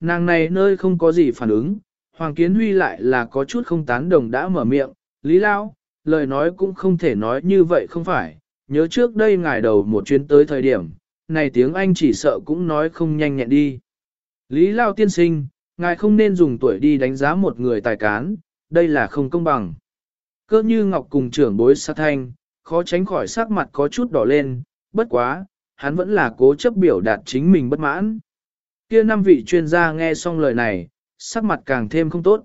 Nàng này nơi không có gì phản ứng, Hoàng Kiến Huy lại là có chút không tán đồng đã mở miệng, Lý Lao, lời nói cũng không thể nói như vậy không phải, nhớ trước đây ngài đầu một chuyến tới thời điểm, này tiếng Anh chỉ sợ cũng nói không nhanh nhẹn đi. Lý Lao tiên sinh, ngài không nên dùng tuổi đi đánh giá một người tài cán, đây là không công bằng. Cơ như Ngọc cùng trưởng bối sát thanh, khó tránh khỏi sắc mặt có chút đỏ lên, bất quá, hắn vẫn là cố chấp biểu đạt chính mình bất mãn. Kia năm vị chuyên gia nghe xong lời này, sắc mặt càng thêm không tốt.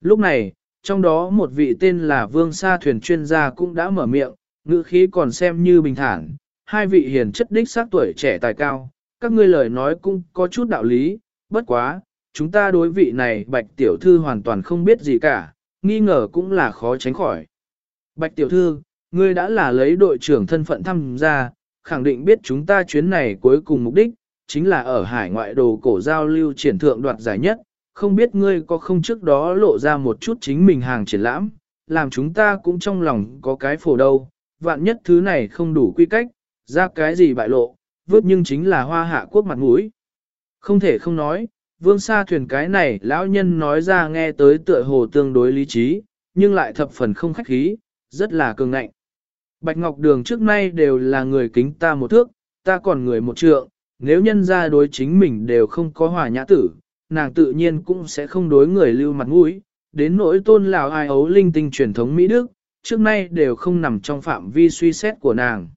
Lúc này, trong đó một vị tên là Vương Sa Thuyền chuyên gia cũng đã mở miệng, ngữ khí còn xem như bình thản, hai vị hiền chất đích xác tuổi trẻ tài cao, các ngươi lời nói cũng có chút đạo lý, bất quá, chúng ta đối vị này bạch tiểu thư hoàn toàn không biết gì cả, nghi ngờ cũng là khó tránh khỏi. Bạch tiểu thư, ngươi đã là lấy đội trưởng thân phận tham gia, khẳng định biết chúng ta chuyến này cuối cùng mục đích, chính là ở hải ngoại đồ cổ giao lưu triển thượng đoạt giải nhất, không biết ngươi có không trước đó lộ ra một chút chính mình hàng triển lãm, làm chúng ta cũng trong lòng có cái phổ đâu, vạn nhất thứ này không đủ quy cách, ra cái gì bại lộ, vớt nhưng chính là hoa hạ quốc mặt mũi. Không thể không nói, vương sa thuyền cái này lão nhân nói ra nghe tới tựa hồ tương đối lý trí, nhưng lại thập phần không khách khí, rất là cường ngạnh. Bạch Ngọc Đường trước nay đều là người kính ta một thước, ta còn người một trượng, nếu nhân ra đối chính mình đều không có hòa nhã tử, nàng tự nhiên cũng sẽ không đối người lưu mặt mũi, đến nỗi tôn lão ai ấu linh tinh truyền thống Mỹ Đức, trước nay đều không nằm trong phạm vi suy xét của nàng.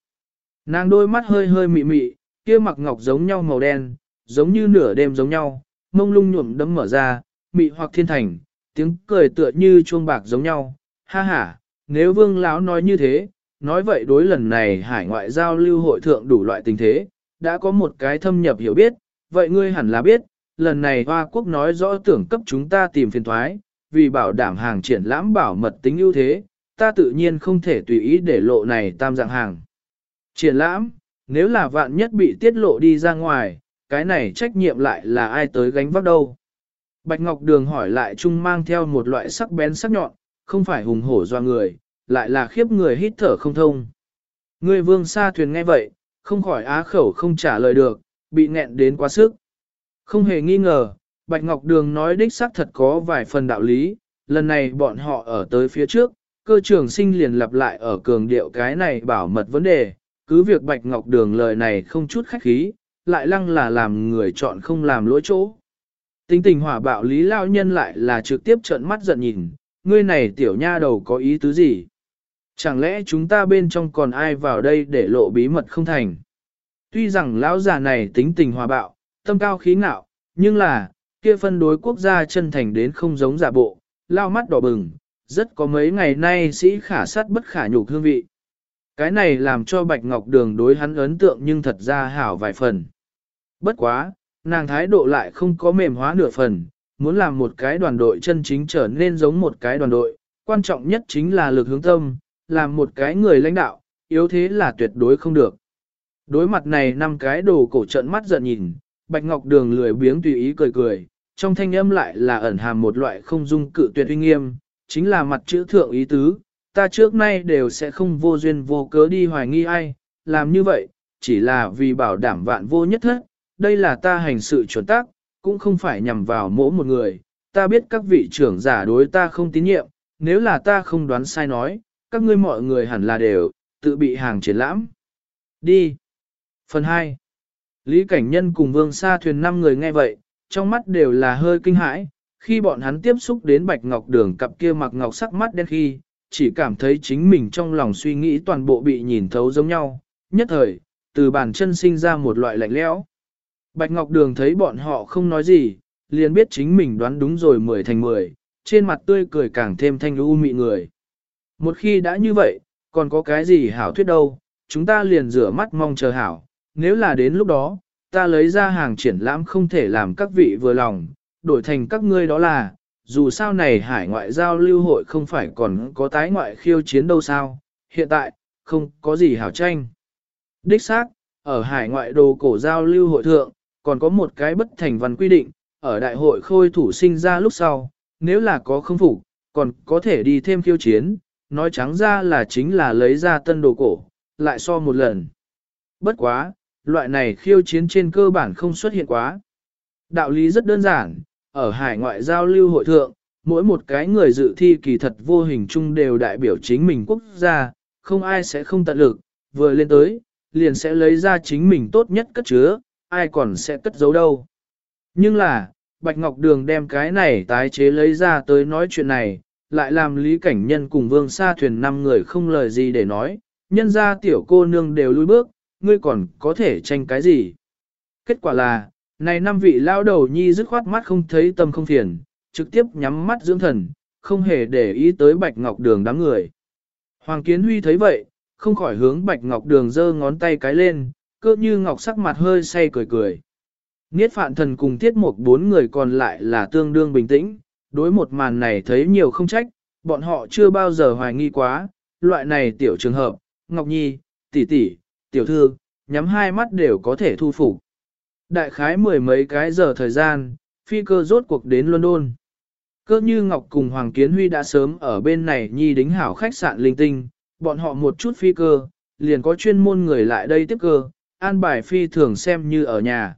Nàng đôi mắt hơi hơi mị mị, kia mặc ngọc giống nhau màu đen, giống như nửa đêm giống nhau, mông lung nhuộm đấm mở ra, mị hoặc thiên thành, tiếng cười tựa như chuông bạc giống nhau, ha ha, nếu vương lão nói như thế, nói vậy đối lần này hải ngoại giao lưu hội thượng đủ loại tình thế, đã có một cái thâm nhập hiểu biết, vậy ngươi hẳn là biết, lần này Hoa Quốc nói rõ tưởng cấp chúng ta tìm phiền thoái, vì bảo đảm hàng triển lãm bảo mật tính ưu thế, ta tự nhiên không thể tùy ý để lộ này tam dạng hàng. Triển lãm, nếu là vạn nhất bị tiết lộ đi ra ngoài, cái này trách nhiệm lại là ai tới gánh vác đâu. Bạch Ngọc Đường hỏi lại chung mang theo một loại sắc bén sắc nhọn, không phải hùng hổ do người, lại là khiếp người hít thở không thông. Người vương xa thuyền nghe vậy, không khỏi á khẩu không trả lời được, bị nghẹn đến quá sức. Không hề nghi ngờ, Bạch Ngọc Đường nói đích xác thật có vài phần đạo lý, lần này bọn họ ở tới phía trước, cơ trưởng sinh liền lặp lại ở cường điệu cái này bảo mật vấn đề, cứ việc Bạch Ngọc Đường lời này không chút khách khí, lại lăng là làm người chọn không làm lỗi chỗ. Tính tình hỏa bạo lý lao nhân lại là trực tiếp trợn mắt giận nhìn, ngươi này tiểu nha đầu có ý tứ gì? Chẳng lẽ chúng ta bên trong còn ai vào đây để lộ bí mật không thành? Tuy rằng lão già này tính tình hòa bạo, tâm cao khí ngạo, nhưng là, kia phân đối quốc gia chân thành đến không giống giả bộ, lao mắt đỏ bừng, rất có mấy ngày nay sĩ khả sát bất khả nhục hương vị. Cái này làm cho Bạch Ngọc Đường đối hắn ấn tượng nhưng thật ra hảo vài phần. Bất quá, nàng thái độ lại không có mềm hóa nửa phần, muốn làm một cái đoàn đội chân chính trở nên giống một cái đoàn đội, quan trọng nhất chính là lực hướng tâm, làm một cái người lãnh đạo, yếu thế là tuyệt đối không được. Đối mặt này năm cái đồ cổ trận mắt giận nhìn, Bạch Ngọc Đường lười biếng tùy ý cười cười, trong thanh âm lại là ẩn hàm một loại không dung cự tuyệt uy nghiêm, chính là mặt chữ thượng ý tứ, ta trước nay đều sẽ không vô duyên vô cớ đi hoài nghi ai, làm như vậy, chỉ là vì bảo đảm vạn vô nhất hết, đây là ta hành sự chuẩn tác, cũng không phải nhằm vào mỗi một người, ta biết các vị trưởng giả đối ta không tín nhiệm, nếu là ta không đoán sai nói, các ngươi mọi người hẳn là đều, tự bị hàng triển lãm. Đi. Phần 2. Lý Cảnh Nhân cùng Vương Sa Thuyền năm người nghe vậy, trong mắt đều là hơi kinh hãi, khi bọn hắn tiếp xúc đến Bạch Ngọc Đường cặp kia mặc ngọc sắc mắt đen khi, chỉ cảm thấy chính mình trong lòng suy nghĩ toàn bộ bị nhìn thấu giống nhau, nhất thời, từ bàn chân sinh ra một loại lạnh lẽo. Bạch Ngọc Đường thấy bọn họ không nói gì, liền biết chính mình đoán đúng rồi mười thành mười, trên mặt tươi cười càng thêm thanh u mị người. Một khi đã như vậy, còn có cái gì hảo thuyết đâu, chúng ta liền rửa mắt mong chờ hảo, nếu là đến lúc đó, ta lấy ra hàng triển lãm không thể làm các vị vừa lòng, đổi thành các ngươi đó là, dù sao này hải ngoại giao lưu hội không phải còn có tái ngoại khiêu chiến đâu sao, hiện tại, không có gì hảo tranh. Đích xác, ở hải ngoại đồ cổ giao lưu hội thượng, còn có một cái bất thành văn quy định, ở đại hội khôi thủ sinh ra lúc sau, nếu là có không phục, còn có thể đi thêm khiêu chiến, nói trắng ra là chính là lấy ra tân đồ cổ, lại so một lần. Bất quá, loại này khiêu chiến trên cơ bản không xuất hiện quá. Đạo lý rất đơn giản, ở hải ngoại giao lưu hội thượng, mỗi một cái người dự thi kỳ thật vô hình chung đều đại biểu chính mình quốc gia, không ai sẽ không tận lực, vừa lên tới, liền sẽ lấy ra chính mình tốt nhất cất chứa, ai còn sẽ cất giấu đâu. Nhưng là, Bạch Ngọc Đường đem cái này tái chế lấy ra tới nói chuyện này, lại làm Lý Cảnh Nhân cùng Vương Sa Thuyền năm người không lời gì để nói, nhân ra tiểu cô nương đều lui bước, ngươi còn có thể tranh cái gì. Kết quả là, này năm vị lao đầu nhi dứt khoát mắt không thấy tâm không phiền, trực tiếp nhắm mắt dưỡng thần, không hề để ý tới Bạch Ngọc Đường đám người. Hoàng Kiến Huy thấy vậy, không khỏi hướng Bạch Ngọc Đường giơ ngón tay cái lên, cơ như ngọc sắc mặt hơi say cười cười. Niết phạn thần cùng tiết mục bốn người còn lại là tương đương bình tĩnh, đối một màn này thấy nhiều không trách, bọn họ chưa bao giờ hoài nghi quá, loại này tiểu trường hợp, Ngọc Nhi, tỷ tỷ, tiểu thư, nhắm hai mắt đều có thể thu phục. Đại khái mười mấy cái giờ thời gian, phi cơ rốt cuộc đến London. Cơ như Ngọc cùng Hoàng Kiến Huy đã sớm ở bên này nhi đính hảo khách sạn linh tinh, bọn họ một chút phi cơ, liền có chuyên môn người lại đây tiếp cơ, an bài phi thường xem như ở nhà.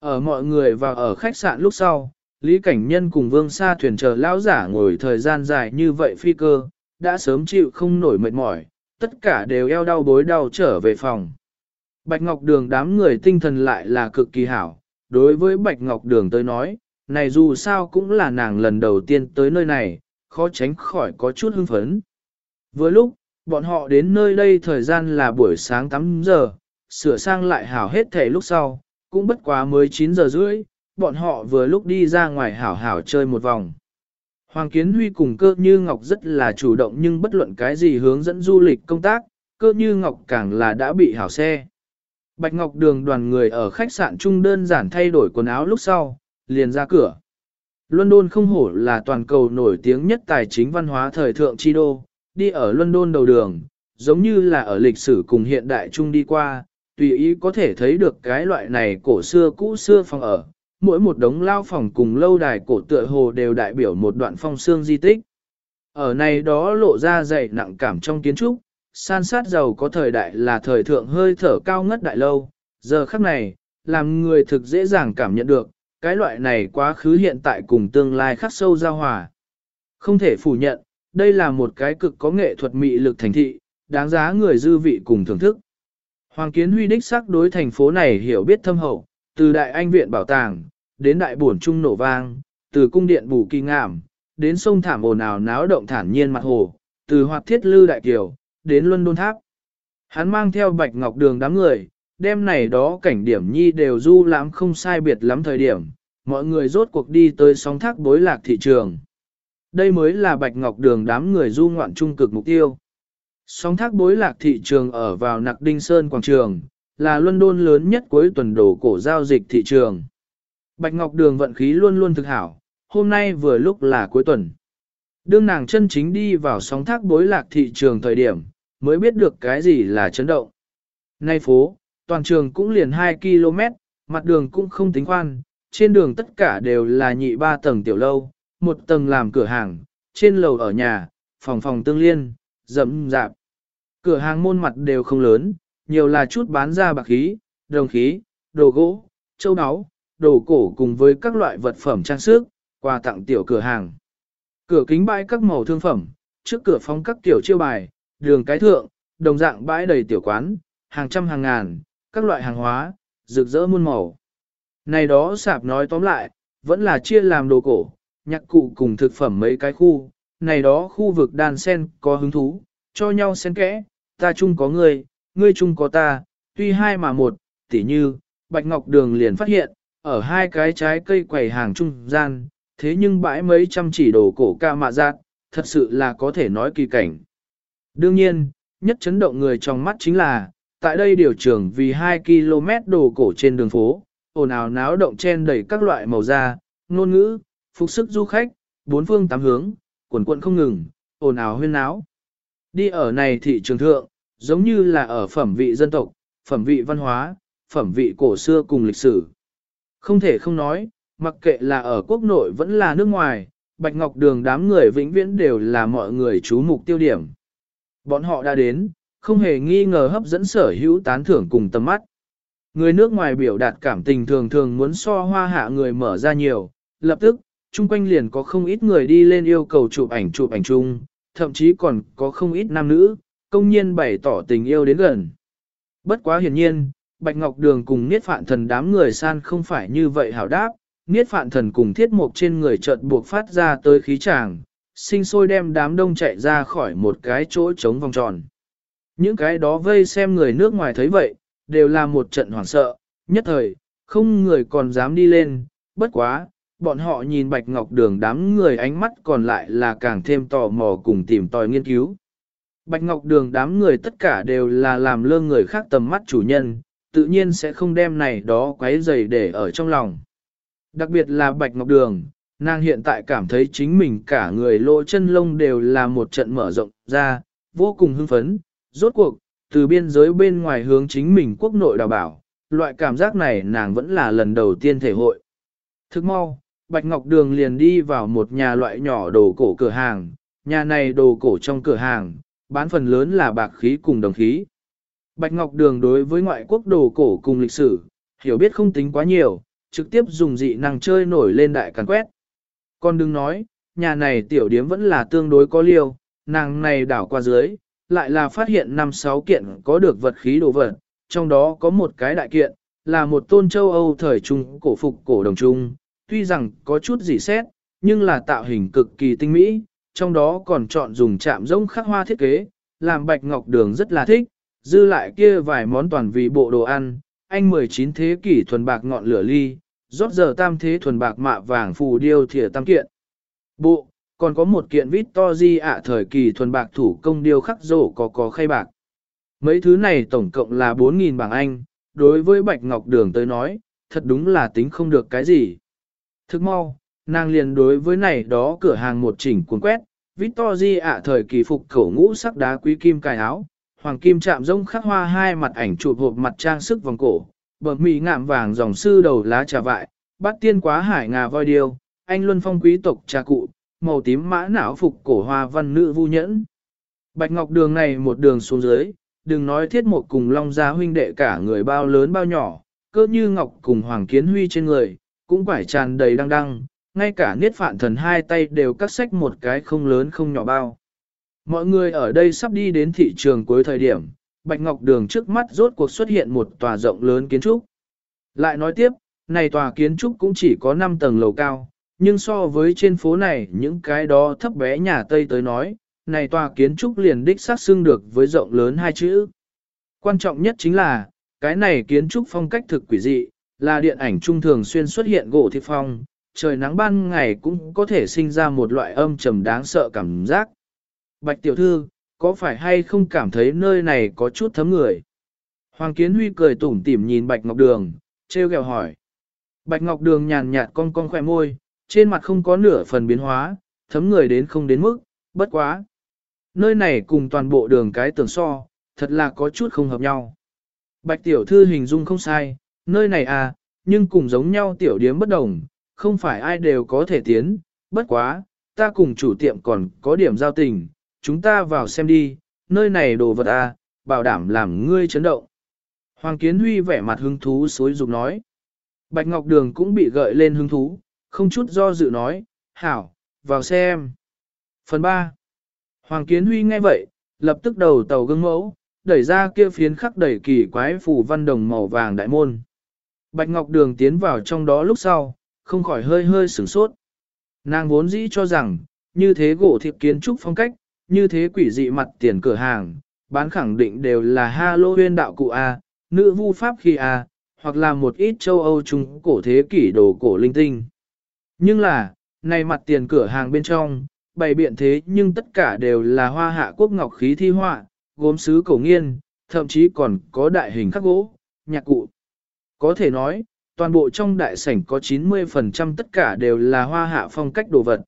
Ở mọi người và ở khách sạn lúc sau, Lý Cảnh Nhân cùng Vương Sa thuyền chờ lão giả ngồi thời gian dài như vậy phi cơ, đã sớm chịu không nổi mệt mỏi, tất cả đều eo đau bối đau trở về phòng. Bạch Ngọc Đường đám người tinh thần lại là cực kỳ hảo, đối với Bạch Ngọc Đường tới nói, này dù sao cũng là nàng lần đầu tiên tới nơi này, khó tránh khỏi có chút hưng phấn. Với lúc, bọn họ đến nơi đây thời gian là buổi sáng 8 giờ, sửa sang lại hảo hết thể lúc sau, cũng bất quá mới 9 giờ rưỡi, bọn họ vừa lúc đi ra ngoài hảo hảo chơi một vòng. Hoàng Kiến Huy cùng cơ như Ngọc rất là chủ động nhưng bất luận cái gì hướng dẫn du lịch công tác, cơ như Ngọc càng là đã bị hảo xe. Bạch Ngọc Đường đoàn người ở khách sạn chung đơn giản thay đổi quần áo lúc sau, liền ra cửa. London không hổ là toàn cầu nổi tiếng nhất tài chính văn hóa thời thượng chi đô, đi ở London đầu đường, giống như là ở lịch sử cùng hiện đại chung đi qua, tùy ý có thể thấy được cái loại này cổ xưa cũ xưa phòng ở, mỗi một đống lao phòng cùng lâu đài cổ tựa hồ đều đại biểu một đoạn phong xương di tích. Ở này đó lộ ra dày nặng cảm trong kiến trúc, san sát giàu có thời đại là thời thượng hơi thở cao ngất đại lâu, giờ khắc này, làm người thực dễ dàng cảm nhận được, cái loại này quá khứ hiện tại cùng tương lai khắc sâu giao hòa. Không thể phủ nhận, đây là một cái cực có nghệ thuật mị lực thành thị, đáng giá người dư vị cùng thưởng thức. Hoàng Kiến Huy đích xác đối thành phố này hiểu biết thâm hậu, từ đại anh viện bảo tàng, đến đại buồn trung nổ vang, từ cung điện bù kỳ ngảm, đến sông thảm ồn ào náo động thản nhiên mặt hồ, từ hoạt thiết lư đại kiều, đến luân đôn tháp. Hắn mang theo bạch ngọc đường đám người, đêm này đó cảnh điểm nhi đều du lãm không sai biệt lắm thời điểm, mọi người rốt cuộc đi tới sóng thác bối lạc thị trường. Đây mới là bạch ngọc đường đám người du ngoạn trung cực mục tiêu. Sóng thác bối lạc thị trường ở vào nặc đinh sơn quảng trường, là London lớn nhất cuối tuần đổ cổ giao dịch thị trường. Bạch Ngọc Đường vận khí luôn luôn thực hảo, hôm nay vừa lúc là cuối tuần. Đương nàng chân chính đi vào sóng thác bối lạc thị trường thời điểm, mới biết được cái gì là chấn động. Nay phố, toàn trường cũng liền 2 km, mặt đường cũng không tính khoan, trên đường tất cả đều là nhị ba tầng tiểu lâu, một tầng làm cửa hàng, trên lầu ở nhà, phòng phòng tương liên, rậm rạp. Cửa hàng môn mặt đều không lớn, nhiều là chút bán ra bạc khí, đồng khí, đồ gỗ, châu áo, đồ cổ cùng với các loại vật phẩm trang sức, quà tặng tiểu cửa hàng. Cửa kính bãi các màu thương phẩm, trước cửa phóng các tiểu chiêu bài, đường cái thượng, đồng dạng bãi đầy tiểu quán, hàng trăm hàng ngàn, các loại hàng hóa, rực rỡ muôn màu. Này đó sạp nói tóm lại, vẫn là chia làm đồ cổ, nhạc cụ cùng thực phẩm mấy cái khu, này đó khu vực đàn sen có hứng thú, cho nhau sen kẽ, ta chung có ngươi, ngươi chung có ta, tuy hai mà một, tỉ như, Bạch Ngọc Đường liền phát hiện, ở hai cái trái cây quầy hàng trung gian, thế nhưng bãi mấy trăm chỉ đồ cổ ca mạ giác, thật sự là có thể nói kỳ cảnh. Đương nhiên, nhất chấn động người trong mắt chính là, tại đây điều trường vì 2 km đồ cổ trên đường phố, ồn ào náo động chen đầy các loại màu da, ngôn ngữ, phục sức du khách, bốn phương tám hướng, quần quận không ngừng, ồn ào huyên náo. Đi ở này thị trường thượng, giống như là ở phẩm vị dân tộc, phẩm vị văn hóa, phẩm vị cổ xưa cùng lịch sử. Không thể không nói, mặc kệ là ở quốc nội vẫn là nước ngoài, Bạch Ngọc Đường đám người vĩnh viễn đều là mọi người chú mục tiêu điểm. Bọn họ đã đến, không hề nghi ngờ hấp dẫn sở hữu tán thưởng cùng tầm mắt. Người nước ngoài biểu đạt cảm tình thường thường muốn so hoa hạ người mở ra nhiều, lập tức, chung quanh liền có không ít người đi lên yêu cầu chụp ảnh chụp ảnh chung, thậm chí còn có không ít nam nữ, công nhiên bày tỏ tình yêu đến gần. Bất quá hiển nhiên, Bạch Ngọc Đường cùng Niết Phạn Thần đám người san không phải như vậy hảo đáp, Niết Phạn Thần cùng thiết mục trên người chợt buộc phát ra tới khí tràng, sinh sôi đem đám đông chạy ra khỏi một cái chỗ trống vòng tròn. Những cái đó vây xem người nước ngoài thấy vậy, đều là một trận hoảng sợ, nhất thời, không người còn dám đi lên, bất quá, bọn họ nhìn Bạch Ngọc Đường đám người ánh mắt còn lại là càng thêm tò mò cùng tìm tòi nghiên cứu. Bạch Ngọc Đường đám người tất cả đều là làm lơ người khác tầm mắt chủ nhân, tự nhiên sẽ không đem này đó quấy dày để ở trong lòng. Đặc biệt là Bạch Ngọc Đường, nàng hiện tại cảm thấy chính mình cả người lỗ chân lông đều là một trận mở rộng ra, vô cùng hưng phấn, rốt cuộc, từ biên giới bên ngoài hướng chính mình quốc nội đào bảo, loại cảm giác này nàng vẫn là lần đầu tiên thể hội. Thức mau, Bạch Ngọc Đường liền đi vào một nhà loại nhỏ đồ cổ cửa hàng, nhà này đồ cổ trong cửa hàng, bán phần lớn là bạc khí cùng đồng khí. Bạch Ngọc Đường đối với ngoại quốc đồ cổ cùng lịch sử, hiểu biết không tính quá nhiều, trực tiếp dùng dị năng chơi nổi lên đại càn quét. Còn đừng nói, nhà này tiểu điếm vẫn là tương đối có liêu, nàng này đảo qua dưới, lại là phát hiện năm sáu kiện có được vật khí đồ vật, trong đó có một cái đại kiện, là một tôn châu Âu thời trung cổ phục cổ đồng trung, tuy rằng có chút dị xét, nhưng là tạo hình cực kỳ tinh mỹ, trong đó còn chọn dùng chạm rỗng khắc hoa thiết kế, làm bạch ngọc đường rất là thích, dư lại kia vài món toàn vì bộ đồ ăn, anh 19 thế kỷ thuần bạc ngọn lửa ly, rót giờ tam thế thuần bạc mạ vàng phù điêu thìa tam kiện. Bộ, còn có một kiện vít to di ạ thời kỳ thuần bạc thủ công điêu khắc rổ có có khay bạc. Mấy thứ này tổng cộng là 4.000 bảng Anh, đối với Bạch Ngọc Đường tới nói, thật đúng là tính không được cái gì. Thức mau, nàng liền đối với này đó cửa hàng một chỉnh cuốn quét, Victory ạ thời kỳ phục khẩu ngũ sắc đá quý kim cài áo, hoàng kim chạm rông khắc hoa hai mặt ảnh chụp hộp mặt trang sức vòng cổ, bờ mì ngạm vàng dòng sư đầu lá trà vại, bát tiên quá hải ngà voi điêu, anh luân phong quý tộc trà cụ, màu tím mã não phục cổ hoa văn nữ vu nhẫn. Bạch ngọc đường này một đường xuống dưới, đừng nói thiết một cùng long gia huynh đệ cả người bao lớn bao nhỏ, cơ như ngọc cùng hoàng kiến huy trên người, cũng phải tràn đầy đăng đăng, ngay cả niết phạn thần hai tay đều cắt sách một cái không lớn không nhỏ bao. Mọi người ở đây sắp đi đến thị trường cuối thời điểm, Bạch Ngọc Đường trước mắt rốt cuộc xuất hiện một tòa rộng lớn kiến trúc. Lại nói tiếp, này tòa kiến trúc cũng chỉ có 5 tầng lầu cao, nhưng so với trên phố này những cái đó thấp bé nhà Tây tới nói, này tòa kiến trúc liền đích sát xưng được với rộng lớn hai chữ. Quan trọng nhất chính là, cái này kiến trúc phong cách thực quỷ dị, là điện ảnh trung thường xuyên xuất hiện gỗ thị phong, trời nắng ban ngày cũng có thể sinh ra một loại âm trầm đáng sợ cảm giác. Bạch tiểu thư, có phải hay không cảm thấy nơi này có chút thấm người? Hoàng Kiến Huy cười tủm tỉm nhìn Bạch Ngọc Đường, treo gẹo hỏi. Bạch Ngọc Đường nhàn nhạt cong cong khỏe môi, trên mặt không có nửa phần biến hóa, thấm người đến không đến mức, bất quá. Nơi này cùng toàn bộ đường cái tường so, thật là có chút không hợp nhau. Bạch tiểu thư hình dung không sai, nơi này à, nhưng cùng giống nhau tiểu điếm bất đồng, không phải ai đều có thể tiến, bất quá, ta cùng chủ tiệm còn có điểm giao tình, chúng ta vào xem đi, nơi này đồ vật à, bảo đảm làm ngươi chấn động. Hoàng Kiến Huy vẻ mặt hứng thú xối dục nói. Bạch Ngọc Đường cũng bị gợi lên hứng thú, không chút do dự nói, hảo, vào xem. Phần 3. Hoàng Kiến Huy nghe vậy, lập tức đầu tàu gương mẫu, đẩy ra kia phiến khắc đẩy kỳ quái phủ văn đồng màu vàng đại môn. Bạch Ngọc Đường tiến vào trong đó lúc sau, không khỏi hơi hơi sửng sốt. Nàng vốn dĩ cho rằng, như thế gỗ thiệp kiến trúc phong cách, như thế quỷ dị mặt tiền cửa hàng, bán khẳng định đều là Halloween đạo cụ A, nữ vu pháp khi A, hoặc là một ít châu Âu trung cổ thế kỷ đồ cổ linh tinh. Nhưng là, này mặt tiền cửa hàng bên trong, bày biện thế nhưng tất cả đều là hoa hạ quốc ngọc khí thi họa, gốm sứ cổ nghiên, thậm chí còn có đại hình khắc gỗ, nhạc cụ. Có thể nói, toàn bộ trong đại sảnh có 90% tất cả đều là hoa hạ phong cách đồ vật.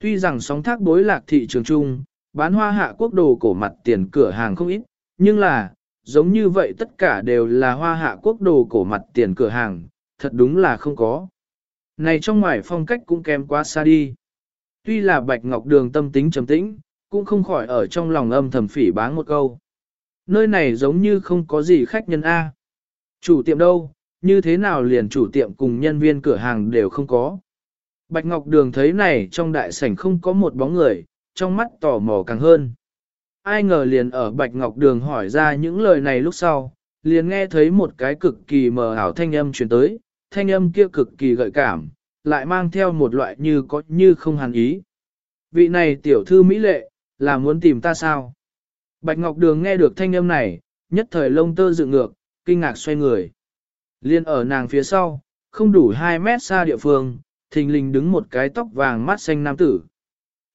Tuy rằng sóng thác bối lạc thị trường chung, bán hoa hạ quốc đồ cổ mặt tiền cửa hàng không ít, nhưng là, giống như vậy tất cả đều là hoa hạ quốc đồ cổ mặt tiền cửa hàng, thật đúng là không có. Này trong ngoài phong cách cũng kém quá xa đi. Tuy là Bạch Ngọc Đường tâm tính trầm tĩnh, cũng không khỏi ở trong lòng âm thầm phỉ báng một câu. Nơi này giống như không có gì khách nhân A. Chủ tiệm đâu, như thế nào liền chủ tiệm cùng nhân viên cửa hàng đều không có. Bạch Ngọc Đường thấy này trong đại sảnh không có một bóng người, trong mắt tò mò càng hơn. Ai ngờ liền ở Bạch Ngọc Đường hỏi ra những lời này lúc sau, liền nghe thấy một cái cực kỳ mờ ảo thanh âm truyền tới, thanh âm kia cực kỳ gợi cảm, lại mang theo một loại như có như không hàn ý. Vị này tiểu thư Mỹ Lệ, là muốn tìm ta sao? Bạch Ngọc Đường nghe được thanh âm này, nhất thời lông tơ dựng ngược, kinh ngạc xoay người. Liên ở nàng phía sau, không đủ 2 mét xa địa phương, thình lình đứng một cái tóc vàng mắt xanh nam tử.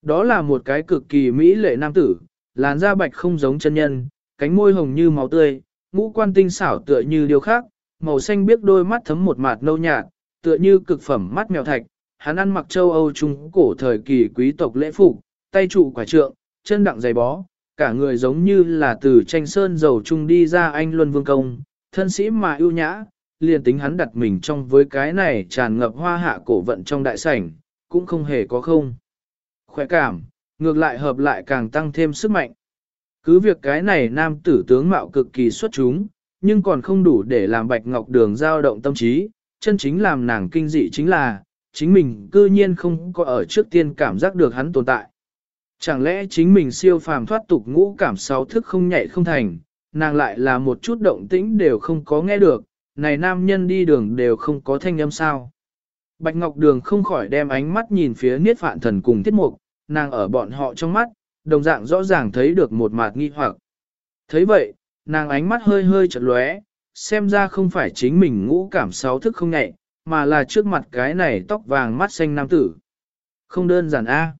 Đó là một cái cực kỳ mỹ lệ nam tử, làn da bạch không giống chân nhân, cánh môi hồng như máu tươi, ngũ quan tinh xảo tựa như điều khác, màu xanh biếc đôi mắt thấm một mạt nâu nhạt, tựa như cực phẩm mắt mèo thạch. Hắn ăn mặc châu Âu trung cổ thời kỳ quý tộc lễ phục, tay trụ quả trượng, chân đặng giày bó, cả người giống như là từ tranh sơn dầu trung đi ra anh Luân Vương Công, thân sĩ mà ưu nhã, liền tính hắn đặt mình trong với cái này tràn ngập hoa hạ cổ vận trong đại sảnh, cũng không hề có không. Khỏe cảm, ngược lại hợp lại càng tăng thêm sức mạnh. Cứ việc cái này nam tử tướng mạo cực kỳ xuất chúng, nhưng còn không đủ để làm Bạch Ngọc Đường dao động tâm trí, chân chính làm nàng kinh dị chính là, chính mình cư nhiên không có ở trước tiên cảm giác được hắn tồn tại. Chẳng lẽ chính mình siêu phàm thoát tục ngũ cảm sáu thức không nhạy không thành, nàng lại là một chút động tĩnh đều không có nghe được, này nam nhân đi đường đều không có thanh âm sao. Bạch Ngọc Đường không khỏi đem ánh mắt nhìn phía Niết Phạn Thần cùng Tiết Mục, nàng ở bọn họ trong mắt, đồng dạng rõ ràng thấy được một mạt nghi hoặc. thấy vậy, nàng ánh mắt hơi hơi chật lóe, xem ra không phải chính mình ngũ cảm sáu thức không nhạy, mà là trước mặt cái này tóc vàng mắt xanh nam tử. Không đơn giản a.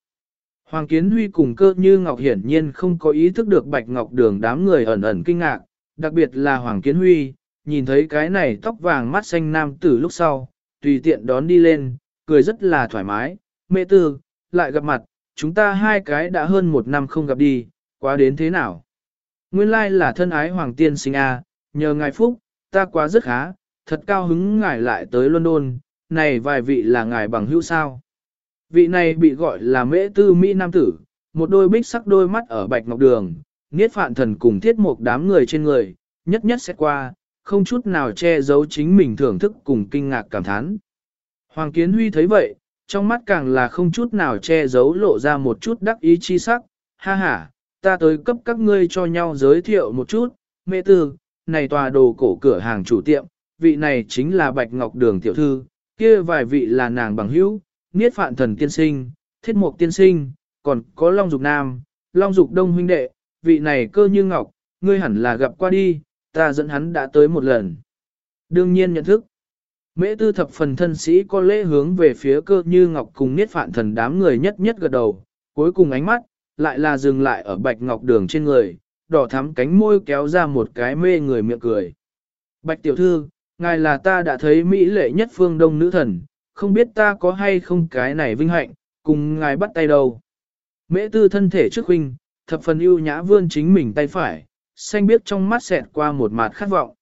Hoàng Kiến Huy cùng cơ như Ngọc hiển nhiên không có ý thức được Bạch Ngọc Đường đám người ẩn ẩn kinh ngạc, đặc biệt là Hoàng Kiến Huy, nhìn thấy cái này tóc vàng mắt xanh nam tử lúc sau, tùy tiện đón đi lên, cười rất là thoải mái, mẹ tư, lại gặp mặt, chúng ta hai cái đã hơn một năm không gặp đi, quá đến thế nào? Nguyên lai là thân ái Hoàng Tiên sinh A, nhờ ngài phúc, ta quá rất khá, thật cao hứng ngài lại tới London, này vài vị là ngài bằng hữu sao. Vị này bị gọi là mễ tư Mỹ Nam Tử, một đôi bích sắc đôi mắt ở bạch ngọc đường, niết phạn thần cùng thiết một đám người trên người, nhất nhất sẽ qua, không chút nào che giấu chính mình thưởng thức cùng kinh ngạc cảm thán. Hoàng Kiến Huy thấy vậy, trong mắt càng là không chút nào che giấu lộ ra một chút đắc ý chi sắc, ha ha, ta tới cấp các ngươi cho nhau giới thiệu một chút, mẹ tư, này tòa đồ cổ cửa hàng chủ tiệm, vị này chính là Bạch Ngọc Đường tiểu thư, kia vài vị là nàng bằng hữu, Niết Phạn Thần tiên sinh, Thiết Mục tiên sinh, còn có Long Dục Nam, Long Dục Đông huynh đệ, vị này cơ như ngọc, ngươi hẳn là gặp qua đi, ta dẫn hắn đã tới một lần. Đương nhiên nhận thức. Mễ tư thập phần thân sĩ có lễ hướng về phía cơ như ngọc cùng niết phạn thần đám người nhất nhất gật đầu, cuối cùng ánh mắt, lại là dừng lại ở bạch ngọc đường trên người, đỏ thắm cánh môi kéo ra một cái mê người miệng cười. Bạch tiểu thư, ngài là ta đã thấy mỹ lệ nhất phương đông nữ thần, không biết ta có hay không cái này vinh hạnh, cùng ngài bắt tay đầu. Mễ tư thân thể trước huynh, thập phần ưu nhã vươn chính mình tay phải, xanh biết trong mắt xẹt qua một mặt khát vọng.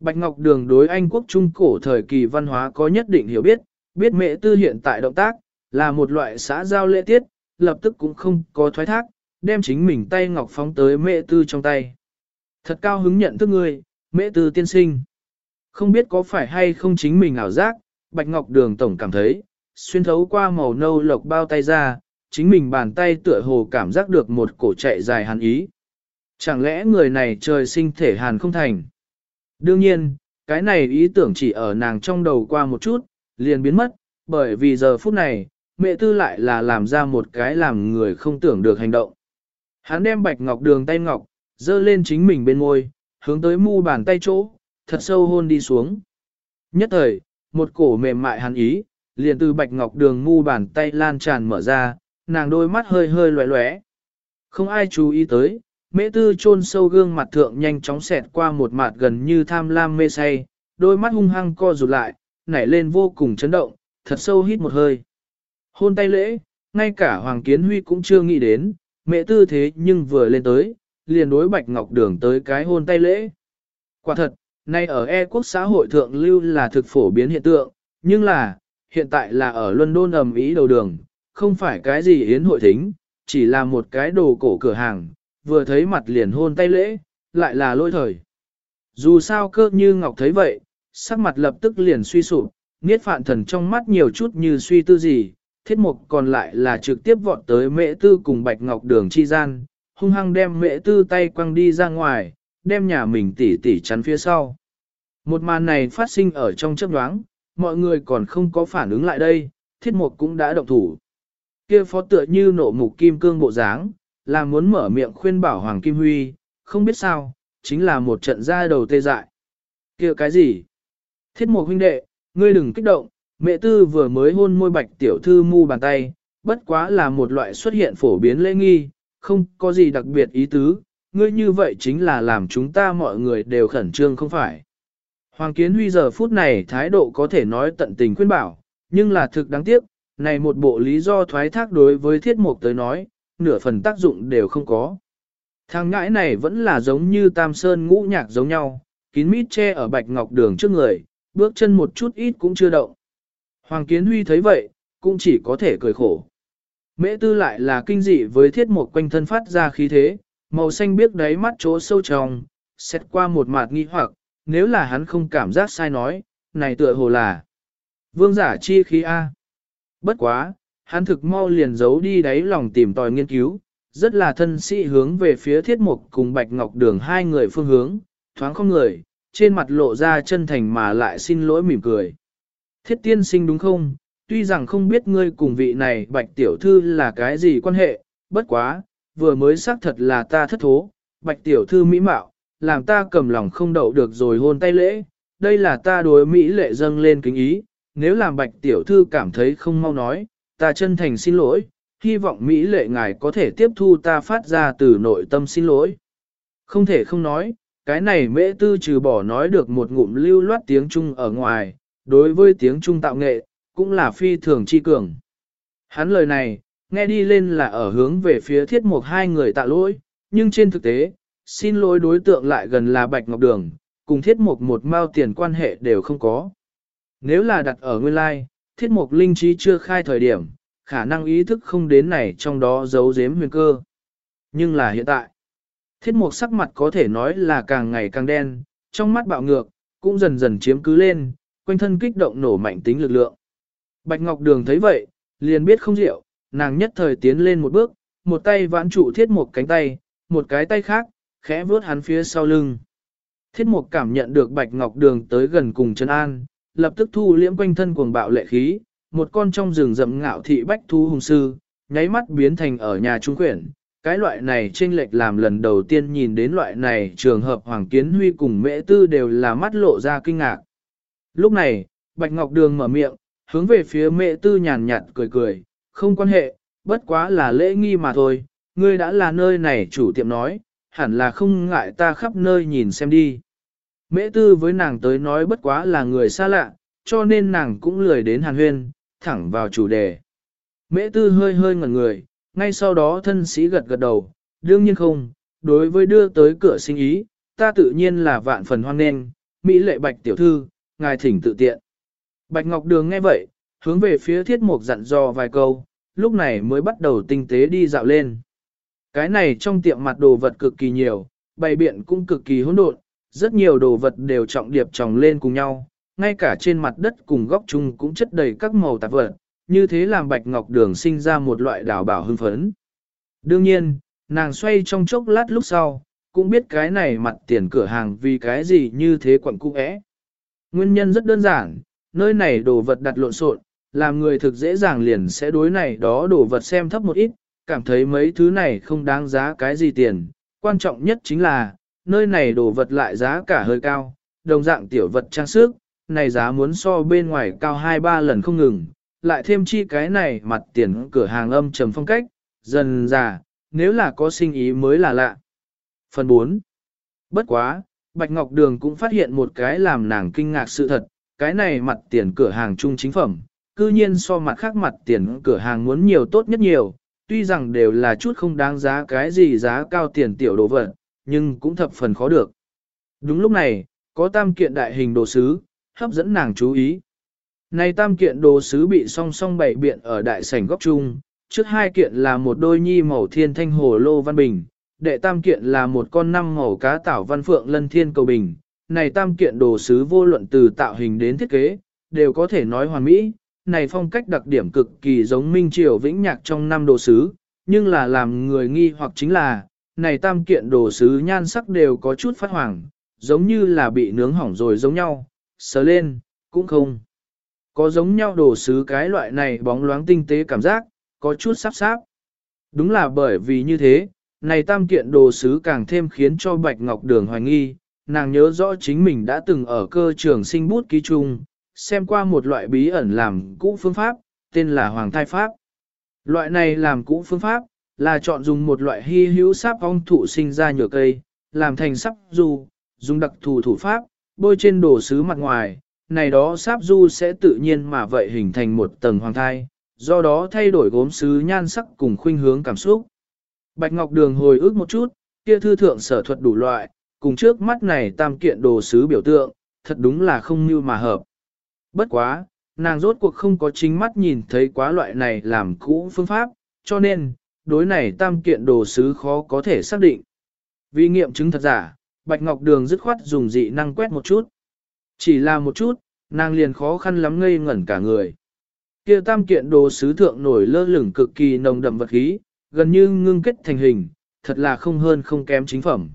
Bạch Ngọc Đường đối Anh quốc trung cổ thời kỳ văn hóa có nhất định hiểu biết, biết mẹ tư hiện tại động tác, là một loại xã giao lễ tiết, lập tức cũng không có thoái thác, đem chính mình tay ngọc phóng tới mẹ tư trong tay. Thật cao hứng nhận thức ngươi, mẹ tư tiên sinh. Không biết có phải hay không chính mình ảo giác, Bạch Ngọc Đường tổng cảm thấy, xuyên thấu qua màu nâu lộc bao tay ra, chính mình bàn tay tựa hồ cảm giác được một cổ chạy dài hàn ý. Chẳng lẽ người này trời sinh thể hàn không thành? Đương nhiên, cái này ý tưởng chỉ ở nàng trong đầu qua một chút, liền biến mất, bởi vì giờ phút này, mẹ tư lại là làm ra một cái làm người không tưởng được hành động. Hắn đem bạch ngọc đường tay ngọc, dơ lên chính mình bên môi, hướng tới mu bàn tay chỗ, thật sâu hôn đi xuống. Nhất thời, một cổ mềm mại hắn ý, liền từ bạch ngọc đường mu bàn tay lan tràn mở ra, nàng đôi mắt hơi hơi loé loé. Không ai chú ý tới, Mễ tư chôn sâu gương mặt thượng nhanh chóng xẹt qua một mặt gần như tham lam mê say, đôi mắt hung hăng co rụt lại, nảy lên vô cùng chấn động, thật sâu hít một hơi. Hôn tay lễ, ngay cả Hoàng Kiến Huy cũng chưa nghĩ đến, mẹ tư thế nhưng vừa lên tới, liền đối Bạch Ngọc Đường tới cái hôn tay lễ. Quả thật, nay ở E quốc xã hội thượng lưu là thực phổ biến hiện tượng, nhưng là, hiện tại là ở London ầm ý đầu đường, không phải cái gì yến hội thính, chỉ là một cái đồ cổ cửa hàng, vừa thấy mặt liền hôn tay lễ, lại là lôi thời. Dù sao cơ như ngọc thấy vậy, sắc mặt lập tức liền suy sụp, nghiết phạn thần trong mắt nhiều chút như suy tư gì, thiết mục còn lại là trực tiếp vọt tới mễ tư cùng bạch ngọc đường chi gian, hung hăng đem mễ tư tay quăng đi ra ngoài, đem nhà mình tỉ tỉ chắn phía sau. Một màn này phát sinh ở trong chấp đoáng, mọi người còn không có phản ứng lại đây, thiết mục cũng đã động thủ. Kia phó tựa như nộ mục kim cương bộ dáng, là muốn mở miệng khuyên bảo Hoàng Kim Huy, không biết sao, chính là một trận ra đầu tê dại. kia cái gì? Thiết mục huynh đệ, ngươi đừng kích động, mẹ tư vừa mới hôn môi bạch tiểu thư mu bàn tay, bất quá là một loại xuất hiện phổ biến lễ nghi, không có gì đặc biệt ý tứ, ngươi như vậy chính là làm chúng ta mọi người đều khẩn trương không phải. Hoàng Kiến Huy giờ phút này thái độ có thể nói tận tình khuyên bảo, nhưng là thực đáng tiếc, này một bộ lý do thoái thác đối với thiết mục tới nói, nửa phần tác dụng đều không có. Thằng ngãi này vẫn là giống như tam sơn ngũ nhạc giống nhau, kín mít che ở bạch ngọc đường trước người, bước chân một chút ít cũng chưa động. Hoàng Kiến Huy thấy vậy, cũng chỉ có thể cười khổ. Mễ tư lại là kinh dị với thiết một quanh thân phát ra khí thế, màu xanh biếc đáy mắt chỗ sâu trong, xét qua một mạt nghi hoặc, nếu là hắn không cảm giác sai nói, này tựa hồ là vương giả chi khí A. Bất quá, hắn thực mau liền giấu đi đáy lòng tìm tòi nghiên cứu, rất là thân sĩ hướng về phía thiết mục cùng bạch ngọc đường hai người phương hướng, thoáng không người, trên mặt lộ ra chân thành mà lại xin lỗi mỉm cười. Thiết tiên sinh đúng không? Tuy rằng không biết ngươi cùng vị này bạch tiểu thư là cái gì quan hệ, bất quá, vừa mới xác thật là ta thất thố, bạch tiểu thư mỹ mạo, làm ta cầm lòng không đậu được rồi hôn tay lễ, đây là ta đối Mỹ lệ dâng lên kính ý, nếu làm bạch tiểu thư cảm thấy không mau nói, ta chân thành xin lỗi, hy vọng Mỹ lệ ngài có thể tiếp thu ta phát ra từ nội tâm xin lỗi. Không thể không nói, cái này mễ tư trừ bỏ nói được một ngụm lưu loát tiếng Trung ở ngoài, đối với tiếng Trung tạo nghệ, cũng là phi thường chi cường. Hắn lời này, nghe đi lên là ở hướng về phía thiết mục hai người tạ lỗi, nhưng trên thực tế, xin lỗi đối tượng lại gần là Bạch Ngọc Đường, cùng thiết mục một mao tiền quan hệ đều không có. Nếu là đặt ở nguyên lai, thiết mục linh trí chưa khai thời điểm, khả năng ý thức không đến này trong đó giấu giếm huyền cơ. Nhưng là hiện tại, thiết mục sắc mặt có thể nói là càng ngày càng đen, trong mắt bạo ngược, cũng dần dần chiếm cứ lên, quanh thân kích động nổ mạnh tính lực lượng. Bạch Ngọc Đường thấy vậy, liền biết không diệu, nàng nhất thời tiến lên một bước, một tay vãn trụ thiết mục cánh tay, một cái tay khác, khẽ vuốt hắn phía sau lưng. Thiết mục cảm nhận được Bạch Ngọc Đường tới gần cùng chân an, lập tức thu liễm quanh thân cuồng bạo lệ khí, một con trong rừng rậm ngạo thị bách thú hùng sư, nháy mắt biến thành ở nhà trung quyển. Cái loại này trên lệch làm lần đầu tiên nhìn đến loại này trường hợp Hoàng Kiến Huy cùng Mễ Tư đều là mắt lộ ra kinh ngạc. Lúc này, Bạch Ngọc Đường mở miệng, hướng về phía Mễ Tư nhàn nhạt cười cười, không quan hệ, bất quá là lễ nghi mà thôi, ngươi đã là nơi này chủ tiệm nói, hẳn là không ngại ta khắp nơi nhìn xem đi. Mễ tư với nàng tới nói bất quá là người xa lạ, cho nên nàng cũng lười đến hàn huyên, thẳng vào chủ đề. Mễ tư hơi hơi ngẩn người, ngay sau đó thân sĩ gật gật đầu, đương nhiên không, đối với đưa tới cửa sinh ý, ta tự nhiên là vạn phần hoan nghênh, Mỹ lệ bạch tiểu thư, ngài thỉnh tự tiện. Bạch Ngọc Đường nghe vậy, hướng về phía thiết mục dặn dò vài câu, lúc này mới bắt đầu tinh tế đi dạo lên. Cái này trong tiệm mặt đồ vật cực kỳ nhiều, bày biện cũng cực kỳ hỗn độn, rất nhiều đồ vật đều trọng điệp chồng lên cùng nhau, ngay cả trên mặt đất cùng góc chung cũng chất đầy các màu tạp vật, như thế làm bạch ngọc đường sinh ra một loại đào bảo hưng phấn. Đương nhiên, nàng xoay trong chốc lát lúc sau, cũng biết cái này mặt tiền cửa hàng vì cái gì như thế quẩn cung ẽ. Nguyên nhân rất đơn giản, nơi này đồ vật đặt lộn xộn, làm người thực dễ dàng liền sẽ đối này đó đồ vật xem thấp một ít, cảm thấy mấy thứ này không đáng giá cái gì tiền. Quan trọng nhất chính là, nơi này đồ vật lại giá cả hơi cao, đồng dạng tiểu vật trang sức, này giá muốn so bên ngoài cao 2-3 lần không ngừng, lại thêm chi cái này mặt tiền cửa hàng âm trầm phong cách, dần già, nếu là có sinh ý mới là lạ. Phần 4. Bất quá, Bạch Ngọc Đường cũng phát hiện một cái làm nàng kinh ngạc sự thật, cái này mặt tiền cửa hàng trung chính phẩm, cư nhiên so mặt khác mặt tiền cửa hàng muốn nhiều tốt nhất nhiều, tuy rằng đều là chút không đáng giá cái gì giá cao tiền tiểu đồ vật, nhưng cũng thập phần khó được. Đúng lúc này, có tam kiện đại hình đồ sứ, hấp dẫn nàng chú ý. Này tam kiện đồ sứ bị song song bày biện ở đại sảnh góc chung, trước hai kiện là một đôi nhi màu thiên thanh hồ lô văn bình, đệ tam kiện là một con năm màu cá tảo văn phượng lân thiên cầu bình, này tam kiện đồ sứ vô luận từ tạo hình đến thiết kế, đều có thể nói hoàn mỹ, này phong cách đặc điểm cực kỳ giống Minh Triều Vĩnh Nhạc trong năm đồ sứ, nhưng là làm người nghi hoặc chính là, này tam kiện đồ sứ nhan sắc đều có chút phát hoàng, giống như là bị nướng hỏng rồi giống nhau, sờ lên, cũng không. Có giống nhau đồ sứ cái loại này bóng loáng tinh tế cảm giác, có chút sắp sáp. Đúng là bởi vì như thế, này tam kiện đồ sứ càng thêm khiến cho Bạch Ngọc Đường hoài nghi, nàng nhớ rõ chính mình đã từng ở cơ trường sinh bút ký chung, xem qua một loại bí ẩn làm cũ phương pháp, tên là Hoàng Thai Pháp. Loại này làm cũ phương pháp, là chọn dùng một loại hy hữu sáp ong thụ sinh ra nhựa cây, làm thành sáp du, dùng đặc thù thủ pháp, bôi trên đồ sứ mặt ngoài, này đó sáp du sẽ tự nhiên mà vậy hình thành một tầng hoàng thai, do đó thay đổi gốm sứ nhan sắc cùng khuynh hướng cảm xúc. Bạch Ngọc Đường hồi ức một chút, kia thư thượng sở thuật đủ loại, cùng trước mắt này tam kiện đồ sứ biểu tượng, thật đúng là không như mà hợp. Bất quá, nàng rốt cuộc không có chính mắt nhìn thấy quá loại này làm cũ phương pháp, cho nên, đối này tam kiện đồ sứ khó có thể xác định. Vì nghiệm chứng thật giả, Bạch Ngọc Đường dứt khoát dùng dị năng quét một chút. Chỉ là một chút, nàng liền khó khăn lắm ngây ngẩn cả người. Kia tam kiện đồ sứ thượng nổi lơ lửng cực kỳ nồng đậm vật khí, gần như ngưng kết thành hình, thật là không hơn không kém chính phẩm.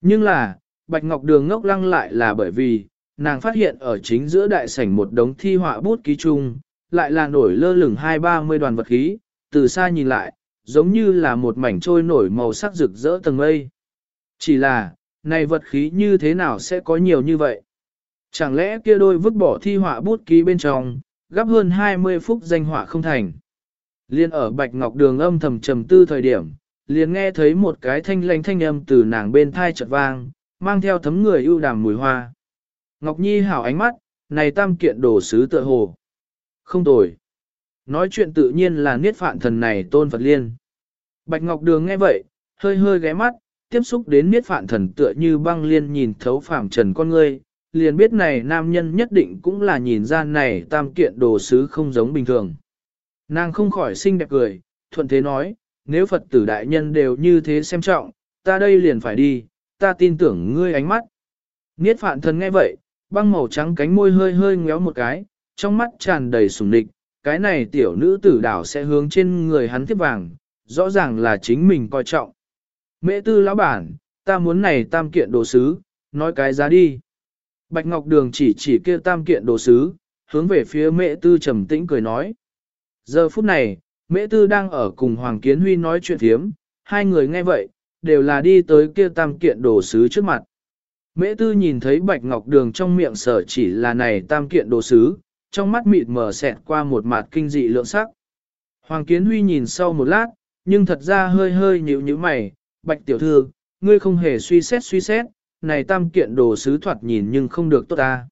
Nhưng là, Bạch Ngọc Đường ngốc lăng lại là bởi vì, nàng phát hiện ở chính giữa đại sảnh một đống thi họa bút ký chung, lại là nổi lơ lửng hai ba mươi đoàn vật khí, từ xa nhìn lại, giống như là một mảnh trôi nổi màu sắc rực rỡ tầng mây. Chỉ là, này vật khí như thế nào sẽ có nhiều như vậy? Chẳng lẽ kia đôi vứt bỏ thi họa bút ký bên trong, gấp hơn 20 phút danh họa không thành? Liên ở Bạch Ngọc Đường âm thầm trầm tư thời điểm, liền nghe thấy một cái thanh lanh thanh âm từ nàng bên thai chợt vang, mang theo thấm người ưu đàm mùi hoa. Ngọc Nhi hảo ánh mắt, này tam kiện đồ sứ tựa hồ. Không tồi. Nói chuyện tự nhiên là niết phạn thần này tôn Phật liên. Bạch Ngọc Đường nghe vậy, hơi hơi ghé mắt, tiếp xúc đến niết phạn thần tựa như băng liên nhìn thấu phàm trần con ngươi, liền biết này nam nhân nhất định cũng là nhìn ra này tam kiện đồ sứ không giống bình thường. Nàng không khỏi xinh đẹp cười, thuận thế nói, nếu Phật tử đại nhân đều như thế xem trọng, ta đây liền phải đi, ta tin tưởng ngươi ánh mắt. Niết phạn thần nghe vậy, băng màu trắng cánh môi hơi hơi ngéo một cái, trong mắt tràn đầy sùng địch, cái này tiểu nữ tử đảo sẽ hướng trên người hắn tiếp vàng, rõ ràng là chính mình coi trọng. Mẹ tư lão bản, ta muốn này tam kiện đồ sứ, nói cái giá đi. Bạch Ngọc Đường chỉ chỉ kia tam kiện đồ sứ, hướng về phía mẹ tư trầm tĩnh cười nói. Giờ phút này, mẹ tư đang ở cùng Hoàng Kiến Huy nói chuyện thiếm, hai người nghe vậy, đều là đi tới kia tam kiện đồ sứ trước mặt. Mễ tư nhìn thấy bạch ngọc đường trong miệng sở chỉ là này tam kiện đồ sứ, trong mắt mịt mờ xẹt qua một mặt kinh dị lượng sắc. Hoàng Kiến Huy nhìn sau một lát, nhưng thật ra hơi hơi nhíu nhíu mày, bạch tiểu thư, ngươi không hề suy xét suy xét, này tam kiện đồ sứ thoạt nhìn nhưng không được tốt ta.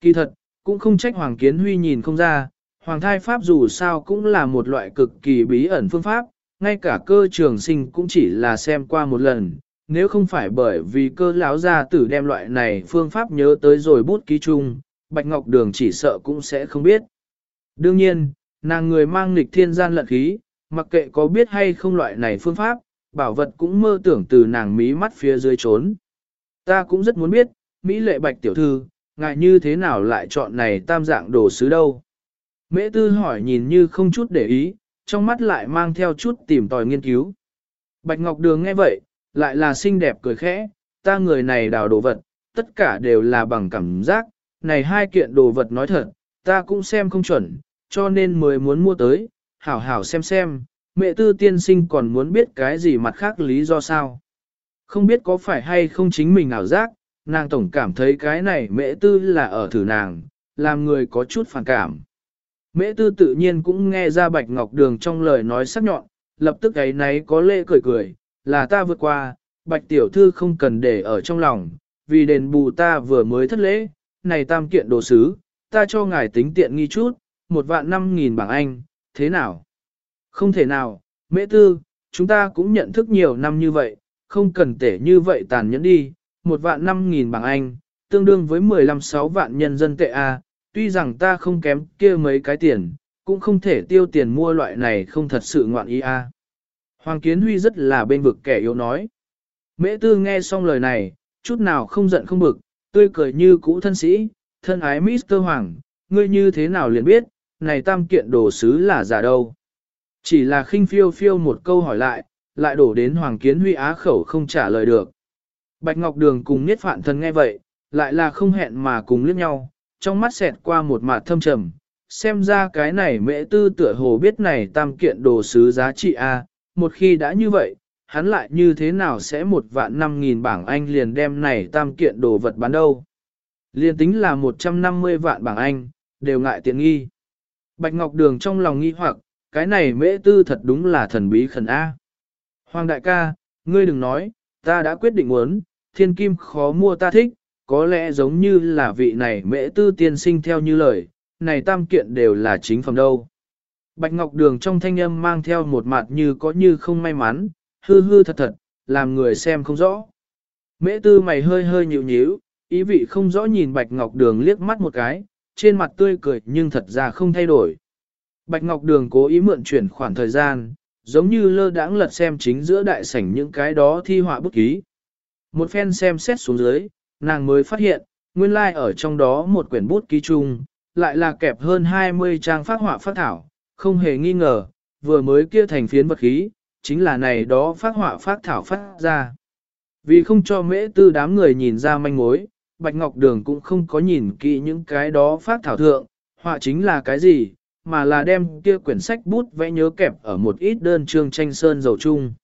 Kỳ thật, cũng không trách Hoàng Kiến Huy nhìn không ra, Hoàng thai pháp dù sao cũng là một loại cực kỳ bí ẩn phương pháp, ngay cả cơ trường sinh cũng chỉ là xem qua một lần, nếu không phải bởi vì cơ lão gia tử đem loại này phương pháp nhớ tới rồi bút ký chung, Bạch Ngọc Đường chỉ sợ cũng sẽ không biết. Đương nhiên, nàng người mang nghịch thiên gian lận khí, mặc kệ có biết hay không loại này phương pháp, bảo vật cũng mơ tưởng từ nàng mí mắt phía dưới trốn. Ta cũng rất muốn biết, Mỹ lệ Bạch Tiểu Thư, ngại như thế nào lại chọn này tam dạng đồ sứ đâu. Mễ tư hỏi nhìn như không chút để ý, trong mắt lại mang theo chút tìm tòi nghiên cứu. Bạch Ngọc Đường nghe vậy, lại là xinh đẹp cười khẽ, ta người này đào đồ vật, tất cả đều là bằng cảm giác, này hai kiện đồ vật nói thật, ta cũng xem không chuẩn, cho nên mới muốn mua tới, hảo hảo xem xem, mẹ tư tiên sinh còn muốn biết cái gì mặt khác lý do sao. Không biết có phải hay không chính mình ảo giác, nàng tổng cảm thấy cái này mẹ tư là ở thử nàng, làm người có chút phản cảm. Mễ tư tự nhiên cũng nghe ra Bạch Ngọc Đường trong lời nói sắc nhọn, lập tức ấy náy có lễ cười cười, là ta vượt qua, Bạch Tiểu Thư không cần để ở trong lòng, vì đền bù ta vừa mới thất lễ, này tam kiện đồ sứ, ta cho ngài tính tiện nghi chút, một vạn năm nghìn bảng Anh, thế nào? Không thể nào, mễ tư, chúng ta cũng nhận thức nhiều năm như vậy, không cần tể như vậy tàn nhẫn đi, một vạn năm nghìn bảng Anh, tương đương với 15-6 vạn nhân dân tệ A, tuy rằng ta không kém kia mấy cái tiền, cũng không thể tiêu tiền mua loại này không thật sự ngoạn ý a. Hoàng Kiến Huy rất là bên vực kẻ yếu nói. Mễ tư nghe xong lời này, chút nào không giận không bực, tươi cười như cũ thân sĩ, thân ái Mr. Hoàng, ngươi như thế nào liền biết, này tam kiện đồ sứ là giả đâu. Chỉ là khinh phiêu phiêu một câu hỏi lại, lại đổ đến Hoàng Kiến Huy á khẩu không trả lời được. Bạch Ngọc Đường cùng Niết Phạn Thần nghe vậy, lại là không hẹn mà cùng liếc nhau, trong mắt xẹt qua một mạt thâm trầm, xem ra cái này mễ tư tựa hồ biết này tam kiện đồ sứ giá trị A, một khi đã như vậy, hắn lại như thế nào sẽ một vạn năm nghìn bảng Anh liền đem này tam kiện đồ vật bán đâu. Liền tính là 150 vạn bảng Anh, đều ngại tiện nghi. Bạch Ngọc Đường trong lòng nghi hoặc, cái này mễ tư thật đúng là thần bí khẩn A. Hoàng đại ca, ngươi đừng nói, ta đã quyết định muốn, thiên kim khó mua ta thích, có lẽ giống như là vị này mễ tư tiên sinh theo như lời, này tam kiện đều là chính phẩm đâu. Bạch Ngọc Đường trong thanh âm mang theo một mặt như có như không may mắn, hư hư thật thật, làm người xem không rõ. Mễ tư mày hơi hơi nhịu nhíu, ý vị không rõ nhìn Bạch Ngọc Đường liếc mắt một cái, trên mặt tươi cười nhưng thật ra không thay đổi. Bạch Ngọc Đường cố ý mượn chuyển khoản thời gian, giống như lơ đãng lật xem chính giữa đại sảnh những cái đó thi họa bút ký. Một phen xem xét xuống dưới, nàng mới phát hiện, nguyên lai like ở trong đó một quyển bút ký chung, lại là kẹp hơn 20 trang phát họa phát thảo, không hề nghi ngờ, vừa mới kia thành phiến vật khí, chính là này đó phát họa phát thảo phát ra. Vì không cho mễ tư đám người nhìn ra manh mối, Bạch Ngọc Đường cũng không có nhìn kỹ những cái đó phát thảo thượng, họa chính là cái gì, mà là đem kia quyển sách bút vẽ nhớ kẹp ở một ít đơn chương tranh sơn dầu chung.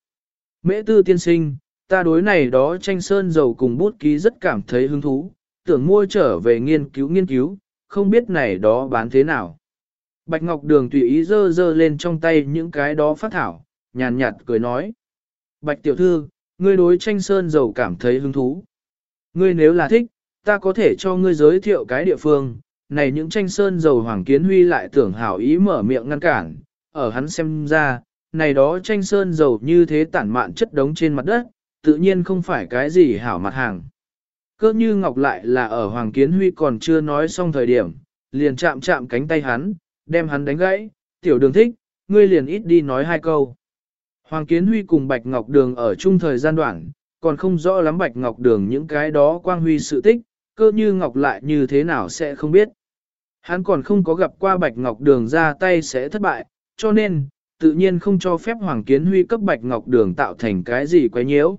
Mễ tư tiên sinh, ta đối này đó tranh sơn dầu cùng bút ký rất cảm thấy hứng thú, tưởng mua trở về nghiên cứu nghiên cứu, không biết này đó bán thế nào. Bạch Ngọc Đường tùy ý dơ dơ lên trong tay những cái đó phát thảo, nhàn nhạt cười nói. Bạch tiểu thư, ngươi đối tranh sơn dầu cảm thấy hứng thú. Ngươi nếu là thích, ta có thể cho ngươi giới thiệu cái địa phương, này những tranh sơn dầu Hoàng Kiến Huy lại tưởng hảo ý mở miệng ngăn cản, ở hắn xem ra, này đó tranh sơn dầu như thế tản mạn chất đống trên mặt đất, tự nhiên không phải cái gì hảo mặt hàng. Cơ như Ngọc lại là ở Hoàng Kiến Huy còn chưa nói xong thời điểm, liền chạm chạm cánh tay hắn, đem hắn đánh gãy, tiểu đường thích, ngươi liền ít đi nói hai câu. Hoàng Kiến Huy cùng Bạch Ngọc Đường ở chung thời gian đoạn, còn không rõ lắm Bạch Ngọc Đường những cái đó quang huy sự tích, cơ như Ngọc lại như thế nào sẽ không biết. Hắn còn không có gặp qua Bạch Ngọc Đường ra tay sẽ thất bại, cho nên, tự nhiên không cho phép Hoàng Kiến Huy cấp Bạch Ngọc Đường tạo thành cái gì quấy nhiễu.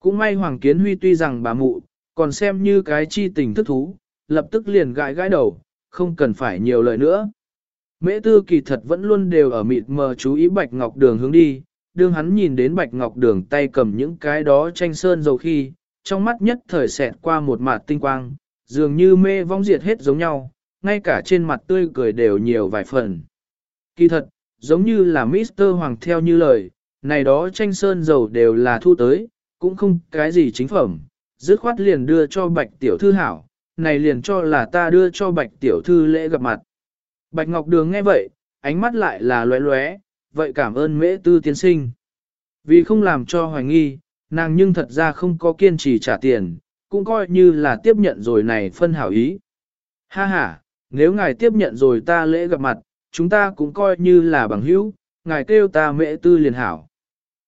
Cũng may Hoàng Kiến Huy tuy rằng bà mụ, còn xem như cái chi tình thức thú, lập tức liền gãi gãi đầu, không cần phải nhiều lời nữa. Mễ tư kỳ thật vẫn luôn đều ở mịt mờ chú ý Bạch Ngọc Đường hướng đi, đương hắn nhìn đến Bạch Ngọc Đường tay cầm những cái đó tranh sơn dầu khi, trong mắt nhất thời xẹt qua một mạt tinh quang, dường như mê vong diệt hết giống nhau, ngay cả trên mặt tươi cười đều nhiều vài phần. Kỳ thật, giống như là Mr. Hoàng theo như lời, này đó tranh sơn dầu đều là thu tới, cũng không cái gì chính phẩm, dứt khoát liền đưa cho bạch tiểu thư hảo, này liền cho là ta đưa cho bạch tiểu thư lễ gặp mặt. Bạch Ngọc Đường nghe vậy, ánh mắt lại là lóe lóe, vậy cảm ơn mễ tư tiến sinh. Vì không làm cho hoài nghi, nàng nhưng thật ra không có kiên trì trả tiền, cũng coi như là tiếp nhận rồi này phân hảo ý. Ha ha, nếu ngài tiếp nhận rồi ta lễ gặp mặt, chúng ta cũng coi như là bằng hữu, ngài kêu ta mễ tư liền hảo.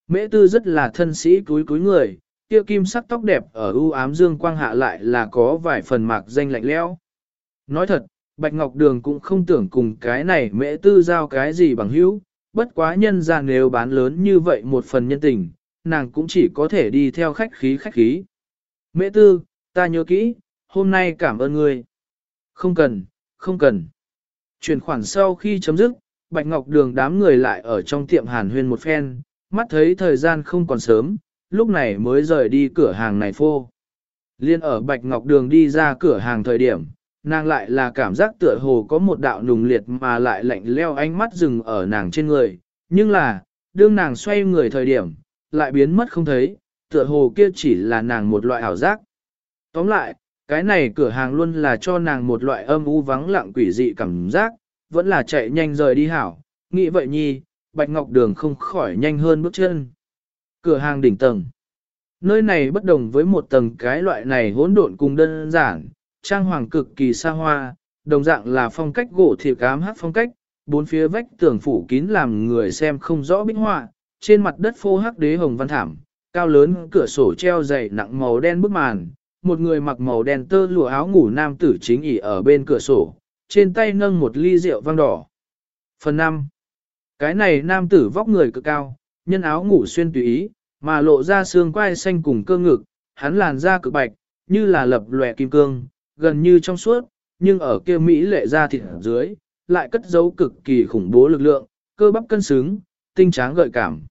Mễ tư rất là thân sĩ túi túi người, kia kim sắc tóc đẹp ở ưu ám dương quang hạ lại là có vài phần mạc danh lạnh lẽo. Nói thật, Bạch Ngọc Đường cũng không tưởng cùng cái này mễ tư giao cái gì bằng hữu, bất quá nhân ra nếu bán lớn như vậy một phần nhân tình, nàng cũng chỉ có thể đi theo khách khí khách khí. Mễ tư, ta nhớ kỹ, hôm nay cảm ơn ngươi. Không cần, không cần. Chuyển khoản sau khi chấm dứt, Bạch Ngọc Đường đám người lại ở trong tiệm hàn huyên một phen, mắt thấy thời gian không còn sớm, lúc này mới rời đi cửa hàng này phô. Liên ở Bạch Ngọc Đường đi ra cửa hàng thời điểm, nàng lại là cảm giác tựa hồ có một đạo nùng liệt mà lại lạnh leo ánh mắt dừng ở nàng trên người, nhưng là, đương nàng xoay người thời điểm, lại biến mất không thấy, tựa hồ kia chỉ là nàng một loại ảo giác. Tóm lại, cái này cửa hàng luôn là cho nàng một loại âm u vắng lặng quỷ dị cảm giác, vẫn là chạy nhanh rời đi hảo, nghĩ vậy nhi, Bạch Ngọc Đường không khỏi nhanh hơn bước chân. Cửa hàng đỉnh tầng. Nơi này bất đồng với một tầng cái loại này hỗn độn cùng đơn giản, trang hoàng cực kỳ xa hoa, đồng dạng là phong cách gỗ thiệp cám hát phong cách, bốn phía vách tường phủ kín làm người xem không rõ bích họa, trên mặt đất phô hắc đế hồng văn thảm, cao lớn cửa sổ treo dày nặng màu đen bức màn, một người mặc màu đen tơ lụa áo ngủ nam tử chính ỉ ở bên cửa sổ, trên tay nâng một ly rượu vang đỏ. Phần 5. Cái này nam tử vóc người cực cao, nhân áo ngủ xuyên tùy ý, mà lộ ra xương quai xanh cùng cơ ngực, hắn làn da cực bạch, như là lập lòe kim cương, gần như trong suốt, nhưng ở kia Mỹ lệ ra thịt dưới, lại cất giấu cực kỳ khủng bố lực lượng, cơ bắp cân xứng, tinh tráng gợi cảm.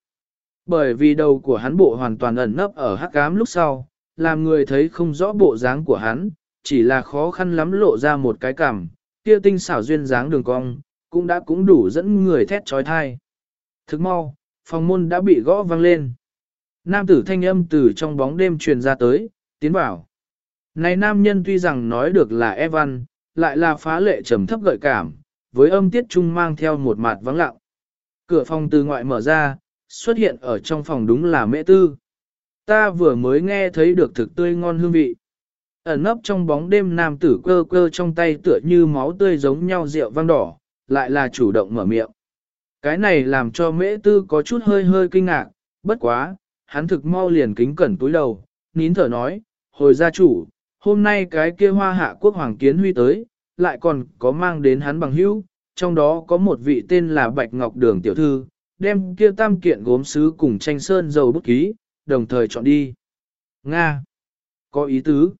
Bởi vì đầu của hắn bộ hoàn toàn ẩn nấp ở hắc ám lúc sau, làm người thấy không rõ bộ dáng của hắn, chỉ là khó khăn lắm lộ ra một cái cảm, kia tinh xảo duyên dáng đường cong, cũng đã cũng đủ dẫn người thét trói thai. Thức mau, phòng môn đã bị gõ vang lên. Nam tử thanh âm từ trong bóng đêm truyền ra tới, tiến vào. Này nam nhân tuy rằng nói được là Evan, lại là phá lệ trầm thấp gợi cảm, với âm tiết trung mang theo một mặt vắng lặng. Cửa phòng từ ngoại mở ra, xuất hiện ở trong phòng đúng là mẹ tư. Ta vừa mới nghe thấy được thực tươi ngon hương vị. Ẩn nấp trong bóng đêm nam tử cơ cơ trong tay tựa như máu tươi giống nhau rượu vang đỏ, lại là chủ động mở miệng. Cái này làm cho mễ tư có chút hơi hơi kinh ngạc, bất quá, hắn thực mau liền kính cẩn túi đầu, nín thở nói, hồi gia chủ, hôm nay cái kia hoa hạ quốc hoàng kiến huy tới, lại còn có mang đến hắn bằng hữu, trong đó có một vị tên là Bạch Ngọc Đường tiểu thư, đem kia tam kiện gốm sứ cùng tranh sơn dầu bút ký, đồng thời chọn đi. Nga! Có ý tứ.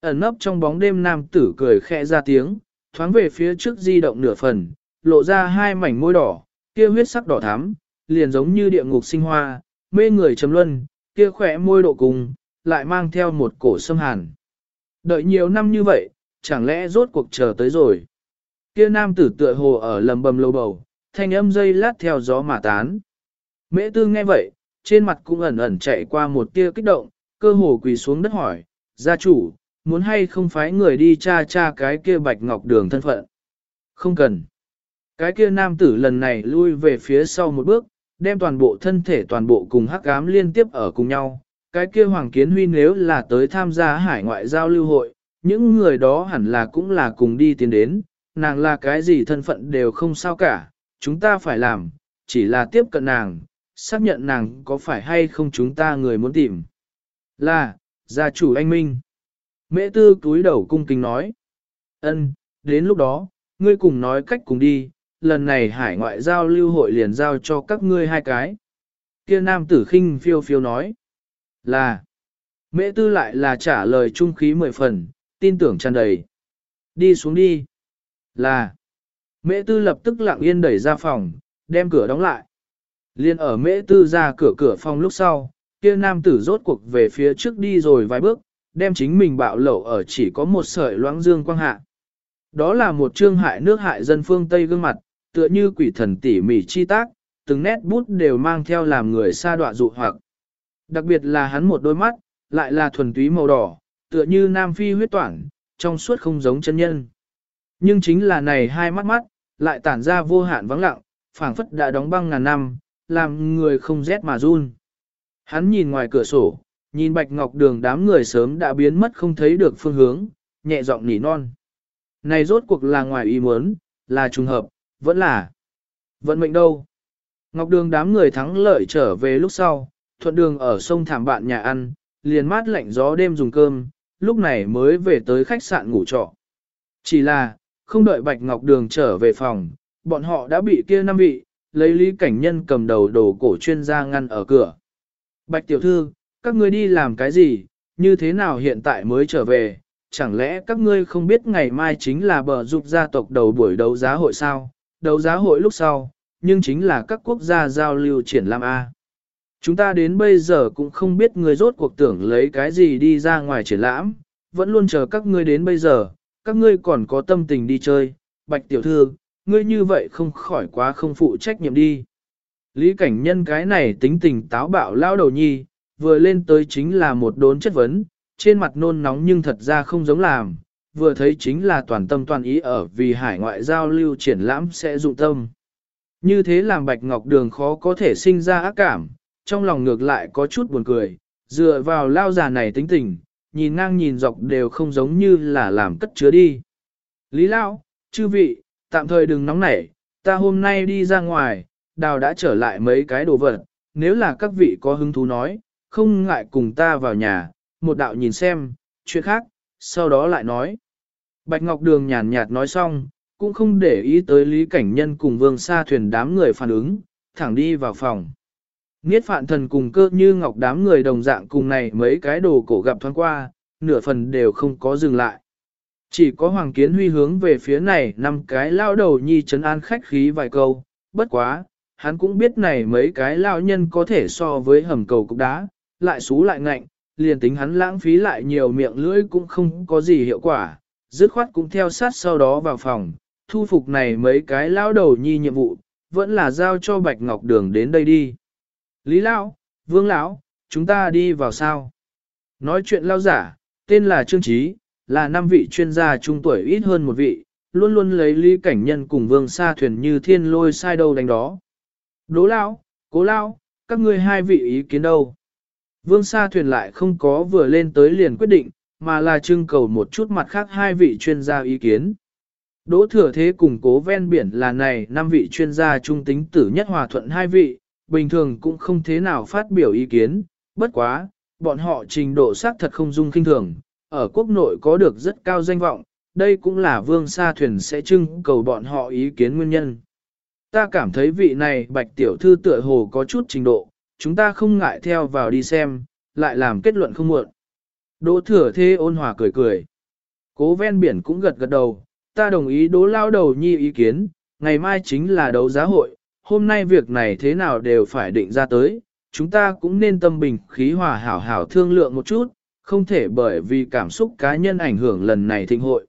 Ẩn nấp trong bóng đêm nam tử cười khẽ ra tiếng, thoáng về phía trước di động nửa phần, lộ ra hai mảnh môi đỏ, kia huyết sắc đỏ thắm, liền giống như địa ngục sinh hoa, mê người trầm luân, kia khỏe môi độ cùng, lại mang theo một cổ sâm hàn. Đợi nhiều năm như vậy, chẳng lẽ rốt cuộc chờ tới rồi. Kia nam tử tựa hồ ở lầm bầm lâu bầu, thanh âm dây lát theo gió mà tán. Mễ tư nghe vậy, trên mặt cũng ẩn ẩn chạy qua một tia kích động, cơ hồ quỳ xuống đất hỏi, gia chủ, muốn hay không phái người đi tra tra cái kia bạch ngọc đường thân phận. Không cần. Cái kia nam tử lần này lui về phía sau một bước, đem toàn bộ thân thể toàn bộ cùng hắc ám liên tiếp ở cùng nhau. Cái kia Hoàng Kiến Huy nếu là tới tham gia hải ngoại giao lưu hội, những người đó hẳn là cũng là cùng đi tiến đến, nàng là cái gì thân phận đều không sao cả, chúng ta phải làm, chỉ là tiếp cận nàng, xác nhận nàng có phải hay không chúng ta người muốn tìm. Là, gia chủ anh Minh. Mễ tư túi đầu cung kính nói. ân, đến lúc đó, ngươi cùng nói cách cùng đi, lần này hải ngoại giao lưu hội liền giao cho các ngươi hai cái. Kia nam tử khinh phiêu phiêu nói. Là. Mễ tư lại là trả lời trung khí mười phần, tin tưởng tràn đầy. Đi xuống đi. Là. Mễ tư lập tức lặng yên đẩy ra phòng, đem cửa đóng lại. Liên ở mễ tư ra cửa cửa phòng lúc sau, kia nam tử rốt cuộc về phía trước đi rồi vài bước, đem chính mình bạo lẩu ở chỉ có một sợi loãng dương quang hạ. Đó là một trương hại nước hại dân phương Tây gương mặt, tựa như quỷ thần tỉ mỉ chi tác, từng nét bút đều mang theo làm người xa đọa dụ hoặc. Đặc biệt là hắn một đôi mắt, lại là thuần túy màu đỏ, tựa như nam phi huyết toản, trong suốt không giống chân nhân. Nhưng chính là này hai mắt mắt, lại tản ra vô hạn vắng lặng, phảng phất đã đóng băng ngàn năm, làm người không rét mà run. Hắn nhìn ngoài cửa sổ, nhìn bạch ngọc đường đám người sớm đã biến mất không thấy được phương hướng, nhẹ giọng nỉ non. Này rốt cuộc là ngoài ý muốn, là trùng hợp, vẫn là vận mệnh đâu. Ngọc đường đám người thắng lợi trở về lúc sau, thuận đường ở sông thảm bạn nhà ăn, liền mát lạnh gió đêm dùng cơm, lúc này mới về tới khách sạn ngủ trọ. Chỉ là, không đợi Bạch Ngọc Đường trở về phòng, bọn họ đã bị kia năm vị, lấy lý cảnh nhân cầm đầu đồ cổ chuyên gia ngăn ở cửa. Bạch tiểu thư, các ngươi đi làm cái gì, như thế nào hiện tại mới trở về, chẳng lẽ các ngươi không biết ngày mai chính là bờ dục gia tộc đầu buổi đấu giá hội sao, đấu giá hội lúc sau, nhưng chính là các quốc gia giao lưu triển lãm A. Chúng ta đến bây giờ cũng không biết người rốt cuộc tưởng lấy cái gì đi ra ngoài triển lãm, vẫn luôn chờ các ngươi đến bây giờ, các ngươi còn có tâm tình đi chơi, bạch tiểu thư, ngươi như vậy không khỏi quá không phụ trách nhiệm đi. Lý cảnh nhân cái này tính tình táo bạo lao đầu nhi, vừa lên tới chính là một đốn chất vấn, trên mặt nôn nóng nhưng thật ra không giống làm, vừa thấy chính là toàn tâm toàn ý ở vì hải ngoại giao lưu triển lãm sẽ dụng tâm. Như thế làm Bạch Ngọc Đường khó có thể sinh ra ác cảm, trong lòng ngược lại có chút buồn cười, dựa vào lao già này tính tình, nhìn ngang nhìn dọc đều không giống như là làm cất chứa đi. Lý Lão, chư vị, tạm thời đừng nóng nảy, ta hôm nay đi ra ngoài, đào đã trở lại mấy cái đồ vật, nếu là các vị có hứng thú nói, không ngại cùng ta vào nhà, một đạo nhìn xem, chuyện khác, sau đó lại nói. Bạch Ngọc Đường nhàn nhạt nói xong, cũng không để ý tới Lý Cảnh Nhân cùng Vương Sa Thuyền đám người phản ứng, thẳng đi vào phòng. Niết phạn thần cùng cơ như ngọc đám người đồng dạng cùng này mấy cái đồ cổ gặp thoáng qua, nửa phần đều không có dừng lại. Chỉ có Hoàng Kiến Huy hướng về phía này năm cái lao đầu nhi trấn an khách khí vài câu, bất quá, hắn cũng biết này mấy cái lao nhân có thể so với hầm cầu cục đá, lại xú lại ngạnh, liền tính hắn lãng phí lại nhiều miệng lưỡi cũng không có gì hiệu quả, dứt khoát cũng theo sát sau đó vào phòng, thu phục này mấy cái lao đầu nhi nhiệm vụ, vẫn là giao cho Bạch Ngọc Đường đến đây đi. Lý Lão, Vương Lão, chúng ta đi vào sao? Nói chuyện lao giả, tên là Trương Trí, là năm vị chuyên gia trung tuổi ít hơn một vị, luôn luôn lấy Lý Cảnh Nhân cùng Vương Sa Thuyền như thiên lôi sai đâu đánh đó. Đố Lão, Cố Lão, các ngươi hai vị ý kiến đâu? Vương Sa Thuyền lại không có vừa lên tới liền quyết định, mà là trưng cầu một chút mặt khác hai vị chuyên gia ý kiến. Đỗ thừa thế cùng cố ven biển là này năm vị chuyên gia trung tính tử nhất hòa thuận hai vị, bình thường cũng không thế nào phát biểu ý kiến, bất quá, bọn họ trình độ xác thật không dung kinh thường, ở quốc nội có được rất cao danh vọng, đây cũng là vương sa thuyền sẽ trưng cầu bọn họ ý kiến nguyên nhân. Ta cảm thấy vị này bạch tiểu thư tựa hồ có chút trình độ, chúng ta không ngại theo vào đi xem, lại làm kết luận không muộn. Đỗ thừa thế ôn hòa cười cười. Cố ven biển cũng gật gật đầu, ta đồng ý Đỗ lao đầu nhi ý kiến, ngày mai chính là đấu giá hội, hôm nay việc này thế nào đều phải định ra tới, chúng ta cũng nên tâm bình khí hòa hảo hảo thương lượng một chút, không thể bởi vì cảm xúc cá nhân ảnh hưởng lần này thịnh hội.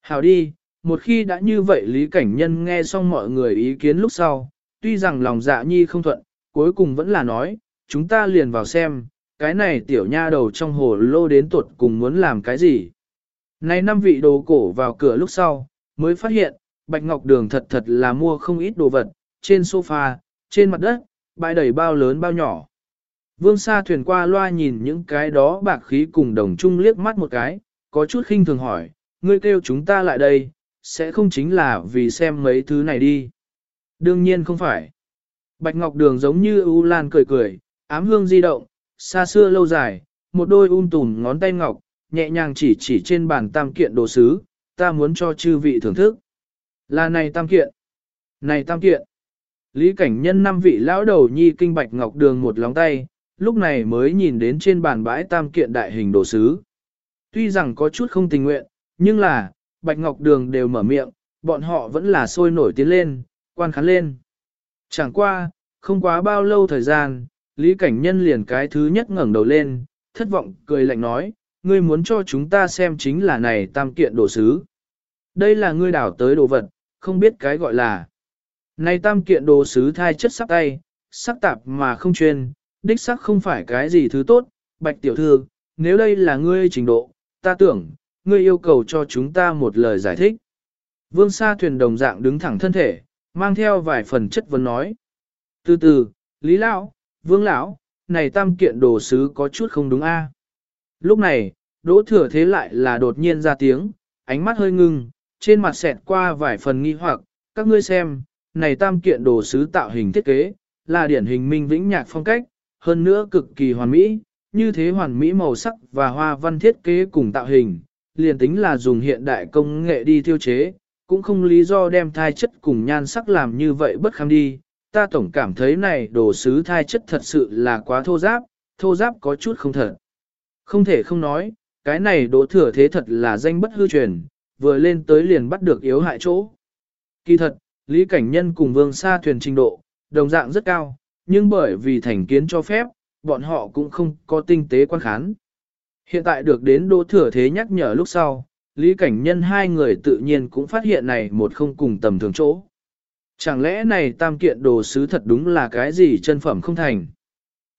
Hảo đi, một khi đã như vậy Lý Cảnh Nhân nghe xong mọi người ý kiến lúc sau, tuy rằng lòng dạ nhi không thuận, cuối cùng vẫn là nói, chúng ta liền vào xem, cái này tiểu nha đầu trong hồ lô đến tuột cùng muốn làm cái gì. Này năm vị đồ cổ vào cửa lúc sau, mới phát hiện, Bạch Ngọc Đường thật thật là mua không ít đồ vật, trên sofa, trên mặt đất, bãi đầy bao lớn bao nhỏ. Vương Sa thuyền qua loa nhìn những cái đó bạc khí cùng đồng chung liếc mắt một cái, có chút khinh thường hỏi, ngươi kêu chúng ta lại đây, sẽ không chính là vì xem mấy thứ này đi. Đương nhiên không phải. Bạch Ngọc Đường giống như U Lan cười cười, ám hương di động, xa xưa lâu dài, một đôi um tùm ngón tay ngọc, nhẹ nhàng chỉ chỉ trên bàn tam kiện đồ sứ, ta muốn cho chư vị thưởng thức. Là này tam kiện. Này tam kiện. Lý cảnh nhân năm vị lão đầu nhi kinh bạch ngọc đường một lóng tay, lúc này mới nhìn đến trên bàn bãi tam kiện đại hình đồ sứ. Tuy rằng có chút không tình nguyện, nhưng là, bạch ngọc đường đều mở miệng, bọn họ vẫn là sôi nổi tiến lên, quan khán lên. Chẳng qua, không quá bao lâu thời gian, Lý cảnh nhân liền cái thứ nhất ngẩng đầu lên, thất vọng cười lạnh nói, ngươi muốn cho chúng ta xem chính là này tam kiện đồ sứ. Đây là ngươi đảo tới đồ vật, không biết cái gọi là. Này tam kiện đồ sứ thai chất sắc tay, sắc tạp mà không chuyên, đích sắc không phải cái gì thứ tốt, bạch tiểu thư, nếu đây là ngươi trình độ, ta tưởng, ngươi yêu cầu cho chúng ta một lời giải thích. Vương Sa thuyền đồng dạng đứng thẳng thân thể, mang theo vài phần chất vấn nói. Từ từ, Lý Lão, Vương Lão, này tam kiện đồ sứ có chút không đúng a. Lúc này, đỗ thừa thế lại là đột nhiên ra tiếng, ánh mắt hơi ngưng, trên mặt xẹt qua vài phần nghi hoặc, các ngươi xem, này tam kiện đồ sứ tạo hình thiết kế, là điển hình minh vĩnh nhạc phong cách, hơn nữa cực kỳ hoàn mỹ, như thế hoàn mỹ màu sắc và hoa văn thiết kế cùng tạo hình, liền tính là dùng hiện đại công nghệ đi tiêu chế, cũng không lý do đem thai chất cùng nhan sắc làm như vậy bất kham đi. Ta tổng cảm thấy này đồ sứ thai chất thật sự là quá thô giáp, thô giáp có chút không thật. Không thể không nói, cái này đỗ thừa thế thật là danh bất hư truyền, vừa lên tới liền bắt được yếu hại chỗ. Kỳ thật, Lý Cảnh Nhân cùng Vương Sa thuyền trình độ, đồng dạng rất cao, nhưng bởi vì thành kiến cho phép, bọn họ cũng không có tinh tế quan khán. Hiện tại được đến đỗ thừa thế nhắc nhở lúc sau, Lý Cảnh Nhân hai người tự nhiên cũng phát hiện này một không cùng tầm thường chỗ. Chẳng lẽ này tam kiện đồ sứ thật đúng là cái gì chân phẩm không thành?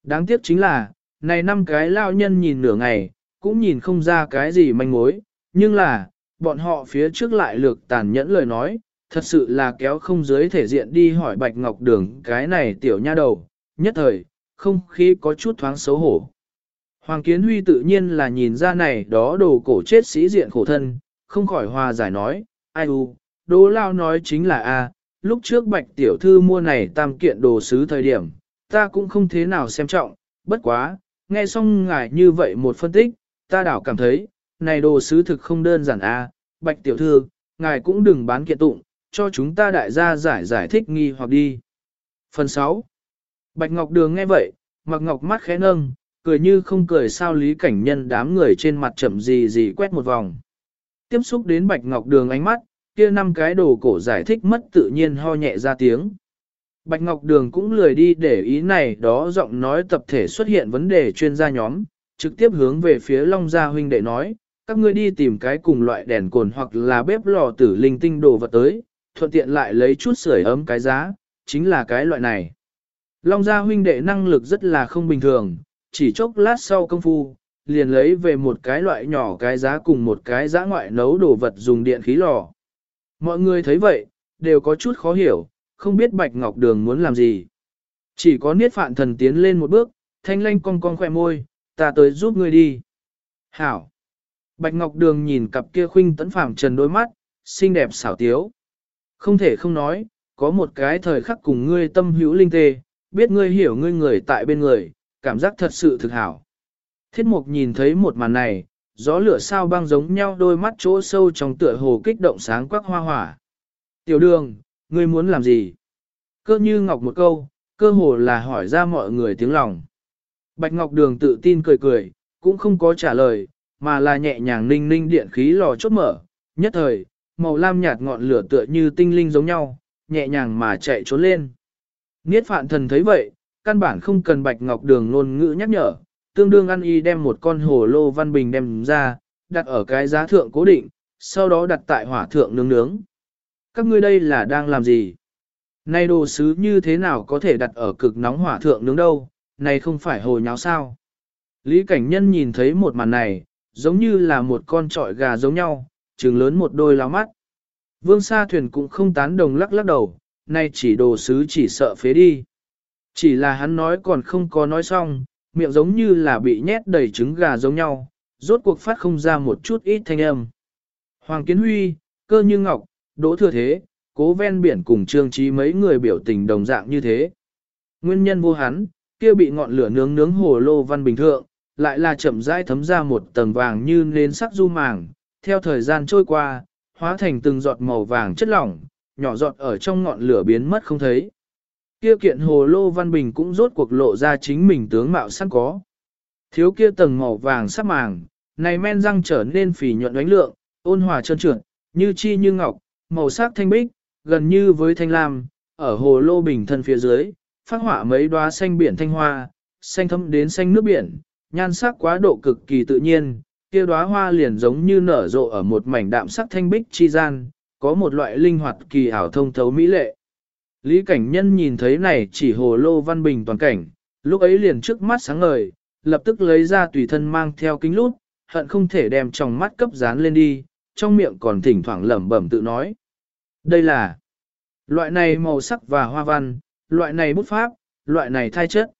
Đáng tiếc chính là, này năm cái lao nhân nhìn nửa ngày, cũng nhìn không ra cái gì manh mối, nhưng là, bọn họ phía trước lại lược tàn nhẫn lời nói, thật sự là kéo không dưới thể diện đi hỏi Bạch Ngọc Đường cái này tiểu nha đầu, nhất thời, không khí có chút thoáng xấu hổ. Hoàng Kiến Huy tự nhiên là nhìn ra này đó đồ cổ chết sĩ diện khổ thân, không khỏi hòa giải nói, ai u, đồ lao nói chính là a lúc trước Bạch Tiểu Thư mua này tam kiện đồ sứ thời điểm, ta cũng không thế nào xem trọng, bất quá, nghe xong ngài như vậy một phân tích, ta đảo cảm thấy, này đồ sứ thực không đơn giản a, bạch tiểu thư, ngài cũng đừng bán kiện tụng, cho chúng ta đại gia giải giải thích nghi hoặc đi. Phần 6 Bạch Ngọc Đường nghe vậy, mặc ngọc mắt khẽ nâng, cười như không cười sao lý cảnh nhân đám người trên mặt chậm gì gì quét một vòng. Tiếp xúc đến Bạch Ngọc Đường ánh mắt, kia năm cái đồ cổ giải thích mất tự nhiên ho nhẹ ra tiếng. Bạch Ngọc Đường cũng lười đi để ý này đó giọng nói tập thể xuất hiện vấn đề chuyên gia nhóm, trực tiếp hướng về phía Long Gia huynh đệ nói, các ngươi đi tìm cái cùng loại đèn cồn hoặc là bếp lò tử linh tinh đồ vật tới, thuận tiện lại lấy chút sưởi ấm cái giá, chính là cái loại này. Long Gia huynh đệ năng lực rất là không bình thường, chỉ chốc lát sau công phu, liền lấy về một cái loại nhỏ cái giá cùng một cái giá ngoại nấu đồ vật dùng điện khí lò. Mọi người thấy vậy, đều có chút khó hiểu, không biết Bạch Ngọc Đường muốn làm gì. Chỉ có niết phạn thần tiến lên một bước, thanh lanh cong cong khỏe môi, ta tới giúp ngươi đi. Hảo! Bạch Ngọc Đường nhìn cặp kia khuynh tấn phàm trần đôi mắt, xinh đẹp xảo tiếu. Không thể không nói, có một cái thời khắc cùng ngươi tâm hữu linh tê, biết ngươi hiểu ngươi người tại bên người, cảm giác thật sự thực hảo. Thiết mục nhìn thấy một màn này, gió lửa sao băng giống nhau đôi mắt chỗ sâu trong tựa hồ kích động sáng quắc hoa hỏa. Tiểu đường, ngươi muốn làm gì? Cơ như ngọc một câu, cơ hồ là hỏi ra mọi người tiếng lòng. Bạch Ngọc Đường tự tin cười cười, cũng không có trả lời, mà là nhẹ nhàng ninh ninh điện khí lò chốt mở. Nhất thời, màu lam nhạt ngọn lửa tựa như tinh linh giống nhau, nhẹ nhàng mà chạy trốn lên. Niết phạn thần thấy vậy, căn bản không cần Bạch Ngọc Đường ngôn ngữ nhắc nhở, tương đương ăn y đem một con hồ lô văn bình đem ra, đặt ở cái giá thượng cố định, sau đó đặt tại hỏa thượng nướng nướng. Các ngươi đây là đang làm gì? Này đồ sứ như thế nào có thể đặt ở cực nóng hỏa thượng nướng đâu, này không phải hồ nháo sao? Lý cảnh nhân nhìn thấy một màn này, giống như là một con trọi gà giống nhau, trừng lớn một đôi láo mắt. Vương Sa Thuyền cũng không tán đồng lắc lắc đầu, nay chỉ đồ sứ chỉ sợ phế đi. Chỉ là hắn nói còn không có nói xong, miệng giống như là bị nhét đầy trứng gà giống nhau, rốt cuộc phát không ra một chút ít thanh âm. Hoàng Kiến Huy, cơ như ngọc, đỗ thừa thế, cố ven biển cùng trương trí mấy người biểu tình đồng dạng như thế. Nguyên nhân vô hắn, kia bị ngọn lửa nướng nướng hồ lô văn bình thượng, lại là chậm rãi thấm ra một tầng vàng như nến sắc du màng, theo thời gian trôi qua, hóa thành từng giọt màu vàng chất lỏng, nhỏ giọt ở trong ngọn lửa biến mất không thấy. Kia kiện hồ lô văn bình cũng rốt cuộc lộ ra chính mình tướng mạo sẵn có. Thiếu kia tầng màu vàng sắc màng, này men răng trở nên phì nhuận ánh lượng, ôn hòa trơn trượt, như chi như ngọc, màu sắc thanh bích, gần như với thanh lam, ở hồ lô bình thân phía dưới, phát hỏa mấy đóa xanh biển thanh hoa, xanh thấm đến xanh nước biển, nhan sắc quá độ cực kỳ tự nhiên, kia đóa hoa liền giống như nở rộ ở một mảnh đạm sắc thanh bích chi gian, có một loại linh hoạt kỳ ảo thông thấu mỹ lệ. Lý cảnh nhân nhìn thấy này chỉ hồ lô văn bình toàn cảnh, lúc ấy liền trước mắt sáng ngời, lập tức lấy ra tùy thân mang theo kính lút, hận không thể đem trong mắt cấp dán lên đi, trong miệng còn thỉnh thoảng lẩm bẩm tự nói. Đây là loại này màu sắc và hoa văn, loại này bút pháp, loại này thai chất.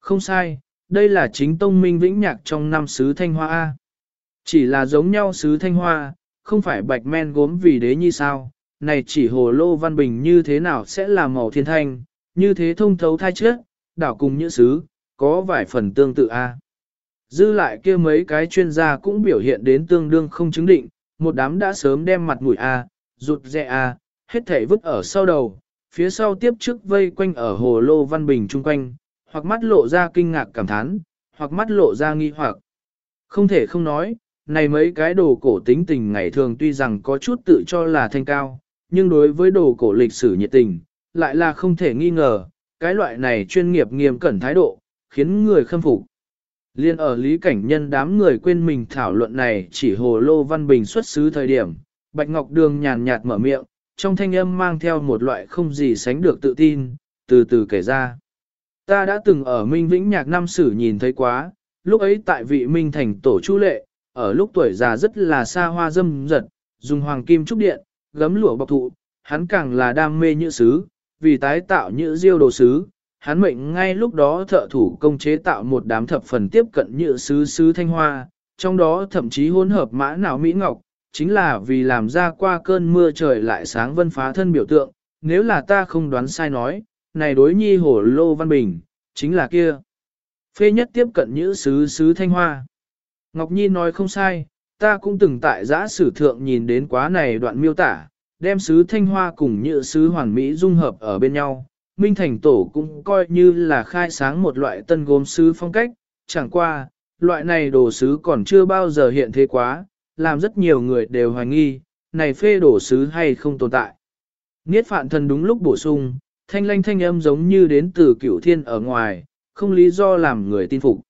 Không sai, đây là chính tông minh vĩnh nhạc trong năm sứ thanh hoa A. Chỉ là giống nhau sứ thanh hoa, không phải bạch men gốm vì đế như sao, này chỉ hồ lô văn bình như thế nào sẽ là màu thiên thanh, như thế thông thấu thai trước, đảo cùng những sứ, có vài phần tương tự A. Dư lại kia mấy cái chuyên gia cũng biểu hiện đến tương đương không chứng định, một đám đã sớm đem mặt mũi A, rụt rè A, hết thể vứt ở sau đầu, phía sau tiếp trước vây quanh ở hồ lô văn bình chung quanh, hoặc mắt lộ ra kinh ngạc cảm thán, hoặc mắt lộ ra nghi hoặc. Không thể không nói, này mấy cái đồ cổ tính tình ngày thường tuy rằng có chút tự cho là thanh cao, nhưng đối với đồ cổ lịch sử nhiệt tình, lại là không thể nghi ngờ, cái loại này chuyên nghiệp nghiêm cẩn thái độ, khiến người khâm phục. Liên ở lý cảnh nhân đám người quên mình thảo luận này chỉ hồ lô văn bình xuất xứ thời điểm, Bạch Ngọc Đường nhàn nhạt mở miệng, trong thanh âm mang theo một loại không gì sánh được tự tin, từ từ kể ra. Ta đã từng ở Minh Vĩnh Nhạc Nam Sử nhìn thấy quá, lúc ấy tại vị Minh Thành Tổ Chu Lệ, ở lúc tuổi già rất là xa hoa dâm dật, dùng hoàng kim trúc điện, gấm lụa bọc thụ, hắn càng là đam mê nhựa sứ, vì tái tạo nhựa diêu đồ sứ, hắn mệnh ngay lúc đó thợ thủ công chế tạo một đám thập phần tiếp cận nhựa sứ sứ thanh hoa, trong đó thậm chí hỗn hợp mã não Mỹ Ngọc, chính là vì làm ra qua cơn mưa trời lại sáng vân phá thân biểu tượng, nếu là ta không đoán sai nói, này đối nhi hổ lô văn bình, chính là kia. Phê nhất tiếp cận nhữ sứ sứ thanh hoa. Ngọc Nhi nói không sai, ta cũng từng tại giã sử thượng nhìn đến quá này đoạn miêu tả, đem sứ thanh hoa cùng nhựa sứ hoàn mỹ dung hợp ở bên nhau. Minh Thành Tổ cũng coi như là khai sáng một loại tân gốm sứ phong cách, chẳng qua, loại này đồ sứ còn chưa bao giờ hiện thế quá, làm rất nhiều người đều hoài nghi, này phê đồ sứ hay không tồn tại. Niết phạn thần đúng lúc bổ sung, thanh lanh thanh âm giống như đến từ cửu thiên ở ngoài, không lý do làm người tin phục.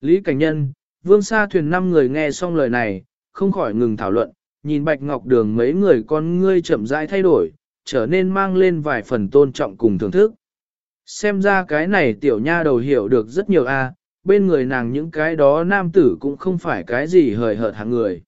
Lý Cảnh Nhân, Vương Sa Thuyền năm người nghe xong lời này, không khỏi ngừng thảo luận, nhìn Bạch Ngọc Đường mấy người con ngươi chậm rãi thay đổi, trở nên mang lên vài phần tôn trọng cùng thưởng thức. Xem ra cái này tiểu nha đầu hiểu được rất nhiều a, bên người nàng những cái đó nam tử cũng không phải cái gì hời hợt hạng người.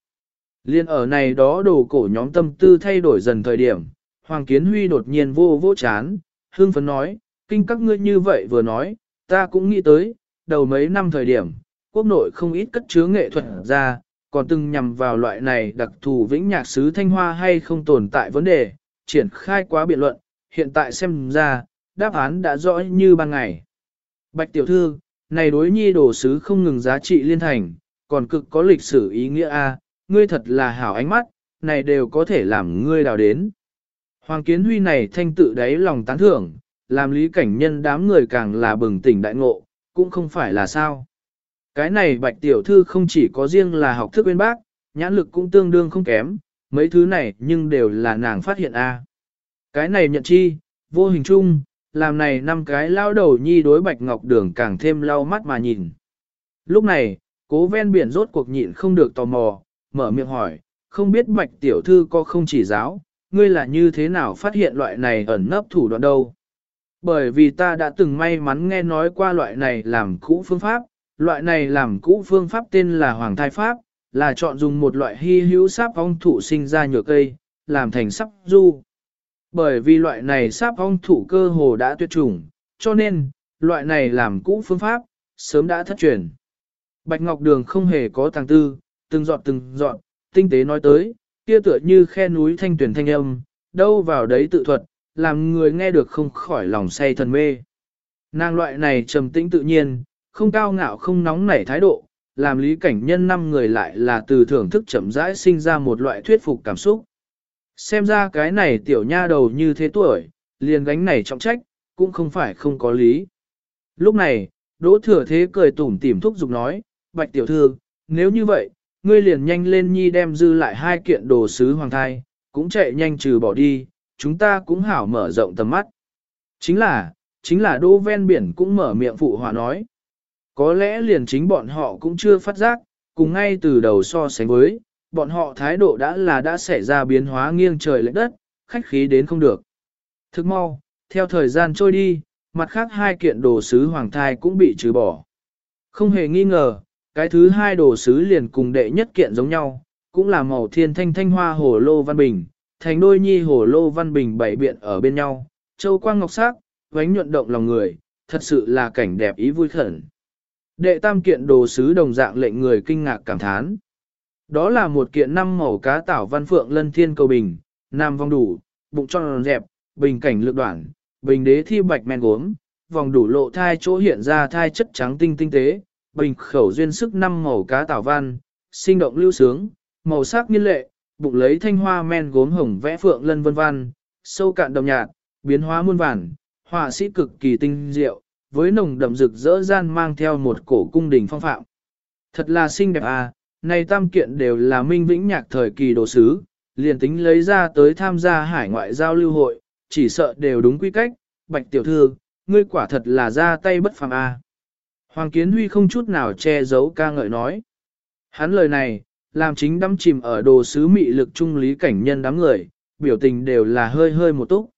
Liên ở này đó đồ cổ nhóm tâm tư thay đổi dần thời điểm, Hoàng Kiến Huy đột nhiên vô vô chán, hương phấn nói, kinh các ngươi như vậy vừa nói, ta cũng nghĩ tới, đầu mấy năm thời điểm, quốc nội không ít cất chứa nghệ thuật ra, còn từng nhằm vào loại này đặc thù vĩnh nhạc sứ thanh hoa hay không tồn tại vấn đề, triển khai quá biện luận, hiện tại xem ra, đáp án đã rõ như ban ngày. Bạch tiểu thư, này đối nhi đồ sứ không ngừng giá trị liên thành, còn cực có lịch sử ý nghĩa a, ngươi thật là hảo ánh mắt, này đều có thể làm ngươi đào đến. Hoàng Kiến Huy này thanh tự đáy lòng tán thưởng, làm lý cảnh nhân đám người càng là bừng tỉnh đại ngộ, cũng không phải là sao. Cái này bạch tiểu thư không chỉ có riêng là học thức bên bác, nhãn lực cũng tương đương không kém, mấy thứ này nhưng đều là nàng phát hiện a. Cái này nhận chi, vô hình chung, làm này năm cái lao đầu nhi đối bạch ngọc đường càng thêm lau mắt mà nhìn. Lúc này, cố ven biển rốt cuộc nhịn không được tò mò, mở miệng hỏi, không biết bạch tiểu thư có không chỉ giáo, ngươi là như thế nào phát hiện loại này ẩn nấp thủ đoạn đâu. Bởi vì ta đã từng may mắn nghe nói qua loại này làm cũ phương pháp, loại này làm cũ phương pháp tên là hoàng thai pháp, là chọn dùng một loại hy hữu sáp ong thụ sinh ra nhựa cây, làm thành sắp du. Bởi vì loại này sáp ong thụ cơ hồ đã tuyệt chủng, cho nên, loại này làm cũ phương pháp, sớm đã thất truyền. Bạch Ngọc Đường không hề có tàng tư, từng dọn từng dọn, tinh tế nói tới, kia tựa như khe núi thanh tuyển thanh âm, đâu vào đấy tự thuật, làm người nghe được không khỏi lòng say thần mê. Nàng loại này trầm tĩnh tự nhiên, không cao ngạo không nóng nảy thái độ, làm lý cảnh nhân năm người lại là từ thưởng thức chậm rãi sinh ra một loại thuyết phục cảm xúc. Xem ra cái này tiểu nha đầu như thế tuổi, liền gánh này trọng trách, cũng không phải không có lý. Lúc này, Đỗ Thừa Thế cười tủm tỉm thúc giục nói, Bạch tiểu thư, nếu như vậy, ngươi liền nhanh lên nhi đem dư lại hai kiện đồ sứ hoàng thai, cũng chạy nhanh trừ bỏ đi, chúng ta cũng hảo mở rộng tầm mắt. Chính là, chính là đỗ ven biển cũng mở miệng phụ hòa nói. Có lẽ liền chính bọn họ cũng chưa phát giác, cùng ngay từ đầu so sánh với, bọn họ thái độ đã là đã xảy ra biến hóa nghiêng trời lệch đất, khách khí đến không được. Thức mau, theo thời gian trôi đi, mặt khác hai kiện đồ sứ hoàng thai cũng bị trừ bỏ. Không hề nghi ngờ, cái thứ hai đồ sứ liền cùng đệ nhất kiện giống nhau, cũng là màu thiên thanh thanh hoa hồ lô văn bình, thành đôi nhi hồ lô văn bình bảy biện ở bên nhau, châu quang ngọc sắc, vánh nhuận động lòng người, thật sự là cảnh đẹp ý vui khẩn. Đệ tam kiện đồ sứ đồng dạng lệnh người kinh ngạc cảm thán. Đó là một kiện năm màu cá tảo văn phượng lân thiên cầu bình, nam vòng đủ, bụng tròn dẹp, bình cảnh lược đoạn, bình đế thi bạch men gốm, vòng đủ lộ thai chỗ hiện ra thai chất trắng tinh tinh tế, bình khẩu duyên sức năm màu cá tảo văn, sinh động lưu sướng, màu sắc nghiên lệ, bụng lấy thanh hoa men gốm hồng vẽ phượng lân vân văn, sâu cạn đồng nhạt, biến hóa muôn vàn, họa sĩ cực kỳ tinh diệu, với nồng đậm rực rỡ gian mang theo một cổ cung đình phong phạm. Thật là xinh đẹp à, này tam kiện đều là minh vĩnh nhạc thời kỳ đồ sứ, liền tính lấy ra tới tham gia hải ngoại giao lưu hội, chỉ sợ đều đúng quy cách, bạch tiểu thư, ngươi quả thật là ra tay bất phàm à. Hoàng Kiến Huy không chút nào che giấu ca ngợi nói. Hắn lời này, làm chính đắm chìm ở đồ sứ mị lực trung lý cảnh nhân đám người, biểu tình đều là hơi hơi một túc.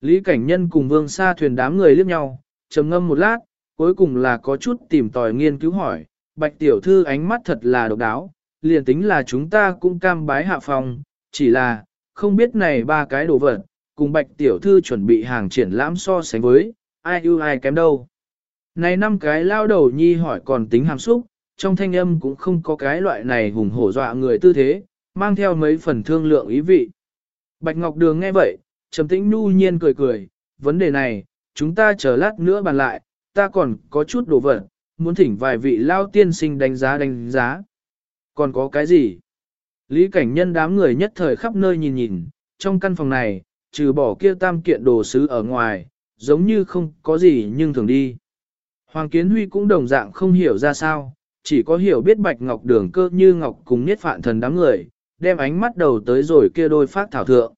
Lý cảnh nhân cùng vương sa thuyền đám người liếc nhau, trầm ngâm một lát, cuối cùng là có chút tìm tòi nghiên cứu hỏi, bạch tiểu thư ánh mắt thật là độc đáo, liền tính là chúng ta cũng cam bái hạ phòng, chỉ là, không biết này ba cái đồ vật, cùng bạch tiểu thư chuẩn bị hàng triển lãm so sánh với, ai ưu ai kém đâu. Này năm cái lao đầu nhi hỏi còn tính hàm xúc, trong thanh âm cũng không có cái loại này hùng hổ dọa người tư thế, mang theo mấy phần thương lượng ý vị. Bạch Ngọc Đường nghe vậy, trầm tĩnh nu nhiên cười cười, vấn đề này, chúng ta chờ lát nữa bàn lại, ta còn có chút đồ vật, muốn thỉnh vài vị lao tiên sinh đánh giá đánh giá. Còn có cái gì? Lý cảnh nhân đám người nhất thời khắp nơi nhìn nhìn, trong căn phòng này, trừ bỏ kia tam kiện đồ sứ ở ngoài, giống như không có gì nhưng thường đi. Hoàng Kiến Huy cũng đồng dạng không hiểu ra sao, chỉ có hiểu biết bạch ngọc đường cơ như ngọc cùng niết phạn thần đám người, đem ánh mắt đầu tới rồi kia đôi phát thảo thượng.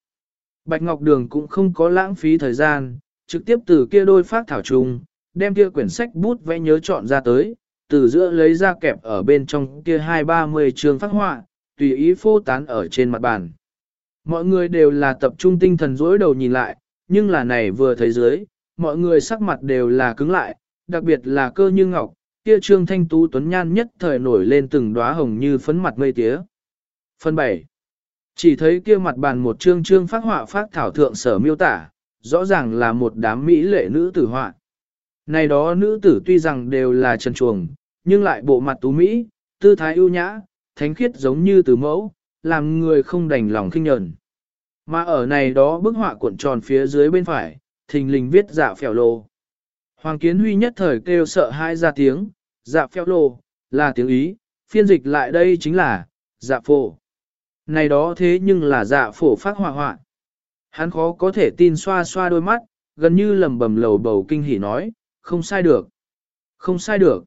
Bạch ngọc đường cũng không có lãng phí thời gian, trực tiếp từ kia đôi phát thảo trùng, đem kia quyển sách bút vẽ nhớ chọn ra tới, từ giữa lấy ra kẹp ở bên trong kia hai ba mươi trường phát họa, tùy ý phô tán ở trên mặt bàn. Mọi người đều là tập trung tinh thần dối đầu nhìn lại, nhưng là này vừa thấy dưới, mọi người sắc mặt đều là cứng lại, đặc biệt là cơ như ngọc, kia trương thanh tú tuấn nhan nhất thời nổi lên từng đóa hồng như phấn mặt mây tía. Phần 7. Chỉ thấy kia mặt bàn một trương trương phát họa phát thảo thượng sở miêu tả, rõ ràng là một đám mỹ lệ nữ tử họa. Này đó nữ tử tuy rằng đều là trần chuồng, nhưng lại bộ mặt tú mỹ, tư thái ưu nhã, thánh khiết giống như từ mẫu, làm người không đành lòng kinh nhẫn. Mà ở này đó bức họa cuộn tròn phía dưới bên phải, thình lình viết dạ phèo lô. Hoàng Kiến Huy nhất thời kêu sợ hai ra tiếng, dạ phèo lô, là tiếng Ý, phiên dịch lại đây chính là, dạ phổ. Này đó thế nhưng là dạ phổ phát họa họa. Hắn khó có thể tin xoa xoa đôi mắt, gần như lầm bầm lầu bầu kinh hỉ nói, không sai được. Không sai được.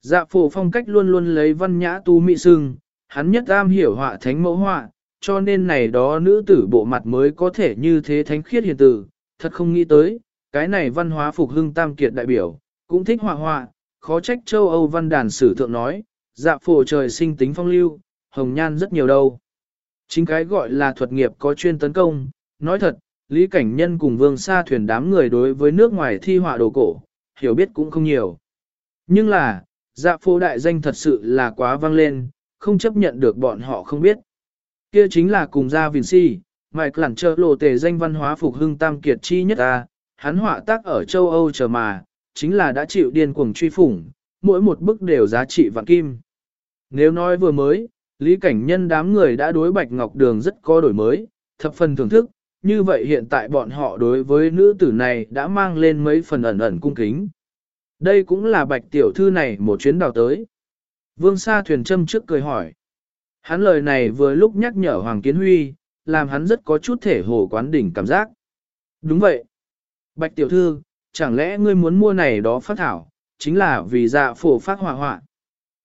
Dạ phổ phong cách luôn luôn lấy văn nhã tu mị sưng, hắn nhất am hiểu họa thánh mẫu họa, cho nên này đó nữ tử bộ mặt mới có thể như thế thánh khiết hiền tử, thật không nghĩ tới, cái này văn hóa phục hưng tam kiệt đại biểu, cũng thích họa họa, khó trách châu Âu văn đàn sử thượng nói, dạ phổ trời sinh tính phong lưu, hồng nhan rất nhiều đâu. Chính cái gọi là thuật nghiệp có chuyên tấn công, nói thật, Lý Cảnh Nhân cùng Vương Sa thuyền đám người đối với nước ngoài thi họa đồ cổ, hiểu biết cũng không nhiều. Nhưng là, dạ phổ đại danh thật sự là quá vang lên, không chấp nhận được bọn họ không biết. Kia chính là cùng gia Vinci, mạch lẳng trợ lộ tề danh văn hóa phục hưng tam kiệt chi nhất ta, hắn họa tác ở châu Âu chờ mà, chính là đã chịu điên cuồng truy phủng, mỗi một bức đều giá trị vạn kim. Nếu nói vừa mới, Lý Cảnh Nhân đám người đã đối Bạch Ngọc Đường rất có đổi mới, thập phần thưởng thức, như vậy hiện tại bọn họ đối với nữ tử này đã mang lên mấy phần ẩn ẩn cung kính. Đây cũng là Bạch Tiểu Thư này một chuyến đào tới. Vương Sa Thuyền Trâm trước cười hỏi. Hắn lời này vừa lúc nhắc nhở Hoàng Kiến Huy, làm hắn rất có chút thể hồ quán đỉnh cảm giác. Đúng vậy. Bạch Tiểu Thư, chẳng lẽ ngươi muốn mua này đó phát thảo, chính là vì dạ phổ phát hỏa hoạn.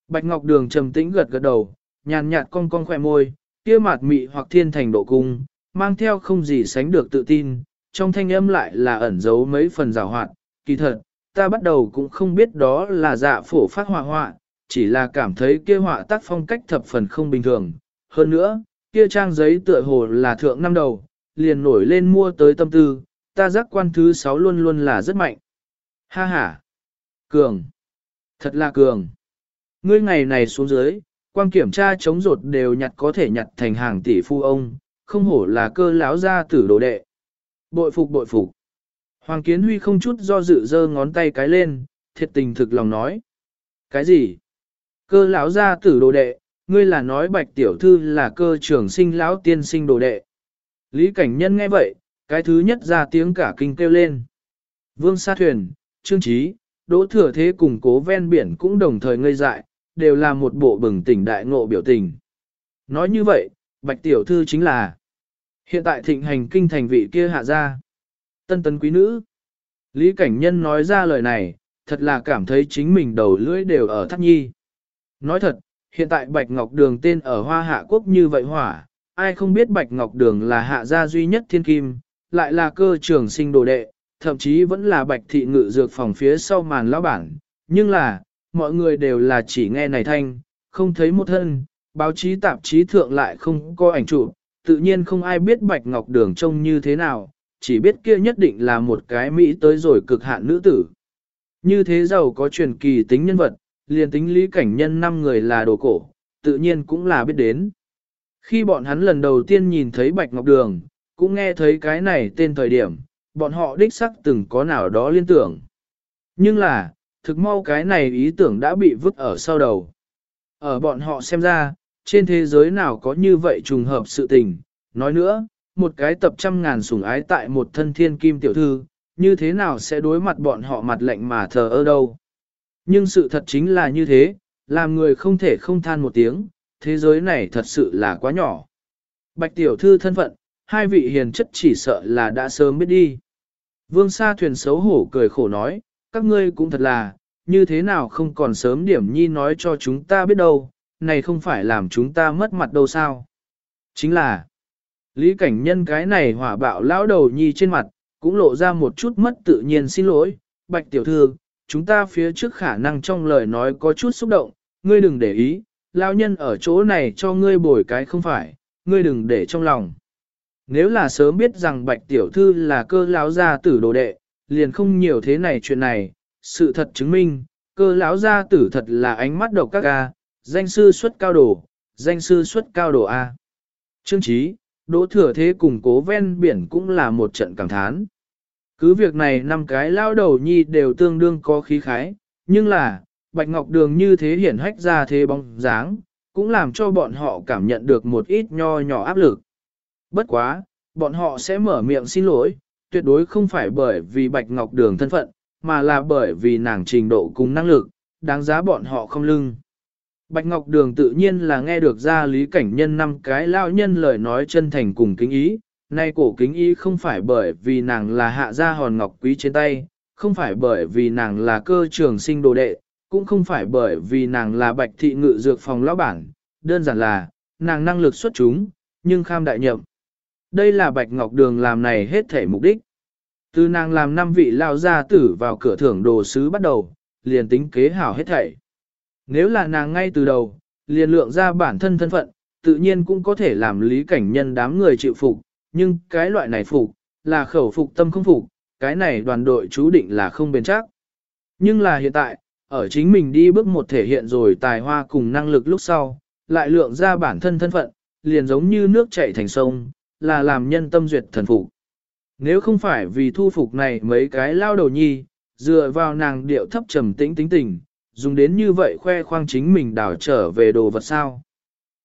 Bạch Ngọc Đường trầm tĩnh gật gật đầu, nhàn nhạt cong cong khỏe môi, kia mạt mị hoặc thiên thành độ cung, mang theo không gì sánh được tự tin, trong thanh âm lại là ẩn giấu mấy phần rào hoạt, kỳ thật, ta bắt đầu cũng không biết đó là dạ phổ phát họa họa, chỉ là cảm thấy kia họa tác phong cách thập phần không bình thường. Hơn nữa, kia trang giấy tựa hồ là thượng năm đầu, liền nổi lên mua tới tâm tư, ta giác quan thứ sáu luôn luôn là rất mạnh. Ha ha! Cường! Thật là cường! Ngươi ngày này xuống dưới, quan kiểm tra chống rột đều nhặt có thể nhặt thành hàng tỷ phu ông, không hổ là cơ láo ra tử đồ đệ. Bội phục bội phục. Hoàng Kiến Huy không chút do dự giơ ngón tay cái lên, thiệt tình thực lòng nói. Cái gì? Cơ lão gia tử đồ đệ, ngươi là nói bạch tiểu thư là cơ trưởng sinh lão tiên sinh đồ đệ. Lý cảnh nhân nghe vậy, cái thứ nhất ra tiếng cả kinh kêu lên. Vương Sa Thuyền, Trương Trí, Đỗ Thừa Thế cùng cố ven biển cũng đồng thời ngây dại, đều là một bộ bừng tỉnh đại ngộ biểu tình. Nói như vậy, Bạch Tiểu Thư chính là hiện tại thịnh hành kinh thành vị kia hạ ra. Tân tấn quý nữ. Lý Cảnh Nhân nói ra lời này, thật là cảm thấy chính mình đầu lưỡi đều ở thắt nhi. Nói thật, hiện tại Bạch Ngọc Đường tên ở Hoa Hạ Quốc như vậy hỏa, ai không biết Bạch Ngọc Đường là hạ gia duy nhất thiên kim, lại là cơ trưởng sinh đồ đệ, thậm chí vẫn là Bạch Thị Ngự dược phòng phía sau màn lão bản. Nhưng là, mọi người đều là chỉ nghe này thanh, không thấy một thân, báo chí tạp chí thượng lại không có ảnh chụp, tự nhiên không ai biết Bạch Ngọc Đường trông như thế nào, chỉ biết kia nhất định là một cái Mỹ tới rồi cực hạn nữ tử. Như thế giàu có truyền kỳ tính nhân vật, liền tính lý cảnh nhân năm người là đồ cổ, tự nhiên cũng là biết đến. Khi bọn hắn lần đầu tiên nhìn thấy Bạch Ngọc Đường, cũng nghe thấy cái này tên thời điểm, bọn họ đích sắc từng có nào đó liên tưởng. Nhưng là, thực mau cái này ý tưởng đã bị vứt ở sau đầu. Ở bọn họ xem ra, trên thế giới nào có như vậy trùng hợp sự tình, nói nữa, một cái tập trăm ngàn sủng ái tại một thân thiên kim tiểu thư, như thế nào sẽ đối mặt bọn họ mặt lạnh mà thờ ơ đâu. Nhưng sự thật chính là như thế, làm người không thể không than một tiếng, thế giới này thật sự là quá nhỏ. Bạch tiểu thư thân phận, hai vị hiền chất chỉ sợ là đã sớm biết đi. Vương Sa thuyền xấu hổ cười khổ nói, các ngươi cũng thật là, như thế nào không còn sớm điểm nhi nói cho chúng ta biết đâu, này không phải làm chúng ta mất mặt đâu sao. Chính là, lý cảnh nhân cái này hỏa bạo lão đầu nhi trên mặt, cũng lộ ra một chút mất tự nhiên xin lỗi, bạch tiểu thư, chúng ta phía trước khả năng trong lời nói có chút xúc động, ngươi đừng để ý, lão nhân ở chỗ này cho ngươi bồi cái không phải, ngươi đừng để trong lòng. Nếu là sớm biết rằng bạch tiểu thư là cơ lão gia tử đồ đệ, liền không nhiều thế này chuyện này, sự thật chứng minh, cơ lão gia tử thật là ánh mắt độc các ca, danh sư xuất cao đồ, danh sư xuất cao đồ A. Trương Chí, Đỗ Thừa Thế cùng cố ven biển cũng là một trận cảm thán. Cứ việc này năm cái lao đầu nhi đều tương đương có khí khái, nhưng là, Bạch Ngọc Đường như thế hiển hách ra thế bóng dáng, cũng làm cho bọn họ cảm nhận được một ít nho nhỏ áp lực. Bất quá, bọn họ sẽ mở miệng xin lỗi, tuyệt đối không phải bởi vì Bạch Ngọc Đường thân phận, mà là bởi vì nàng trình độ cùng năng lực, đáng giá bọn họ không lưng. Bạch Ngọc Đường tự nhiên là nghe được ra lý cảnh nhân năm cái lao nhân lời nói chân thành cùng kính ý, nay cổ kính ý không phải bởi vì nàng là hạ gia hòn ngọc quý trên tay, không phải bởi vì nàng là cơ trường sinh đồ đệ, cũng không phải bởi vì nàng là bạch thị ngự dược phòng lão bản, đơn giản là, nàng năng lực xuất chúng, nhưng kham đại nhậm. Đây là bạch ngọc đường làm này hết thể mục đích. Từ nàng làm năm vị lao gia tử vào cửa thưởng đồ sứ bắt đầu, liền tính kế hảo hết thảy. Nếu là nàng ngay từ đầu, liền lượng ra bản thân thân phận, tự nhiên cũng có thể làm lý cảnh nhân đám người chịu phục, nhưng cái loại này phục, là khẩu phục tâm không phục, cái này đoàn đội chú định là không bền chắc. Nhưng là hiện tại, ở chính mình đi bước một thể hiện rồi tài hoa cùng năng lực lúc sau, lại lượng ra bản thân thân phận, liền giống như nước chảy thành sông, là làm nhân tâm duyệt thần phục. Nếu không phải vì thu phục này mấy cái lao đầu nhi, dựa vào nàng điệu thấp trầm tĩnh tính tình, dùng đến như vậy khoe khoang chính mình đảo trở về đồ vật sao.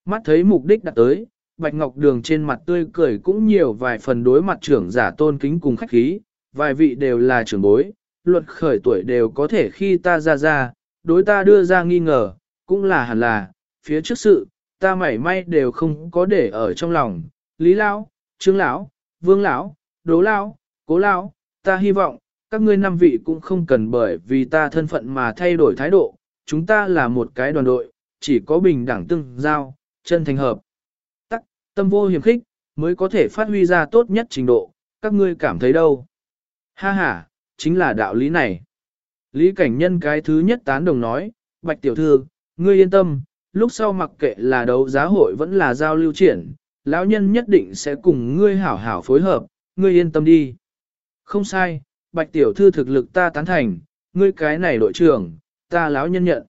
Mắt thấy mục đích đã tới, Bạch Ngọc Đường trên mặt tươi cười cũng nhiều vài phần đối mặt trưởng giả tôn kính cùng khách khí, vài vị đều là trưởng bối, luật khởi tuổi đều có thể khi ta ra ra, đối ta đưa ra nghi ngờ, cũng là hẳn là, phía trước sự, ta mảy may đều không có để ở trong lòng, Lý Lão, Trương Lão, Vương Lão, Đố Lão, Cố Lão, ta hy vọng, các ngươi năm vị cũng không cần bởi vì ta thân phận mà thay đổi thái độ, chúng ta là một cái đoàn đội, chỉ có bình đẳng tương giao, chân thành hợp. Tắc, tâm vô hiểm khích, mới có thể phát huy ra tốt nhất trình độ, các ngươi cảm thấy đâu? Ha ha, chính là đạo lý này. Lý cảnh nhân cái thứ nhất tán đồng nói, bạch tiểu thư, ngươi yên tâm, lúc sau mặc kệ là đấu giá hội vẫn là giao lưu triển, lão nhân nhất định sẽ cùng ngươi hảo hảo phối hợp, ngươi yên tâm đi. Không sai, bạch tiểu thư thực lực ta tán thành, ngươi cái này đội trưởng, ta lão nhân nhận.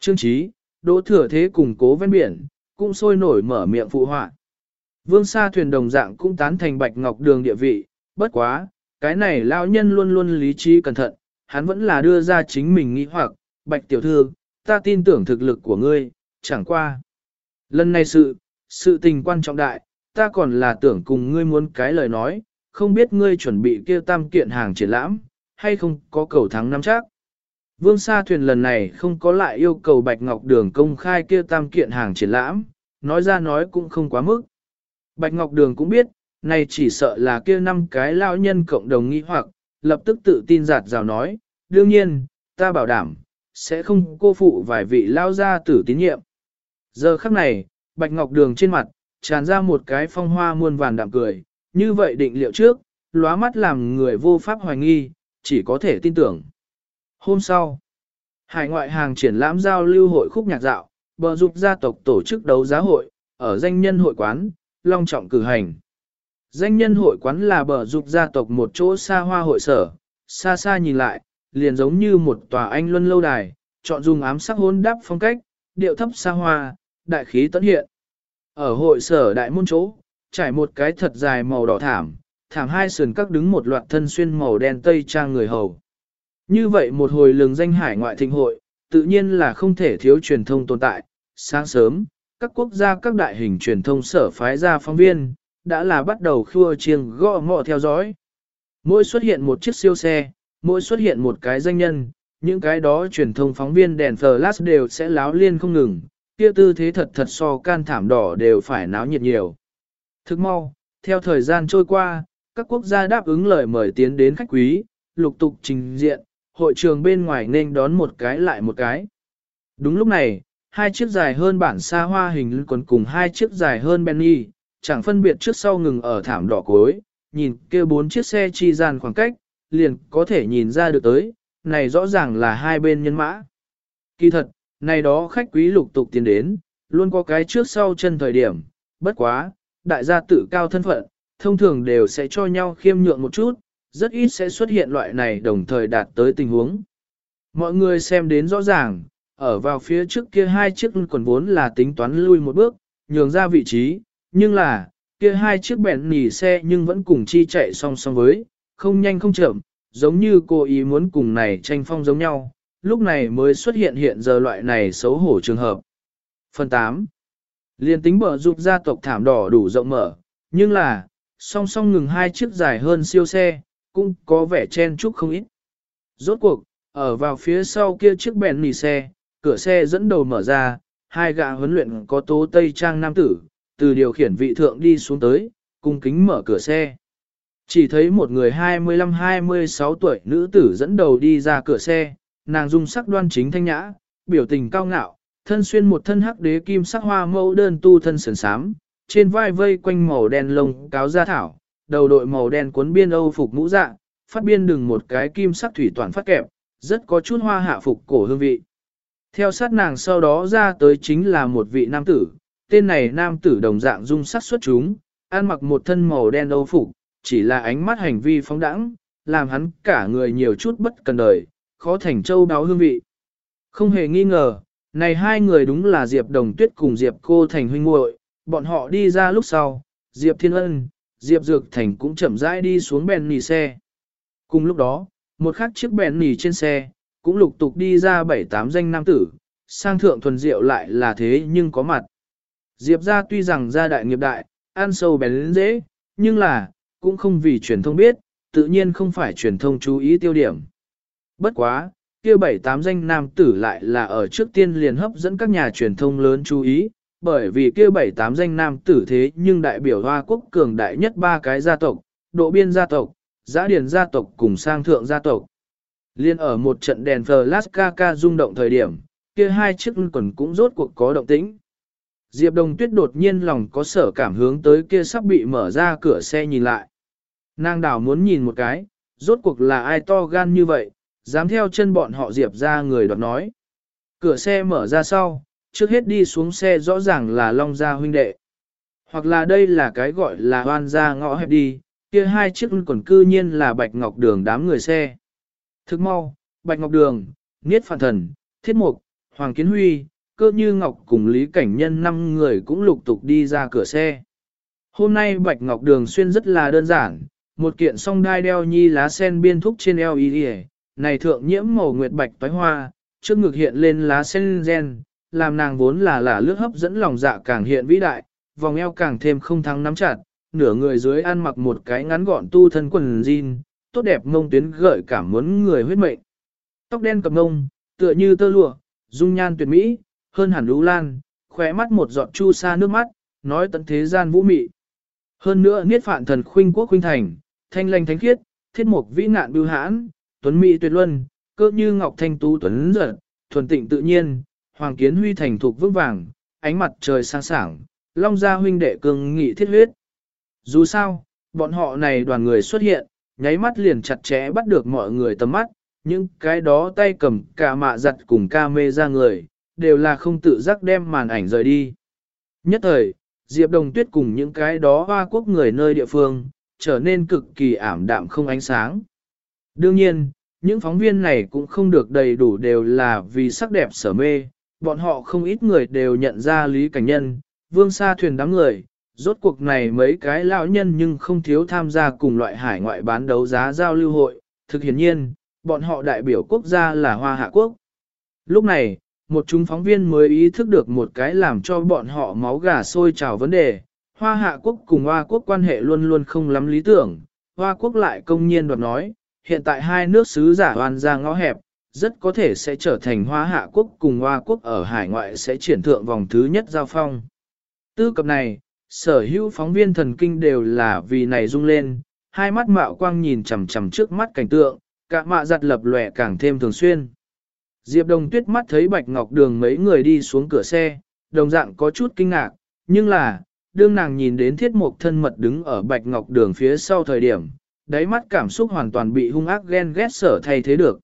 Trương Chí, Đỗ Thừa Thế cùng cố ven biển, cũng sôi nổi mở miệng phụ họa. Vương Sa thuyền đồng dạng cũng tán thành Bạch Ngọc Đường địa vị, bất quá, cái này lão nhân luôn luôn lý trí cẩn thận, hắn vẫn là đưa ra chính mình nghĩ hoặc, Bạch tiểu thư, ta tin tưởng thực lực của ngươi, chẳng qua. Lần này sự, sự tình quan trọng đại, ta còn là tưởng cùng ngươi muốn cái lời nói, không biết ngươi chuẩn bị kia tam kiện hàng triển lãm, hay không có cầu thắng năm chắc. Vương Sa Thuyền lần này không có lại yêu cầu Bạch Ngọc Đường công khai kia tam kiện hàng triển lãm, nói ra nói cũng không quá mức. Bạch Ngọc Đường cũng biết, này chỉ sợ là kia năm cái lao nhân cộng đồng nghi hoặc, lập tức tự tin giạt rào nói, đương nhiên, ta bảo đảm, sẽ không cô phụ vài vị lao gia tử tín nhiệm. Giờ khắc này, Bạch Ngọc Đường trên mặt, tràn ra một cái phong hoa muôn vàn đạm cười, như vậy định liệu trước, lóa mắt làm người vô pháp hoài nghi, chỉ có thể tin tưởng. Hôm sau, hải ngoại hàng triển lãm giao lưu hội khúc nhạc dạo, bờ dục gia tộc tổ chức đấu giá hội, ở danh nhân hội quán, long trọng cử hành. Danh nhân hội quán là bờ dục gia tộc một chỗ xa hoa hội sở, xa xa nhìn lại, liền giống như một tòa anh luân lâu đài, chọn dùng ám sắc hôn đắp phong cách, điệu thấp xa hoa, đại khí tấn hiện. Ở hội sở đại môn chỗ, trải một cái thật dài màu đỏ thảm, thảm hai sườn các đứng một loạt thân xuyên màu đen tây trang người hầu. Như vậy một hồi lường danh hải ngoại thịnh hội, tự nhiên là không thể thiếu truyền thông tồn tại. Sáng sớm, các quốc gia các đại hình truyền thông sở phái ra phóng viên, đã là bắt đầu khua chiêng gõ ngọ theo dõi. Mỗi xuất hiện một chiếc siêu xe, mỗi xuất hiện một cái danh nhân, những cái đó truyền thông phóng viên đèn flash đều sẽ láo liên không ngừng, kia tư thế thật thật so can thảm đỏ đều phải náo nhiệt nhiều. Thức mau, theo thời gian trôi qua, các quốc gia đáp ứng lời mời tiến đến khách quý, lục tục trình diện, hội trường bên ngoài nên đón một cái lại một cái. Đúng lúc này, hai chiếc dài hơn bản xa hoa hình quần cùng hai chiếc dài hơn Benny, chẳng phân biệt trước sau ngừng ở thảm đỏ cối, nhìn kia bốn chiếc xe chi gian khoảng cách, liền có thể nhìn ra được tới, này rõ ràng là hai bên nhân mã. Kỳ thật, này đó khách quý lục tục tiến đến, luôn có cái trước sau chân thời điểm, bất quá, đại gia tự cao thân phận, thông thường đều sẽ cho nhau khiêm nhượng một chút, rất ít sẽ xuất hiện loại này đồng thời đạt tới tình huống. Mọi người xem đến rõ ràng, ở vào phía trước kia hai chiếc quần vốn là tính toán lui một bước, nhường ra vị trí, nhưng là, kia hai chiếc bẹn nỉ xe nhưng vẫn cùng chi chạy song song với, không nhanh không chậm, giống như cô ý muốn cùng này tranh phong giống nhau, lúc này mới xuất hiện hiện giờ loại này xấu hổ trường hợp. Phần 8. Liên tính bờ giúp gia tộc thảm đỏ đủ rộng mở, nhưng là, song song ngừng hai chiếc dài hơn siêu xe, cũng có vẻ chen chúc không ít. Rốt cuộc, ở vào phía sau kia chiếc bèn nỉ xe, cửa xe dẫn đầu mở ra, hai gã huấn luyện có tố tây trang nam tử, từ điều khiển vị thượng đi xuống tới, cung kính mở cửa xe. Chỉ thấy một người 25-26 tuổi nữ tử dẫn đầu đi ra cửa xe, nàng dung sắc đoan chính thanh nhã, biểu tình cao ngạo, thân xuyên một thân hắc đế kim sắc hoa mẫu đơn tu thân sườn sám, trên vai vây quanh màu đen lông cáo da thảo, đầu đội màu đen cuốn biên âu phục mũ dạ, phát biên đừng một cái kim sắc thủy toàn phát kẹp, rất có chút hoa hạ phục cổ hương vị. Theo sát nàng sau đó ra tới chính là một vị nam tử, tên này nam tử đồng dạng dung sắc xuất chúng, ăn mặc một thân màu đen âu phục, chỉ là ánh mắt hành vi phóng đẳng, làm hắn cả người nhiều chút bất cần đời, khó thành châu đáo hương vị. Không hề nghi ngờ, này hai người đúng là Diệp Đồng Tuyết cùng Diệp Cô Thành huynh muội, bọn họ đi ra lúc sau, Diệp Thiên Ân, Diệp Dược Thành cũng chậm rãi đi xuống bèn nì xe. Cùng lúc đó, một khắc chiếc bèn nì trên xe, cũng lục tục đi ra bảy tám danh nam tử, sang thượng thuần diệu lại là thế nhưng có mặt. Diệp ra tuy rằng gia đại nghiệp đại, ăn sâu bén dễ, nhưng là, cũng không vì truyền thông biết, tự nhiên không phải truyền thông chú ý tiêu điểm. Bất quá, kia bảy tám danh nam tử lại là ở trước tiên liền hấp dẫn các nhà truyền thông lớn chú ý, bởi vì kia bảy tám danh nam tử thế nhưng đại biểu Hoa quốc cường đại nhất ba cái gia tộc, độ biên gia tộc, giã điền gia tộc cùng sang thượng gia tộc. Liên ở một trận đèn flash ca rung động thời điểm, kia hai chiếc quần cũng rốt cuộc có động tĩnh. Diệp Đồng Tuyết đột nhiên lòng có sở cảm hướng tới kia sắp bị mở ra cửa xe nhìn lại. Nàng đảo muốn nhìn một cái, rốt cuộc là ai to gan như vậy, dám theo chân bọn họ Diệp ra người đoạt nói. Cửa xe mở ra sau, trước hết đi xuống xe rõ ràng là Long Gia huynh đệ. Hoặc là đây là cái gọi là hoan gia ngõ hẹp đi, kia hai chiếc còn cư nhiên là Bạch Ngọc Đường đám người xe. Thức mau, Bạch Ngọc Đường, Niết Phản Thần, Thiết Mục, Hoàng Kiến Huy, cơ như Ngọc cùng Lý Cảnh Nhân năm người cũng lục tục đi ra cửa xe. Hôm nay Bạch Ngọc Đường xuyên rất là đơn giản, một kiện song đai đeo nhi lá sen biên thúc trên eo y này thượng nhiễm màu nguyệt bạch toái hoa, trước ngực hiện lên lá sen gen, làm nàng vốn là là lướt hấp dẫn lòng dạ càng hiện vĩ đại, vòng eo càng thêm không thắng nắm chặt, nửa người dưới ăn mặc một cái ngắn gọn tu thân quần jean, tốt đẹp mông tuyến gợi cảm muốn người huyết mệnh. Tóc đen cầm ngông, tựa như tơ lụa, dung nhan tuyệt mỹ, hơn hẳn lũ lan, khóe mắt một giọt chu sa nước mắt, nói tận thế gian vũ mị. Hơn nữa niết phạn thần khuynh quốc khuynh thành, thanh lanh thánh khiết, thiết mục vĩ nạn bưu hãn, tuấn mỹ tuyệt luân, cơ như ngọc thanh tú tuấn giật, thuần tịnh tự nhiên, hoàng kiến huy thành thục vững vàng, ánh mặt trời sáng sảng, long gia huynh đệ cường nghị thiết huyết. Dù sao, bọn họ này đoàn người xuất hiện, nháy mắt liền chặt chẽ bắt được mọi người tầm mắt, những cái đó tay cầm cả mạ giặt cùng ca mê ra người, đều là không tự giác đem màn ảnh rời đi. Nhất thời, Diệp Đồng Tuyết cùng những cái đó hoa quốc người nơi địa phương, trở nên cực kỳ ảm đạm không ánh sáng. Đương nhiên, những phóng viên này cũng không được đầy đủ đều là vì sắc đẹp sở mê, bọn họ không ít người đều nhận ra Lý Cảnh Nhân, vương xa thuyền đám người, rốt cuộc này mấy cái lão nhân nhưng không thiếu tham gia cùng loại hải ngoại bán đấu giá giao lưu hội, thực hiển nhiên, bọn họ đại biểu quốc gia là Hoa Hạ Quốc. Lúc này, một chúng phóng viên mới ý thức được một cái làm cho bọn họ máu gà sôi trào vấn đề, Hoa Hạ Quốc cùng Hoa Quốc quan hệ luôn luôn không lắm lý tưởng, Hoa Quốc lại công nhiên đoạt nói, hiện tại hai nước sứ giả hoàn ra ngõ hẹp, rất có thể sẽ trở thành hoa hạ quốc cùng hoa quốc ở hải ngoại sẽ triển thượng vòng thứ nhất giao phong. Tư cập này, sở hữu phóng viên thần kinh đều là vì này rung lên, hai mắt mạo quang nhìn chằm chằm trước mắt cảnh tượng, cả mạ giặt lập lòe càng thêm thường xuyên. Diệp Đồng Tuyết mắt thấy Bạch Ngọc Đường mấy người đi xuống cửa xe, đồng dạng có chút kinh ngạc, nhưng là, đương nàng nhìn đến thiết mục thân mật đứng ở Bạch Ngọc Đường phía sau thời điểm, đáy mắt cảm xúc hoàn toàn bị hung ác ghen ghét sở thay thế được.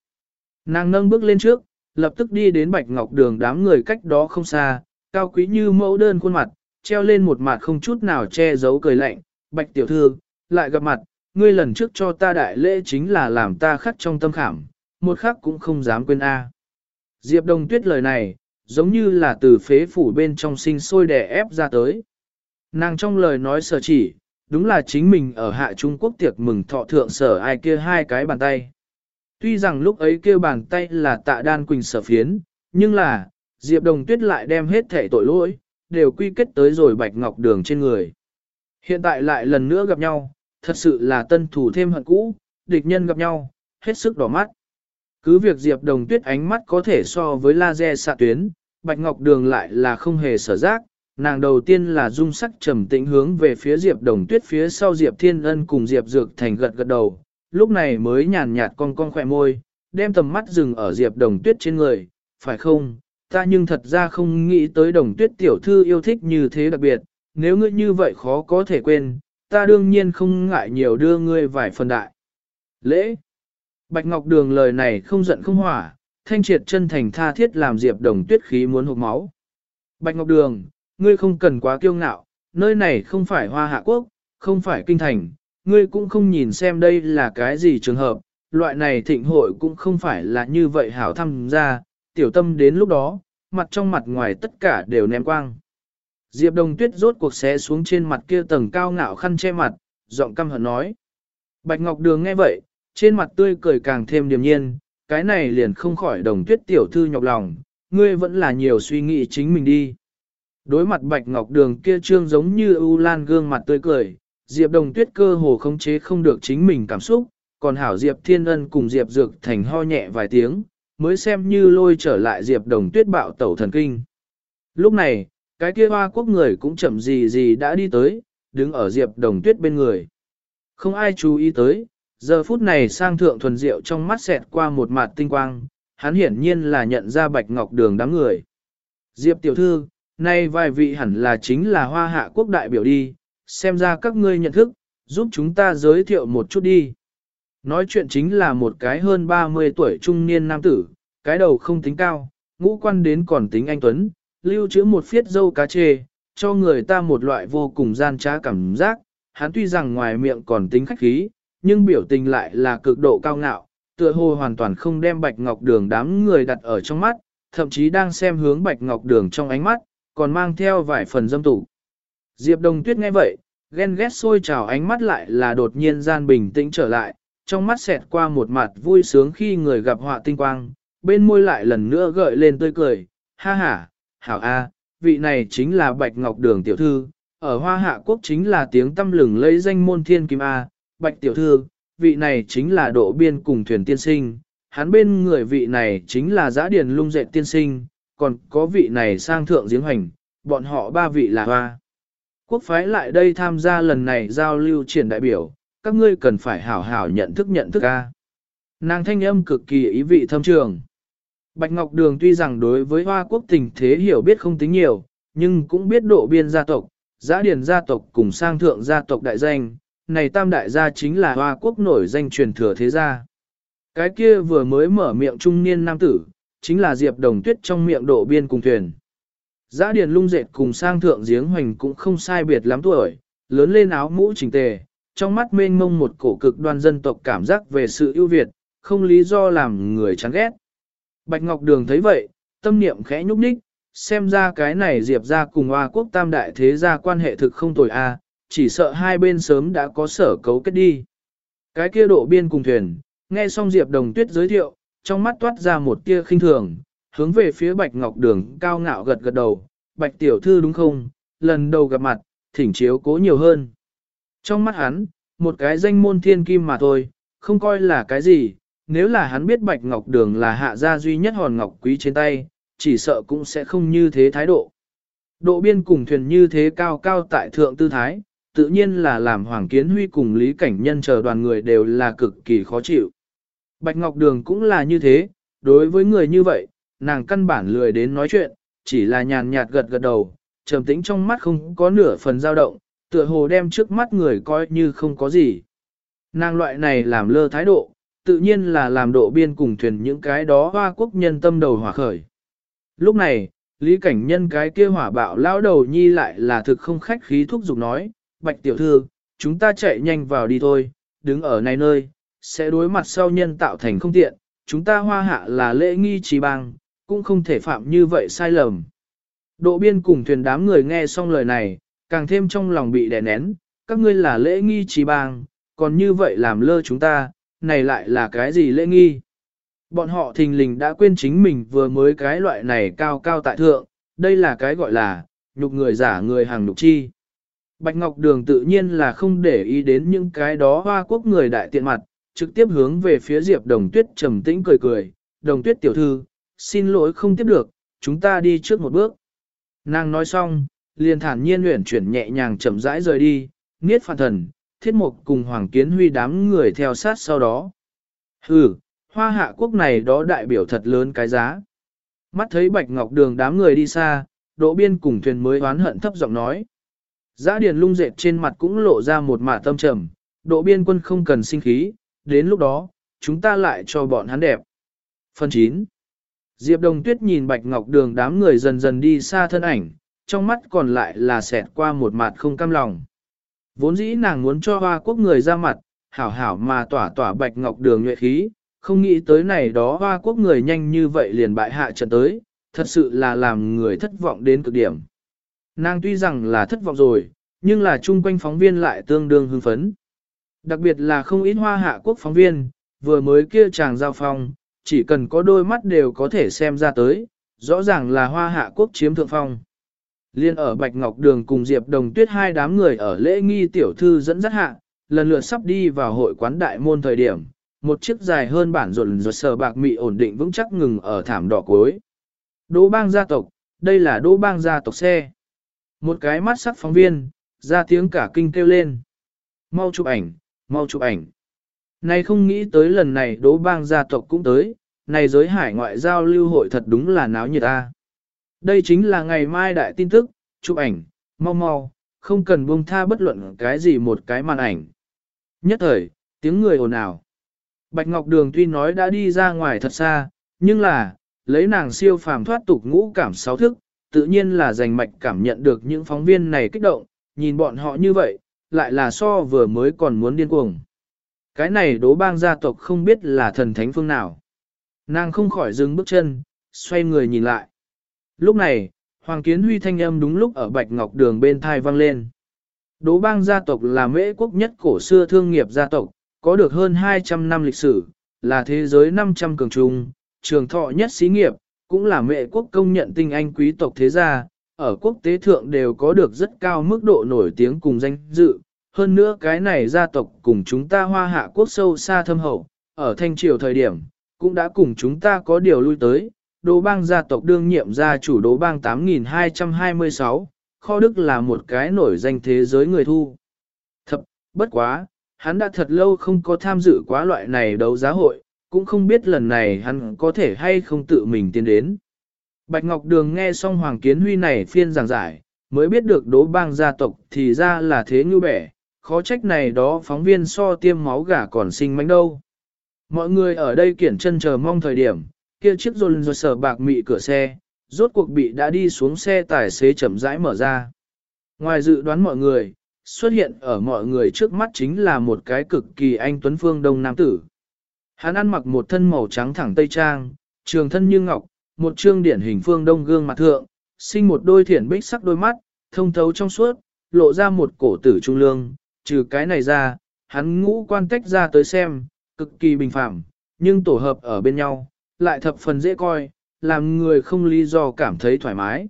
Nàng nâng bước lên trước, lập tức đi đến Bạch Ngọc Đường đám người cách đó không xa, cao quý như mẫu đơn khuôn mặt, treo lên một mặt không chút nào che giấu cười lạnh, Bạch Tiểu Thư, lại gặp mặt, ngươi lần trước cho ta đại lễ chính là làm ta khắc trong tâm khảm, một khắc cũng không dám quên a. Diệp Đồng Tuyết lời này, giống như là từ phế phủ bên trong sinh sôi đè ép ra tới. Nàng trong lời nói sở chỉ, đúng là chính mình ở hạ Trung Quốc tiệc mừng thọ thượng sở ai kia hai cái bàn tay. Tuy rằng lúc ấy kia bàn tay là tạ đan quỳnh sở phiến, nhưng là, Diệp Đồng Tuyết lại đem hết thể tội lỗi, đều quy kết tới rồi bạch ngọc đường trên người. Hiện tại lại lần nữa gặp nhau, thật sự là tân thủ thêm hận cũ, địch nhân gặp nhau, hết sức đỏ mắt. Cứ việc Diệp Đồng Tuyết ánh mắt có thể so với laser xạ tuyến, Bạch Ngọc Đường lại là không hề sở giác, nàng đầu tiên là dung sắc trầm tĩnh hướng về phía Diệp Đồng Tuyết phía sau Diệp Thiên Ân cùng Diệp Dược Thành gật gật đầu, lúc này mới nhàn nhạt con con khỏe môi, đem tầm mắt dừng ở Diệp Đồng Tuyết trên người, phải không? Ta nhưng thật ra không nghĩ tới Đồng Tuyết tiểu thư yêu thích như thế đặc biệt, nếu ngươi như vậy khó có thể quên, ta đương nhiên không ngại nhiều đưa ngươi vài phần đại. Lễ Bạch Ngọc Đường lời này không giận không hỏa, thanh triệt chân thành tha thiết làm Diệp Đồng Tuyết khí muốn hụt máu. Bạch Ngọc Đường, ngươi không cần quá kiêu ngạo, nơi này không phải hoa hạ quốc, không phải kinh thành, ngươi cũng không nhìn xem đây là cái gì trường hợp, loại này thịnh hội cũng không phải là như vậy hảo tham gia, tiểu tâm đến lúc đó, mặt trong mặt ngoài tất cả đều ném quang. Diệp Đồng Tuyết rốt cuộc xé xuống trên mặt kia tầng cao ngạo khăn che mặt, giọng căm hận nói. Bạch Ngọc Đường nghe vậy, trên mặt tươi cười càng thêm điềm nhiên, cái này liền không khỏi đồng tuyết tiểu thư nhọc lòng, ngươi vẫn là nhiều suy nghĩ chính mình đi. Đối mặt Bạch Ngọc Đường kia trương giống như ưu lan gương mặt tươi cười, Diệp Đồng Tuyết cơ hồ không chế không được chính mình cảm xúc, còn hảo Diệp Thiên Ân cùng Diệp Dược Thành ho nhẹ vài tiếng, mới xem như lôi trở lại Diệp Đồng Tuyết bạo tẩu thần kinh. Lúc này, cái kia hoa quốc người cũng chậm gì gì đã đi tới, đứng ở Diệp Đồng Tuyết bên người. Không ai chú ý tới, giờ phút này sang thượng thuần diệu trong mắt xẹt qua một mặt tinh quang, hắn hiển nhiên là nhận ra Bạch Ngọc Đường đám người. Diệp tiểu thư, nay vài vị hẳn là chính là hoa hạ quốc đại biểu đi, xem ra các ngươi nhận thức, giúp chúng ta giới thiệu một chút đi. Nói chuyện chính là một cái hơn 30 tuổi trung niên nam tử, cái đầu không tính cao, ngũ quan đến còn tính anh Tuấn, lưu trữ một phiết dâu cá chê, cho người ta một loại vô cùng gian trá cảm giác, hắn tuy rằng ngoài miệng còn tính khách khí, nhưng biểu tình lại là cực độ cao ngạo, tựa hồ hoàn toàn không đem Bạch Ngọc Đường đám người đặt ở trong mắt, thậm chí đang xem hướng Bạch Ngọc Đường trong ánh mắt, còn mang theo vài phần dâm tụ. Diệp Đồng Tuyết nghe vậy, ghen ghét sôi trào ánh mắt lại là đột nhiên gian bình tĩnh trở lại, trong mắt xẹt qua một mặt vui sướng khi người gặp họa tinh quang, bên môi lại lần nữa gợi lên tươi cười, ha ha, hảo a, vị này chính là Bạch Ngọc Đường tiểu thư, ở Hoa Hạ Quốc chính là tiếng tâm lừng lấy danh môn thiên kim A, Bạch tiểu thư, vị này chính là độ biên cùng thuyền tiên sinh, hắn bên người vị này chính là giã điền lung dệt tiên sinh, còn có vị này sang thượng giếng hành, bọn họ ba vị là Hoa. Quốc phái lại đây tham gia lần này giao lưu triển đại biểu, các ngươi cần phải hảo hảo nhận thức nhận thức A. Nàng thanh âm cực kỳ ý vị thâm trường. Bạch Ngọc Đường tuy rằng đối với Hoa quốc tình thế hiểu biết không tính nhiều, nhưng cũng biết độ biên gia tộc, giã điền gia tộc cùng sang thượng gia tộc đại danh, này tam đại gia chính là Hoa quốc nổi danh truyền thừa thế gia. Cái kia vừa mới mở miệng trung niên nam tử, chính là Diệp Đồng Tuyết trong miệng độ biên cùng thuyền. Giã điền lung dệt cùng sang thượng giếng hoành cũng không sai biệt lắm tuổi, lớn lên áo mũ chỉnh tề, trong mắt mênh mông một cổ cực đoan dân tộc cảm giác về sự ưu việt, không lý do làm người chán ghét. Bạch Ngọc Đường thấy vậy, tâm niệm khẽ nhúc nhích, xem ra cái này Diệp ra cùng Hoa quốc tam đại thế gia quan hệ thực không tồi a, chỉ sợ hai bên sớm đã có sở cấu kết đi. Cái kia độ biên cùng thuyền, nghe xong Diệp Đồng Tuyết giới thiệu, trong mắt toát ra một tia khinh thường, hướng về phía Bạch Ngọc Đường cao ngạo gật gật đầu, Bạch Tiểu Thư đúng không, lần đầu gặp mặt, thỉnh chiếu cố nhiều hơn. Trong mắt hắn, một cái danh môn thiên kim mà thôi, không coi là cái gì, nếu là hắn biết Bạch Ngọc Đường là hạ gia duy nhất hòn ngọc quý trên tay, chỉ sợ cũng sẽ không như thế thái độ. Độ biên cùng thuyền như thế cao cao tại thượng tư thái, tự nhiên là làm Hoàng Kiến Huy cùng Lý Cảnh Nhân chờ đoàn người đều là cực kỳ khó chịu. Bạch Ngọc Đường cũng là như thế, đối với người như vậy, nàng căn bản lười đến nói chuyện, chỉ là nhàn nhạt gật gật đầu, trầm tĩnh trong mắt không có nửa phần dao động, tựa hồ đem trước mắt người coi như không có gì. Nàng loại này làm lơ thái độ, tự nhiên là làm độ biên cùng thuyền những cái đó hoa quốc nhân tâm đầu hỏa khởi. Lúc này, Lý Cảnh Nhân cái kia hỏa bạo lão đầu nhi lại là thực không khách khí thúc giục nói, Bạch tiểu thư, chúng ta chạy nhanh vào đi thôi, đứng ở này nơi, sẽ đối mặt sau nhân tạo thành không tiện, chúng ta hoa hạ là lễ nghi trí bang, cũng không thể phạm như vậy sai lầm. Độ biên cùng thuyền đám người nghe xong lời này, càng thêm trong lòng bị đè nén, các ngươi là lễ nghi trí bang, còn như vậy làm lơ chúng ta, này lại là cái gì lễ nghi? Bọn họ thình lình đã quên chính mình vừa mới cái loại này cao cao tại thượng, đây là cái gọi là, nhục người giả người hàng nhục chi. Bạch Ngọc Đường tự nhiên là không để ý đến những cái đó hoa quốc người đại tiện mặt, trực tiếp hướng về phía Diệp Đồng Tuyết trầm tĩnh cười cười, Đồng Tuyết tiểu thư, xin lỗi không tiếp được, chúng ta đi trước một bước. Nàng nói xong, liền thản nhiên luyện chuyển nhẹ nhàng chậm rãi rời đi, niết phản thần, thiết mục cùng Hoàng Kiến Huy đám người theo sát sau đó. Hừ, hoa hạ quốc này đó đại biểu thật lớn cái giá. Mắt thấy Bạch Ngọc Đường đám người đi xa, Đỗ Biên cùng thuyền mới oán hận thấp giọng nói. Giã điền lung dệt trên mặt cũng lộ ra một mả tâm trầm, Đỗ Biên quân không cần sinh khí, đến lúc đó, chúng ta lại cho bọn hắn đẹp. Phần 9 Diệp Đồng Tuyết nhìn Bạch Ngọc Đường đám người dần dần đi xa thân ảnh, trong mắt còn lại là xẹt qua một mặt không cam lòng. Vốn dĩ nàng muốn cho hoa quốc người ra mặt, hảo hảo mà tỏa tỏa Bạch Ngọc Đường nhuệ khí, không nghĩ tới này đó hoa quốc người nhanh như vậy liền bại hạ trận tới, thật sự là làm người thất vọng đến cực điểm. Nàng tuy rằng là thất vọng rồi, nhưng là chung quanh phóng viên lại tương đương hưng phấn. Đặc biệt là không ít hoa hạ quốc phóng viên, vừa mới kia chàng giao phong, chỉ cần có đôi mắt đều có thể xem ra tới, rõ ràng là hoa hạ quốc chiếm thượng phong. Liên ở Bạch Ngọc Đường cùng Diệp Đồng Tuyết hai đám người ở lễ nghi tiểu thư dẫn dắt hạ, lần lượt sắp đi vào hội quán đại môn thời điểm, một chiếc dài hơn bản rộn ruột sờ bạc mị ổn định vững chắc ngừng ở thảm đỏ cuối. Đỗ bang gia tộc, đây là đỗ bang gia tộc xe. Một cái mắt sắc phóng viên, ra tiếng cả kinh kêu lên. Mau chụp ảnh, mau chụp ảnh. Này không nghĩ tới lần này đố bang gia tộc cũng tới, này giới hải ngoại giao lưu hội thật đúng là náo nhiệt ta. Đây chính là ngày mai đại tin tức, chụp ảnh, mau mau, không cần buông tha bất luận cái gì một cái màn ảnh. Nhất thời, tiếng người ồn ào. Bạch Ngọc Đường tuy nói đã đi ra ngoài thật xa, nhưng là, lấy nàng siêu phàm thoát tục ngũ cảm sáu thức, tự nhiên là giành mạch cảm nhận được những phóng viên này kích động, nhìn bọn họ như vậy, lại là so vừa mới còn muốn điên cuồng. Cái này đố bang gia tộc không biết là thần thánh phương nào. Nàng không khỏi dừng bước chân, xoay người nhìn lại. Lúc này, Hoàng Kiến Huy thanh âm đúng lúc ở Bạch Ngọc Đường bên thai vang lên. Đố bang gia tộc là mễ quốc nhất cổ xưa thương nghiệp gia tộc, có được hơn 200 năm lịch sử, là thế giới 500 cường trung, trường thọ nhất xí nghiệp, cũng là mẹ quốc công nhận tinh anh quý tộc thế gia, ở quốc tế thượng đều có được rất cao mức độ nổi tiếng cùng danh dự. Hơn nữa cái này gia tộc cùng chúng ta hoa hạ quốc sâu xa thâm hậu, ở thanh triều thời điểm, cũng đã cùng chúng ta có điều lui tới. Đỗ bang gia tộc đương nhiệm gia chủ đỗ bang 8226, kho đức là một cái nổi danh thế giới người thu. Thập, bất quá, hắn đã thật lâu không có tham dự quá loại này đấu giá hội, cũng không biết lần này hắn có thể hay không tự mình tiến đến. Bạch Ngọc Đường nghe xong Hoàng Kiến Huy này phiên giảng giải, mới biết được đố bang gia tộc thì ra là thế như bẻ, khó trách này đó phóng viên so tiêm máu gà còn sinh mánh đâu. Mọi người ở đây kiển chân chờ mong thời điểm, kia chiếc rôn rồi sở bạc mị cửa xe, rốt cuộc bị đã đi xuống xe tài xế chậm rãi mở ra. Ngoài dự đoán mọi người, xuất hiện ở mọi người trước mắt chính là một cái cực kỳ anh Tuấn Phương Đông Nam Tử. Hắn ăn mặc một thân màu trắng thẳng tây trang, trường thân như ngọc, một trương điển hình phương đông gương mặt thượng, sinh một đôi thiển bích sắc đôi mắt, thông thấu trong suốt, lộ ra một cổ tử trung lương, trừ cái này ra, hắn ngũ quan tách ra tới xem, cực kỳ bình phạm, nhưng tổ hợp ở bên nhau, lại thập phần dễ coi, làm người không lý do cảm thấy thoải mái.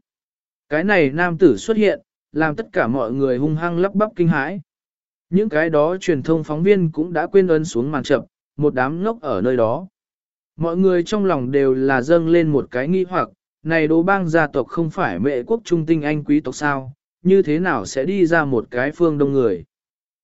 Cái này nam tử xuất hiện, làm tất cả mọi người hung hăng lắp bắp kinh hãi. Những cái đó truyền thông phóng viên cũng đã quên ấn xuống màn chậm, một đám ngốc ở nơi đó. Mọi người trong lòng đều là dâng lên một cái nghi hoặc, này đố bang gia tộc không phải mệ quốc trung tinh anh quý tộc sao, như thế nào sẽ đi ra một cái phương đông người.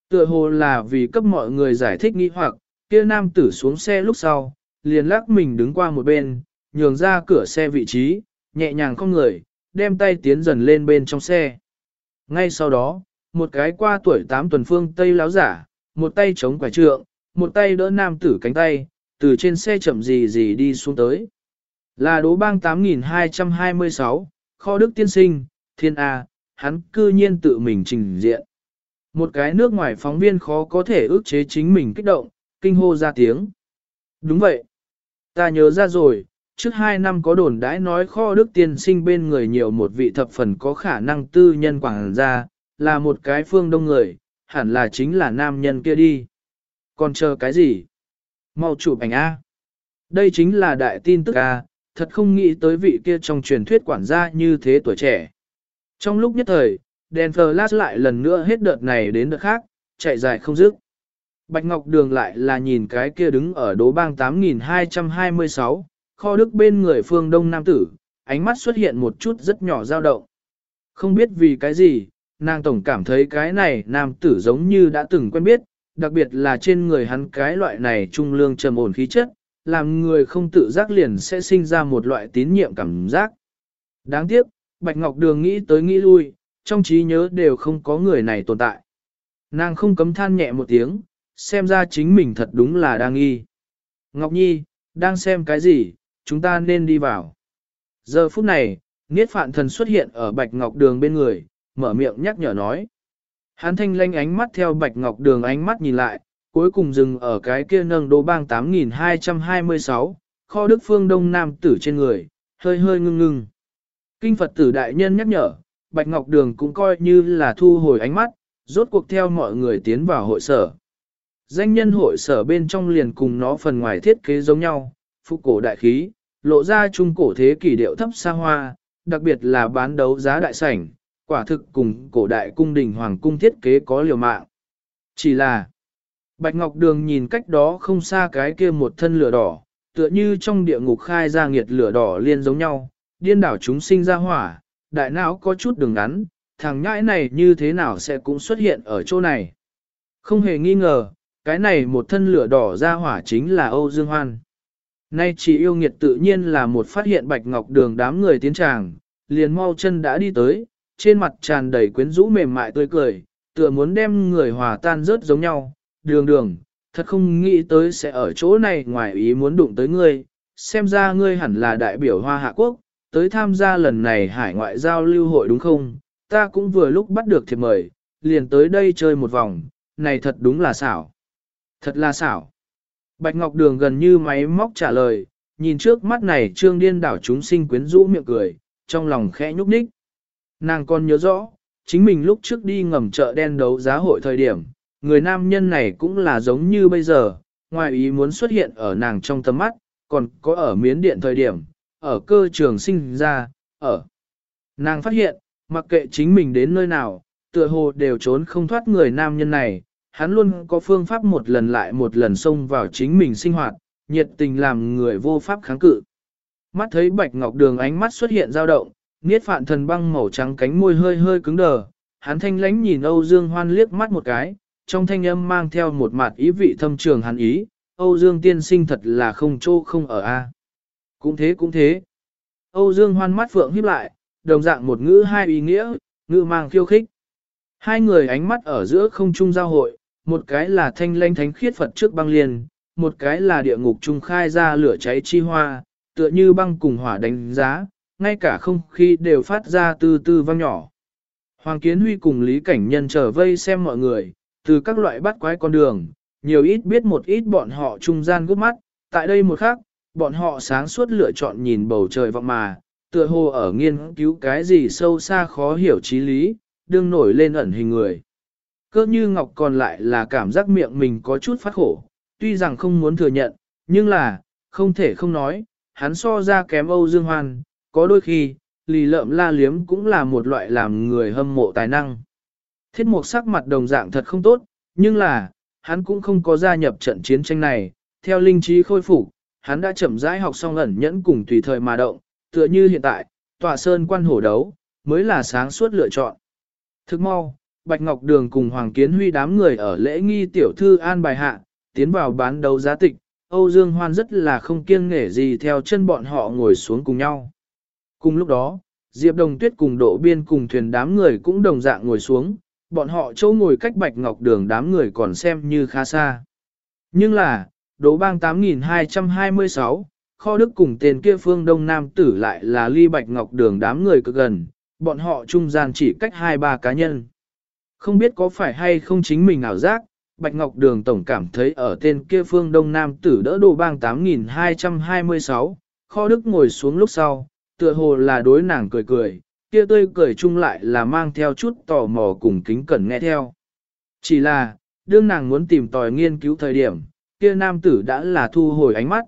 Tựa hồ là vì cấp mọi người giải thích nghi hoặc, kia nam tử xuống xe lúc sau, liền lắc mình đứng qua một bên, nhường ra cửa xe vị trí, nhẹ nhàng không người, đem tay tiến dần lên bên trong xe. Ngay sau đó, một cái qua tuổi 8 tuần phương Tây láo giả, một tay chống quả trượng, một tay đỡ nam tử cánh tay, từ trên xe chậm gì gì đi xuống tới. Là đố bang 8226, kho đức tiên sinh, thiên A, hắn cư nhiên tự mình trình diện. Một cái nước ngoài phóng viên khó có thể ước chế chính mình kích động, kinh hô ra tiếng. Đúng vậy. Ta nhớ ra rồi, trước hai năm có đồn đãi nói kho đức tiên sinh bên người nhiều một vị thập phần có khả năng tư nhân quảng gia, là một cái phương đông người, hẳn là chính là nam nhân kia đi. Còn chờ cái gì? Mau chụp ảnh A. Đây chính là đại tin tức A, thật không nghĩ tới vị kia trong truyền thuyết quản gia như thế tuổi trẻ. Trong lúc nhất thời, đèn flash lại lần nữa hết đợt này đến đợt khác, chạy dài không dứt. Bạch Ngọc Đường lại là nhìn cái kia đứng ở đố bang 8226, kho đức bên người phương đông nam tử, ánh mắt xuất hiện một chút rất nhỏ dao động. Không biết vì cái gì, nàng tổng cảm thấy cái này nam tử giống như đã từng quen biết, đặc biệt là trên người hắn cái loại này trung lương trầm ổn khí chất, làm người không tự giác liền sẽ sinh ra một loại tín nhiệm cảm giác. Đáng tiếc, Bạch Ngọc Đường nghĩ tới nghĩ lui, trong trí nhớ đều không có người này tồn tại. Nàng không cấm than nhẹ một tiếng, xem ra chính mình thật đúng là đang nghi. Ngọc Nhi, đang xem cái gì, chúng ta nên đi vào. Giờ phút này, Niết Phạn Thần xuất hiện ở Bạch Ngọc Đường bên người, mở miệng nhắc nhở nói. Hán thanh lanh ánh mắt theo Bạch Ngọc Đường ánh mắt nhìn lại, cuối cùng dừng ở cái kia nâng đô bang 8226, kho đức phương đông nam tử trên người, hơi hơi ngưng ngưng. Kinh Phật tử đại nhân nhắc nhở, Bạch Ngọc Đường cũng coi như là thu hồi ánh mắt, rốt cuộc theo mọi người tiến vào hội sở. Danh nhân hội sở bên trong liền cùng nó phần ngoài thiết kế giống nhau, phục cổ đại khí, lộ ra trung cổ thế kỷ điệu thấp xa hoa, đặc biệt là bán đấu giá đại sảnh, quả thực cùng cổ đại cung đình hoàng cung thiết kế có liều mạng. Chỉ là, Bạch Ngọc Đường nhìn cách đó không xa cái kia một thân lửa đỏ, tựa như trong địa ngục khai ra nghiệt lửa đỏ liên giống nhau, điên đảo chúng sinh ra hỏa, đại não có chút đường ngắn, thằng nhãi này như thế nào sẽ cũng xuất hiện ở chỗ này. Không hề nghi ngờ, cái này một thân lửa đỏ ra hỏa chính là Âu Dương Hoan. Nay chỉ yêu nghiệt tự nhiên là một phát hiện Bạch Ngọc Đường đám người tiến tràng, liền mau chân đã đi tới, trên mặt tràn đầy quyến rũ mềm mại tươi cười, tựa muốn đem người hòa tan rớt giống nhau, đường đường, thật không nghĩ tới sẽ ở chỗ này ngoài ý muốn đụng tới ngươi, xem ra ngươi hẳn là đại biểu Hoa Hạ Quốc, tới tham gia lần này hải ngoại giao lưu hội đúng không? Ta cũng vừa lúc bắt được thiệp mời, liền tới đây chơi một vòng, này thật đúng là xảo. Thật là xảo. Bạch Ngọc Đường gần như máy móc trả lời, nhìn trước mắt này trương điên đảo chúng sinh quyến rũ miệng cười, trong lòng khẽ nhúc nhích. Nàng còn nhớ rõ, chính mình lúc trước đi ngầm chợ đen đấu giá hội thời điểm, người nam nhân này cũng là giống như bây giờ, ngoài ý muốn xuất hiện ở nàng trong tầm mắt, còn có ở miến điện thời điểm, ở cơ trường sinh ra, ở. Nàng phát hiện, mặc kệ chính mình đến nơi nào, tựa hồ đều trốn không thoát người nam nhân này, hắn luôn có phương pháp một lần lại một lần xông vào chính mình sinh hoạt, nhiệt tình làm người vô pháp kháng cự. Mắt thấy bạch ngọc đường ánh mắt xuất hiện dao động, niết phạn thần băng màu trắng cánh môi hơi hơi cứng đờ, hắn thanh lánh nhìn Âu Dương Hoan liếc mắt một cái, trong thanh âm mang theo một mặt ý vị thâm trường hắn ý, Âu Dương tiên sinh thật là không trô không ở a. Cũng thế cũng thế. Âu Dương hoan mắt phượng híp lại, đồng dạng một ngữ hai ý nghĩa, ngữ mang khiêu khích. Hai người ánh mắt ở giữa không trung giao hội, một cái là thanh lanh thánh khiết Phật trước băng liền, một cái là địa ngục trung khai ra lửa cháy chi hoa, tựa như băng cùng hỏa đánh giá, ngay cả không khí đều phát ra từ từ vang nhỏ. Hoàng Kiến Huy cùng Lý Cảnh Nhân trở vây xem mọi người, từ các loại bắt quái con đường, nhiều ít biết một ít bọn họ trung gian gút mắt, tại đây một khắc, bọn họ sáng suốt lựa chọn nhìn bầu trời vọng mà, tựa hồ ở nghiên cứu cái gì sâu xa khó hiểu trí lý, đương nổi lên ẩn hình người. Cơ như Ngọc còn lại là cảm giác miệng mình có chút phát khổ, tuy rằng không muốn thừa nhận, nhưng là, không thể không nói, hắn so ra kém Âu Dương Hoan, có đôi khi, lì lợm la liếm cũng là một loại làm người hâm mộ tài năng. Thiết mục sắc mặt đồng dạng thật không tốt, nhưng là, hắn cũng không có gia nhập trận chiến tranh này, theo linh trí khôi phục, hắn đã chậm rãi học xong ẩn nhẫn cùng tùy thời mà động, tựa như hiện tại, tòa sơn quan hổ đấu, mới là sáng suốt lựa chọn. Thức mau, Bạch Ngọc Đường cùng Hoàng Kiến Huy đám người ở lễ nghi tiểu thư an bài hạ, tiến vào bán đấu giá tịch, Âu Dương Hoan rất là không kiêng nghể gì theo chân bọn họ ngồi xuống cùng nhau. Cùng lúc đó, Diệp Đồng Tuyết cùng Độ Biên cùng thuyền đám người cũng đồng dạng ngồi xuống, bọn họ chỗ ngồi cách Bạch Ngọc Đường đám người còn xem như khá xa. Nhưng là, Đỗ Bang 8226, kho đức cùng tên kia phương Đông Nam tử lại là ly Bạch Ngọc Đường đám người cực gần, bọn họ trung gian chỉ cách hai ba cá nhân. Không biết có phải hay không chính mình ảo giác, Bạch Ngọc Đường tổng cảm thấy ở tên kia phương Đông Nam tử đỡ đồ bang 8226, kho đức ngồi xuống lúc sau, tựa hồ là đối nàng cười cười, kia tươi cười chung lại là mang theo chút tò mò cùng kính cẩn nghe theo. Chỉ là, đương nàng muốn tìm tòi nghiên cứu thời điểm, kia nam tử đã là thu hồi ánh mắt.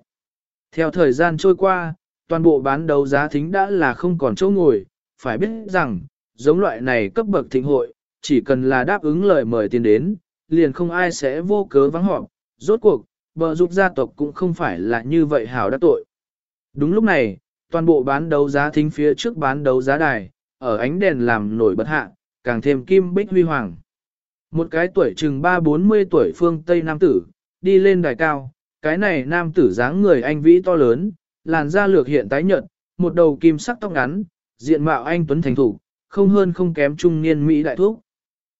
Theo thời gian trôi qua, toàn bộ bán đấu giá thính đã là không còn chỗ ngồi, phải biết rằng, giống loại này cấp bậc thịnh hội, chỉ cần là đáp ứng lời mời tiền đến, liền không ai sẽ vô cớ vắng họp. Rốt cuộc, bờ giúp gia tộc cũng không phải là như vậy hảo đắc tội. Đúng lúc này, toàn bộ bán đấu giá thính phía trước bán đấu giá đài, ở ánh đèn làm nổi bật hạ, càng thêm kim bích huy hoàng. Một cái tuổi chừng 3-40 tuổi phương Tây Nam tử, đi lên đài cao, cái này Nam tử dáng người anh vĩ to lớn, làn da lược hiện tái nhợt, một đầu kim sắc tóc ngắn, diện mạo anh Tuấn Thành Thủ, không hơn không kém trung niên Mỹ đại thúc.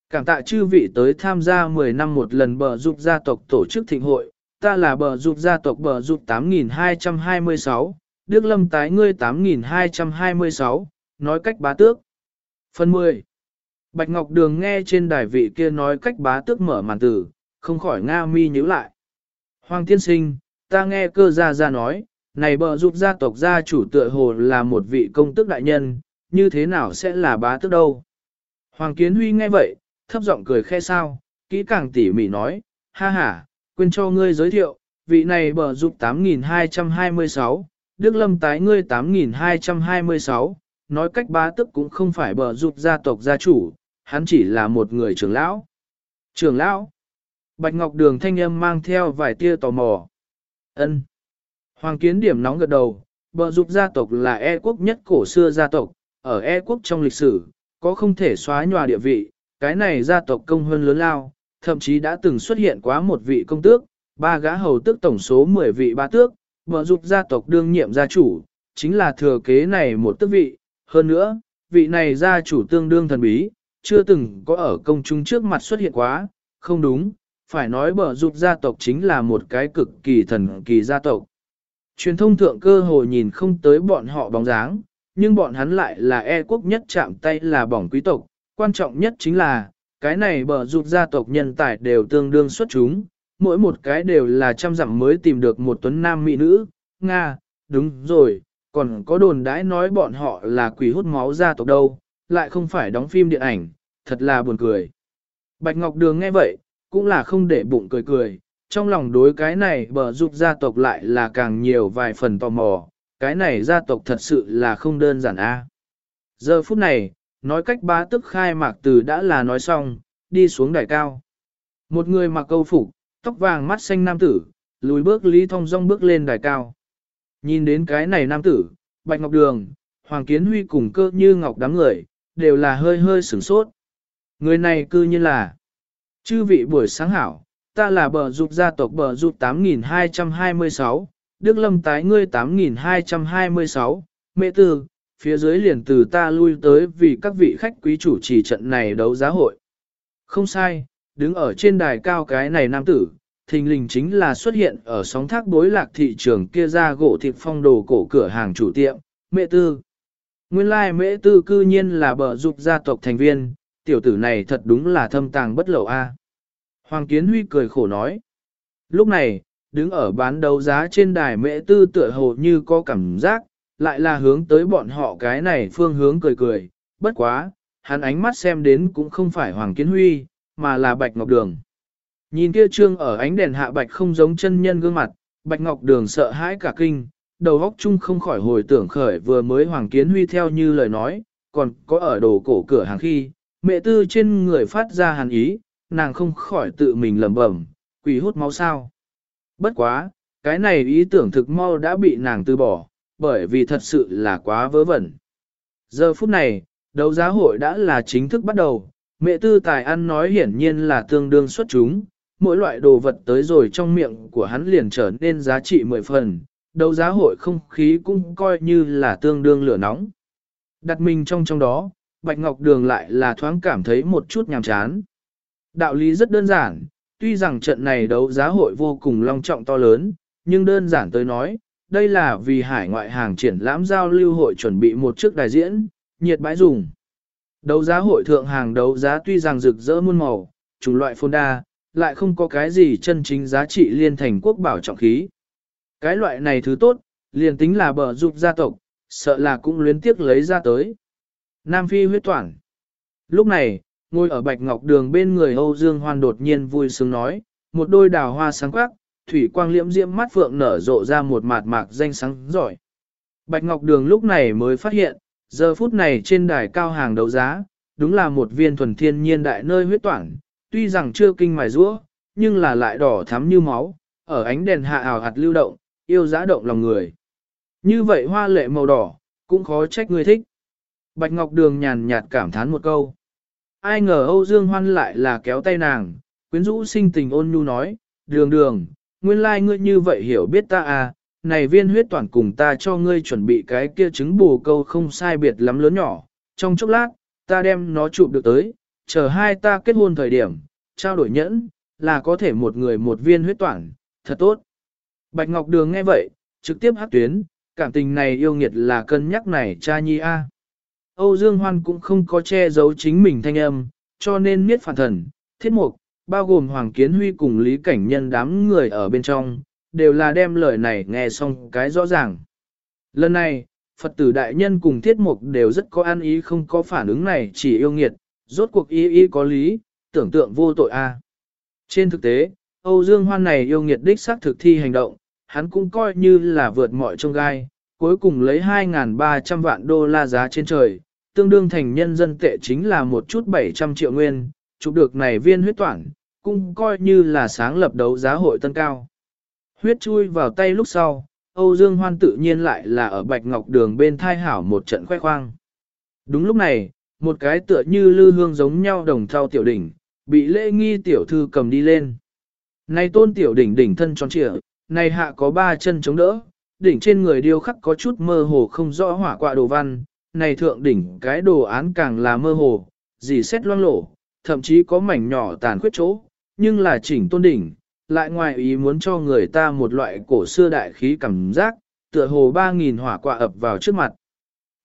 Cảm tạ chư vị tới tham gia 10 năm một lần bờ dục gia tộc tổ chức thịnh hội, ta là bờ dục gia tộc bờ dục 8226, Đức Lâm tái ngươi 8226, nói cách bá tước. Phần 10. Bạch Ngọc Đường nghe trên đài vị kia nói cách bá tước mở màn tử, không khỏi nga mi nhíu lại. Hoàng tiên sinh, ta nghe cơ gia gia nói, này bờ giúp gia tộc gia chủ tựa hồ là một vị công tước đại nhân, như thế nào sẽ là bá tước đâu? Hoàng Kiến Huy nghe vậy, thấp giọng cười khe sao, kỹ càng tỉ mỉ nói, ha ha, quên cho ngươi giới thiệu, vị này bờ giúp 8226, Đức Lâm tái ngươi 8226, nói cách bá tức cũng không phải bờ giúp gia tộc gia chủ, hắn chỉ là một người trưởng lão. Trưởng lão, Bạch Ngọc Đường thanh âm mang theo vài tia tò mò. ân Hoàng kiến điểm nóng gật đầu, bờ giúp gia tộc là e quốc nhất cổ xưa gia tộc, ở e quốc trong lịch sử, có không thể xóa nhòa địa vị, cái này gia tộc công hơn lớn lao, thậm chí đã từng xuất hiện quá một vị công tước, ba gã hầu tước tổng số 10 vị ba tước, bờ rụt gia tộc đương nhiệm gia chủ, chính là thừa kế này một tước vị, hơn nữa, vị này gia chủ tương đương thần bí, chưa từng có ở công chúng trước mặt xuất hiện quá, không đúng, phải nói bờ rụt gia tộc chính là một cái cực kỳ thần kỳ gia tộc. Truyền thông thượng cơ hồ nhìn không tới bọn họ bóng dáng, nhưng bọn hắn lại là e quốc nhất chạm tay là bỏng quý tộc, quan trọng nhất chính là, cái này bờ rụt gia tộc nhân tài đều tương đương xuất chúng, mỗi một cái đều là trăm dặm mới tìm được một tuấn nam mỹ nữ, Nga, đúng rồi, còn có đồn đãi nói bọn họ là quỷ hút máu gia tộc đâu, lại không phải đóng phim điện ảnh, thật là buồn cười. Bạch Ngọc Đường nghe vậy, cũng là không để bụng cười cười, trong lòng đối cái này bờ giúp gia tộc lại là càng nhiều vài phần tò mò, cái này gia tộc thật sự là không đơn giản a. Giờ phút này, nói cách bá tức khai mạc từ đã là nói xong, đi xuống đài cao. Một người mặc câu phục, tóc vàng mắt xanh nam tử, lùi bước lý thông dong bước lên đài cao. Nhìn đến cái này nam tử, Bạch Ngọc Đường, Hoàng Kiến Huy cùng cơ như ngọc đám người, đều là hơi hơi sửng sốt. Người này cư như là Chư vị buổi sáng hảo, ta là bờ dục gia tộc bờ dục 8226, Đức Lâm tái ngươi 8226, mẹ tư, phía dưới liền từ ta lui tới vì các vị khách quý chủ trì trận này đấu giá hội. Không sai, đứng ở trên đài cao cái này nam tử, thình lình chính là xuất hiện ở sóng thác bối lạc thị trường kia ra gỗ thịt phong đồ cổ cửa hàng chủ tiệm, mẹ tư. Nguyên lai like, mẹ tư cư nhiên là bờ dục gia tộc thành viên, tiểu tử này thật đúng là thâm tàng bất lậu a. Hoàng Kiến Huy cười khổ nói. Lúc này, đứng ở bán đấu giá trên đài mẹ tư tựa hồ như có cảm giác, lại là hướng tới bọn họ cái này phương hướng cười cười, bất quá, hắn ánh mắt xem đến cũng không phải Hoàng Kiến Huy, mà là Bạch Ngọc Đường. Nhìn kia trương ở ánh đèn hạ Bạch không giống chân nhân gương mặt, Bạch Ngọc Đường sợ hãi cả kinh, đầu óc chung không khỏi hồi tưởng khởi vừa mới Hoàng Kiến Huy theo như lời nói, còn có ở đồ cổ cửa hàng khi, mẹ tư trên người phát ra hàn ý, nàng không khỏi tự mình lẩm bẩm, quỷ hút máu sao. Bất quá, cái này ý tưởng thực mau đã bị nàng từ bỏ, bởi vì thật sự là quá vớ vẩn. Giờ phút này, đấu giá hội đã là chính thức bắt đầu, mẹ tư tài ăn nói hiển nhiên là tương đương xuất chúng, mỗi loại đồ vật tới rồi trong miệng của hắn liền trở nên giá trị mười phần, đấu giá hội không khí cũng coi như là tương đương lửa nóng. Đặt mình trong trong đó, Bạch Ngọc Đường lại là thoáng cảm thấy một chút nhàm chán. Đạo lý rất đơn giản, tuy rằng trận này đấu giá hội vô cùng long trọng to lớn, nhưng đơn giản tới nói, đây là vì hải ngoại hàng triển lãm giao lưu hội chuẩn bị một chiếc đại diễn, nhiệt bãi dùng. Đấu giá hội thượng hàng đấu giá tuy rằng rực rỡ muôn màu, chủng loại phôn đa, lại không có cái gì chân chính giá trị liên thành quốc bảo trọng khí. Cái loại này thứ tốt, liền tính là bờ dục gia tộc, sợ là cũng luyến tiếc lấy ra tới. Nam Phi huyết toản. Lúc này, ngồi ở bạch ngọc đường bên người Âu Dương Hoan đột nhiên vui sướng nói, một đôi đào hoa sáng quắc, thủy quang liễm diễm mắt phượng nở rộ ra một mạt mạc danh sáng giỏi. Bạch ngọc đường lúc này mới phát hiện, giờ phút này trên đài cao hàng đấu giá, đúng là một viên thuần thiên nhiên đại nơi huyết toản, tuy rằng chưa kinh mài rũa, nhưng là lại đỏ thắm như máu, ở ánh đèn hạ ảo hạt lưu động, yêu giá động lòng người. Như vậy hoa lệ màu đỏ, cũng khó trách người thích. Bạch Ngọc Đường nhàn nhạt cảm thán một câu. Ai ngờ Âu Dương Hoan lại là kéo tay nàng, quyến rũ sinh tình ôn nhu nói, đường đường, nguyên lai like ngươi như vậy hiểu biết ta à, này viên huyết toàn cùng ta cho ngươi chuẩn bị cái kia trứng bù câu không sai biệt lắm lớn nhỏ, trong chốc lát, ta đem nó chụp được tới, chờ hai ta kết hôn thời điểm, trao đổi nhẫn, là có thể một người một viên huyết toàn, thật tốt. Bạch Ngọc Đường nghe vậy, trực tiếp hát tuyến, cảm tình này yêu nghiệt là cân nhắc này cha nhi a. Âu Dương Hoan cũng không có che giấu chính mình thanh âm, cho nên miết phản thần, thiết mục, bao gồm Hoàng Kiến Huy cùng Lý Cảnh Nhân đám người ở bên trong, đều là đem lời này nghe xong cái rõ ràng. Lần này, Phật tử đại nhân cùng thiết mục đều rất có an ý không có phản ứng này chỉ yêu nghiệt, rốt cuộc ý ý có lý, tưởng tượng vô tội a. Trên thực tế, Âu Dương Hoan này yêu nghiệt đích xác thực thi hành động, hắn cũng coi như là vượt mọi trông gai, cuối cùng lấy 2.300 vạn đô la giá trên trời, tương đương thành nhân dân tệ chính là một chút 700 triệu nguyên, chụp được này viên huyết toản, cũng coi như là sáng lập đấu giá hội tân cao. Huyết chui vào tay lúc sau, Âu Dương Hoan tự nhiên lại là ở Bạch Ngọc Đường bên thai hảo một trận khoe khoang. Đúng lúc này, một cái tựa như lư hương giống nhau đồng thao tiểu đỉnh, bị lễ nghi tiểu thư cầm đi lên. Này tôn tiểu đỉnh đỉnh thân tròn trịa, này hạ có ba chân chống đỡ, đỉnh trên người điêu khắc có chút mơ hồ không rõ hỏa quạ đồ văn, này thượng đỉnh cái đồ án càng là mơ hồ, dì xét loang lổ, thậm chí có mảnh nhỏ tàn khuyết chỗ, nhưng là chỉnh tôn đỉnh, lại ngoài ý muốn cho người ta một loại cổ xưa đại khí cảm giác, tựa hồ ba nghìn hỏa quạ ập vào trước mặt.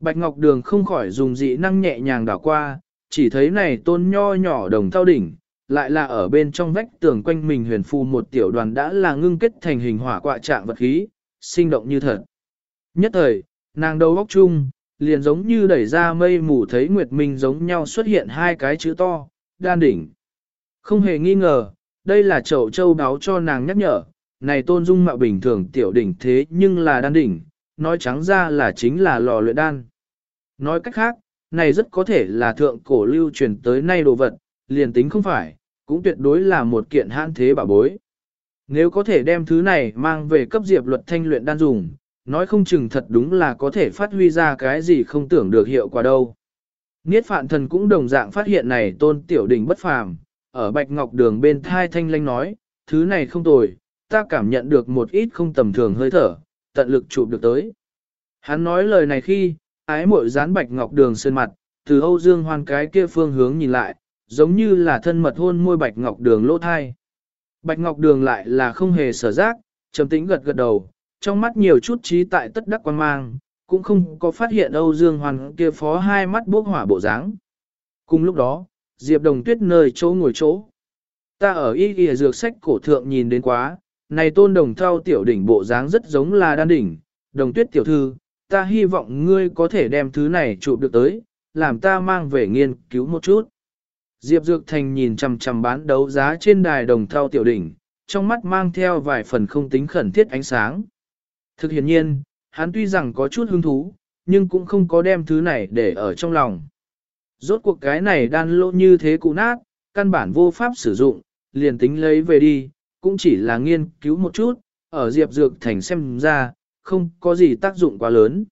Bạch Ngọc Đường không khỏi dùng dị năng nhẹ nhàng đảo qua, chỉ thấy này tôn nho nhỏ đồng thao đỉnh, lại là ở bên trong vách tường quanh mình huyền phù một tiểu đoàn đã là ngưng kết thành hình hỏa quạ trạng vật khí, sinh động như thật. Nhất thời, nàng đầu góc chung, liền giống như đẩy ra mây mù thấy Nguyệt Minh giống nhau xuất hiện hai cái chữ to, đan đỉnh. Không hề nghi ngờ, đây là chậu châu báo cho nàng nhắc nhở, này tôn dung mạo bình thường tiểu đỉnh thế nhưng là đan đỉnh, nói trắng ra là chính là lò luyện đan. Nói cách khác, này rất có thể là thượng cổ lưu truyền tới nay đồ vật, liền tính không phải, cũng tuyệt đối là một kiện hãn thế bảo bối. Nếu có thể đem thứ này mang về cấp diệp luật thanh luyện đan dùng, nói không chừng thật đúng là có thể phát huy ra cái gì không tưởng được hiệu quả đâu. Niết phạn thần cũng đồng dạng phát hiện này tôn tiểu đỉnh bất phàm, ở bạch ngọc đường bên thai thanh lanh nói, thứ này không tồi, ta cảm nhận được một ít không tầm thường hơi thở, tận lực chụp được tới. Hắn nói lời này khi, ái mội dán bạch ngọc đường sơn mặt, từ Âu Dương hoan cái kia phương hướng nhìn lại, giống như là thân mật hôn môi bạch ngọc đường lỗ thai. Bạch ngọc đường lại là không hề sở giác, trầm tĩnh gật gật đầu, trong mắt nhiều chút trí tại tất đắc quan mang, cũng không có phát hiện Âu Dương Hoan kia phó hai mắt bốc hỏa bộ dáng. Cùng lúc đó, Diệp Đồng Tuyết nơi chỗ ngồi chỗ. Ta ở y ghi dược sách cổ thượng nhìn đến quá, này tôn đồng thao tiểu đỉnh bộ dáng rất giống là đan đỉnh, đồng tuyết tiểu thư, ta hy vọng ngươi có thể đem thứ này chụp được tới, làm ta mang về nghiên cứu một chút. Diệp Dược Thành nhìn chằm chằm bán đấu giá trên đài đồng thao tiểu đỉnh, trong mắt mang theo vài phần không tính khẩn thiết ánh sáng. Thực hiện nhiên, hắn tuy rằng có chút hứng thú, nhưng cũng không có đem thứ này để ở trong lòng. Rốt cuộc cái này đan lô như thế cụ nát, căn bản vô pháp sử dụng, liền tính lấy về đi, cũng chỉ là nghiên cứu một chút, ở Diệp Dược Thành xem ra, không có gì tác dụng quá lớn.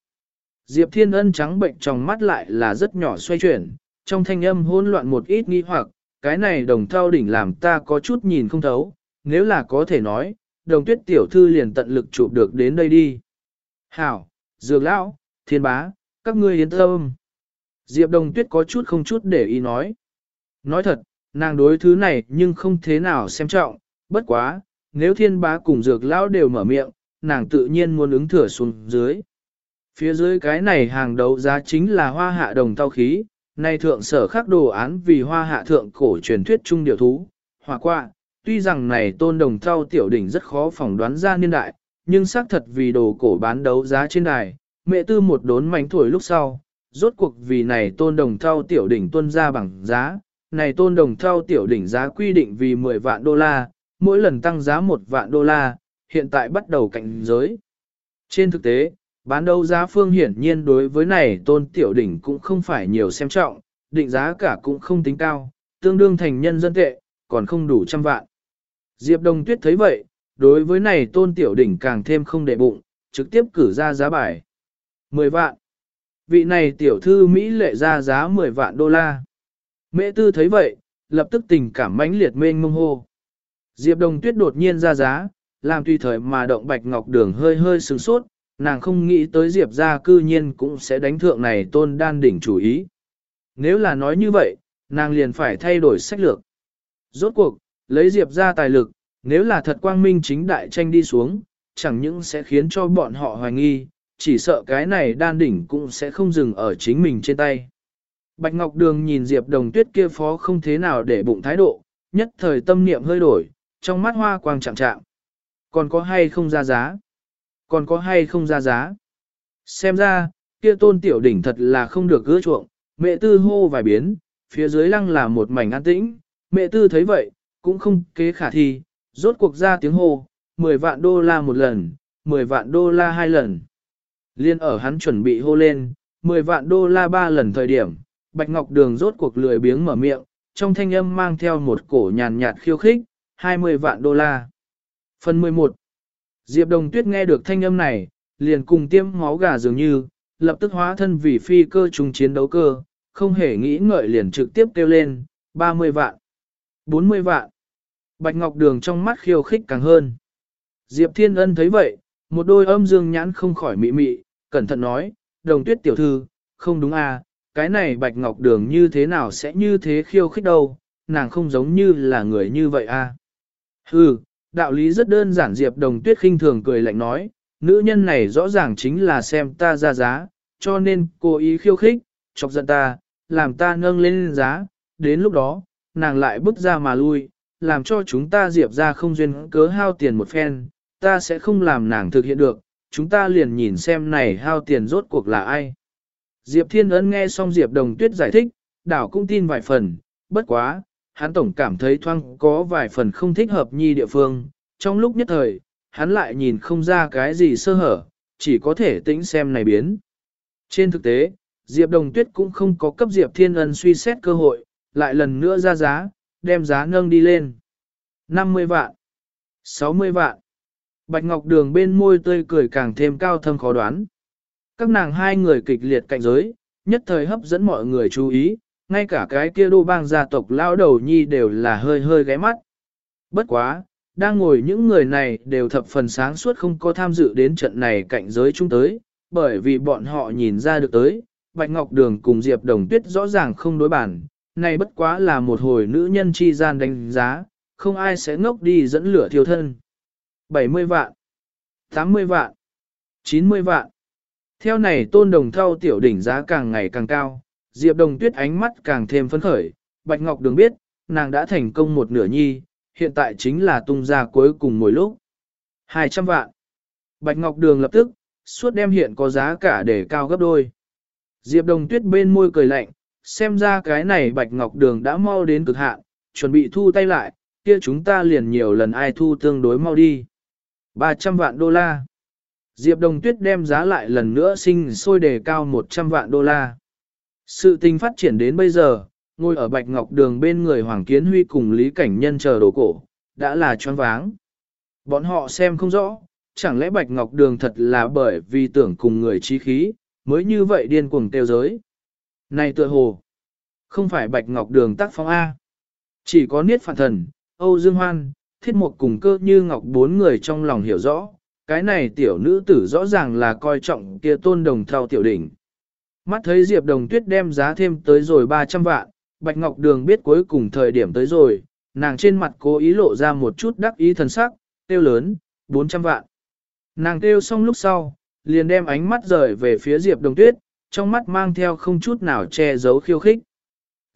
Diệp Thiên Ân trắng bệnh trong mắt lại là rất nhỏ xoay chuyển, trong thanh âm hỗn loạn một ít nghi hoặc, cái này đồng thao đỉnh làm ta có chút nhìn không thấu, nếu là có thể nói, đồng tuyết tiểu thư liền tận lực chụp được đến đây đi. Hảo, Dược Lão, Thiên Bá, các ngươi yên tâm. Diệp đồng tuyết có chút không chút để ý nói. Nói thật, nàng đối thứ này nhưng không thế nào xem trọng, bất quá, nếu thiên bá cùng dược lão đều mở miệng, nàng tự nhiên muốn ứng thừa xuống dưới. Phía dưới cái này hàng đấu giá chính là hoa hạ đồng tao khí, nay thượng sở khắc đồ án vì hoa hạ thượng cổ truyền thuyết trung điều thú, hòa qua, tuy rằng này tôn đồng tao tiểu đỉnh rất khó phỏng đoán ra niên đại, nhưng xác thật vì đồ cổ bán đấu giá trên đài, mẹ tư một đốn mảnh thổi lúc sau, rốt cuộc vì này tôn đồng thao tiểu đỉnh tuân ra bằng giá, này tôn đồng thao tiểu đỉnh giá quy định vì 10 vạn đô la, mỗi lần tăng giá 1 vạn đô la, hiện tại bắt đầu cạnh giới. Trên thực tế, bán đấu giá phương hiển nhiên đối với này tôn tiểu đỉnh cũng không phải nhiều xem trọng, định giá cả cũng không tính cao, tương đương thành nhân dân tệ, còn không đủ trăm vạn. Diệp Đồng Tuyết thấy vậy, đối với này tôn tiểu đỉnh càng thêm không để bụng, trực tiếp cử ra giá bài. 10 vạn. Vị này tiểu thư Mỹ lệ ra giá 10 vạn đô la. Mẹ tư thấy vậy, lập tức tình cảm mãnh liệt mênh mông hô. Diệp Đồng Tuyết đột nhiên ra giá, làm tùy thời mà động bạch ngọc đường hơi hơi sửng sốt, nàng không nghĩ tới Diệp ra cư nhiên cũng sẽ đánh thượng này tôn đan đỉnh chủ ý. Nếu là nói như vậy, nàng liền phải thay đổi sách lược. Rốt cuộc, lấy Diệp ra tài lực, nếu là thật quang minh chính đại tranh đi xuống, chẳng những sẽ khiến cho bọn họ hoài nghi, chỉ sợ cái này đan đỉnh cũng sẽ không dừng ở chính mình trên tay. Bạch Ngọc Đường nhìn Diệp Đồng Tuyết kia phó không thế nào để bụng thái độ, nhất thời tâm niệm hơi đổi, trong mắt hoa quang chạm chạm. Còn có hay không ra giá? Còn có hay không ra giá? Xem ra, kia tôn tiểu đỉnh thật là không được gỡ chuộng, mẹ tư hô vài biến, phía dưới lăng là một mảnh an tĩnh, mẹ tư thấy vậy, cũng không kế khả thi, rốt cuộc ra tiếng hô, 10 vạn đô la một lần, 10 vạn đô la hai lần. Liên ở hắn chuẩn bị hô lên, 10 vạn đô la ba lần thời điểm, Bạch Ngọc Đường rốt cuộc lười biếng mở miệng, trong thanh âm mang theo một cổ nhàn nhạt khiêu khích, 20 vạn đô la. Phần 11 Diệp Đồng Tuyết nghe được thanh âm này, liền cùng tiêm máu gà dường như, lập tức hóa thân vì phi cơ trùng chiến đấu cơ, không hề nghĩ ngợi liền trực tiếp kêu lên, 30 vạn, 40 vạn. Bạch Ngọc Đường trong mắt khiêu khích càng hơn. Diệp Thiên Ân thấy vậy, một đôi âm dương nhãn không khỏi mị mị, cẩn thận nói, đồng tuyết tiểu thư, không đúng à, cái này bạch ngọc đường như thế nào sẽ như thế khiêu khích đâu, nàng không giống như là người như vậy à. Hừ, đạo lý rất đơn giản Diệp đồng tuyết khinh thường cười lạnh nói, nữ nhân này rõ ràng chính là xem ta ra giá, cho nên cô ý khiêu khích, chọc giận ta, làm ta nâng lên giá, đến lúc đó, nàng lại bước ra mà lui, làm cho chúng ta Diệp ra không duyên cớ hao tiền một phen, ta sẽ không làm nàng thực hiện được, chúng ta liền nhìn xem này hao tiền rốt cuộc là ai. Diệp Thiên Ấn nghe xong Diệp Đồng Tuyết giải thích, đảo cũng tin vài phần, bất quá, hắn tổng cảm thấy thoang có vài phần không thích hợp nhi địa phương, trong lúc nhất thời, hắn lại nhìn không ra cái gì sơ hở, chỉ có thể tĩnh xem này biến. Trên thực tế, Diệp Đồng Tuyết cũng không có cấp Diệp Thiên Ân suy xét cơ hội, lại lần nữa ra giá, đem giá nâng đi lên. 50 vạn, 60 vạn, Bạch Ngọc Đường bên môi tươi cười càng thêm cao thâm khó đoán. Các nàng hai người kịch liệt cạnh giới, nhất thời hấp dẫn mọi người chú ý, ngay cả cái kia đô bang gia tộc lao đầu nhi đều là hơi hơi ghé mắt. Bất quá, đang ngồi những người này đều thập phần sáng suốt không có tham dự đến trận này cạnh giới chung tới, bởi vì bọn họ nhìn ra được tới, Bạch Ngọc Đường cùng Diệp Đồng Tuyết rõ ràng không đối bản, này bất quá là một hồi nữ nhân chi gian đánh giá, không ai sẽ ngốc đi dẫn lửa thiêu thân. 70 vạn, 80 vạn, 90 vạn. Theo này tôn đồng thau tiểu đỉnh giá càng ngày càng cao, Diệp Đồng Tuyết ánh mắt càng thêm phấn khởi, Bạch Ngọc Đường biết, nàng đã thành công một nửa nhi, hiện tại chính là tung ra cuối cùng mỗi lúc. 200 vạn. Bạch Ngọc Đường lập tức, suốt đem hiện có giá cả để cao gấp đôi. Diệp Đồng Tuyết bên môi cười lạnh, xem ra cái này Bạch Ngọc Đường đã mau đến cực hạn, chuẩn bị thu tay lại, kia chúng ta liền nhiều lần ai thu tương đối mau đi. 300 vạn đô la. Diệp Đồng Tuyết đem giá lại lần nữa sinh sôi đề cao 100 vạn đô la. Sự tình phát triển đến bây giờ, ngồi ở Bạch Ngọc Đường bên người Hoàng Kiến Huy cùng Lý Cảnh Nhân chờ đồ cổ, đã là choáng váng. Bọn họ xem không rõ, chẳng lẽ Bạch Ngọc Đường thật là bởi vì tưởng cùng người trí khí, mới như vậy điên cuồng tiêu giới. Này tựa hồ, không phải Bạch Ngọc Đường tác phong A. Chỉ có Niết Phạn Thần, Âu Dương Hoan, Thiết một cùng cơ như Ngọc bốn người trong lòng hiểu rõ, cái này tiểu nữ tử rõ ràng là coi trọng kia tôn đồng thao tiểu đỉnh. Mắt thấy Diệp Đồng Tuyết đem giá thêm tới rồi 300 vạn, Bạch Ngọc Đường biết cuối cùng thời điểm tới rồi, nàng trên mặt cố ý lộ ra một chút đắc ý thần sắc, tiêu lớn, 400 vạn. Nàng tiêu xong lúc sau, liền đem ánh mắt rời về phía Diệp Đồng Tuyết, trong mắt mang theo không chút nào che giấu khiêu khích.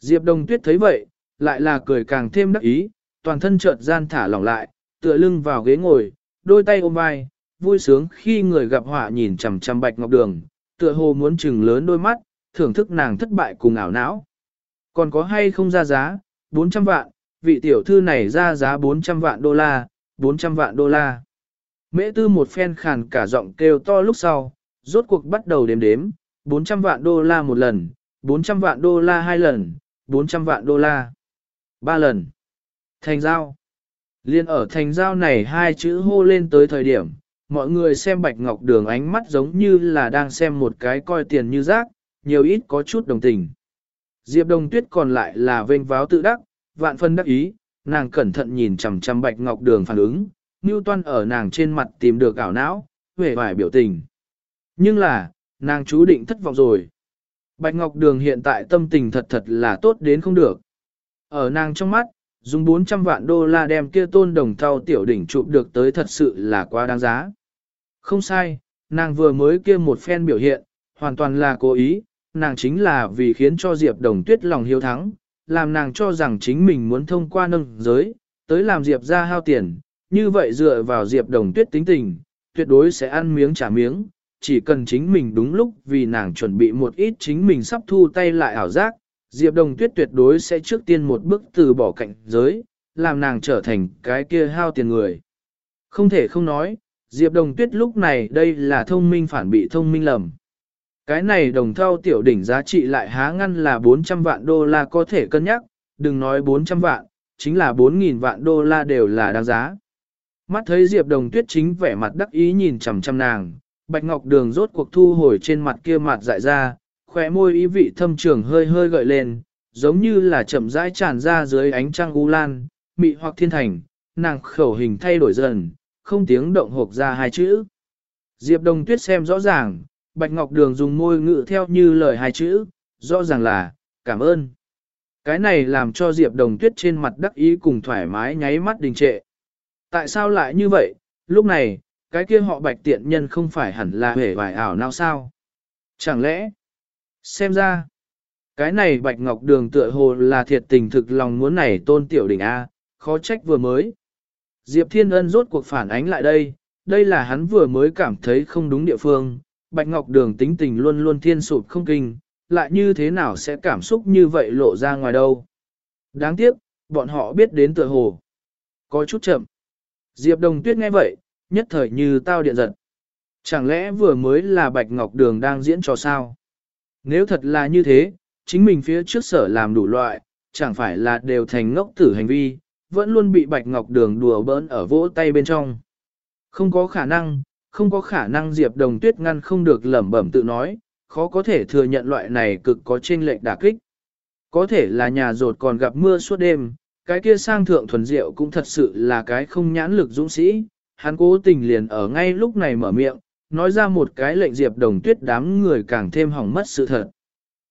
Diệp Đồng Tuyết thấy vậy, lại là cười càng thêm đắc ý, toàn thân chợt gian thả lỏng lại, tựa lưng vào ghế ngồi, đôi tay ôm vai, vui sướng khi người gặp họa nhìn chằm chằm Bạch Ngọc Đường, tựa hồ muốn chừng lớn đôi mắt, thưởng thức nàng thất bại cùng ảo não. Còn có hay không ra giá, 400 vạn, vị tiểu thư này ra giá 400 vạn đô la, 400 vạn đô la. Mễ tư một phen khàn cả giọng kêu to lúc sau, rốt cuộc bắt đầu đếm đếm, 400 vạn đô la một lần, 400 vạn đô la hai lần, 400 vạn đô la ba lần. Thành giao. Liên ở thành giao này hai chữ hô lên tới thời điểm, mọi người xem bạch ngọc đường ánh mắt giống như là đang xem một cái coi tiền như rác, nhiều ít có chút đồng tình. Diệp Đồng Tuyết còn lại là vênh váo tự đắc, vạn phân đắc ý, nàng cẩn thận nhìn chằm chằm bạch ngọc đường phản ứng, Newton ở nàng trên mặt tìm được ảo não, vẻ vải biểu tình. Nhưng là, nàng chú định thất vọng rồi. Bạch Ngọc Đường hiện tại tâm tình thật thật là tốt đến không được. Ở nàng trong mắt, dùng 400 vạn đô la đem kia tôn đồng thau tiểu đỉnh chụp được tới thật sự là quá đáng giá. Không sai, nàng vừa mới kia một phen biểu hiện, hoàn toàn là cố ý, nàng chính là vì khiến cho Diệp Đồng Tuyết lòng hiếu thắng, làm nàng cho rằng chính mình muốn thông qua nâng giới, tới làm Diệp ra hao tiền, như vậy dựa vào Diệp Đồng Tuyết tính tình, tuyệt đối sẽ ăn miếng trả miếng, chỉ cần chính mình đúng lúc vì nàng chuẩn bị một ít chính mình sắp thu tay lại ảo giác, Diệp Đồng Tuyết tuyệt đối sẽ trước tiên một bước từ bỏ cạnh giới, làm nàng trở thành cái kia hao tiền người. Không thể không nói, Diệp Đồng Tuyết lúc này đây là thông minh phản bị thông minh lầm. Cái này đồng thau tiểu đỉnh giá trị lại há ngăn là 400 vạn đô la có thể cân nhắc, đừng nói 400 vạn, chính là 4.000 vạn đô la đều là đáng giá. Mắt thấy Diệp Đồng Tuyết chính vẻ mặt đắc ý nhìn chằm chằm nàng, Bạch Ngọc Đường rốt cuộc thu hồi trên mặt kia mặt dại ra, khóe môi ý vị thâm trường hơi hơi gợi lên, giống như là chậm rãi tràn ra dưới ánh trăng u lan, mị hoặc thiên thành, nàng khẩu hình thay đổi dần, không tiếng động hộp ra hai chữ. Diệp Đồng Tuyết xem rõ ràng, Bạch Ngọc Đường dùng môi ngự theo như lời hai chữ, rõ ràng là, cảm ơn. Cái này làm cho Diệp Đồng Tuyết trên mặt đắc ý cùng thoải mái nháy mắt đình trệ. Tại sao lại như vậy, lúc này, cái kia họ bạch tiện nhân không phải hẳn là hề vài ảo nào sao? Chẳng lẽ, xem ra, cái này bạch ngọc đường tựa hồ là thiệt tình thực lòng muốn này tôn tiểu đỉnh A, khó trách vừa mới. Diệp Thiên Ân rốt cuộc phản ánh lại đây, đây là hắn vừa mới cảm thấy không đúng địa phương, bạch ngọc đường tính tình luôn luôn thiên sụp không kinh, lại như thế nào sẽ cảm xúc như vậy lộ ra ngoài đâu. Đáng tiếc, bọn họ biết đến tựa hồ. Có chút chậm. Diệp Đồng Tuyết nghe vậy, nhất thời như tao điện giật. Chẳng lẽ vừa mới là Bạch Ngọc Đường đang diễn trò sao? Nếu thật là như thế, chính mình phía trước sở làm đủ loại, chẳng phải là đều thành ngốc tử hành vi, vẫn luôn bị Bạch Ngọc Đường đùa bỡn ở vỗ tay bên trong. Không có khả năng, không có khả năng Diệp Đồng Tuyết ngăn không được lẩm bẩm tự nói, khó có thể thừa nhận loại này cực có chênh lệch đả kích. Có thể là nhà rột còn gặp mưa suốt đêm, cái kia sang thượng thuần diệu cũng thật sự là cái không nhãn lực dũng sĩ, hắn cố tình liền ở ngay lúc này mở miệng, nói ra một cái lệnh diệp đồng tuyết đám người càng thêm hỏng mất sự thật.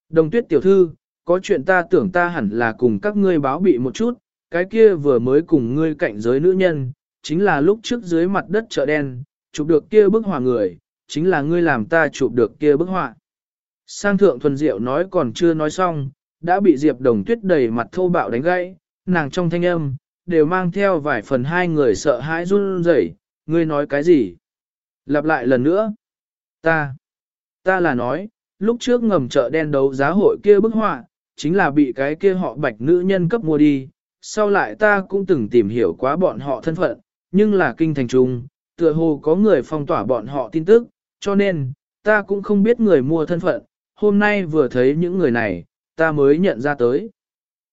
Đồng tuyết tiểu thư, có chuyện ta tưởng ta hẳn là cùng các ngươi báo bị một chút, cái kia vừa mới cùng ngươi cạnh giới nữ nhân, chính là lúc trước dưới mặt đất chợ đen, chụp được kia bức họa người, chính là ngươi làm ta chụp được kia bức họa. Sang thượng thuần diệu nói còn chưa nói xong, đã bị Diệp Đồng Tuyết đầy mặt thô bạo đánh gãy, nàng trong thanh âm, đều mang theo vài phần hai người sợ hãi run rẩy, ngươi nói cái gì? Lặp lại lần nữa. Ta, ta là nói, lúc trước ngầm chợ đen đấu giá hội kia bức họa, chính là bị cái kia họ bạch nữ nhân cấp mua đi, sau lại ta cũng từng tìm hiểu quá bọn họ thân phận, nhưng là kinh thành trung, tựa hồ có người phong tỏa bọn họ tin tức, cho nên, ta cũng không biết người mua thân phận, hôm nay vừa thấy những người này, ta mới nhận ra tới.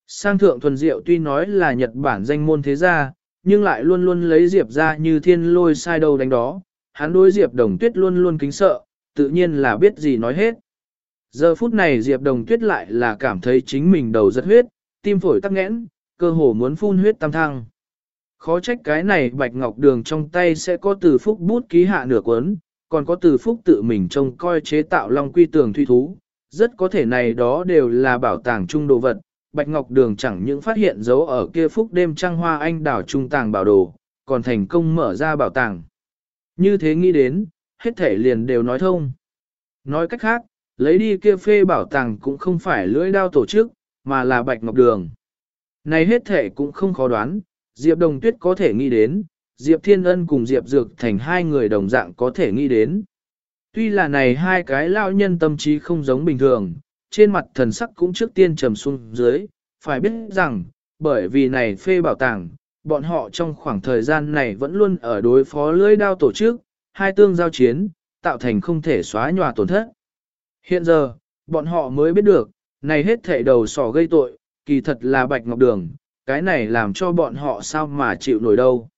Sang thượng thuần diệu tuy nói là Nhật Bản danh môn thế gia, nhưng lại luôn luôn lấy Diệp ra như thiên lôi sai đầu đánh đó, hắn đối Diệp Đồng Tuyết luôn luôn kính sợ, tự nhiên là biết gì nói hết. Giờ phút này Diệp Đồng Tuyết lại là cảm thấy chính mình đầu rất huyết, tim phổi tắc nghẽn, cơ hồ muốn phun huyết tam thăng. Khó trách cái này bạch ngọc đường trong tay sẽ có từ phúc bút ký hạ nửa cuốn, còn có từ phúc tự mình trông coi chế tạo long quy tường thuy thú. Rất có thể này đó đều là bảo tàng trung đồ vật, bạch ngọc đường chẳng những phát hiện dấu ở kia phúc đêm trăng hoa anh đảo trung tàng bảo đồ, còn thành công mở ra bảo tàng. Như thế nghĩ đến, hết thể liền đều nói thông. Nói cách khác, lấy đi kia phê bảo tàng cũng không phải lưỡi đao tổ chức, mà là bạch ngọc đường. Này hết thể cũng không khó đoán, Diệp Đồng Tuyết có thể nghĩ đến, Diệp Thiên Ân cùng Diệp Dược thành hai người đồng dạng có thể nghĩ đến. Tuy là này hai cái lao nhân tâm trí không giống bình thường, trên mặt thần sắc cũng trước tiên trầm xuống dưới, phải biết rằng, bởi vì này phê bảo tàng, bọn họ trong khoảng thời gian này vẫn luôn ở đối phó lưỡi đao tổ chức, hai tương giao chiến, tạo thành không thể xóa nhòa tổn thất. Hiện giờ, bọn họ mới biết được, này hết thảy đầu sỏ gây tội, kỳ thật là Bạch Ngọc Đường, cái này làm cho bọn họ sao mà chịu nổi đâu.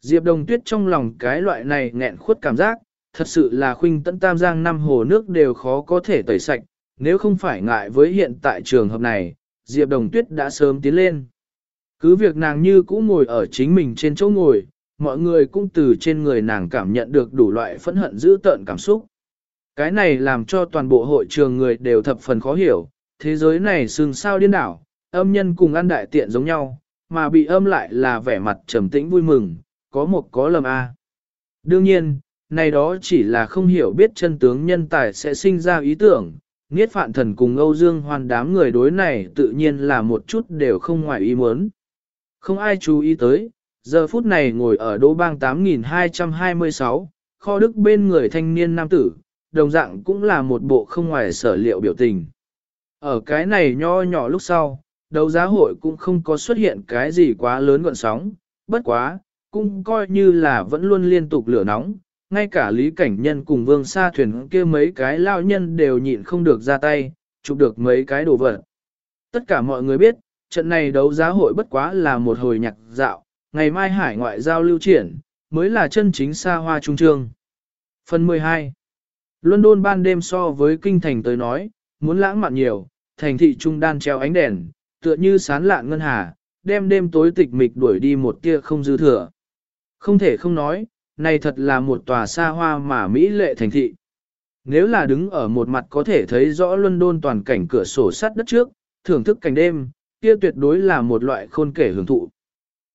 Diệp Đồng Tuyết trong lòng cái loại này nghẹn khuất cảm giác, thật sự là khuynh tận tam giang năm hồ nước đều khó có thể tẩy sạch, nếu không phải ngại với hiện tại trường hợp này, Diệp Đồng Tuyết đã sớm tiến lên. Cứ việc nàng như cũ ngồi ở chính mình trên chỗ ngồi, mọi người cũng từ trên người nàng cảm nhận được đủ loại phẫn hận dữ tợn cảm xúc. Cái này làm cho toàn bộ hội trường người đều thập phần khó hiểu, thế giới này xương sao điên đảo, âm nhân cùng ăn đại tiện giống nhau, mà bị âm lại là vẻ mặt trầm tĩnh vui mừng, có một có lầm a. Đương nhiên, này đó chỉ là không hiểu biết chân tướng nhân tài sẽ sinh ra ý tưởng, Niết Phạn Thần cùng Âu Dương Hoan đám người đối này tự nhiên là một chút đều không ngoài ý muốn. Không ai chú ý tới, giờ phút này ngồi ở đô bang 8226, kho đức bên người thanh niên nam tử, đồng dạng cũng là một bộ không ngoài sở liệu biểu tình. Ở cái này nho nhỏ lúc sau, đấu giá hội cũng không có xuất hiện cái gì quá lớn gọn sóng, bất quá, cũng coi như là vẫn luôn liên tục lửa nóng, ngay cả lý cảnh nhân cùng vương sa thuyền kia mấy cái lao nhân đều nhịn không được ra tay, chụp được mấy cái đồ vật. Tất cả mọi người biết, trận này đấu giá hội bất quá là một hồi nhạc dạo, ngày mai hải ngoại giao lưu triển, mới là chân chính xa hoa trung trương. Phần 12 London ban đêm so với kinh thành tới nói, muốn lãng mạn nhiều, thành thị trung đan treo ánh đèn, tựa như sán lạn ngân hà, đem đêm tối tịch mịch đuổi đi một tia không dư thừa. Không thể không nói, này thật là một tòa xa hoa mà mỹ lệ thành thị. Nếu là đứng ở một mặt có thể thấy rõ London toàn cảnh cửa sổ sắt đất trước, thưởng thức cảnh đêm, kia tuyệt đối là một loại khôn kể hưởng thụ.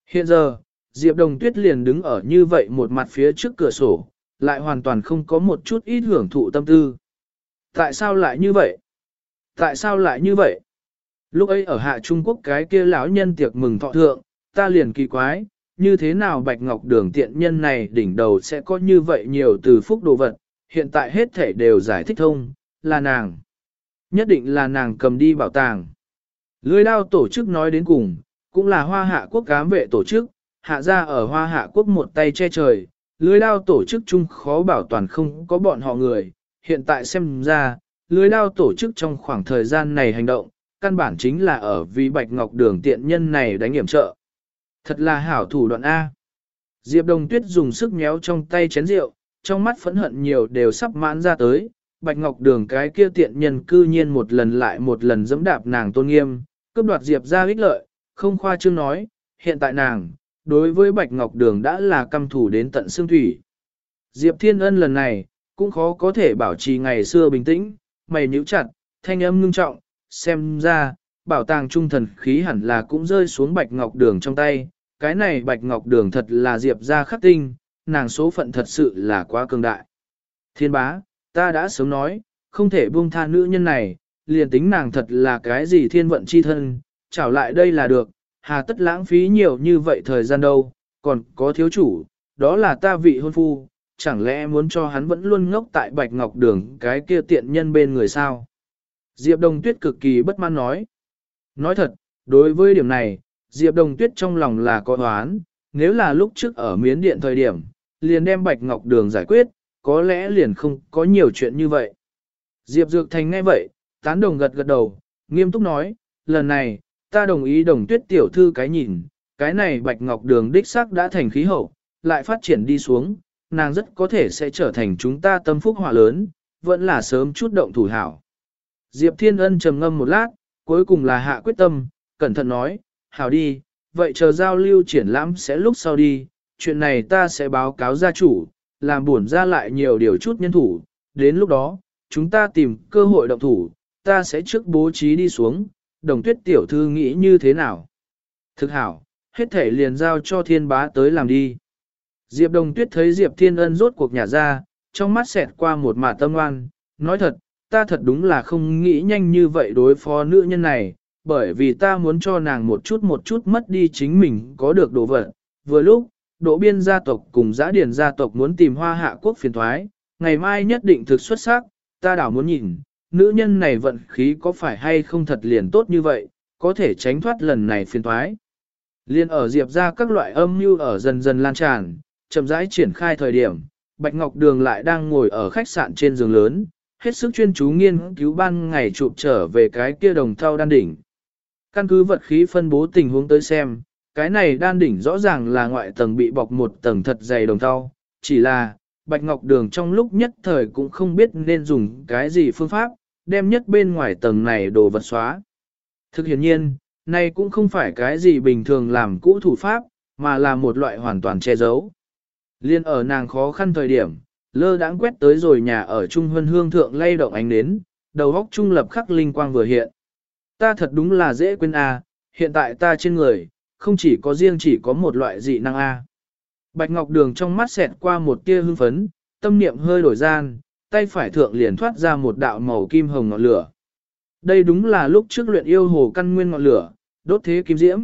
Hiện giờ, Diệp Đồng Tuyết liền đứng ở như vậy một mặt phía trước cửa sổ, lại hoàn toàn không có một chút ít hưởng thụ tâm tư. Tại sao lại như vậy? Tại sao lại như vậy? Lúc ấy ở hạ Trung Quốc cái kia lão nhân tiệc mừng thọ thượng, ta liền kỳ quái, như thế nào bạch ngọc đường tiện nhân này đỉnh đầu sẽ có như vậy nhiều từ phúc đồ vật, hiện tại hết thể đều giải thích thông, là nàng. Nhất định là nàng cầm đi bảo tàng. Lưới đao tổ chức nói đến cùng, cũng là hoa hạ quốc cám vệ tổ chức, hạ ra ở hoa hạ quốc một tay che trời, lưới đao tổ chức chung khó bảo toàn không có bọn họ người, hiện tại xem ra, lưới đao tổ chức trong khoảng thời gian này hành động, căn bản chính là ở vì bạch ngọc đường tiện nhân này đánh hiểm trợ. Thật là hảo thủ đoạn A. Diệp Đồng Tuyết dùng sức méo trong tay chén rượu, trong mắt phẫn hận nhiều đều sắp mãn ra tới, Bạch Ngọc Đường cái kia tiện nhân cư nhiên một lần lại một lần dẫm đạp nàng tôn nghiêm, cướp đoạt Diệp ra ích lợi, không khoa trương nói, hiện tại nàng, đối với Bạch Ngọc Đường đã là căm thủ đến tận xương thủy. Diệp Thiên Ân lần này, cũng khó có thể bảo trì ngày xưa bình tĩnh, mày nhíu chặt, thanh âm ngưng trọng, xem ra, bảo tàng trung thần khí hẳn là cũng rơi xuống Bạch Ngọc Đường trong tay, cái này Bạch Ngọc Đường thật là Diệp ra khắc tinh, nàng số phận thật sự là quá cường đại. Thiên bá, ta đã sớm nói, không thể buông tha nữ nhân này, liền tính nàng thật là cái gì thiên vận chi thân, trảo lại đây là được, hà tất lãng phí nhiều như vậy thời gian đâu, còn có thiếu chủ, đó là ta vị hôn phu, chẳng lẽ muốn cho hắn vẫn luôn ngốc tại Bạch Ngọc Đường cái kia tiện nhân bên người sao? Diệp Đồng Tuyết cực kỳ bất mãn nói. Nói thật, đối với điểm này, Diệp Đồng Tuyết trong lòng là có oán, nếu là lúc trước ở miến điện thời điểm, liền đem Bạch Ngọc Đường giải quyết, có lẽ liền không có nhiều chuyện như vậy. Diệp Dược Thành nghe vậy, tán đồng gật gật đầu, nghiêm túc nói, lần này, ta đồng ý đồng tuyết tiểu thư cái nhìn, cái này bạch ngọc đường đích xác đã thành khí hậu, lại phát triển đi xuống, nàng rất có thể sẽ trở thành chúng ta tâm phúc hỏa lớn, vẫn là sớm chút động thủ hảo. Diệp Thiên Ân trầm ngâm một lát, cuối cùng là hạ quyết tâm, cẩn thận nói, hảo đi, vậy chờ giao lưu triển lãm sẽ lúc sau đi, chuyện này ta sẽ báo cáo gia chủ, làm buồn ra lại nhiều điều chút nhân thủ, đến lúc đó, chúng ta tìm cơ hội động thủ, ta sẽ trước bố trí đi xuống, đồng tuyết tiểu thư nghĩ như thế nào. Thực hảo, hết thể liền giao cho thiên bá tới làm đi. Diệp đồng tuyết thấy Diệp thiên ân rốt cuộc nhà ra, trong mắt xẹt qua một mả tâm oan, nói thật, ta thật đúng là không nghĩ nhanh như vậy đối phó nữ nhân này, bởi vì ta muốn cho nàng một chút một chút mất đi chính mình có được đồ vật. Vừa lúc, Đỗ biên gia tộc cùng giã Điền gia tộc muốn tìm hoa hạ quốc phiền thoái, ngày mai nhất định thực xuất sắc, ta đảo muốn nhìn, nữ nhân này vận khí có phải hay không thật liền tốt như vậy, có thể tránh thoát lần này phiền thoái. Liên ở diệp ra các loại âm mưu ở dần dần lan tràn, chậm rãi triển khai thời điểm, Bạch Ngọc Đường lại đang ngồi ở khách sạn trên giường lớn, hết sức chuyên chú nghiên cứu ban ngày chụp trở về cái kia đồng thau đan đỉnh. Căn cứ vật khí phân bố tình huống tới xem, cái này đan đỉnh rõ ràng là ngoại tầng bị bọc một tầng thật dày đồng thau, chỉ là, Bạch Ngọc Đường trong lúc nhất thời cũng không biết nên dùng cái gì phương pháp, đem nhất bên ngoài tầng này đồ vật xóa. Thực hiện nhiên, này cũng không phải cái gì bình thường làm cũ thủ pháp, mà là một loại hoàn toàn che giấu. Liên ở nàng khó khăn thời điểm, lơ đãng quét tới rồi nhà ở Trung Huân Hương Thượng lay động ánh nến, đầu góc trung lập khắc linh quang vừa hiện. Ta thật đúng là dễ quên a, hiện tại ta trên người, không chỉ có riêng chỉ có một loại dị năng A. Bạch Ngọc Đường trong mắt xẹt qua một tia hưng phấn, tâm niệm hơi đổi gian, tay phải thượng liền thoát ra một đạo màu kim hồng ngọn lửa. Đây đúng là lúc trước luyện yêu hồ căn nguyên ngọn lửa, đốt thế kim diễm.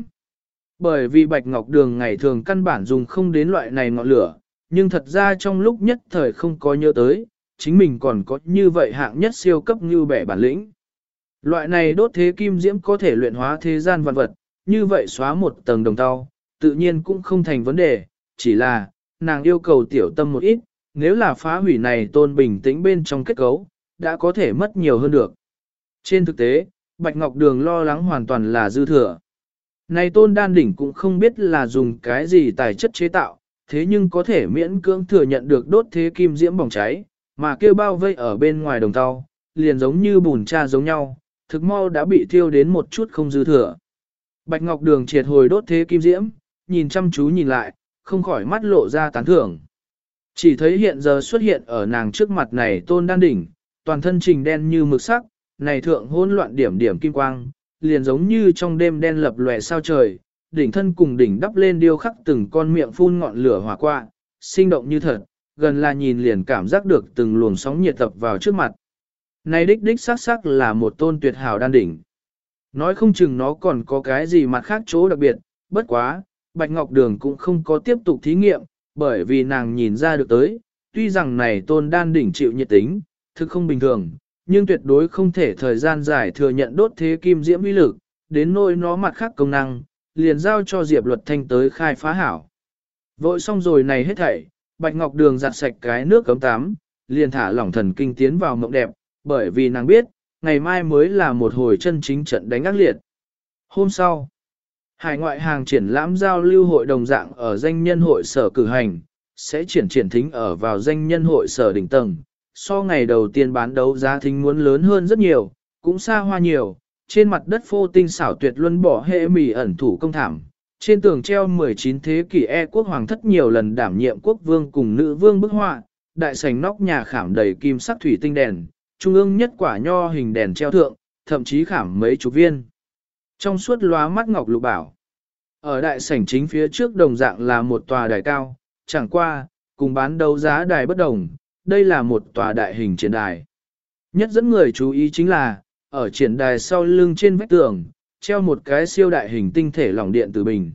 Bởi vì Bạch Ngọc Đường ngày thường căn bản dùng không đến loại này ngọn lửa, nhưng thật ra trong lúc nhất thời không có nhớ tới, chính mình còn có như vậy hạng nhất siêu cấp như bẻ bản lĩnh. Loại này đốt thế kim diễm có thể luyện hóa thế gian vạn vật, như vậy xóa một tầng đồng tao, tự nhiên cũng không thành vấn đề, chỉ là, nàng yêu cầu tiểu tâm một ít, nếu là phá hủy này tôn bình tĩnh bên trong kết cấu, đã có thể mất nhiều hơn được. Trên thực tế, Bạch Ngọc Đường lo lắng hoàn toàn là dư thừa. Này tôn đan đỉnh cũng không biết là dùng cái gì tài chất chế tạo, thế nhưng có thể miễn cưỡng thừa nhận được đốt thế kim diễm bỏng cháy, mà kêu bao vây ở bên ngoài đồng tàu, liền giống như bùn cha giống nhau, thực mau đã bị thiêu đến một chút không dư thừa. Bạch Ngọc Đường triệt hồi đốt thế kim diễm, nhìn chăm chú nhìn lại, không khỏi mắt lộ ra tán thưởng. Chỉ thấy hiện giờ xuất hiện ở nàng trước mặt này tôn đan đỉnh, toàn thân trình đen như mực sắc, này thượng hỗn loạn điểm điểm kim quang, liền giống như trong đêm đen lập lòe sao trời, đỉnh thân cùng đỉnh đắp lên điêu khắc từng con miệng phun ngọn lửa hỏa quạ, sinh động như thật, gần là nhìn liền cảm giác được từng luồng sóng nhiệt tập vào trước mặt. Này đích đích sắc sắc là một tôn tuyệt hảo đan đỉnh. Nói không chừng nó còn có cái gì mặt khác chỗ đặc biệt, bất quá, Bạch Ngọc Đường cũng không có tiếp tục thí nghiệm, bởi vì nàng nhìn ra được tới, tuy rằng này tôn đan đỉnh chịu nhiệt tính, thực không bình thường, nhưng tuyệt đối không thể thời gian dài thừa nhận đốt thế kim diễm uy lực, đến nỗi nó mặt khác công năng, liền giao cho Diệp Luật Thanh tới khai phá hảo. Vội xong rồi này hết thảy, Bạch Ngọc Đường giặt sạch cái nước cấm tắm, liền thả lỏng thần kinh tiến vào mộng đẹp, bởi vì nàng biết, ngày mai mới là một hồi chân chính trận đánh ác liệt. Hôm sau, hải ngoại hàng triển lãm giao lưu hội đồng dạng ở danh nhân hội sở cử hành, sẽ triển triển thính ở vào danh nhân hội sở đỉnh tầng. So ngày đầu tiên bán đấu giá thính muốn lớn hơn rất nhiều, cũng xa hoa nhiều, trên mặt đất phô tinh xảo tuyệt luân bỏ hệ mì ẩn thủ công thảm. Trên tường treo 19 thế kỷ E quốc hoàng thất nhiều lần đảm nhiệm quốc vương cùng nữ vương bức họa, đại sảnh nóc nhà khảm đầy kim sắc thủy tinh đèn, trung ương nhất quả nho hình đèn treo thượng, thậm chí khảm mấy chục viên. Trong suốt lóa mắt ngọc lục bảo. Ở đại sảnh chính phía trước đồng dạng là một tòa đài cao, chẳng qua, cùng bán đấu giá đài bất đồng, đây là một tòa đại hình triển đài. Nhất dẫn người chú ý chính là, ở triển đài sau lưng trên vách tường, treo một cái siêu đại hình tinh thể lỏng điện từ bình.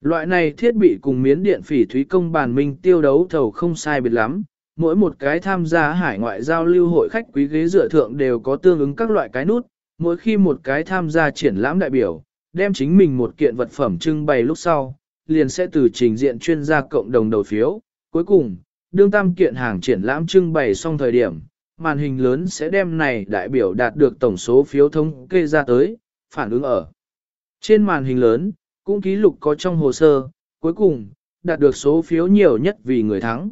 Loại này thiết bị cùng miến điện phỉ thúy công bàn minh tiêu đấu thầu không sai biệt lắm, mỗi một cái tham gia hải ngoại giao lưu hội khách quý ghế dựa thượng đều có tương ứng các loại cái nút, mỗi khi một cái tham gia triển lãm đại biểu, đem chính mình một kiện vật phẩm trưng bày lúc sau, liền sẽ từ trình diện chuyên gia cộng đồng đầu phiếu. Cuối cùng, đương tam kiện hàng triển lãm trưng bày xong thời điểm, màn hình lớn sẽ đem này đại biểu đạt được tổng số phiếu thống kê ra tới, phản ứng ở. Trên màn hình lớn, cũng ký lục có trong hồ sơ, cuối cùng, đạt được số phiếu nhiều nhất vì người thắng.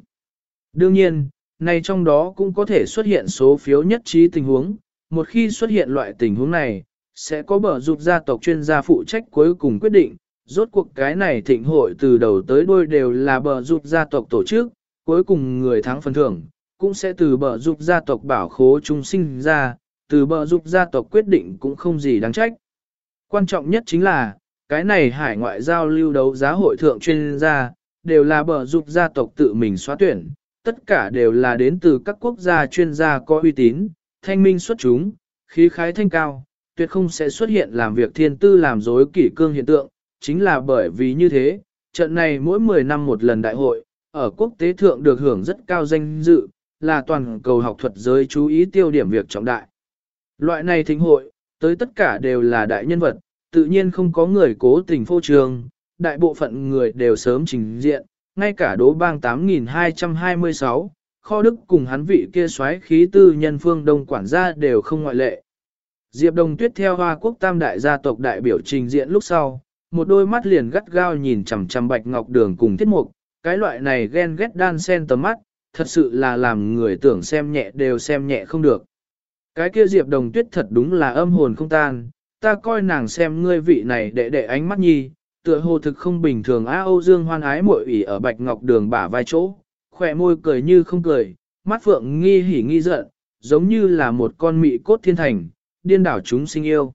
Đương nhiên, này trong đó cũng có thể xuất hiện số phiếu nhất trí tình huống, một khi xuất hiện loại tình huống này, sẽ có bờ rụt gia tộc chuyên gia phụ trách cuối cùng quyết định, rốt cuộc cái này thịnh hội từ đầu tới đuôi đều là bờ rụt gia tộc tổ chức, cuối cùng người thắng phần thưởng, cũng sẽ từ bờ rụt gia tộc bảo khố trung sinh ra, từ bờ rụt gia tộc quyết định cũng không gì đáng trách. Quan trọng nhất chính là, cái này hải ngoại giao lưu đấu giá hội thượng chuyên gia, đều là bờ rụt gia tộc tự mình xóa tuyển, tất cả đều là đến từ các quốc gia chuyên gia có uy tín, thanh minh xuất chúng, khí khái thanh cao, tuyệt không sẽ xuất hiện làm việc thiên tư làm dối kỷ cương hiện tượng, chính là bởi vì như thế, trận này mỗi 10 năm một lần đại hội, ở quốc tế thượng được hưởng rất cao danh dự, là toàn cầu học thuật giới chú ý tiêu điểm việc trọng đại. Loại này thính hội, tới tất cả đều là đại nhân vật, tự nhiên không có người cố tình phô trường, đại bộ phận người đều sớm trình diện, ngay cả đố bang 8226, kho đức cùng hắn vị kia xoáy khí tư nhân phương đông quản gia đều không ngoại lệ. Diệp Đồng Tuyết theo Hoa Quốc Tam đại gia tộc đại biểu trình diện lúc sau, một đôi mắt liền gắt gao nhìn chằm chằm Bạch Ngọc Đường cùng Thiết Mục, cái loại này ghen ghét đan sen tầm mắt, thật sự là làm người tưởng xem nhẹ đều xem nhẹ không được. Cái kia Diệp Đồng Tuyết thật đúng là âm hồn không tan, ta coi nàng xem ngươi vị này đệ đệ ánh mắt nhi, tựa hồ thực không bình thường A Âu Dương hoan ái muội ủy ở Bạch Ngọc Đường bả vai chỗ, khỏe môi cười như không cười, mắt phượng nghi hỉ nghi giận, giống như là một con mị cốt thiên thành, điên đảo chúng sinh yêu.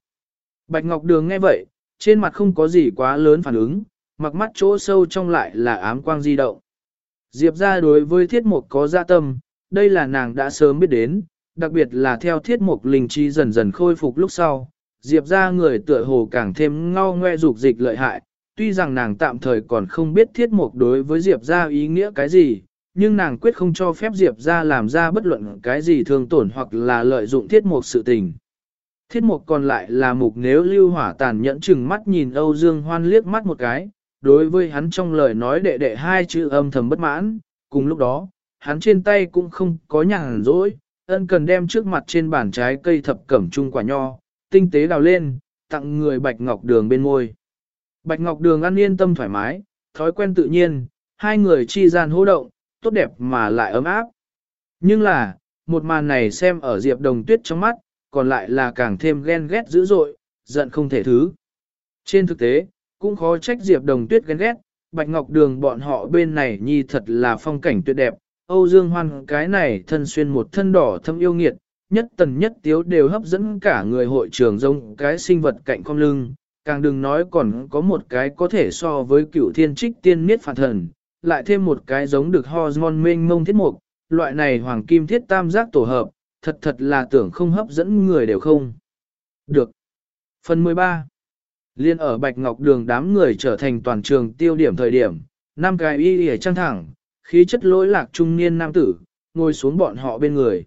Bạch Ngọc Đường nghe vậy, trên mặt không có gì quá lớn phản ứng, mặc mắt chỗ sâu trong lại là ám quang di động. Diệp ra đối với thiết mục có dạ tâm, đây là nàng đã sớm biết đến, đặc biệt là theo thiết mục linh trí dần dần khôi phục lúc sau. Diệp ra người tựa hồ càng thêm ngao ngoe dục dịch lợi hại, tuy rằng nàng tạm thời còn không biết thiết mục đối với Diệp ra ý nghĩa cái gì, nhưng nàng quyết không cho phép Diệp ra làm ra bất luận cái gì thương tổn hoặc là lợi dụng thiết mục sự tình. Thiết mục còn lại là mục nếu lưu hỏa tàn nhẫn chừng mắt nhìn Âu Dương Hoan liếc mắt một cái, đối với hắn trong lời nói đệ đệ hai chữ âm thầm bất mãn, cùng lúc đó, hắn trên tay cũng không có nhàn rỗi, ân cần đem trước mặt trên bàn trái cây thập cẩm chung quả nho, tinh tế đào lên, tặng người Bạch Ngọc Đường bên môi. Bạch Ngọc Đường ăn yên tâm thoải mái, thói quen tự nhiên, hai người chi gian hô động, tốt đẹp mà lại ấm áp. Nhưng là, một màn này xem ở Diệp Đồng Tuyết trong mắt, còn lại là càng thêm ghen ghét dữ dội, giận không thể thứ. Trên thực tế, cũng khó trách Diệp Đồng Tuyết ghen ghét, Bạch Ngọc Đường bọn họ bên này nhi thật là phong cảnh tuyệt đẹp, Âu Dương Hoan cái này thân xuyên một thân đỏ thâm yêu nghiệt, nhất tần nhất tiếu đều hấp dẫn cả người hội trường giống cái sinh vật cạnh con lưng, càng đừng nói còn có một cái có thể so với cựu thiên trích tiên miết phản thần, lại thêm một cái giống được hormone mênh mông thiết mục, loại này hoàng kim thiết tam giác tổ hợp, thật thật là tưởng không hấp dẫn người đều không. Được. Phần 13 Liên ở Bạch Ngọc Đường đám người trở thành toàn trường tiêu điểm thời điểm, năm cái y y trăng thẳng, khí chất lỗi lạc trung niên nam tử, ngồi xuống bọn họ bên người.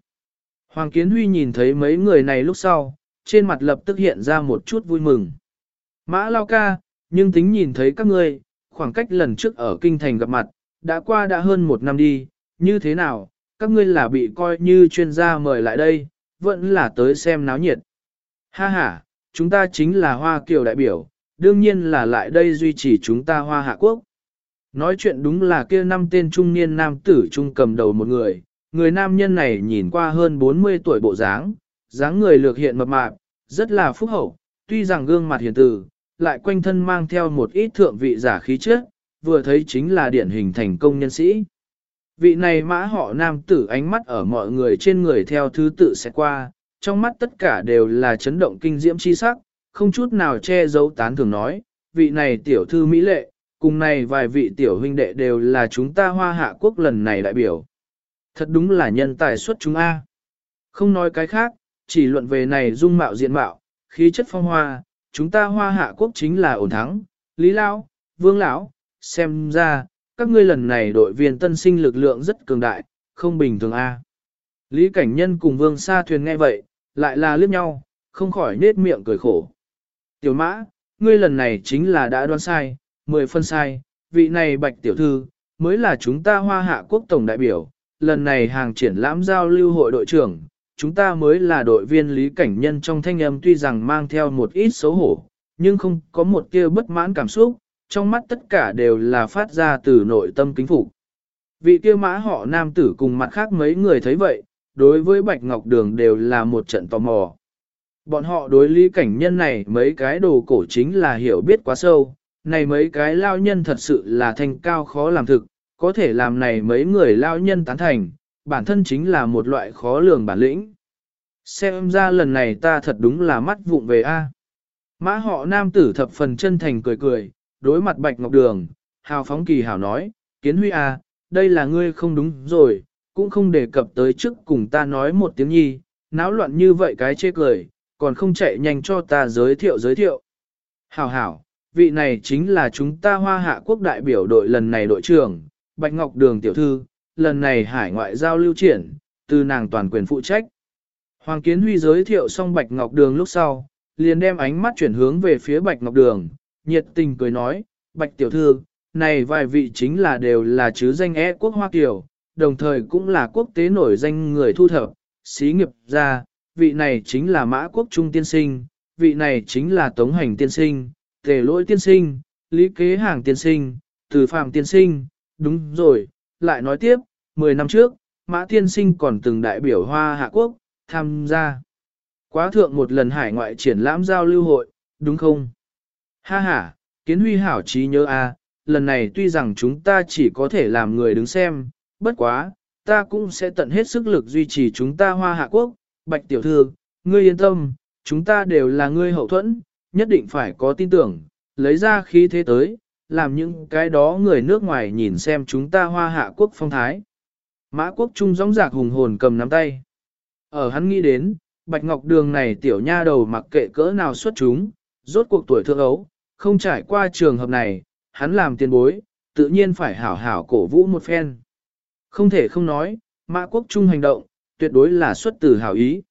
Hoàng Kiến Huy nhìn thấy mấy người này lúc sau, trên mặt lập tức hiện ra một chút vui mừng. Mã lao ca, nhưng tính nhìn thấy các ngươi, khoảng cách lần trước ở kinh thành gặp mặt, đã qua đã hơn một năm đi, như thế nào, các ngươi là bị coi như chuyên gia mời lại đây, vẫn là tới xem náo nhiệt. Ha ha, chúng ta chính là Hoa Kiều đại biểu, đương nhiên là lại đây duy trì chúng ta Hoa Hạ Quốc. Nói chuyện đúng là kia năm tên trung niên nam tử trung cầm đầu một người, người nam nhân này nhìn qua hơn 40 tuổi bộ dáng, dáng người lược hiện mập mạp, rất là phúc hậu, tuy rằng gương mặt hiền từ, lại quanh thân mang theo một ít thượng vị giả khí chất, vừa thấy chính là điển hình thành công nhân sĩ. Vị này mã họ nam tử ánh mắt ở mọi người trên người theo thứ tự sẽ qua, trong mắt tất cả đều là chấn động kinh diễm chi sắc, không chút nào che giấu tán thường nói, vị này tiểu thư Mỹ lệ, cùng này vài vị tiểu huynh đệ đều là chúng ta hoa hạ quốc lần này đại biểu. Thật đúng là nhân tài xuất chúng A. Không nói cái khác, chỉ luận về này dung mạo diện mạo, khí chất phong hoa, chúng ta hoa hạ quốc chính là ổn thắng, Lý Lão, Vương Lão, xem ra, các ngươi lần này đội viên tân sinh lực lượng rất cường đại, không bình thường a. Lý Cảnh Nhân cùng Vương Sa Thuyền nghe vậy, lại là liếc nhau, không khỏi nết miệng cười khổ. Tiểu mã, ngươi lần này chính là đã đoán sai, mười phân sai, vị này bạch tiểu thư, mới là chúng ta hoa hạ quốc tổng đại biểu, lần này hàng triển lãm giao lưu hội đội trưởng, chúng ta mới là đội viên Lý Cảnh Nhân trong thanh âm tuy rằng mang theo một ít xấu hổ, nhưng không có một tia bất mãn cảm xúc, trong mắt tất cả đều là phát ra từ nội tâm kính phục. Vị kia mã họ nam tử cùng mặt khác mấy người thấy vậy, đối với Bạch Ngọc Đường đều là một trận tò mò. Bọn họ đối lý cảnh nhân này mấy cái đồ cổ chính là hiểu biết quá sâu, này mấy cái lao nhân thật sự là thanh cao khó làm thực, có thể làm này mấy người lao nhân tán thành, bản thân chính là một loại khó lường bản lĩnh. Xem ra lần này ta thật đúng là mắt vụng về A. Mã họ nam tử thập phần chân thành cười cười, đối mặt bạch ngọc đường, hào phóng kỳ hào nói, kiến huy A, đây là ngươi không đúng rồi, cũng không đề cập tới trước cùng ta nói một tiếng nhi, náo loạn như vậy cái chê cười, còn không chạy nhanh cho ta giới thiệu giới thiệu. Hảo hảo, vị này chính là chúng ta hoa hạ quốc đại biểu đội lần này đội trưởng, Bạch Ngọc Đường tiểu thư, lần này hải ngoại giao lưu triển, từ nàng toàn quyền phụ trách. Hoàng Kiến Huy giới thiệu xong Bạch Ngọc Đường lúc sau, liền đem ánh mắt chuyển hướng về phía Bạch Ngọc Đường, nhiệt tình cười nói, Bạch tiểu thư, này vài vị chính là đều là chứ danh é quốc Hoa Kiều, đồng thời cũng là quốc tế nổi danh người thu thập, xí nghiệp gia, vị này chính là Mã Quốc Trung tiên sinh, vị này chính là Tống Hành tiên sinh, Tề Lỗi tiên sinh, Lý Kế Hàng tiên sinh, Từ Phạm tiên sinh, đúng rồi, lại nói tiếp, 10 năm trước, Mã tiên sinh còn từng đại biểu Hoa Hạ Quốc, tham gia. Quá thượng một lần hải ngoại triển lãm giao lưu hội, đúng không? Ha ha, kiến huy hảo trí nhớ a, lần này tuy rằng chúng ta chỉ có thể làm người đứng xem, bất quá, ta cũng sẽ tận hết sức lực duy trì chúng ta hoa hạ quốc, bạch tiểu thư, ngươi yên tâm, chúng ta đều là ngươi hậu thuẫn, nhất định phải có tin tưởng, lấy ra khí thế tới, làm những cái đó người nước ngoài nhìn xem chúng ta hoa hạ quốc phong thái. Mã quốc trung gióng giạc hùng hồn cầm nắm tay. Ở hắn nghĩ đến, bạch ngọc đường này tiểu nha đầu mặc kệ cỡ nào xuất chúng, rốt cuộc tuổi thượng ấu, không trải qua trường hợp này, hắn làm tiền bối, tự nhiên phải hảo hảo cổ vũ một phen. Không thể không nói, Mã Quốc Trung hành động, tuyệt đối là xuất từ hảo ý.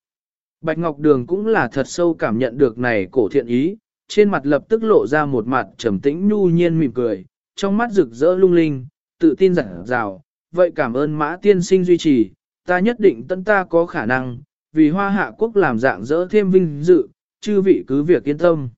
Bạch Ngọc Đường cũng là thật sâu cảm nhận được này cổ thiện ý, trên mặt lập tức lộ ra một mặt trầm tĩnh nhu nhiên mỉm cười, trong mắt rực rỡ lung linh, tự tin rằng rào, vậy cảm ơn Mã Tiên Sinh duy trì, ta nhất định tân ta có khả năng, vì hoa hạ quốc làm dạng dỡ thêm vinh dự, chư vị cứ việc yên tâm.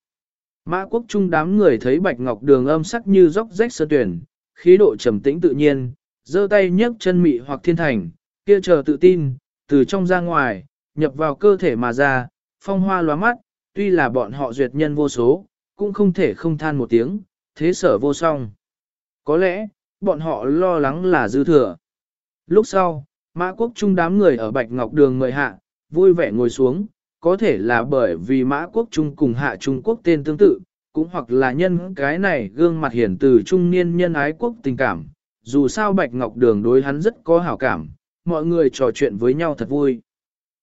Mã quốc trung đám người thấy Bạch Ngọc Đường âm sắc như dốc rách sơ tuyển, khí độ trầm tĩnh tự nhiên, giơ tay nhấc chân mị hoặc thiên thành, kia chờ tự tin, từ trong ra ngoài, nhập vào cơ thể mà ra, phong hoa lóa mắt, tuy là bọn họ duyệt nhân vô số, cũng không thể không than một tiếng, thế sở vô song. Có lẽ, bọn họ lo lắng là dư thừa. Lúc sau, Mã Quốc Trung đám người ở Bạch Ngọc Đường mời hạ, vui vẻ ngồi xuống, có thể là bởi vì Mã Quốc Trung cùng hạ Trung Quốc tên tương tự, cũng hoặc là nhân cái này gương mặt hiển từ trung niên nhân ái quốc tình cảm, dù sao Bạch Ngọc Đường đối hắn rất có hảo cảm, mọi người trò chuyện với nhau thật vui.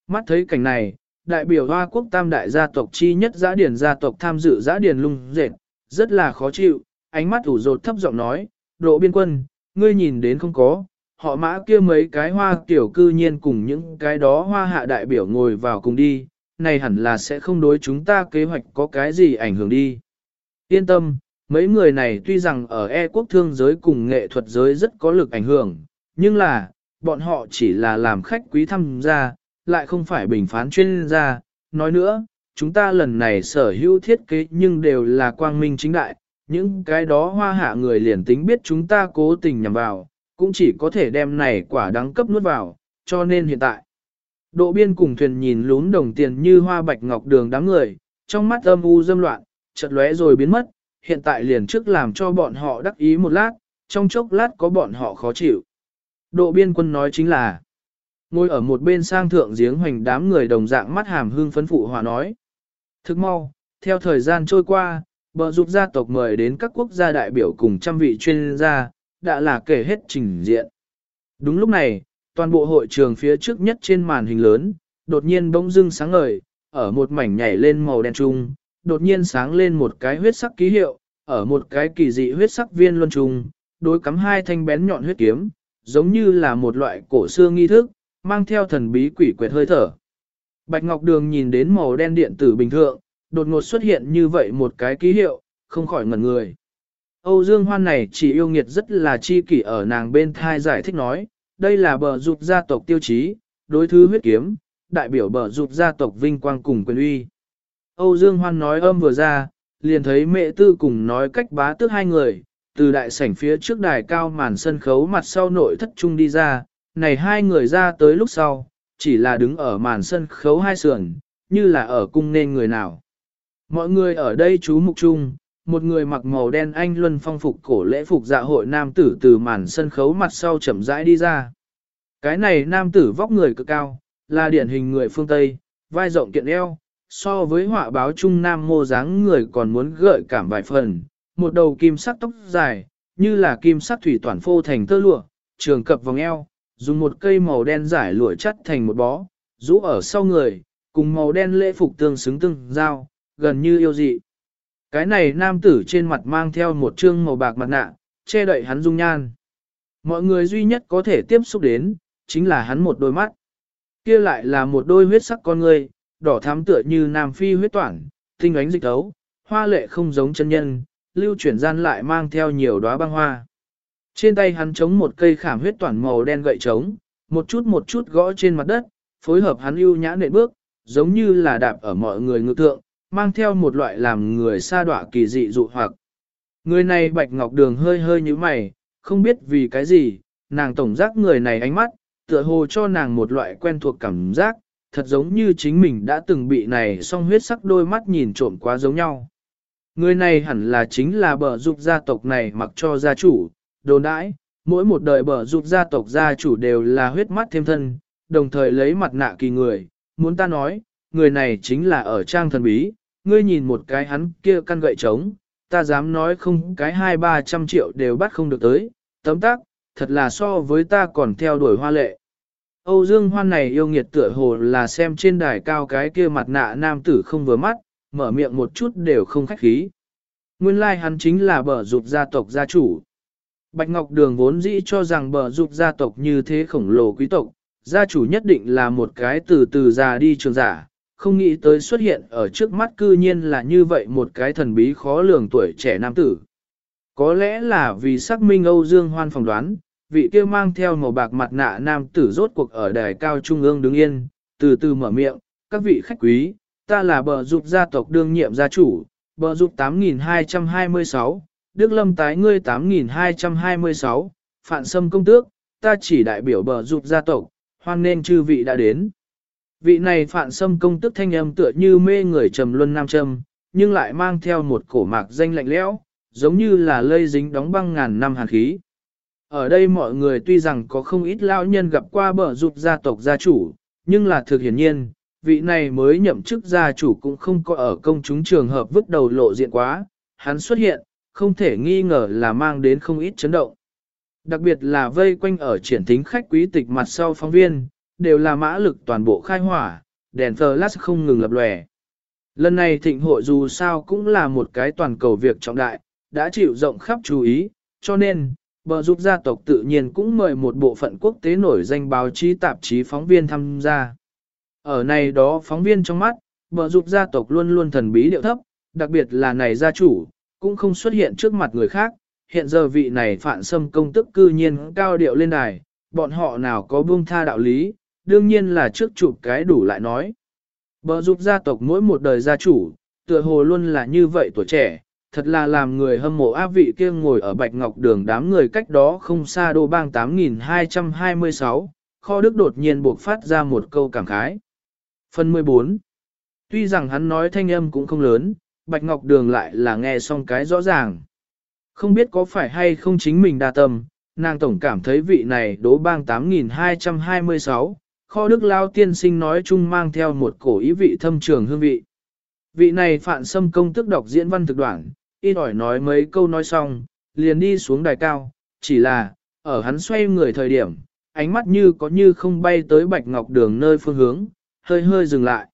Mắt thấy cảnh này, đại biểu Hoa Quốc Tam đại gia tộc chi nhất giã điển gia tộc tham dự giã điển lung dệt, rất là khó chịu, ánh mắt ủ rột thấp giọng nói, độ biên quân, ngươi nhìn đến không có, họ mã kia mấy cái hoa tiểu cư nhiên cùng những cái đó hoa hạ đại biểu ngồi vào cùng đi, này hẳn là sẽ không đối chúng ta kế hoạch có cái gì ảnh hưởng đi. Yên tâm, mấy người này tuy rằng ở E quốc thương giới cùng nghệ thuật giới rất có lực ảnh hưởng, nhưng là, bọn họ chỉ là làm khách quý tham gia, lại không phải bình phán chuyên gia. Nói nữa, chúng ta lần này sở hữu thiết kế nhưng đều là quang minh chính đại, những cái đó hoa hạ người liền tính biết chúng ta cố tình nhằm vào, cũng chỉ có thể đem này quả đắng cấp nuốt vào, cho nên hiện tại. Độ biên cùng thuyền nhìn lún đồng tiền như hoa bạch ngọc đường đám người, trong mắt âm u dâm loạn, chợt lóe rồi biến mất, hiện tại liền trước làm cho bọn họ đắc ý một lát, trong chốc lát có bọn họ khó chịu. Độ biên quân nói chính là, ngồi ở một bên sang thượng giếng hoành đám người đồng dạng mắt hàm hương phấn phụ hòa nói. Thức mau, theo thời gian trôi qua, bờ giúp gia tộc mời đến các quốc gia đại biểu cùng trăm vị chuyên gia, đã là kể hết trình diện. Đúng lúc này, toàn bộ hội trường phía trước nhất trên màn hình lớn, đột nhiên bỗng dưng sáng ngời, ở một mảnh nhảy lên màu đen trung, đột nhiên sáng lên một cái huyết sắc ký hiệu, ở một cái kỳ dị huyết sắc viên luân trung, đối cắm hai thanh bén nhọn huyết kiếm, giống như là một loại cổ xưa nghi thức, mang theo thần bí quỷ quyệt hơi thở. Bạch Ngọc Đường nhìn đến màu đen điện tử bình thường, đột ngột xuất hiện như vậy một cái ký hiệu, không khỏi ngẩn người. Âu Dương Hoan này chỉ yêu nghiệt rất là chi kỷ ở nàng bên thai giải thích nói, đây là bờ rụt gia tộc tiêu chí, đối thứ huyết kiếm, đại biểu bờ rụt gia tộc vinh quang cùng quyền uy. Âu Dương Hoan nói âm vừa ra, liền thấy mẹ tư cùng nói cách bá tước hai người, từ đại sảnh phía trước đài cao màn sân khấu mặt sau nội thất trung đi ra, này hai người ra tới lúc sau, chỉ là đứng ở màn sân khấu hai sườn, như là ở cung nên người nào. Mọi người ở đây chú mục chung, một người mặc màu đen anh luân phong phục cổ lễ phục dạ hội nam tử từ màn sân khấu mặt sau chậm rãi đi ra. Cái này nam tử vóc người cực cao, là điển hình người phương Tây, vai rộng kiện eo, so với họa báo trung nam mô dáng người còn muốn gợi cảm vài phần, một đầu kim sắc tóc dài, như là kim sắc thủy toàn phô thành tơ lụa, trường cập vòng eo, dùng một cây màu đen giải lụa chắt thành một bó, rũ ở sau người, cùng màu đen lễ phục tương xứng tương giao, gần như yêu dị. Cái này nam tử trên mặt mang theo một trương màu bạc mặt nạ, che đậy hắn dung nhan. Mọi người duy nhất có thể tiếp xúc đến, chính là hắn một đôi mắt. Kia lại là một đôi huyết sắc con người, đỏ thắm tựa như nam phi huyết toản, tinh ánh dịch tấu, hoa lệ không giống chân nhân, lưu chuyển gian lại mang theo nhiều đóa băng hoa. Trên tay hắn chống một cây khảm huyết toàn màu đen gậy trống, một chút một chút gõ trên mặt đất, phối hợp hắn ưu nhã nện bước, giống như là đạp ở mọi người ngự thượng, mang theo một loại làm người xa đọa kỳ dị dụ hoặc. Người này bạch ngọc đường hơi hơi như mày, không biết vì cái gì, nàng tổng giác người này ánh mắt, tựa hồ cho nàng một loại quen thuộc cảm giác, thật giống như chính mình đã từng bị này song huyết sắc đôi mắt nhìn trộm quá giống nhau. Người này hẳn là chính là bờ dục gia tộc này mặc cho gia chủ, đồn đãi, mỗi một đời bờ rụt gia tộc gia chủ đều là huyết mắt thêm thân, đồng thời lấy mặt nạ kỳ người, muốn ta nói, người này chính là ở trang thần bí, ngươi nhìn một cái hắn kia căn gậy trống, ta dám nói không cái hai ba trăm triệu đều bắt không được tới, tấm tác, thật là so với ta còn theo đuổi hoa lệ. Âu Dương Hoan này yêu nghiệt tựa hồ là xem trên đài cao cái kia mặt nạ nam tử không vừa mắt, mở miệng một chút đều không khách khí. Nguyên lai like hắn chính là bờ rụt gia tộc gia chủ. Bạch Ngọc Đường vốn dĩ cho rằng bờ dục gia tộc như thế khổng lồ quý tộc, gia chủ nhất định là một cái từ từ già đi trường giả, không nghĩ tới xuất hiện ở trước mắt cư nhiên là như vậy một cái thần bí khó lường tuổi trẻ nam tử. Có lẽ là vì xác minh Âu Dương Hoan phỏng đoán, vị kia mang theo màu bạc mặt nạ nam tử rốt cuộc ở đài cao trung ương đứng yên, từ từ mở miệng, các vị khách quý, ta là bờ dục gia tộc đương nhiệm gia chủ, bờ dục 8226, Đức Lâm tái ngươi 8226, Phạn Sâm công tước, ta chỉ đại biểu bờ dục gia tộc, hoan nên chư vị đã đến. Vị này Phạn Sâm công tước thanh âm tựa như mê người trầm luân nam châm, nhưng lại mang theo một cổ mạc danh lạnh lẽo, giống như là lây dính đóng băng ngàn năm hàn khí. Ở đây mọi người tuy rằng có không ít lão nhân gặp qua bờ dục gia tộc gia chủ, nhưng là thực hiển nhiên, vị này mới nhậm chức gia chủ cũng không có ở công chúng trường hợp vứt đầu lộ diện quá, hắn xuất hiện, không thể nghi ngờ là mang đến không ít chấn động. Đặc biệt là vây quanh ở triển thính khách quý tịch mặt sau phóng viên, đều là mã lực toàn bộ khai hỏa, đèn flash không ngừng lập lòe. Lần này thịnh hội dù sao cũng là một cái toàn cầu việc trọng đại, đã chịu rộng khắp chú ý, cho nên, bờ giúp gia tộc tự nhiên cũng mời một bộ phận quốc tế nổi danh báo chí tạp chí phóng viên tham gia. Ở này đó phóng viên trong mắt, bờ giúp gia tộc luôn luôn thần bí điệu thấp, đặc biệt là này gia chủ, cũng không xuất hiện trước mặt người khác. Hiện giờ vị này phản xâm công tức cư nhiên cao điệu lên đài, bọn họ nào có buông tha đạo lý, đương nhiên là trước chụp cái đủ lại nói. Bờ giúp gia tộc mỗi một đời gia chủ, tựa hồ luôn là như vậy tuổi trẻ, thật là làm người hâm mộ áp vị kia ngồi ở Bạch Ngọc Đường đám người cách đó không xa đô bang 8226, kho đức đột nhiên buộc phát ra một câu cảm khái. Phần 14 Tuy rằng hắn nói thanh âm cũng không lớn, Bạch Ngọc Đường lại là nghe xong cái rõ ràng. Không biết có phải hay không chính mình đa tâm, nàng tổng cảm thấy vị này đố bang 8226, kho đức lao tiên sinh nói chung mang theo một cổ ý vị thâm trường hương vị. Vị này phạn xâm công tức đọc diễn văn thực đoạn, y ỏi nói mấy câu nói xong, liền đi xuống đài cao, chỉ là, ở hắn xoay người thời điểm, ánh mắt như có như không bay tới bạch ngọc đường nơi phương hướng, hơi hơi dừng lại.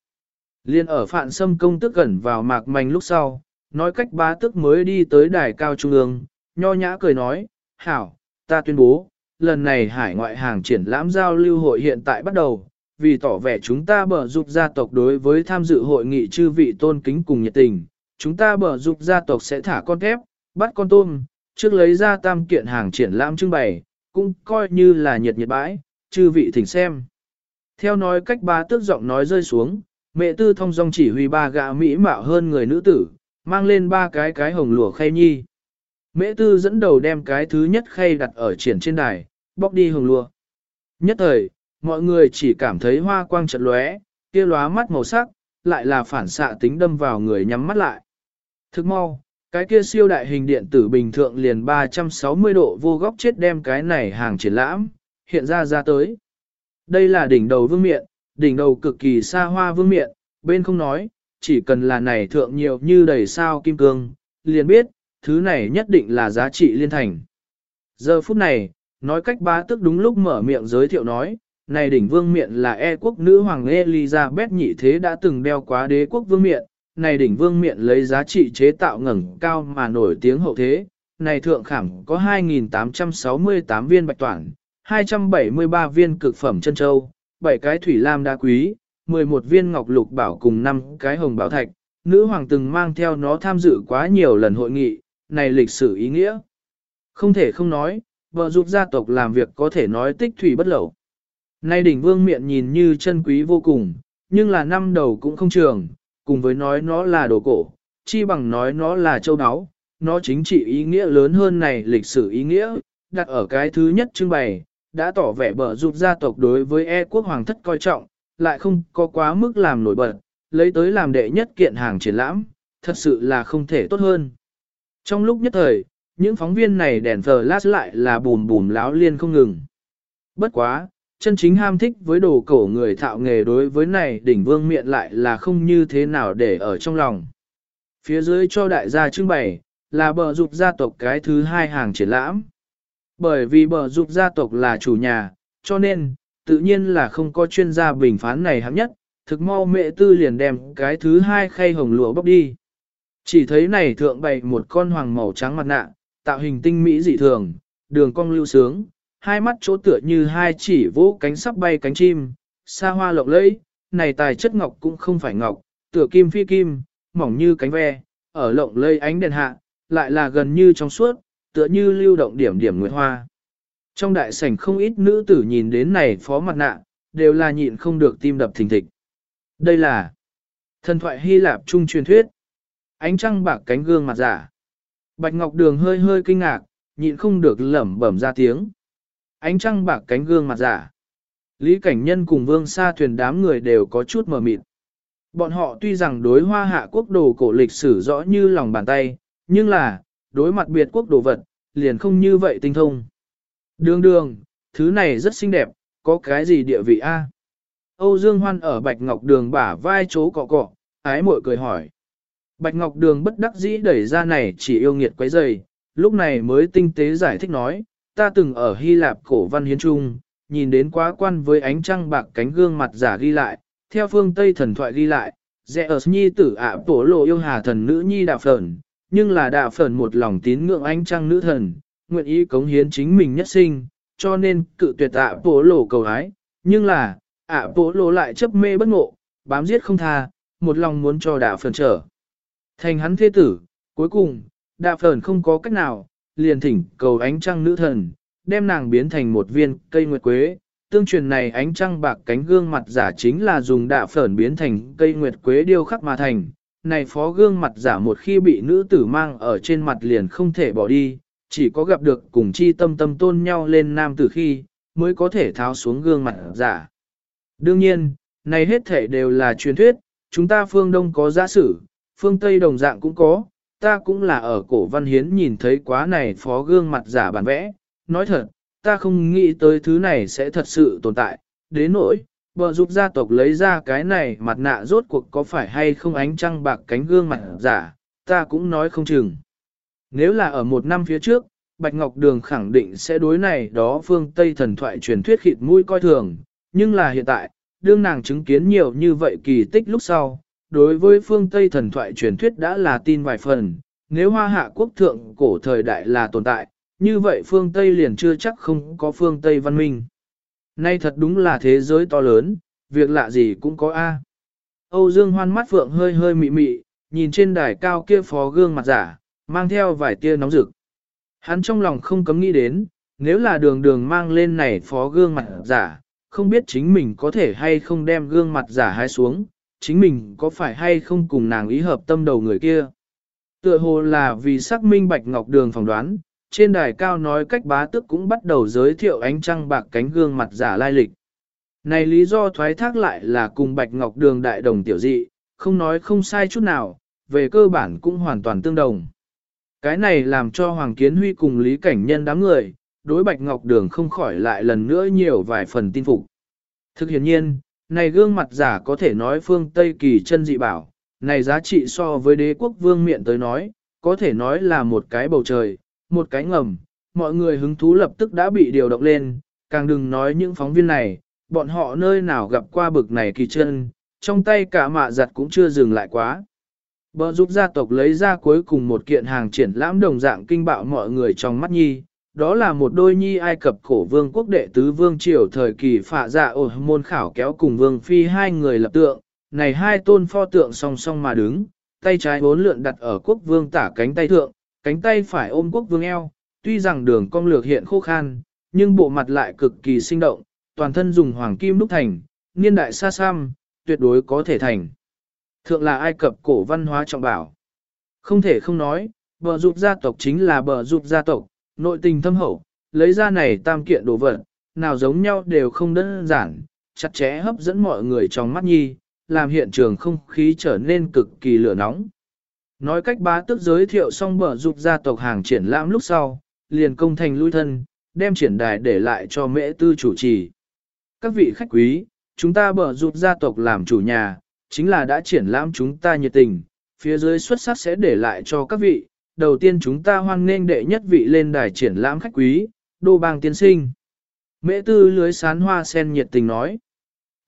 Liên ở phạn xâm công tức gần vào mạc manh lúc sau, nói cách bá tức mới đi tới đài cao trung ương, nho nhã cười nói, hảo, ta tuyên bố, lần này hải ngoại hàng triển lãm giao lưu hội hiện tại bắt đầu, vì tỏ vẻ chúng ta bở dục gia tộc đối với tham dự hội nghị chư vị tôn kính cùng nhiệt tình, chúng ta bở dục gia tộc sẽ thả con thép, bắt con tôm, trước lấy ra tam kiện hàng triển lãm trưng bày, cũng coi như là nhiệt nhiệt bãi, chư vị thỉnh xem. Theo nói cách ba tước giọng nói rơi xuống, mẹ tư thông dong chỉ huy ba gã mỹ mạo hơn người nữ tử, mang lên ba cái cái hồng lụa khay nhi. Mễ tư dẫn đầu đem cái thứ nhất khay đặt ở triển trên đài, bóc đi hồng lụa. Nhất thời, mọi người chỉ cảm thấy hoa quang chật lóe, kia lóa mắt màu sắc, lại là phản xạ tính đâm vào người nhắm mắt lại. Thức mau, cái kia siêu đại hình điện tử bình thường liền 360 độ vô góc chết đem cái này hàng triển lãm, hiện ra ra tới. Đây là đỉnh đầu vương miện, đỉnh đầu cực kỳ xa hoa vương miện, bên không nói, chỉ cần là này thượng nhiều như đầy sao kim cương, liền biết, thứ này nhất định là giá trị liên thành. Giờ phút này, nói cách bá tức đúng lúc mở miệng giới thiệu nói, này đỉnh vương miện là e quốc nữ hoàng Elizabeth nhị thế đã từng đeo quá đế quốc vương miện, này đỉnh vương miện lấy giá trị chế tạo ngẩng cao mà nổi tiếng hậu thế, này thượng khảm có 2.868 viên bạch toản, 273 viên cực phẩm chân châu, 7 cái thủy lam đá quý, 11 viên ngọc lục bảo cùng 5 cái hồng bảo thạch, nữ hoàng từng mang theo nó tham dự quá nhiều lần hội nghị, này lịch sử ý nghĩa. Không thể không nói, vợ giúp gia tộc làm việc có thể nói tích thủy bất lẩu. Nay đỉnh vương miệng nhìn như chân quý vô cùng, nhưng là năm đầu cũng không trường, cùng với nói nó là đồ cổ, chi bằng nói nó là châu áo, nó chính trị ý nghĩa lớn hơn này lịch sử ý nghĩa, đặt ở cái thứ nhất trưng bày, đã tỏ vẻ bờ giúp gia tộc đối với e quốc hoàng thất coi trọng, lại không có quá mức làm nổi bật, lấy tới làm đệ nhất kiện hàng triển lãm, thật sự là không thể tốt hơn. Trong lúc nhất thời, những phóng viên này đèn flash lại là bùm bùm láo liên không ngừng. Bất quá, chân chính ham thích với đồ cổ người thạo nghề đối với này đỉnh vương miện lại là không như thế nào để ở trong lòng. Phía dưới cho đại gia trưng bày, là bờ rụt gia tộc cái thứ hai hàng triển lãm. Bởi vì bờ dục gia tộc là chủ nhà, cho nên, tự nhiên là không có chuyên gia bình phán này hạng nhất, thực mau mẹ tư liền đem cái thứ hai khay hồng lụa bóc đi. Chỉ thấy này thượng bày một con hoàng màu trắng mặt nạ, tạo hình tinh mỹ dị thường, đường cong lưu sướng, hai mắt chỗ tựa như hai chỉ vỗ cánh sắp bay cánh chim, xa hoa lộng lẫy, này tài chất ngọc cũng không phải ngọc, tựa kim phi kim, mỏng như cánh ve, ở lộng lây ánh đèn hạ, lại là gần như trong suốt, tựa như lưu động điểm điểm nguyệt hoa. Trong đại sảnh không ít nữ tử nhìn đến này phó mặt nạ, đều là nhịn không được tim đập thình thịch. Đây là thần thoại Hy Lạp trung truyền thuyết. Ánh trăng bạc cánh gương mặt giả. Bạch Ngọc Đường hơi hơi kinh ngạc, nhịn không được lẩm bẩm ra tiếng. Ánh trăng bạc cánh gương mặt giả. Lý Cảnh Nhân cùng Vương Sa thuyền đám người đều có chút mờ mịt. Bọn họ tuy rằng đối hoa hạ quốc đồ cổ lịch sử rõ như lòng bàn tay, nhưng là, đối mặt biệt quốc đồ vật, liền không như vậy tinh thông. Đường đường, thứ này rất xinh đẹp, có cái gì địa vị a? Âu Dương Hoan ở Bạch Ngọc Đường bả vai chố cọ cọ, ái muội cười hỏi. Bạch Ngọc Đường bất đắc dĩ đẩy ra này chỉ yêu nghiệt quấy dày, lúc này mới tinh tế giải thích nói, ta từng ở Hy Lạp cổ văn hiến trung, nhìn đến quá quan với ánh trăng bạc cánh gương mặt giả ghi lại, theo phương Tây thần thoại ghi lại, Rẽ ở nhi tử ạ tổ lộ yêu hà thần nữ nhi đạo phởn, nhưng là đạo phởn một lòng tín ngưỡng ánh trăng nữ thần, nguyện ý cống hiến chính mình nhất sinh, cho nên cự tuyệt ạ bố lộ cầu hái, nhưng là, ạ bố lộ lại chấp mê bất ngộ, bám giết không tha, một lòng muốn cho đạo phởn trở. Thành hắn thế tử, cuối cùng, đạo phởn không có cách nào, liền thỉnh cầu ánh trăng nữ thần, đem nàng biến thành một viên cây nguyệt quế. Tương truyền này ánh trăng bạc cánh gương mặt giả chính là dùng đạ phởn biến thành cây nguyệt quế điêu khắc mà thành. Này phó gương mặt giả một khi bị nữ tử mang ở trên mặt liền không thể bỏ đi, chỉ có gặp được cùng chi tâm tâm tôn nhau lên nam tử khi, mới có thể tháo xuống gương mặt giả. Đương nhiên, này hết thể đều là truyền thuyết, chúng ta phương Đông có giả sử, phương Tây đồng dạng cũng có, ta cũng là ở cổ văn hiến nhìn thấy quá này phó gương mặt giả bản vẽ, nói thật, ta không nghĩ tới thứ này sẽ thật sự tồn tại, đến nỗi, bờ giúp gia tộc lấy ra cái này mặt nạ rốt cuộc có phải hay không ánh trăng bạc cánh gương mặt giả, ta cũng nói không chừng. Nếu là ở một năm phía trước, Bạch Ngọc Đường khẳng định sẽ đối này đó phương Tây thần thoại truyền thuyết khịt mũi coi thường, nhưng là hiện tại, đương nàng chứng kiến nhiều như vậy kỳ tích lúc sau, đối với phương Tây thần thoại truyền thuyết đã là tin vài phần, nếu hoa hạ quốc thượng cổ thời đại là tồn tại, như vậy phương Tây liền chưa chắc không có phương Tây văn minh. Nay thật đúng là thế giới to lớn, việc lạ gì cũng có A. Âu Dương hoan mắt phượng hơi hơi mị mị, nhìn trên đài cao kia phó gương mặt giả, mang theo vài tia nóng rực. Hắn trong lòng không cấm nghĩ đến, nếu là đường đường mang lên này phó gương mặt giả, không biết chính mình có thể hay không đem gương mặt giả hái xuống, chính mình có phải hay không cùng nàng ý hợp tâm đầu người kia. Tựa hồ là vì xác minh Bạch Ngọc Đường phỏng đoán, trên đài cao nói cách bá tức cũng bắt đầu giới thiệu ánh trăng bạc cánh gương mặt giả lai lịch. Này lý do thoái thác lại là cùng Bạch Ngọc Đường đại đồng tiểu dị, không nói không sai chút nào, về cơ bản cũng hoàn toàn tương đồng. Cái này làm cho Hoàng Kiến Huy cùng Lý Cảnh Nhân đám người, đối Bạch Ngọc Đường không khỏi lại lần nữa nhiều vài phần tin phục. Thực hiện nhiên, này gương mặt giả có thể nói phương Tây kỳ chân dị bảo, này giá trị so với đế quốc vương miện tới nói, có thể nói là một cái bầu trời, một cái ngầm, mọi người hứng thú lập tức đã bị điều động lên, càng đừng nói những phóng viên này, bọn họ nơi nào gặp qua bực này kỳ chân, trong tay cả mạ giặt cũng chưa dừng lại quá. Bờ giúp gia tộc lấy ra cuối cùng một kiện hàng triển lãm đồng dạng kinh bạo mọi người trong mắt nhi, đó là một đôi nhi Ai Cập cổ vương quốc đệ tứ vương triều thời kỳ phạ dạ ổ môn khảo kéo cùng vương phi hai người lập tượng, này hai tôn pho tượng song song mà đứng, tay trái bốn lượn đặt ở quốc vương tả cánh tay thượng, cánh tay phải ôm quốc vương eo, tuy rằng đường cong lược hiện khô khan, nhưng bộ mặt lại cực kỳ sinh động, toàn thân dùng hoàng kim đúc thành, niên đại xa xăm, tuyệt đối có thể thành. Thượng là Ai Cập cổ văn hóa trọng bảo. Không thể không nói, bờ rụt gia tộc chính là bờ rụt gia tộc, nội tình thâm hậu, lấy ra này tam kiện đồ vật, nào giống nhau đều không đơn giản, chặt chẽ hấp dẫn mọi người trong mắt nhi, làm hiện trường không khí trở nên cực kỳ lửa nóng. Nói cách bá tước giới thiệu xong bờ dục gia tộc hàng triển lãm lúc sau, liền công thành lui thân, đem triển đài để lại cho mễ tư chủ trì. Các vị khách quý, chúng ta bờ dục gia tộc làm chủ nhà, chính là đã triển lãm chúng ta nhiệt tình, phía dưới xuất sắc sẽ để lại cho các vị. Đầu tiên chúng ta hoan nghênh đệ nhất vị lên đài triển lãm khách quý, đô bang tiên sinh. Mễ tư lưới sán hoa sen nhiệt tình nói.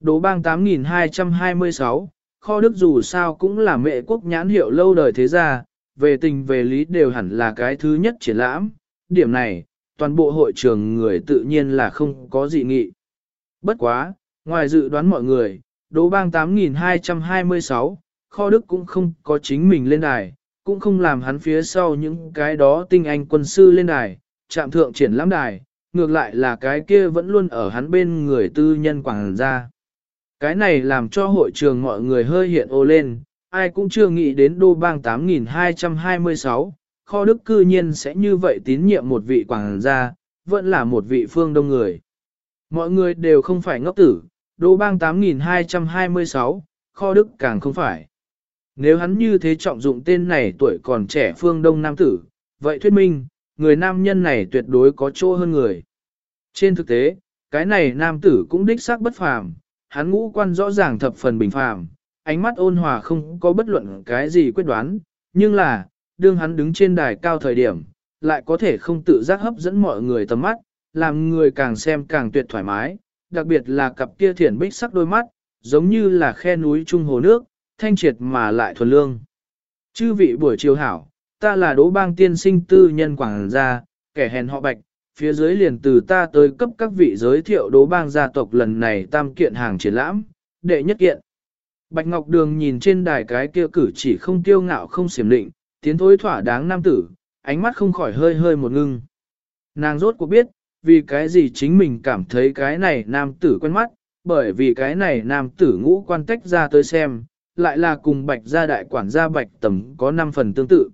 Đô bang 8226, kho đức dù sao cũng là mẹ quốc nhãn hiệu lâu đời thế gia, về tình về lý đều hẳn là cái thứ nhất triển lãm. Điểm này, toàn bộ hội trường người tự nhiên là không có dị nghị. Bất quá, ngoài dự đoán mọi người, Đỗ bang 8226, kho đức cũng không có chính mình lên đài, cũng không làm hắn phía sau những cái đó tinh anh quân sư lên đài, chạm thượng triển lãm đài, ngược lại là cái kia vẫn luôn ở hắn bên người tư nhân quảng ra. Cái này làm cho hội trường mọi người hơi hiện ô lên, ai cũng chưa nghĩ đến đô bang 8226, kho đức cư nhiên sẽ như vậy tín nhiệm một vị quảng gia, vẫn là một vị phương đông người. Mọi người đều không phải ngốc tử, đô bang 8226, kho đức càng không phải. Nếu hắn như thế trọng dụng tên này tuổi còn trẻ phương đông nam tử, vậy thuyết minh, người nam nhân này tuyệt đối có chỗ hơn người. Trên thực tế, cái này nam tử cũng đích xác bất phàm, hắn ngũ quan rõ ràng thập phần bình phàm, ánh mắt ôn hòa không có bất luận cái gì quyết đoán, nhưng là, đương hắn đứng trên đài cao thời điểm, lại có thể không tự giác hấp dẫn mọi người tầm mắt, làm người càng xem càng tuyệt thoải mái, đặc biệt là cặp kia thiển bích sắc đôi mắt, giống như là khe núi trung hồ nước, thanh triệt mà lại thuần lương. Chư vị buổi chiều hảo, ta là đỗ bang tiên sinh tư nhân quảng gia, kẻ hèn họ bạch, phía dưới liền từ ta tới cấp các vị giới thiệu đố bang gia tộc lần này tam kiện hàng triển lãm, đệ nhất kiện. Bạch Ngọc Đường nhìn trên đài cái kia cử chỉ không tiêu ngạo không xiểm định, tiến thối thỏa đáng nam tử, ánh mắt không khỏi hơi hơi một ngưng. Nàng rốt cuộc biết, vì cái gì chính mình cảm thấy cái này nam tử quen mắt, bởi vì cái này nam tử ngũ quan tách ra tới xem, lại là cùng bạch gia đại quản gia bạch tầm có 5 phần tương tự.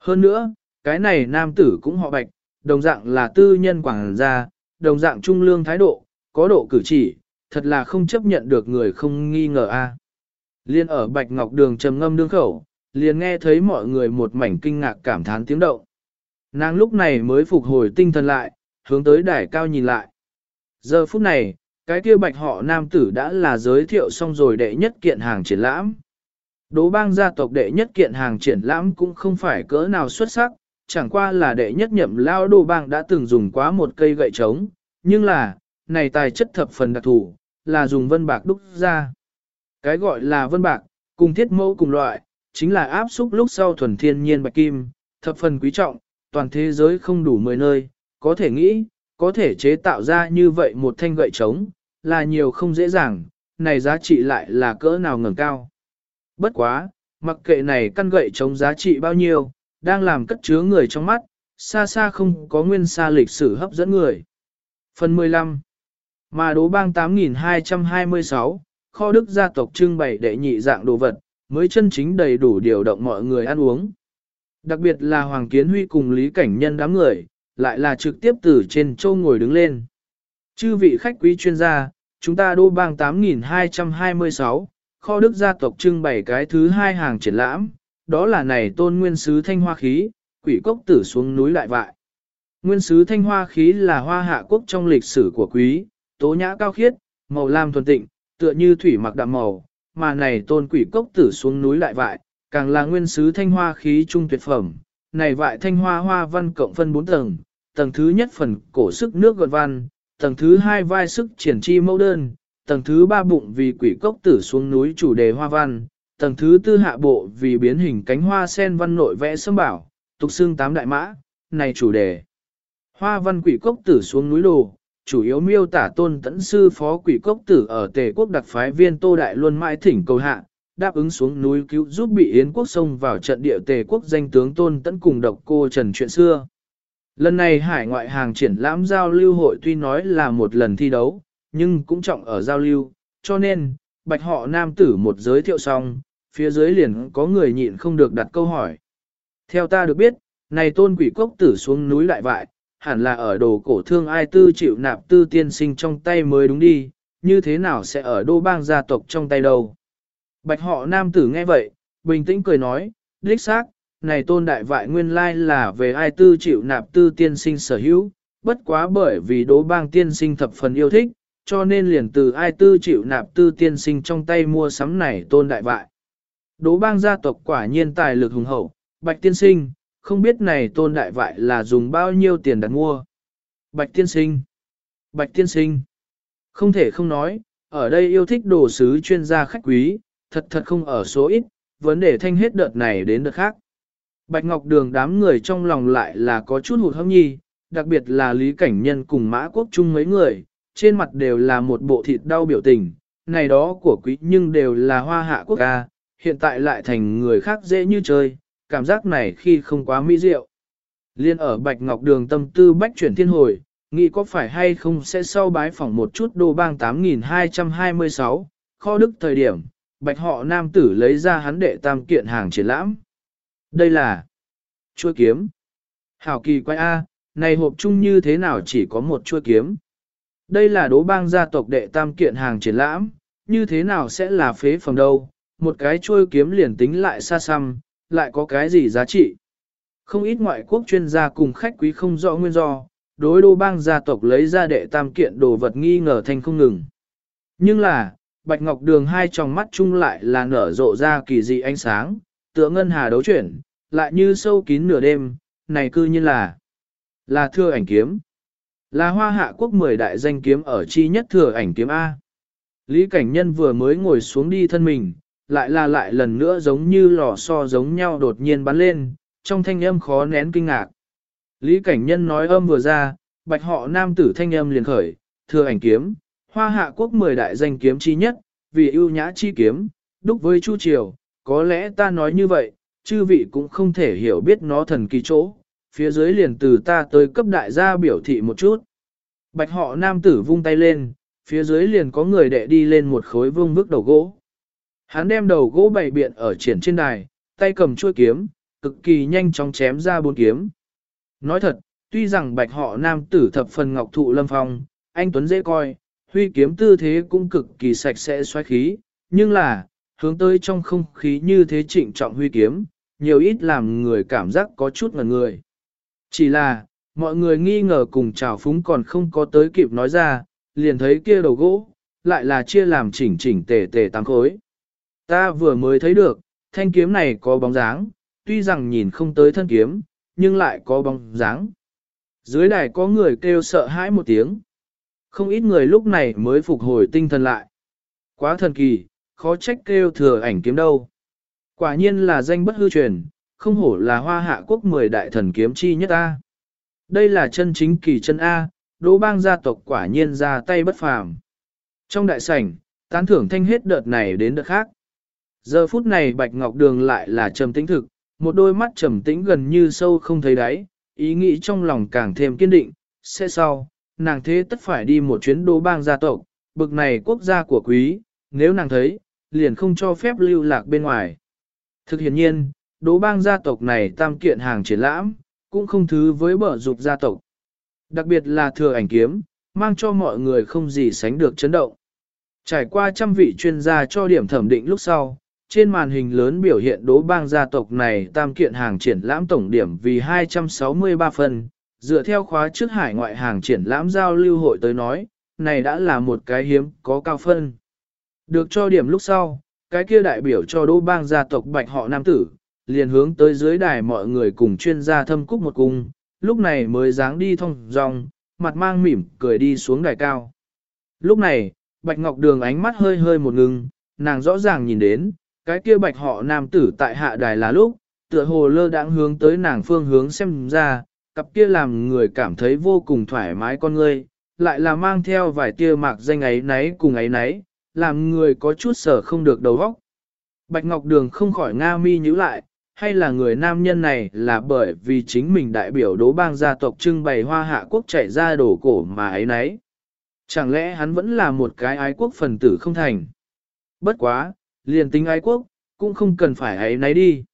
Hơn nữa, cái này nam tử cũng họ bạch, đồng dạng là tư nhân quảng gia, đồng dạng trung lương thái độ, có độ cử chỉ, thật là không chấp nhận được người không nghi ngờ a. Liên ở bạch ngọc đường trầm ngâm đương khẩu, liền nghe thấy mọi người một mảnh kinh ngạc cảm thán tiếng động. Nàng lúc này mới phục hồi tinh thần lại, hướng tới đài cao nhìn lại. Giờ phút này, cái kia bạch họ nam tử đã là giới thiệu xong rồi đệ nhất kiện hàng triển lãm. Đố bang gia tộc đệ nhất kiện hàng triển lãm cũng không phải cỡ nào xuất sắc, chẳng qua là đệ nhất nhậm lao đô bang đã từng dùng quá một cây gậy trống, nhưng là, này tài chất thập phần đặc thù, là dùng vân bạc đúc ra. Cái gọi là vân bạc, cùng thiết mẫu cùng loại, chính là áp xúc lúc sau thuần thiên nhiên bạch kim, thập phần quý trọng, toàn thế giới không đủ 10 nơi, có thể nghĩ, có thể chế tạo ra như vậy một thanh gậy trống, là nhiều không dễ dàng, này giá trị lại là cỡ nào ngẩng cao. Bất quá, mặc kệ này căn gậy trống giá trị bao nhiêu, đang làm cất chứa người trong mắt, xa xa không có nguyên xa lịch sử hấp dẫn người. Phần 15 Mà đố bang 8226, kho đức gia tộc trưng bày đệ nhị dạng đồ vật, mới chân chính đầy đủ điều động mọi người ăn uống. Đặc biệt là Hoàng Kiến Huy cùng Lý Cảnh Nhân đám người, lại là trực tiếp từ trên châu ngồi đứng lên. Chư vị khách quý chuyên gia, chúng ta đô bang 8226, kho đức gia tộc trưng bày cái thứ hai hàng triển lãm, đó là này tôn nguyên sứ thanh hoa khí, quỷ cốc tử xuống núi lại vại. Nguyên sứ thanh hoa khí là hoa hạ quốc trong lịch sử của quý, tố nhã cao khiết, màu lam thuần tịnh, tựa như thủy mặc đạm màu, mà này tôn quỷ cốc tử xuống núi lại vại, càng là nguyên sứ thanh hoa khí trung tuyệt phẩm. Này vại thanh hoa hoa văn cộng phân 4 tầng, tầng thứ nhất phần cổ sức nước gợn văn, tầng thứ hai vai sức triển chi mẫu đơn, tầng thứ ba bụng vì quỷ cốc tử xuống núi chủ đề hoa văn, tầng thứ tư hạ bộ vì biến hình cánh hoa sen văn nội vẽ sâm bảo, tục xương tám đại mã, này chủ đề. Hoa văn quỷ cốc tử xuống núi đồ, chủ yếu miêu tả tôn tẫn sư phó quỷ cốc tử ở tề quốc đặc phái viên Tô Đại Luân mãi thỉnh cầu hạ, đáp ứng xuống núi cứu giúp bị Yến quốc xông vào trận địa tề quốc danh tướng tôn tẫn cùng độc cô Trần chuyện xưa. Lần này hải ngoại hàng triển lãm giao lưu hội tuy nói là một lần thi đấu, nhưng cũng trọng ở giao lưu, cho nên, bạch họ nam tử một giới thiệu xong, phía dưới liền có người nhịn không được đặt câu hỏi. Theo ta được biết, này tôn quỷ cốc tử xuống núi lại vại, hẳn là ở đồ cổ thương ai tư chịu nạp tư tiên sinh trong tay mới đúng đi, như thế nào sẽ ở đô bang gia tộc trong tay đâu. Bạch họ nam tử nghe vậy, bình tĩnh cười nói, đích xác, này tôn đại vại nguyên lai là về ai tư chịu nạp tư tiên sinh sở hữu, bất quá bởi vì đố bang tiên sinh thập phần yêu thích, cho nên liền từ ai tư chịu nạp tư tiên sinh trong tay mua sắm này tôn đại vại. Đố bang gia tộc quả nhiên tài lực hùng hậu, bạch tiên sinh, không biết này tôn đại vại là dùng bao nhiêu tiền đặt mua. Bạch tiên sinh, bạch tiên sinh, không thể không nói, ở đây yêu thích đồ sứ chuyên gia khách quý, thật thật không ở số ít, vấn đề thanh hết đợt này đến đợt khác. Bạch Ngọc Đường đám người trong lòng lại là có chút hụt hâm nhi, đặc biệt là Lý Cảnh Nhân cùng Mã Quốc Trung mấy người, trên mặt đều là một bộ thịt đau biểu tình, này đó của quý nhưng đều là hoa hạ quốc ca, hiện tại lại thành người khác dễ như chơi, cảm giác này khi không quá mỹ diệu. Liên ở Bạch Ngọc Đường tâm tư bách chuyển thiên hồi, nghĩ có phải hay không sẽ sau bái phỏng một chút đô bang 8226, kho đức thời điểm, Bạch họ nam tử lấy ra hắn đệ tam kiện hàng triển lãm. Đây là chuôi kiếm. Hảo kỳ quay A, này hộp chung như thế nào chỉ có một chuôi kiếm. Đây là đố bang gia tộc đệ tam kiện hàng triển lãm, như thế nào sẽ là phế phẩm đâu, một cái chuôi kiếm liền tính lại xa xăm, lại có cái gì giá trị. Không ít ngoại quốc chuyên gia cùng khách quý không rõ nguyên do, đối đô bang gia tộc lấy ra đệ tam kiện đồ vật nghi ngờ thành không ngừng. Nhưng là, Bạch Ngọc Đường hai tròng mắt chung lại là nở rộ ra kỳ dị ánh sáng, tựa ngân hà đấu chuyển, lại như sâu kín nửa đêm, này cư nhiên là, là thưa ảnh kiếm. Là hoa hạ quốc mười đại danh kiếm ở chi nhất thừa ảnh kiếm A. Lý cảnh nhân vừa mới ngồi xuống đi thân mình, lại là lại lần nữa giống như lò xo giống nhau đột nhiên bắn lên, trong thanh âm khó nén kinh ngạc. Lý cảnh nhân nói âm vừa ra, bạch họ nam tử thanh âm liền khởi, thừa ảnh kiếm, hoa hạ quốc mười đại danh kiếm chi nhất, vì ưu nhã chi kiếm, đúc với chu triều, có lẽ ta nói như vậy, chư vị cũng không thể hiểu biết nó thần kỳ chỗ, phía dưới liền từ ta tới cấp đại gia biểu thị một chút. Bạch họ nam tử vung tay lên, phía dưới liền có người đệ đi lên một khối vương bước đầu gỗ. Hắn đem đầu gỗ bày biện ở triển trên đài, tay cầm chuôi kiếm, cực kỳ nhanh chóng chém ra bốn kiếm. Nói thật, tuy rằng bạch họ nam tử thập phần ngọc thụ lâm phong, anh Tuấn dễ coi, huy kiếm tư thế cũng cực kỳ sạch sẽ xoáy khí, nhưng là, hướng tới trong không khí như thế trịnh trọng huy kiếm, nhiều ít làm người cảm giác có chút ngần người. Chỉ là, mọi người nghi ngờ cùng trào phúng còn không có tới kịp nói ra, liền thấy kia đầu gỗ, lại là chia làm chỉnh chỉnh tề tề tám khối. Ta vừa mới thấy được, thanh kiếm này có bóng dáng, tuy rằng nhìn không tới thân kiếm, nhưng lại có bóng dáng. Dưới đài có người kêu sợ hãi một tiếng. Không ít người lúc này mới phục hồi tinh thần lại. Quá thần kỳ, khó trách kêu thừa ảnh kiếm đâu. Quả nhiên là danh bất hư truyền, không hổ là hoa hạ quốc mười đại thần kiếm chi nhất A. Đây là chân chính kỳ chân A, đỗ bang gia tộc quả nhiên ra tay bất phàm. Trong đại sảnh, tán thưởng thanh hết đợt này đến đợt khác. Giờ phút này Bạch Ngọc Đường lại là trầm tĩnh thực, một đôi mắt trầm tĩnh gần như sâu không thấy đáy, ý nghĩ trong lòng càng thêm kiên định, sẽ sau, nàng thế tất phải đi một chuyến đô bang gia tộc, bực này quốc gia của quý, nếu nàng thấy, liền không cho phép lưu lạc bên ngoài. Thực hiện nhiên, đố bang gia tộc này tam kiện hàng triển lãm, cũng không thứ với bở dục gia tộc. Đặc biệt là thừa ảnh kiếm, mang cho mọi người không gì sánh được chấn động. Trải qua trăm vị chuyên gia cho điểm thẩm định lúc sau, trên màn hình lớn biểu hiện đố bang gia tộc này tam kiện hàng triển lãm tổng điểm vì 263 phần, dựa theo khóa trước hải ngoại hàng triển lãm giao lưu hội tới nói, này đã là một cái hiếm có cao phân. Được cho điểm lúc sau, cái kia đại biểu cho đô bang gia tộc bạch họ nam tử, liền hướng tới dưới đài mọi người cùng chuyên gia thâm cúc một cung, lúc này mới dáng đi thong dong mặt mang mỉm cười đi xuống đài cao. Lúc này, bạch ngọc đường ánh mắt hơi hơi một ngừng, nàng rõ ràng nhìn đến, cái kia bạch họ nam tử tại hạ đài là lúc, tựa hồ lơ đãng hướng tới nàng phương hướng xem ra, cặp kia làm người cảm thấy vô cùng thoải mái con ngươi, lại là mang theo vài tia mạc danh ấy nấy cùng ấy nấy, làm người có chút sở không được đầu óc. Bạch Ngọc Đường không khỏi nga mi nhíu lại, hay là người nam nhân này là bởi vì chính mình đại biểu đố bang gia tộc trưng bày hoa hạ quốc chạy ra đổ cổ mà ấy nấy. Chẳng lẽ hắn vẫn là một cái ái quốc phần tử không thành? Bất quá, liền tính ái quốc, cũng không cần phải ấy nấy đi.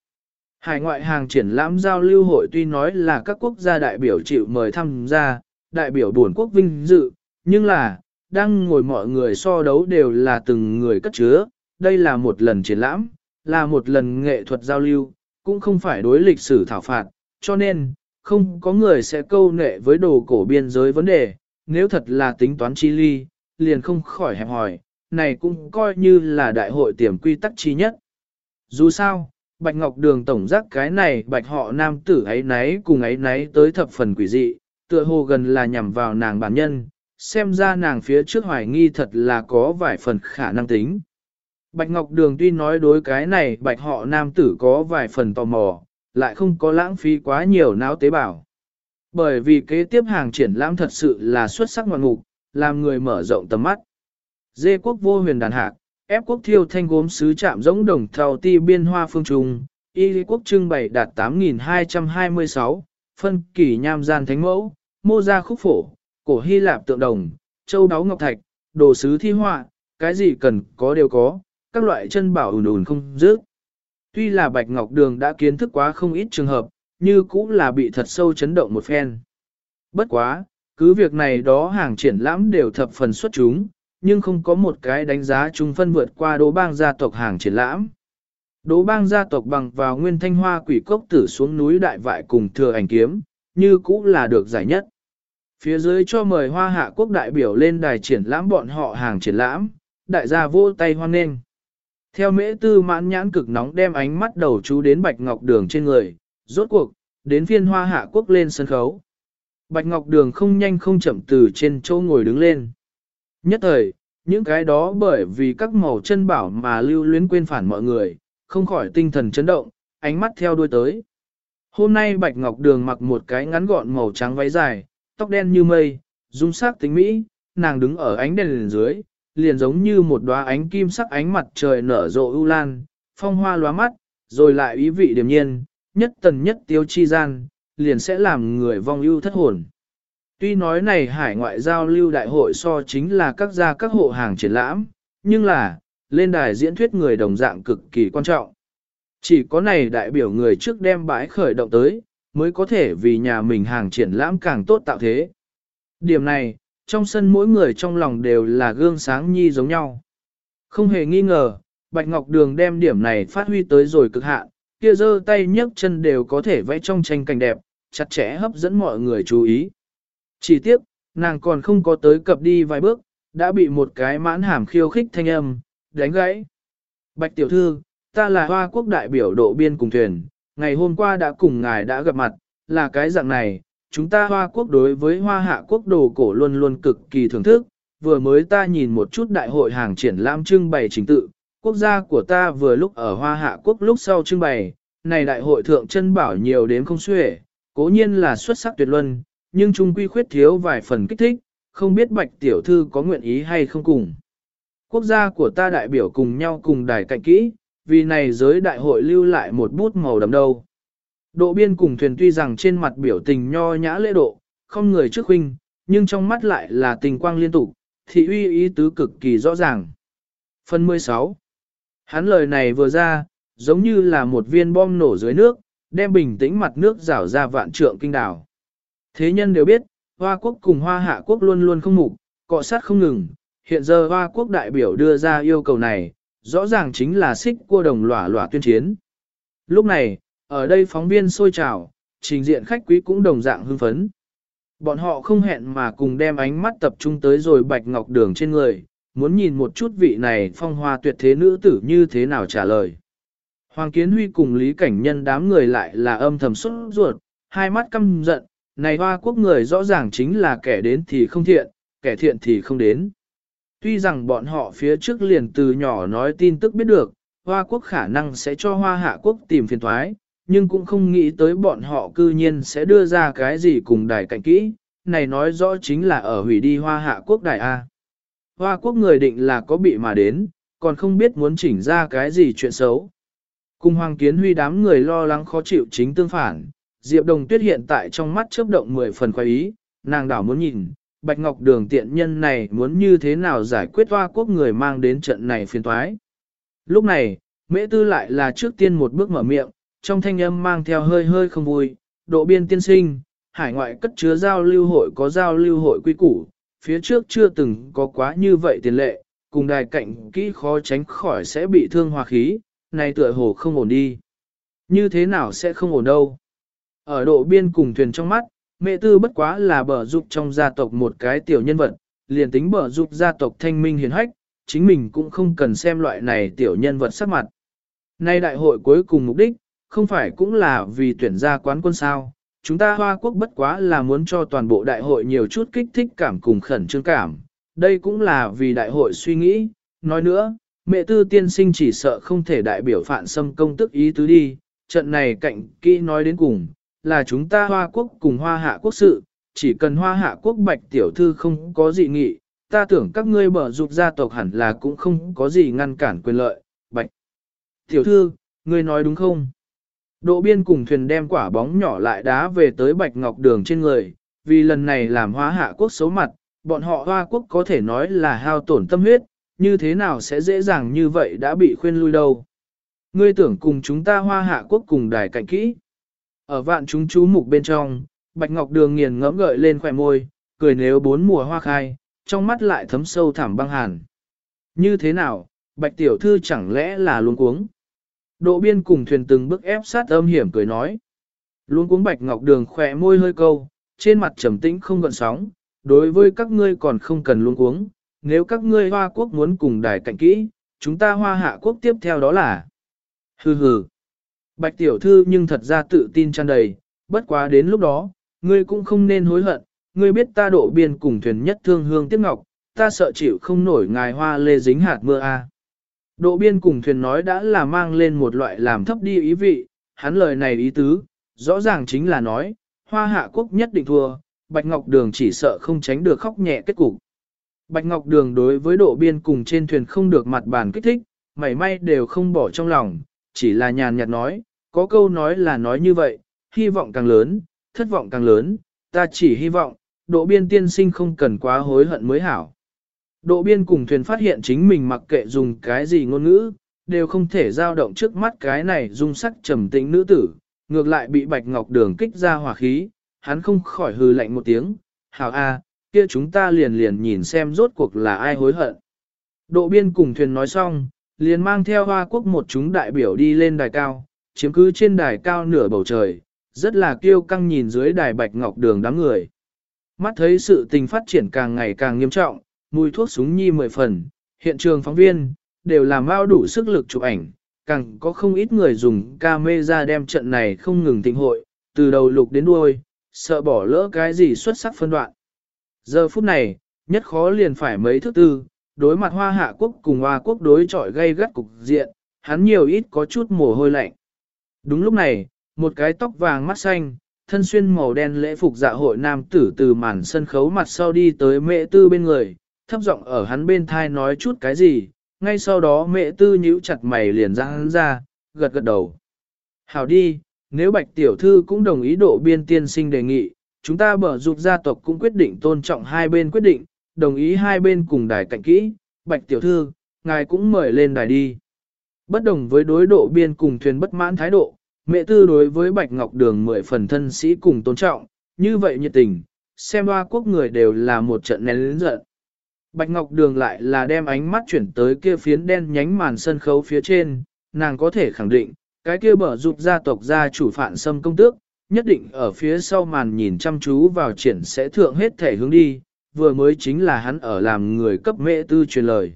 Hải ngoại hàng triển lãm giao lưu hội tuy nói là các quốc gia đại biểu chịu mời tham gia, đại biểu buồn quốc vinh dự, nhưng là, đang ngồi mọi người so đấu đều là từng người cất chứa, đây là một lần triển lãm, là một lần nghệ thuật giao lưu, cũng không phải đối lịch sử thảo phạt, cho nên, không có người sẽ câu nệ với đồ cổ biên giới vấn đề, nếu thật là tính toán chi ly, liền không khỏi hẹp hỏi, này cũng coi như là đại hội tiềm quy tắc chi nhất. Dù sao, Bạch Ngọc Đường tổng giác cái này bạch họ nam tử ấy nấy cùng ấy nấy tới thập phần quỷ dị, tựa hồ gần là nhằm vào nàng bản nhân, xem ra nàng phía trước hoài nghi thật là có vài phần khả năng tính. Bạch Ngọc Đường tuy nói đối cái này bạch họ nam tử có vài phần tò mò, lại không có lãng phí quá nhiều não tế bào. Bởi vì kế tiếp hàng triển lãm thật sự là xuất sắc ngoạn ngục, làm người mở rộng tầm mắt. Dê quốc vô huyền đàn hạc, ép quốc thiêu thanh gốm sứ chạm giống đồng thầu ti biên hoa phương trung, y quốc trưng bày đạt 8.226, phân kỳ nham gian thánh mẫu, mô gia khúc phổ, cổ Hy Lạp tượng đồng, châu đáo ngọc thạch, đồ sứ thi họa, cái gì cần có đều có, các loại chân bảo ùn ùn không dứt. Tuy là Bạch Ngọc Đường đã kiến thức quá không ít trường hợp, như cũng là bị thật sâu chấn động một phen. Bất quá, cứ việc này đó hàng triển lãm đều thập phần xuất chúng, nhưng không có một cái đánh giá chung phân vượt qua đố bang gia tộc hàng triển lãm. Đố bang gia tộc bằng vào nguyên thanh hoa quỷ cốc tử xuống núi đại vại cùng thừa ảnh kiếm, như cũ là được giải nhất. Phía dưới cho mời hoa hạ quốc đại biểu lên đài triển lãm bọn họ hàng triển lãm, đại gia vô tay hoan nghênh. Theo mễ tư mãn nhãn cực nóng đem ánh mắt đầu chú đến bạch ngọc đường trên người, rốt cuộc, đến phiên hoa hạ quốc lên sân khấu. Bạch ngọc đường không nhanh không chậm từ trên chỗ ngồi đứng lên. Nhất thời, những cái đó bởi vì các màu chân bảo mà lưu luyến quên phản mọi người, không khỏi tinh thần chấn động, ánh mắt theo đuôi tới. Hôm nay Bạch Ngọc Đường mặc một cái ngắn gọn màu trắng váy dài, tóc đen như mây, dung sắc tính mỹ, nàng đứng ở ánh đèn dưới, liền giống như một đóa ánh kim sắc ánh mặt trời nở rộ ưu lan, phong hoa lóa mắt, rồi lại ý vị điềm nhiên, nhất tần nhất tiêu chi gian, liền sẽ làm người vong ưu thất hồn. Tuy nói này hải ngoại giao lưu đại hội so chính là các gia các hộ hàng triển lãm, nhưng là, lên đài diễn thuyết người đồng dạng cực kỳ quan trọng. Chỉ có này đại biểu người trước đem bãi khởi động tới, mới có thể vì nhà mình hàng triển lãm càng tốt tạo thế. Điểm này, trong sân mỗi người trong lòng đều là gương sáng nhi giống nhau. Không hề nghi ngờ, Bạch Ngọc Đường đem điểm này phát huy tới rồi cực hạn, kia giơ tay nhấc chân đều có thể vẽ trong tranh cảnh đẹp, chặt chẽ hấp dẫn mọi người chú ý. Chỉ tiếc, nàng còn không có tới cập đi vài bước, đã bị một cái mãn hàm khiêu khích thanh âm, đánh gãy. Bạch tiểu thư, ta là hoa quốc đại biểu độ biên cùng thuyền, ngày hôm qua đã cùng ngài đã gặp mặt, là cái dạng này, chúng ta hoa quốc đối với hoa hạ quốc đồ cổ luôn luôn cực kỳ thưởng thức, vừa mới ta nhìn một chút đại hội hàng triển lãm trưng bày trình tự, quốc gia của ta vừa lúc ở hoa hạ quốc lúc sau trưng bày, này đại hội thượng chân bảo nhiều đến không xuể, cố nhiên là xuất sắc tuyệt luân, nhưng trung quy khuyết thiếu vài phần kích thích, không biết bạch tiểu thư có nguyện ý hay không cùng. Quốc gia của ta đại biểu cùng nhau cùng đài cạnh kỹ, vì này giới đại hội lưu lại một bút màu đậm đâu. Độ biên cùng thuyền tuy rằng trên mặt biểu tình nho nhã lễ độ, không người trước huynh, nhưng trong mắt lại là tình quang liên tục, thị uy ý tứ cực kỳ rõ ràng. Phần 16 Hắn lời này vừa ra, giống như là một viên bom nổ dưới nước, đem bình tĩnh mặt nước rảo ra vạn trượng kinh đảo. Thế nhân đều biết, Hoa quốc cùng Hoa hạ quốc luôn luôn không mục, cọ sát không ngừng, hiện giờ Hoa quốc đại biểu đưa ra yêu cầu này, rõ ràng chính là xích cua đồng lỏa lỏa tuyên chiến. Lúc này, ở đây phóng viên sôi trào, trình diện khách quý cũng đồng dạng hưng phấn. Bọn họ không hẹn mà cùng đem ánh mắt tập trung tới rồi bạch ngọc đường trên người, muốn nhìn một chút vị này phong hoa tuyệt thế nữ tử như thế nào trả lời. Hoàng Kiến Huy cùng Lý Cảnh Nhân đám người lại là âm thầm xuất ruột, hai mắt căm giận, này hoa quốc người rõ ràng chính là kẻ đến thì không thiện, kẻ thiện thì không đến. Tuy rằng bọn họ phía trước liền từ nhỏ nói tin tức biết được, hoa quốc khả năng sẽ cho hoa hạ quốc tìm phiền thoái, nhưng cũng không nghĩ tới bọn họ cư nhiên sẽ đưa ra cái gì cùng đài cảnh kỹ, này nói rõ chính là ở hủy đi hoa hạ quốc đài A. Hoa quốc người định là có bị mà đến, còn không biết muốn chỉnh ra cái gì chuyện xấu. Cùng Hoàng Kiến Huy đám người lo lắng khó chịu chính tương phản, Diệp Đồng Tuyết hiện tại trong mắt chớp động mười phần khoái ý, nàng đảo muốn nhìn, Bạch Ngọc Đường tiện nhân này muốn như thế nào giải quyết hoa quốc người mang đến trận này phiền toái. Lúc này, Mễ Tư lại là trước tiên một bước mở miệng, trong thanh âm mang theo hơi hơi không vui, độ biên tiên sinh, hải ngoại cất chứa giao lưu hội có giao lưu hội quy củ, phía trước chưa từng có quá như vậy tiền lệ, cùng đài cạnh kỹ khó tránh khỏi sẽ bị thương hòa khí, này tựa hồ không ổn đi. Như thế nào sẽ không ổn đâu. Ở độ biên cùng thuyền trong mắt, mẹ tư bất quá là bở dục trong gia tộc một cái tiểu nhân vật, liền tính bở dục gia tộc thanh minh hiền hách, chính mình cũng không cần xem loại này tiểu nhân vật sắc mặt. Nay đại hội cuối cùng mục đích, không phải cũng là vì tuyển ra quán quân sao. Chúng ta Hoa Quốc bất quá là muốn cho toàn bộ đại hội nhiều chút kích thích cảm cùng khẩn trương cảm. Đây cũng là vì đại hội suy nghĩ. Nói nữa, mẹ tư tiên sinh chỉ sợ không thể đại biểu phản xâm công tức ý tứ đi. Trận này cạnh kỹ nói đến cùng, là chúng ta Hoa Quốc cùng Hoa Hạ Quốc sự. Chỉ cần Hoa Hạ Quốc bạch tiểu thư không có dị nghị, ta tưởng các ngươi bở dục gia tộc hẳn là cũng không có gì ngăn cản quyền lợi. Bạch tiểu thư, ngươi nói đúng không? Độ biên cùng thuyền đem quả bóng nhỏ lại đá về tới bạch ngọc đường trên người, vì lần này làm hóa hạ quốc xấu mặt, bọn họ hoa quốc có thể nói là hao tổn tâm huyết, như thế nào sẽ dễ dàng như vậy đã bị khuyên lui đâu. Ngươi tưởng cùng chúng ta hoa hạ quốc cùng đài cạnh kỹ. Ở vạn chúng chú mục bên trong, bạch ngọc đường nghiền ngẫm gợi lên khỏe môi, cười nếu bốn mùa hoa khai, trong mắt lại thấm sâu thẳm băng hàn. Như thế nào, bạch tiểu thư chẳng lẽ là luôn cuống. Độ biên cùng thuyền từng bước ép sát âm hiểm cười nói. Luôn cuống bạch ngọc đường khỏe môi hơi câu, trên mặt trầm tĩnh không gợn sóng, đối với các ngươi còn không cần luôn cuống, nếu các ngươi hoa quốc muốn cùng đài cạnh kỹ, chúng ta hoa hạ quốc tiếp theo đó là. Hừ hừ. Bạch tiểu thư nhưng thật ra tự tin tràn đầy, bất quá đến lúc đó, ngươi cũng không nên hối hận, ngươi biết ta độ biên cùng thuyền nhất thương hương tiếc ngọc, ta sợ chịu không nổi ngài hoa lê dính hạt mưa a. À. Độ biên cùng thuyền nói đã là mang lên một loại làm thấp đi ý vị, hắn lời này ý tứ, rõ ràng chính là nói, hoa hạ quốc nhất định thua, Bạch Ngọc Đường chỉ sợ không tránh được khóc nhẹ kết cục. Bạch Ngọc Đường đối với độ biên cùng trên thuyền không được mặt bàn kích thích, mảy may đều không bỏ trong lòng, chỉ là nhàn nhạt nói, có câu nói là nói như vậy, hy vọng càng lớn, thất vọng càng lớn, ta chỉ hy vọng, độ biên tiên sinh không cần quá hối hận mới hảo. Độ biên cùng thuyền phát hiện chính mình mặc kệ dùng cái gì ngôn ngữ, đều không thể giao động trước mắt cái này dung sắc trầm tĩnh nữ tử, ngược lại bị bạch ngọc đường kích ra hỏa khí, hắn không khỏi hừ lạnh một tiếng, hảo a, kia chúng ta liền liền nhìn xem rốt cuộc là ai hối hận. Độ biên cùng thuyền nói xong, liền mang theo hoa quốc một chúng đại biểu đi lên đài cao, chiếm cứ trên đài cao nửa bầu trời, rất là kiêu căng nhìn dưới đài bạch ngọc đường đám người. Mắt thấy sự tình phát triển càng ngày càng nghiêm trọng, mùi thuốc súng nhi mười phần, hiện trường phóng viên, đều làm bao đủ sức lực chụp ảnh, càng có không ít người dùng camera đem trận này không ngừng tình hội, từ đầu lục đến đuôi, sợ bỏ lỡ cái gì xuất sắc phân đoạn. Giờ phút này, nhất khó liền phải mấy thứ tư, đối mặt hoa hạ quốc cùng hoa quốc đối chọi gây gắt cục diện, hắn nhiều ít có chút mồ hôi lạnh. Đúng lúc này, một cái tóc vàng mắt xanh, thân xuyên màu đen lễ phục dạ hội nam tử từ màn sân khấu mặt sau đi tới mẹ tư bên người, thấp giọng ở hắn bên thai nói chút cái gì, ngay sau đó mẹ tư nhíu chặt mày liền ra hắn ra, gật gật đầu. Hảo đi, nếu bạch tiểu thư cũng đồng ý độ biên tiên sinh đề nghị, chúng ta bở dục gia tộc cũng quyết định tôn trọng hai bên quyết định, đồng ý hai bên cùng đài cạnh kỹ, bạch tiểu thư, ngài cũng mời lên đài đi. Bất đồng với đối độ biên cùng thuyền bất mãn thái độ, mẹ tư đối với Bạch Ngọc Đường mười phần thân sĩ cùng tôn trọng, như vậy nhiệt tình, xem hoa quốc người đều là một trận nén lĩnh giận. Bạch Ngọc Đường lại là đem ánh mắt chuyển tới kia phiến đen nhánh màn sân khấu phía trên, nàng có thể khẳng định, cái kia bở rụt gia tộc gia chủ phản xâm công tước, nhất định ở phía sau màn nhìn chăm chú vào triển sẽ thượng hết thể hướng đi, vừa mới chính là hắn ở làm người cấp mẹ tư truyền lời.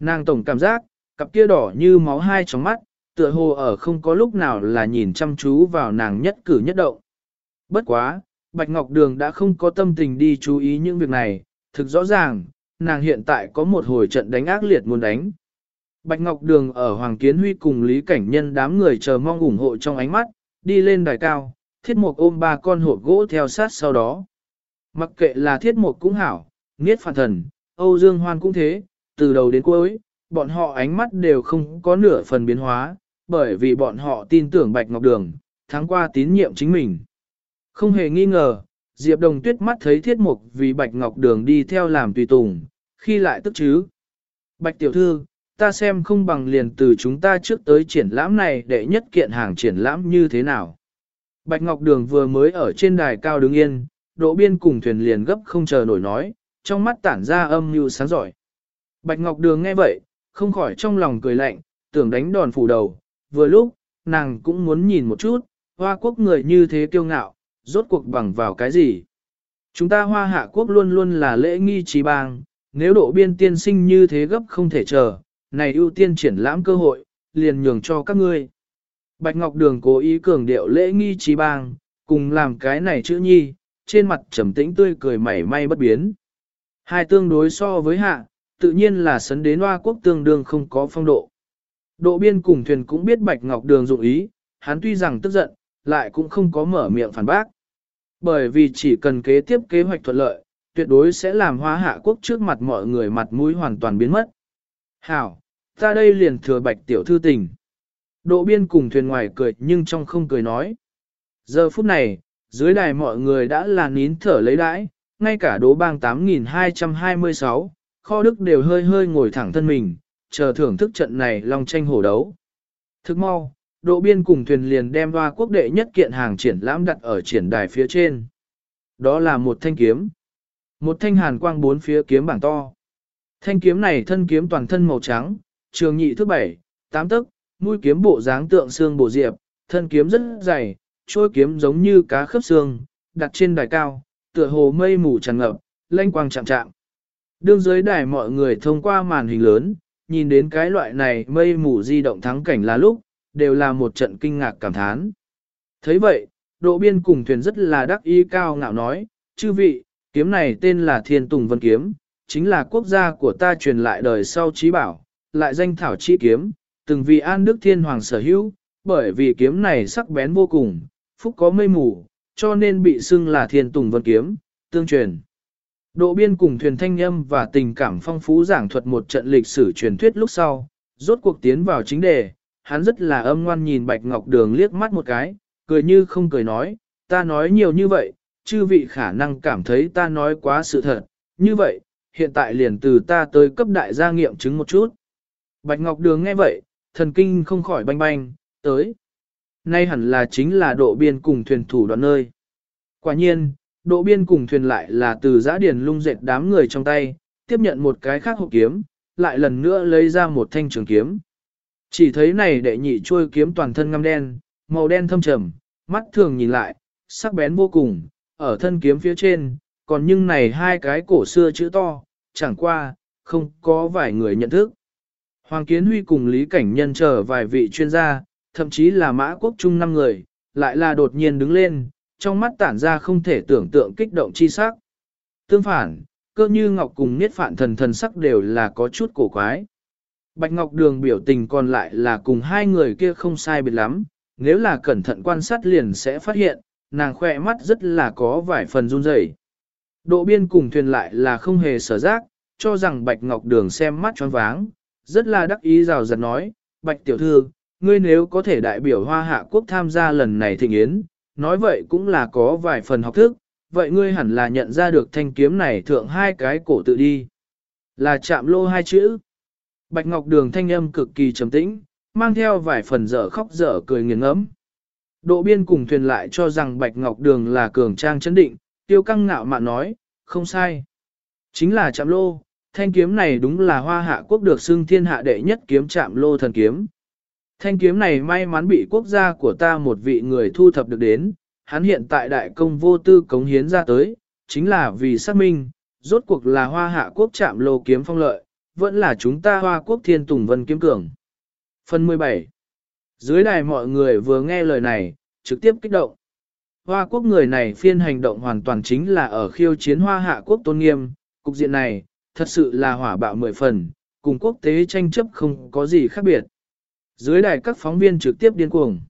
Nàng tổng cảm giác, cặp kia đỏ như máu hai trong mắt, tựa hồ ở không có lúc nào là nhìn chăm chú vào nàng nhất cử nhất động. Bất quá, Bạch Ngọc Đường đã không có tâm tình đi chú ý những việc này, thực rõ ràng, nàng hiện tại có một hồi trận đánh ác liệt muốn đánh. Bạch Ngọc Đường ở Hoàng Kiến Huy cùng Lý Cảnh Nhân đám người chờ mong ủng hộ trong ánh mắt, đi lên đài cao, thiết mục ôm ba con hộp gỗ theo sát sau đó. Mặc kệ là thiết mục cũng hảo, nghiết phản thần, Âu Dương Hoan cũng thế, từ đầu đến cuối, bọn họ ánh mắt đều không có nửa phần biến hóa, bởi vì bọn họ tin tưởng Bạch Ngọc Đường, tháng qua tín nhiệm chính mình. Không hề nghi ngờ, Diệp Đồng Tuyết mắt thấy thiết mục vì Bạch Ngọc Đường đi theo làm tùy tùng, khi lại tức chứ. Bạch Tiểu Thư, ta xem không bằng liền từ chúng ta trước tới triển lãm này để nhất kiện hàng triển lãm như thế nào. Bạch Ngọc Đường vừa mới ở trên đài cao đứng yên, độ biên cùng thuyền liền gấp không chờ nổi nói, trong mắt tản ra âm mưu sáng giỏi. Bạch Ngọc Đường nghe vậy, không khỏi trong lòng cười lạnh, tưởng đánh đòn phủ đầu, vừa lúc, nàng cũng muốn nhìn một chút, hoa quốc người như thế kiêu ngạo, rốt cuộc bằng vào cái gì. Chúng ta hoa hạ quốc luôn luôn là lễ nghi trí bang, nếu độ biên tiên sinh như thế gấp không thể chờ, này ưu tiên triển lãm cơ hội, liền nhường cho các ngươi. Bạch Ngọc Đường cố ý cường điệu lễ nghi trí bang, cùng làm cái này chữ nhi, trên mặt trầm tĩnh tươi cười mảy may bất biến. Hai tương đối so với hạ, tự nhiên là sấn đến hoa quốc tương đương không có phong độ. Độ biên cùng thuyền cũng biết Bạch Ngọc Đường dụng ý, hắn tuy rằng tức giận, lại cũng không có mở miệng phản bác. Bởi vì chỉ cần kế tiếp kế hoạch thuận lợi, tuyệt đối sẽ làm hoa hạ quốc trước mặt mọi người mặt mũi hoàn toàn biến mất. Hảo, ta đây liền thừa Bạch tiểu thư tình. Độ biên cùng thuyền ngoài cười nhưng trong không cười nói. Giờ phút này, dưới đài mọi người đã là nín thở lấy đãi, ngay cả đố bang 8226, kho đức đều hơi hơi ngồi thẳng thân mình, chờ thưởng thức trận này long tranh hổ đấu. Thức mau, độ biên cùng thuyền liền đem hoa quốc đệ nhất kiện hàng triển lãm đặt ở triển đài phía trên. Đó là một thanh kiếm. Một thanh hàn quang bốn phía kiếm bảng to. Thanh kiếm này thân kiếm toàn thân màu trắng, trường nhị thứ bảy, tám tấc, mũi kiếm bộ dáng tượng xương bổ diệp, thân kiếm rất dày, trôi kiếm giống như cá khớp xương, đặt trên đài cao, tựa hồ mây mù tràn ngập, lanh quang chạm chạm. Đương dưới đài mọi người thông qua màn hình lớn, nhìn đến cái loại này mây mù di động thắng cảnh là lúc, đều là một trận kinh ngạc cảm thán. thấy vậy, độ biên cùng thuyền rất là đắc ý cao ngạo nói, chư vị, kiếm này tên là Thiên Tùng Vân Kiếm, chính là quốc gia của ta truyền lại đời sau trí bảo, lại danh thảo chi kiếm, từng vì an đức thiên hoàng sở hữu, bởi vì kiếm này sắc bén vô cùng, phúc có mây mù, cho nên bị xưng là Thiên Tùng Vân Kiếm, tương truyền. Độ biên cùng thuyền thanh âm và tình cảm phong phú giảng thuật một trận lịch sử truyền thuyết lúc sau, rốt cuộc tiến vào chính đề, hắn rất là âm ngoan nhìn Bạch Ngọc Đường liếc mắt một cái, cười như không cười nói, ta nói nhiều như vậy, chư vị khả năng cảm thấy ta nói quá sự thật, như vậy, hiện tại liền từ ta tới cấp đại gia nghiệm chứng một chút. Bạch Ngọc Đường nghe vậy, thần kinh không khỏi banh banh, tới. Nay hẳn là chính là độ biên cùng thuyền thủ đoạn nơi. Quả nhiên, độ biên cùng thuyền lại là từ giã điền lung dệt đám người trong tay, tiếp nhận một cái khác hộp kiếm, lại lần nữa lấy ra một thanh trường kiếm. Chỉ thấy này đệ nhị trôi kiếm toàn thân ngăm đen, màu đen thâm trầm, mắt thường nhìn lại, sắc bén vô cùng, ở thân kiếm phía trên, còn nhưng này hai cái cổ xưa chữ to, chẳng qua, không có vài người nhận thức. Hoàng Kiến Huy cùng Lý Cảnh Nhân chờ vài vị chuyên gia, thậm chí là mã quốc trung năm người, lại là đột nhiên đứng lên, trong mắt tản ra không thể tưởng tượng kích động chi sắc. Tương phản, cơ như Ngọc cùng Niết Phạn thần thần sắc đều là có chút cổ quái. Bạch Ngọc Đường biểu tình còn lại là cùng hai người kia không sai biệt lắm, nếu là cẩn thận quan sát liền sẽ phát hiện, nàng khoe mắt rất là có vài phần run rẩy. Độ biên cùng thuyền lại là không hề sở giác, cho rằng Bạch Ngọc Đường xem mắt choáng váng, rất là đắc ý rào rạt nói, Bạch Tiểu Thư, ngươi nếu có thể đại biểu hoa hạ quốc tham gia lần này thịnh yến, nói vậy cũng là có vài phần học thức, vậy ngươi hẳn là nhận ra được thanh kiếm này thượng hai cái cổ tự đi. Là chạm lô hai chữ. Bạch Ngọc Đường thanh âm cực kỳ trầm tĩnh, mang theo vài phần dở khóc dở cười nghiền ngẫm. Độ biên cùng thuyền lại cho rằng Bạch Ngọc Đường là cường trang chấn định, tiêu căng ngạo mạn nói, không sai. Chính là chạm lô, thanh kiếm này đúng là hoa hạ quốc được xưng thiên hạ đệ nhất kiếm chạm lô thần kiếm. Thanh kiếm này may mắn bị quốc gia của ta một vị người thu thập được đến, hắn hiện tại đại công vô tư cống hiến ra tới, chính là vì xác minh, rốt cuộc là hoa hạ quốc chạm lô kiếm phong lợi, vẫn là chúng ta hoa quốc thiên tùng vân kiếm cường. Phần 17 dưới đài mọi người vừa nghe lời này, trực tiếp kích động. Hoa quốc người này phiên hành động hoàn toàn chính là ở khiêu chiến hoa hạ quốc tôn nghiêm, cục diện này, thật sự là hỏa bạo mười phần, cùng quốc tế tranh chấp không có gì khác biệt. Dưới đài các phóng viên trực tiếp điên cuồng.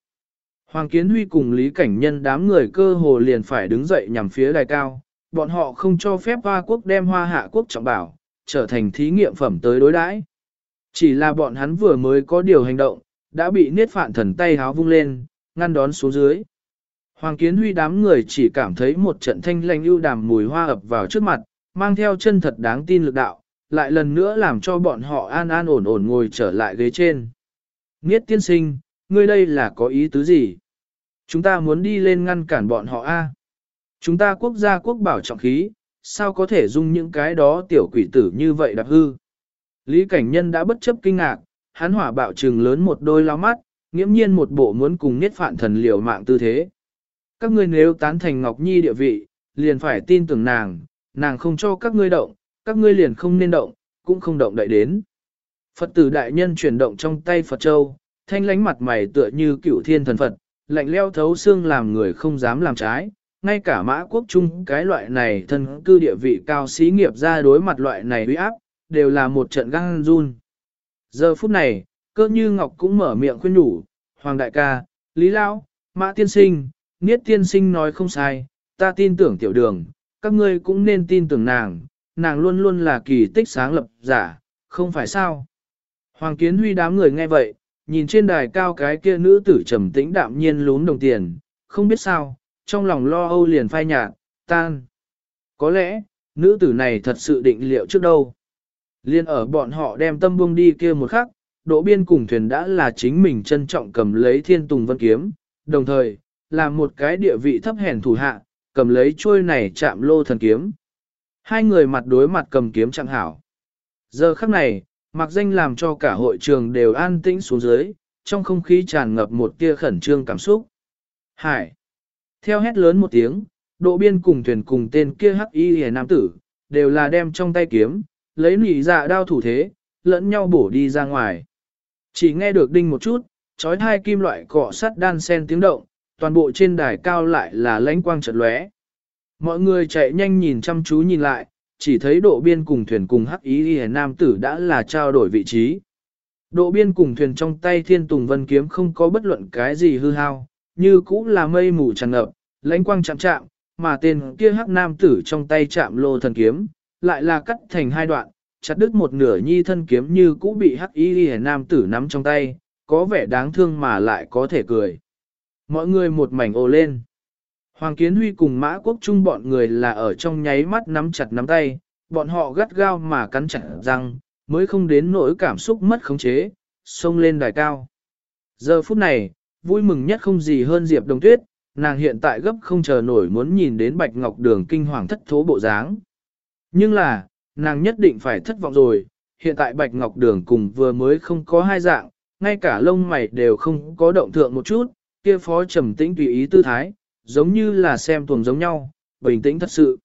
Hoàng Kiến Huy cùng Lý Cảnh Nhân đám người cơ hồ liền phải đứng dậy nhằm phía đài cao, bọn họ không cho phép Hoa Quốc đem Hoa Hạ Quốc trọng bảo, trở thành thí nghiệm phẩm tới đối đãi. Chỉ là bọn hắn vừa mới có điều hành động, đã bị niết phạn thần tay háo vung lên, ngăn đón xuống dưới. Hoàng Kiến Huy đám người chỉ cảm thấy một trận thanh lanh ưu đàm mùi hoa ập vào trước mặt, mang theo chân thật đáng tin lực đạo, lại lần nữa làm cho bọn họ an an ổn ổn ngồi trở lại ghế trên. Niết tiên sinh, ngươi đây là có ý tứ gì? Chúng ta muốn đi lên ngăn cản bọn họ a. Chúng ta quốc gia quốc bảo trọng khí, sao có thể dung những cái đó tiểu quỷ tử như vậy đạp hư? Lý cảnh nhân đã bất chấp kinh ngạc, hắn hỏa bạo trừng lớn một đôi lao mắt, nghiễm nhiên một bộ muốn cùng niết phạn thần liều mạng tư thế. Các ngươi nếu tán thành Ngọc Nhi địa vị, liền phải tin tưởng nàng, nàng không cho các ngươi động, các ngươi liền không nên động, cũng không động đậy đến. Phật tử đại nhân chuyển động trong tay Phật Châu, thanh lánh mặt mày tựa như cựu thiên thần Phật, lạnh leo thấu xương làm người không dám làm trái. Ngay cả mã quốc trung cái loại này thân cư địa vị cao xí nghiệp ra đối mặt loại này uy áp, đều là một trận găng run. Giờ phút này, cơ như Ngọc cũng mở miệng khuyên nhủ, Hoàng đại ca, Lý Lão, Mã tiên sinh, Niết tiên sinh nói không sai, ta tin tưởng tiểu đường, các ngươi cũng nên tin tưởng nàng, nàng luôn luôn là kỳ tích sáng lập giả, không phải sao. Hoàng kiến huy đám người nghe vậy, nhìn trên đài cao cái kia nữ tử trầm tĩnh đạm nhiên lún đồng tiền, không biết sao, trong lòng lo âu liền phai nhạt, tan. Có lẽ, nữ tử này thật sự định liệu trước đâu. Liên ở bọn họ đem tâm buông đi kia một khắc, đỗ biên cùng thuyền đã là chính mình trân trọng cầm lấy thiên tùng vân kiếm, đồng thời, làm một cái địa vị thấp hèn thủ hạ, cầm lấy chuôi này chạm lô thần kiếm. Hai người mặt đối mặt cầm kiếm chẳng hảo. Giờ khắc này, mặc danh làm cho cả hội trường đều an tĩnh xuống dưới, trong không khí tràn ngập một tia khẩn trương cảm xúc. Hải! Theo hét lớn một tiếng, độ biên cùng thuyền cùng tên kia hắc y hề nam tử, đều là đem trong tay kiếm, lấy nỉ dạ đao thủ thế, lẫn nhau bổ đi ra ngoài. Chỉ nghe được đinh một chút, chói hai kim loại cọ sắt đan sen tiếng động, toàn bộ trên đài cao lại là lánh quang chợt lóe. Mọi người chạy nhanh nhìn chăm chú nhìn lại, chỉ thấy độ biên cùng thuyền cùng hắc ý hề nam tử đã là trao đổi vị trí. Độ biên cùng thuyền trong tay thiên tùng vân kiếm không có bất luận cái gì hư hao, như cũ là mây mù tràn ngập, lãnh quang chạm chạm, mà tên kia hắc nam tử trong tay chạm lô thần kiếm, lại là cắt thành hai đoạn, chặt đứt một nửa nhi thân kiếm như cũ bị hắc y hề nam tử nắm trong tay, có vẻ đáng thương mà lại có thể cười. Mọi người một mảnh ồ lên. Hoàng Kiến Huy cùng Mã Quốc Trung bọn người là ở trong nháy mắt nắm chặt nắm tay, bọn họ gắt gao mà cắn chặt răng, mới không đến nỗi cảm xúc mất khống chế, xông lên đài cao. Giờ phút này, vui mừng nhất không gì hơn Diệp Đồng Tuyết, nàng hiện tại gấp không chờ nổi muốn nhìn đến Bạch Ngọc Đường kinh hoàng thất thố bộ dáng. Nhưng là, nàng nhất định phải thất vọng rồi, hiện tại Bạch Ngọc Đường cùng vừa mới không có hai dạng, ngay cả lông mày đều không có động thượng một chút, kia phó trầm tĩnh tùy ý tư thái, giống như là xem tuồng giống nhau, bình tĩnh thật sự.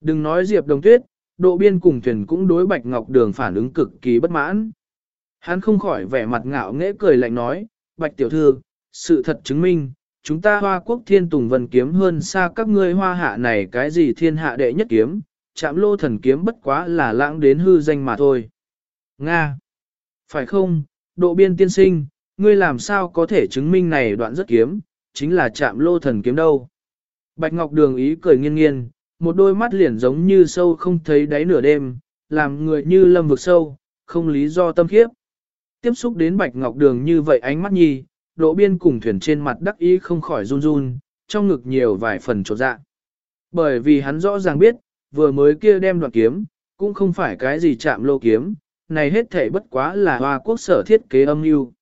Đừng nói Diệp Đồng Tuyết, độ biên cùng thuyền cũng đối Bạch Ngọc Đường phản ứng cực kỳ bất mãn. Hắn không khỏi vẻ mặt ngạo nghễ cười lạnh nói, Bạch Tiểu Thư, sự thật chứng minh, chúng ta hoa quốc thiên tùng vân kiếm hơn xa các ngươi hoa hạ này cái gì thiên hạ đệ nhất kiếm, chạm lô thần kiếm bất quá là lãng đến hư danh mà thôi. Nga! Phải không, độ biên tiên sinh, ngươi làm sao có thể chứng minh này đoạn rất kiếm, chính là chạm lô thần kiếm đâu. Bạch Ngọc Đường ý cười nghiêng nghiêng, một đôi mắt liền giống như sâu không thấy đáy nửa đêm, làm người như lâm vực sâu, không lý do tâm khiếp. Tiếp xúc đến Bạch Ngọc Đường như vậy ánh mắt nhi, độ biên cùng thuyền trên mặt đắc ý không khỏi run run, trong ngực nhiều vài phần trột dạ. Bởi vì hắn rõ ràng biết, vừa mới kia đem đoạn kiếm, cũng không phải cái gì chạm lô kiếm, này hết thể bất quá là hoa quốc sở thiết kế âm mưu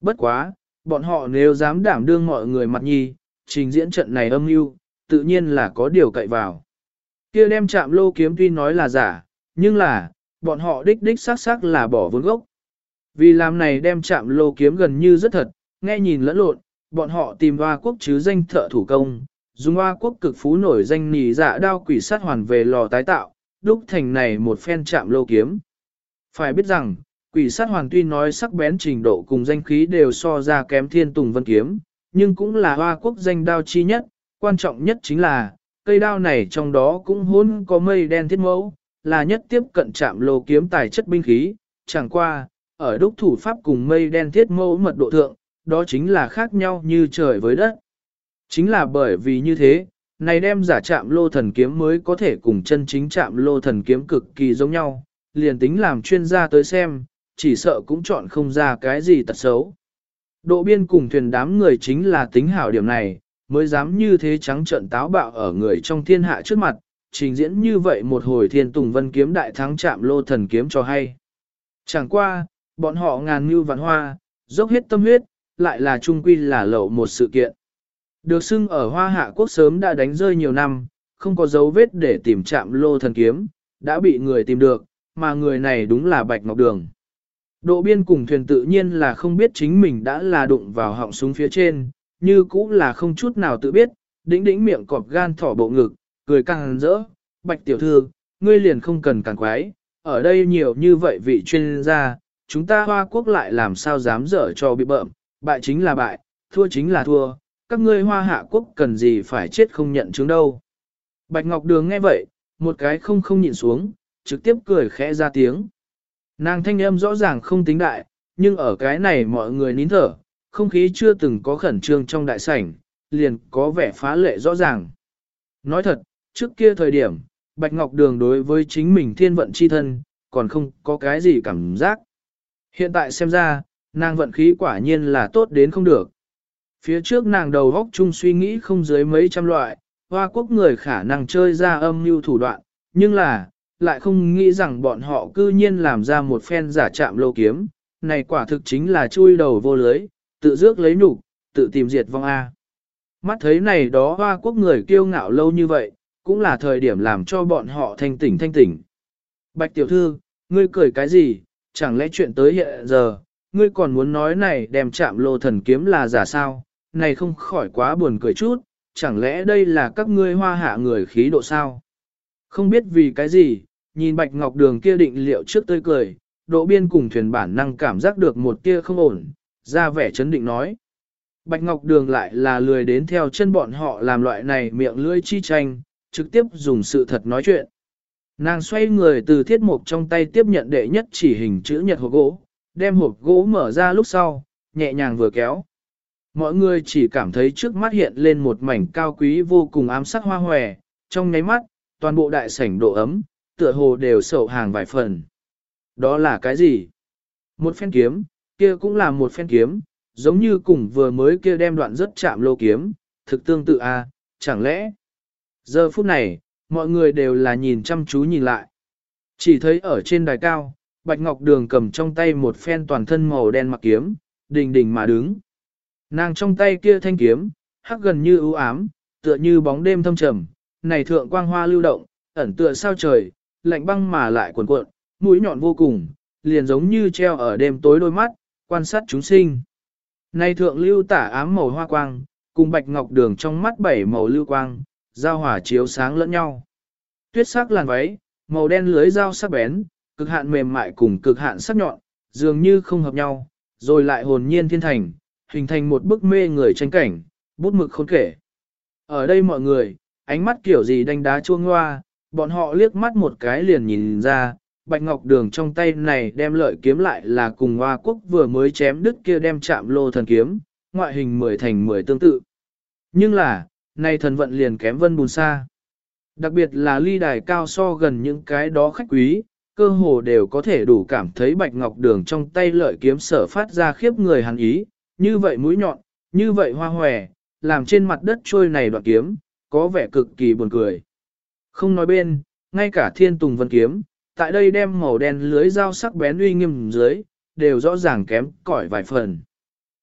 Bất quá, bọn họ nếu dám đảm đương mọi người mặt nhi, trình diễn trận này âm mưu, tự nhiên là có điều cậy vào. Kia đem chạm lô kiếm tuy nói là giả, nhưng là, bọn họ đích đích xác xác là bỏ vốn gốc. Vì làm này đem chạm lô kiếm gần như rất thật, nghe nhìn lẫn lộn, bọn họ tìm hoa quốc chứ danh thợ thủ công, dùng hoa quốc cực phú nổi danh nì dạ đao quỷ sát hoàn về lò tái tạo, đúc thành này một phen chạm lô kiếm. Phải biết rằng, quỷ sát hoàn tuy nói sắc bén trình độ cùng danh khí đều so ra kém thiên tùng vân kiếm, nhưng cũng là hoa quốc danh đao chi nhất, quan trọng nhất chính là, cây đao này trong đó cũng hôn có mây đen thiết mẫu, là nhất tiếp cận chạm lô kiếm tài chất binh khí, chẳng qua, ở đúc thủ pháp cùng mây đen thiết mẫu mật độ thượng, đó chính là khác nhau như trời với đất. Chính là bởi vì như thế, này đem giả chạm lô thần kiếm mới có thể cùng chân chính chạm lô thần kiếm cực kỳ giống nhau, liền tính làm chuyên gia tới xem, chỉ sợ cũng chọn không ra cái gì tật xấu. Độ biên cùng thuyền đám người chính là tính hảo điểm này, mới dám như thế trắng trợn táo bạo ở người trong thiên hạ trước mặt, trình diễn như vậy một hồi thiên tùng vân kiếm đại thắng chạm lô thần kiếm cho hay. Chẳng qua, bọn họ ngàn như vạn hoa, dốc hết tâm huyết, lại là trung quy là lậu một sự kiện. Được xưng ở hoa hạ quốc sớm đã đánh rơi nhiều năm, không có dấu vết để tìm chạm lô thần kiếm, đã bị người tìm được, mà người này đúng là Bạch Ngọc Đường. Độ biên cùng thuyền tự nhiên là không biết chính mình đã là đụng vào họng súng phía trên, như cũng là không chút nào tự biết, đĩnh đĩnh miệng cọp gan thỏ bộ ngực, cười càng rỡ, bạch tiểu thư, ngươi liền không cần càng quái, ở đây nhiều như vậy vị chuyên gia, chúng ta hoa quốc lại làm sao dám dở cho bị bợm, bại chính là bại, thua chính là thua, các ngươi hoa hạ quốc cần gì phải chết không nhận chứng đâu. Bạch Ngọc Đường nghe vậy, một cái không không nhìn xuống, trực tiếp cười khẽ ra tiếng. Nàng thanh âm rõ ràng không tính đại, nhưng ở cái này mọi người nín thở, không khí chưa từng có khẩn trương trong đại sảnh, liền có vẻ phá lệ rõ ràng. Nói thật, trước kia thời điểm, Bạch Ngọc Đường đối với chính mình thiên vận chi thân, còn không có cái gì cảm giác. Hiện tại xem ra, nàng vận khí quả nhiên là tốt đến không được. Phía trước nàng đầu góc chung suy nghĩ không dưới mấy trăm loại, hoa quốc người khả năng chơi ra âm mưu thủ đoạn, nhưng là, lại không nghĩ rằng bọn họ cư nhiên làm ra một phen giả chạm lô kiếm, này quả thực chính là chui đầu vô lưới, tự dước lấy nhục, tự tìm diệt vong A. Mắt thấy này đó hoa quốc người kiêu ngạo lâu như vậy, cũng là thời điểm làm cho bọn họ thanh tỉnh thanh tỉnh. Bạch tiểu thư, ngươi cười cái gì, chẳng lẽ chuyện tới hiện giờ, ngươi còn muốn nói này đem chạm lô thần kiếm là giả sao, này không khỏi quá buồn cười chút, chẳng lẽ đây là các ngươi hoa hạ người khí độ sao? Không biết vì cái gì, nhìn Bạch Ngọc Đường kia định liệu trước tươi cười, độ biên cùng thuyền bản năng cảm giác được một kia không ổn, ra vẻ chấn định nói. Bạch Ngọc Đường lại là lười đến theo chân bọn họ làm loại này miệng lưỡi chi tranh, trực tiếp dùng sự thật nói chuyện. Nàng xoay người từ thiết mục trong tay tiếp nhận đệ nhất chỉ hình chữ nhật hộp gỗ, đem hộp gỗ mở ra lúc sau, nhẹ nhàng vừa kéo. Mọi người chỉ cảm thấy trước mắt hiện lên một mảnh cao quý vô cùng ám sắc hoa hòe, trong nháy mắt, toàn bộ đại sảnh độ ấm, tựa hồ đều sầu hàng vài phần. Đó là cái gì? Một phen kiếm, kia cũng là một phen kiếm, giống như cùng vừa mới kia đem đoạn rất chạm lô kiếm, thực tương tự a, à, chẳng lẽ? Giờ phút này, mọi người đều là nhìn chăm chú nhìn lại. Chỉ thấy ở trên đài cao, Bạch Ngọc Đường cầm trong tay một phen toàn thân màu đen mặc kiếm, đình đình mà đứng. Nàng trong tay kia thanh kiếm, hắc gần như ưu ám, tựa như bóng đêm thâm trầm, này thượng quang hoa lưu động, ẩn tựa sao trời, lạnh băng mà lại cuồn cuộn, mũi nhọn vô cùng, liền giống như treo ở đêm tối đôi mắt, quan sát chúng sinh. Này thượng lưu tả ám màu hoa quang, cùng bạch ngọc đường trong mắt bảy màu lưu quang, giao hỏa chiếu sáng lẫn nhau. Tuyết sắc làn váy, màu đen lưới dao sắc bén, cực hạn mềm mại cùng cực hạn sắc nhọn, dường như không hợp nhau, rồi lại hồn nhiên thiên thành, hình thành một bức mê người tranh cảnh, bút mực khôn kể. Ở đây mọi người, ánh mắt kiểu gì đánh đá chuông hoa, bọn họ liếc mắt một cái liền nhìn ra, Bạch Ngọc Đường trong tay này đem lợi kiếm lại là cùng Hoa Quốc vừa mới chém đứt kia đem chạm lô thần kiếm, ngoại hình mười thành mười tương tự. Nhưng là, nay thần vận liền kém vân bùn xa. Đặc biệt là ly đài cao so gần những cái đó khách quý, cơ hồ đều có thể đủ cảm thấy Bạch Ngọc Đường trong tay lợi kiếm sở phát ra khiếp người hắn ý, như vậy mũi nhọn, như vậy hoa hòe, làm trên mặt đất trôi này đoạn kiếm, có vẻ cực kỳ buồn cười. Không nói bên, ngay cả thiên tùng vân kiếm, tại đây đem màu đen lưới dao sắc bén uy nghiêm dưới, đều rõ ràng kém cỏi vài phần.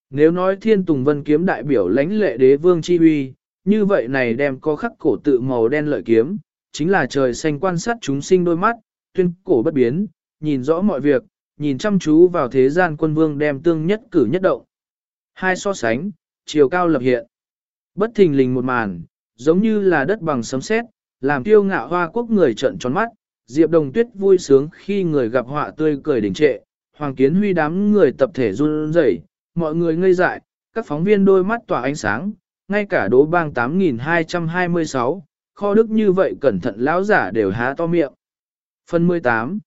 Nếu nói thiên tùng vân kiếm đại biểu lãnh lệ đế vương chi uy, như vậy này đem có khắc cổ tự màu đen lợi kiếm, chính là trời xanh quan sát chúng sinh đôi mắt, tuyên cổ bất biến, nhìn rõ mọi việc, nhìn chăm chú vào thế gian quân vương đem tương nhất cử nhất động. Hai so sánh, chiều cao lập hiện. Bất thình lình một màn, giống như là đất bằng sấm sét, làm tiêu ngạo hoa quốc người trợn tròn mắt, Diệp Đồng Tuyết vui sướng khi người gặp họa tươi cười đỉnh trệ, Hoàng Kiến Huy đám người tập thể run rẩy, mọi người ngây dại, các phóng viên đôi mắt tỏa ánh sáng, ngay cả đố bang 8226, kho đức như vậy cẩn thận lão giả đều há to miệng. Phần 18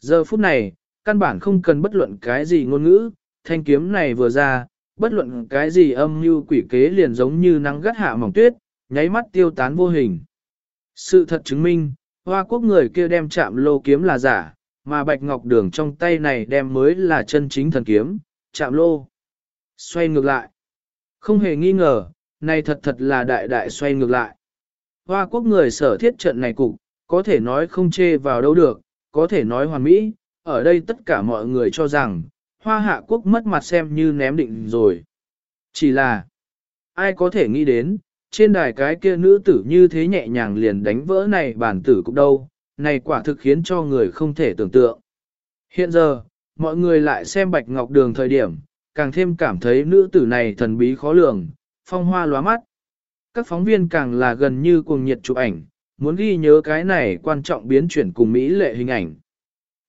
Giờ phút này, căn bản không cần bất luận cái gì ngôn ngữ, thanh kiếm này vừa ra, bất luận cái gì âm mưu quỷ kế liền giống như nắng gắt hạ mỏng tuyết, nháy mắt tiêu tán vô hình. Sự thật chứng minh, hoa quốc người kia đem chạm lô kiếm là giả, mà bạch ngọc đường trong tay này đem mới là chân chính thần kiếm, chạm lô. Xoay ngược lại. Không hề nghi ngờ, này thật thật là đại đại xoay ngược lại. Hoa quốc người sở thiết trận này cục, có thể nói không chê vào đâu được, có thể nói hoàn mỹ, ở đây tất cả mọi người cho rằng, hoa hạ quốc mất mặt xem như ném định rồi. Chỉ là, ai có thể nghĩ đến, trên đài cái kia nữ tử như thế nhẹ nhàng liền đánh vỡ này bản tử cũng đâu, này quả thực khiến cho người không thể tưởng tượng. Hiện giờ, mọi người lại xem bạch ngọc đường thời điểm, càng thêm cảm thấy nữ tử này thần bí khó lường, phong hoa lóa mắt. Các phóng viên càng là gần như cuồng nhiệt chụp ảnh, muốn ghi nhớ cái này quan trọng biến chuyển cùng Mỹ lệ hình ảnh.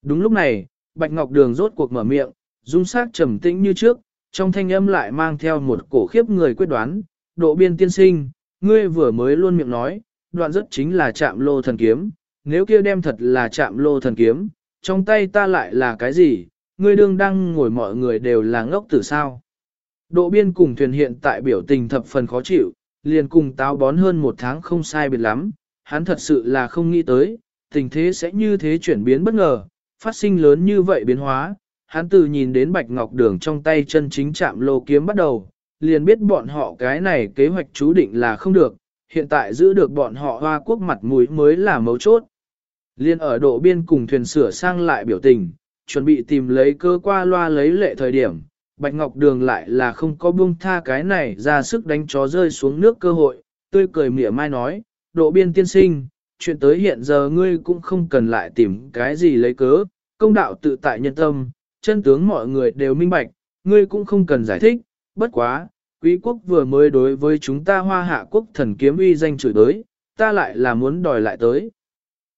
Đúng lúc này, Bạch Ngọc Đường rốt cuộc mở miệng, dung sắc trầm tĩnh như trước, trong thanh âm lại mang theo một cổ khiếp người quyết đoán, độ biên tiên sinh, ngươi vừa mới luôn miệng nói, đoạn rất chính là chạm lô thần kiếm, nếu kia đem thật là chạm lô thần kiếm, trong tay ta lại là cái gì, ngươi đương đang ngồi mọi người đều là ngốc tử sao. Độ biên cùng thuyền hiện tại biểu tình thập phần khó chịu, liền cùng táo bón hơn một tháng không sai biệt lắm, hắn thật sự là không nghĩ tới, tình thế sẽ như thế chuyển biến bất ngờ, phát sinh lớn như vậy biến hóa, hắn từ nhìn đến bạch ngọc đường trong tay chân chính chạm lô kiếm bắt đầu, liền biết bọn họ cái này kế hoạch chú định là không được, hiện tại giữ được bọn họ hoa quốc mặt mũi mới là mấu chốt. Liên ở độ biên cùng thuyền sửa sang lại biểu tình, chuẩn bị tìm lấy cơ qua loa lấy lệ thời điểm, Bạch Ngọc Đường lại là không có buông tha cái này ra sức đánh chó rơi xuống nước cơ hội, tươi cười mỉa mai nói, độ biên tiên sinh, chuyện tới hiện giờ ngươi cũng không cần lại tìm cái gì lấy cớ, công đạo tự tại nhân tâm, chân tướng mọi người đều minh bạch, ngươi cũng không cần giải thích, bất quá, quý quốc vừa mới đối với chúng ta hoa hạ quốc thần kiếm uy danh chửi tới, ta lại là muốn đòi lại tới.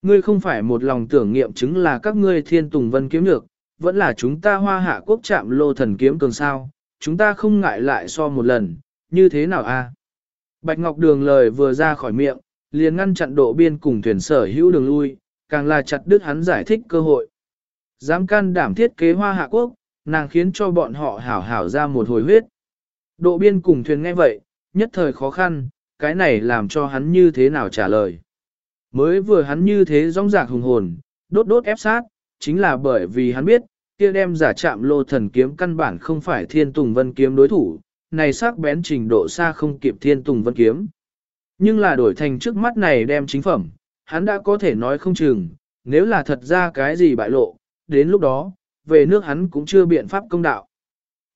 Ngươi không phải một lòng tưởng nghiệm chứng là các ngươi thiên tùng vân kiếm được, vẫn là chúng ta hoa hạ quốc chạm lô thần kiếm cường sao, chúng ta không ngại lại so một lần, như thế nào a? Bạch Ngọc Đường lời vừa ra khỏi miệng, liền ngăn chặn độ biên cùng thuyền sở hữu đường lui, càng là chặt đứt hắn giải thích cơ hội. Dám can đảm thiết kế hoa hạ quốc, nàng khiến cho bọn họ hảo hảo ra một hồi huyết. Độ biên cùng thuyền nghe vậy, nhất thời khó khăn, cái này làm cho hắn như thế nào trả lời. Mới vừa hắn như thế rong rạc hùng hồn, đốt đốt ép sát, chính là bởi vì hắn biết, kia đem giả chạm lô thần kiếm căn bản không phải thiên tùng vân kiếm đối thủ, này sắc bén trình độ xa không kịp thiên tùng vân kiếm. Nhưng là đổi thành trước mắt này đem chính phẩm, hắn đã có thể nói không chừng, nếu là thật ra cái gì bại lộ, đến lúc đó, về nước hắn cũng chưa biện pháp công đạo.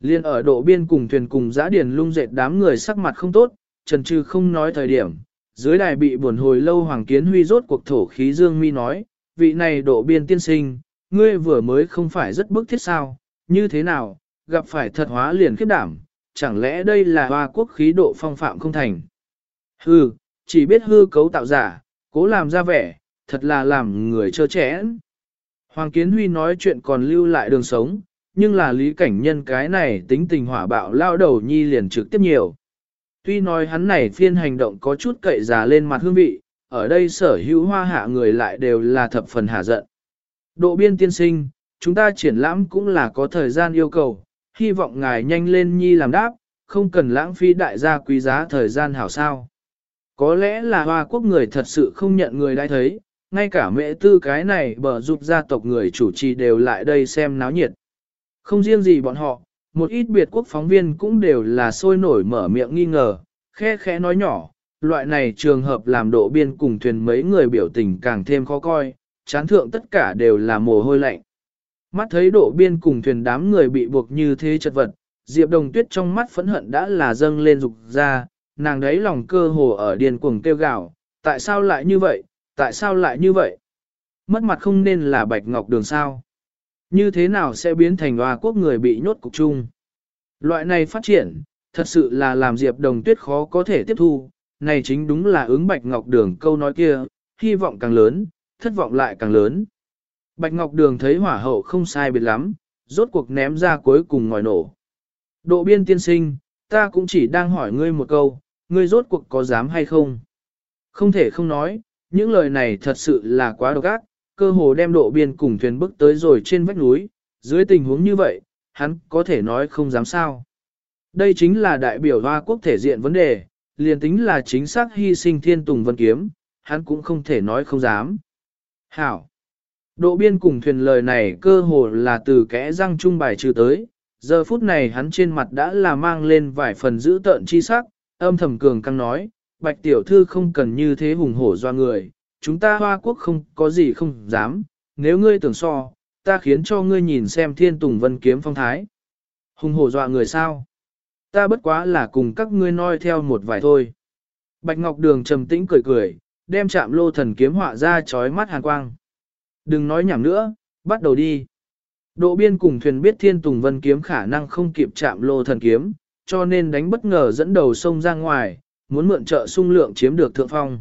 Liên ở độ biên cùng thuyền cùng giã điền lung dệt đám người sắc mặt không tốt, trần trừ không nói thời điểm, dưới đài bị buồn hồi lâu Hoàng Kiến Huy rốt cuộc thổ khí dương mi nói, vị này độ biên tiên sinh, ngươi vừa mới không phải rất bức thiết sao, như thế nào, gặp phải thật hóa liền khiếp đảm, chẳng lẽ đây là hoa quốc khí độ phong phạm không thành. Hư, chỉ biết hư cấu tạo giả, cố làm ra vẻ, thật là làm người trơ trẻ. Hoàng Kiến Huy nói chuyện còn lưu lại đường sống, nhưng là lý cảnh nhân cái này tính tình hỏa bạo lao đầu nhi liền trực tiếp nhiều. Tuy nói hắn này phiên hành động có chút cậy già lên mặt hương vị, ở đây sở hữu hoa hạ người lại đều là thập phần hạ giận. Độ biên tiên sinh, chúng ta triển lãm cũng là có thời gian yêu cầu, hy vọng ngài nhanh lên nhi làm đáp, không cần lãng phí đại gia quý giá thời gian hảo sao. Có lẽ là hoa quốc người thật sự không nhận người đã thấy, ngay cả mẹ tư cái này bờ giúp gia tộc người chủ trì đều lại đây xem náo nhiệt. Không riêng gì bọn họ, một ít biệt quốc phóng viên cũng đều là sôi nổi mở miệng nghi ngờ, khe khẽ nói nhỏ, loại này trường hợp làm độ biên cùng thuyền mấy người biểu tình càng thêm khó coi, chán thượng tất cả đều là mồ hôi lạnh. Mắt thấy độ biên cùng thuyền đám người bị buộc như thế chật vật, Diệp Đồng Tuyết trong mắt phẫn hận đã là dâng lên dục ra, nàng đấy lòng cơ hồ ở điền cuồng kêu gào, tại sao lại như vậy, tại sao lại như vậy? Mất mặt không nên là Bạch Ngọc Đường sao? Như thế nào sẽ biến thành hoa quốc người bị nhốt cục chung? Loại này phát triển, thật sự là làm Diệp Đồng Tuyết khó có thể tiếp thu, này chính đúng là ứng Bạch Ngọc Đường câu nói kia, hy vọng càng lớn, thất vọng lại càng lớn. Bạch Ngọc Đường thấy hỏa hậu không sai biệt lắm, rốt cuộc ném ra cuối cùng ngòi nổ. Độ biên tiên sinh, ta cũng chỉ đang hỏi ngươi một câu, ngươi rốt cuộc có dám hay không? Không thể không nói, những lời này thật sự là quá độc ác, cơ hồ đem độ biên cùng thuyền bước tới rồi trên vách núi, dưới tình huống như vậy, hắn có thể nói không dám sao. Đây chính là đại biểu Hoa quốc thể diện vấn đề, liền tính là chính xác hy sinh thiên tùng vân kiếm, hắn cũng không thể nói không dám. Hảo! Độ biên cùng thuyền lời này cơ hồ là từ kẽ răng trung bài trừ tới, giờ phút này hắn trên mặt đã là mang lên vài phần giữ tợn chi sắc, âm thầm cường căng nói, bạch tiểu thư không cần như thế hùng hổ doa người, chúng ta hoa quốc không có gì không dám, nếu ngươi tưởng so, ta khiến cho ngươi nhìn xem thiên tùng vân kiếm phong thái. Hùng hổ dọa người sao? Ta bất quá là cùng các ngươi noi theo một vài thôi. Bạch Ngọc Đường trầm tĩnh cười cười, đem chạm lô thần kiếm họa ra chói mắt hàn quang. Đừng nói nhảm nữa, bắt đầu đi. Độ biên cùng thuyền biết thiên tùng vân kiếm khả năng không kịp chạm lô thần kiếm, cho nên đánh bất ngờ dẫn đầu sông ra ngoài, muốn mượn trợ sung lượng chiếm được thượng phong.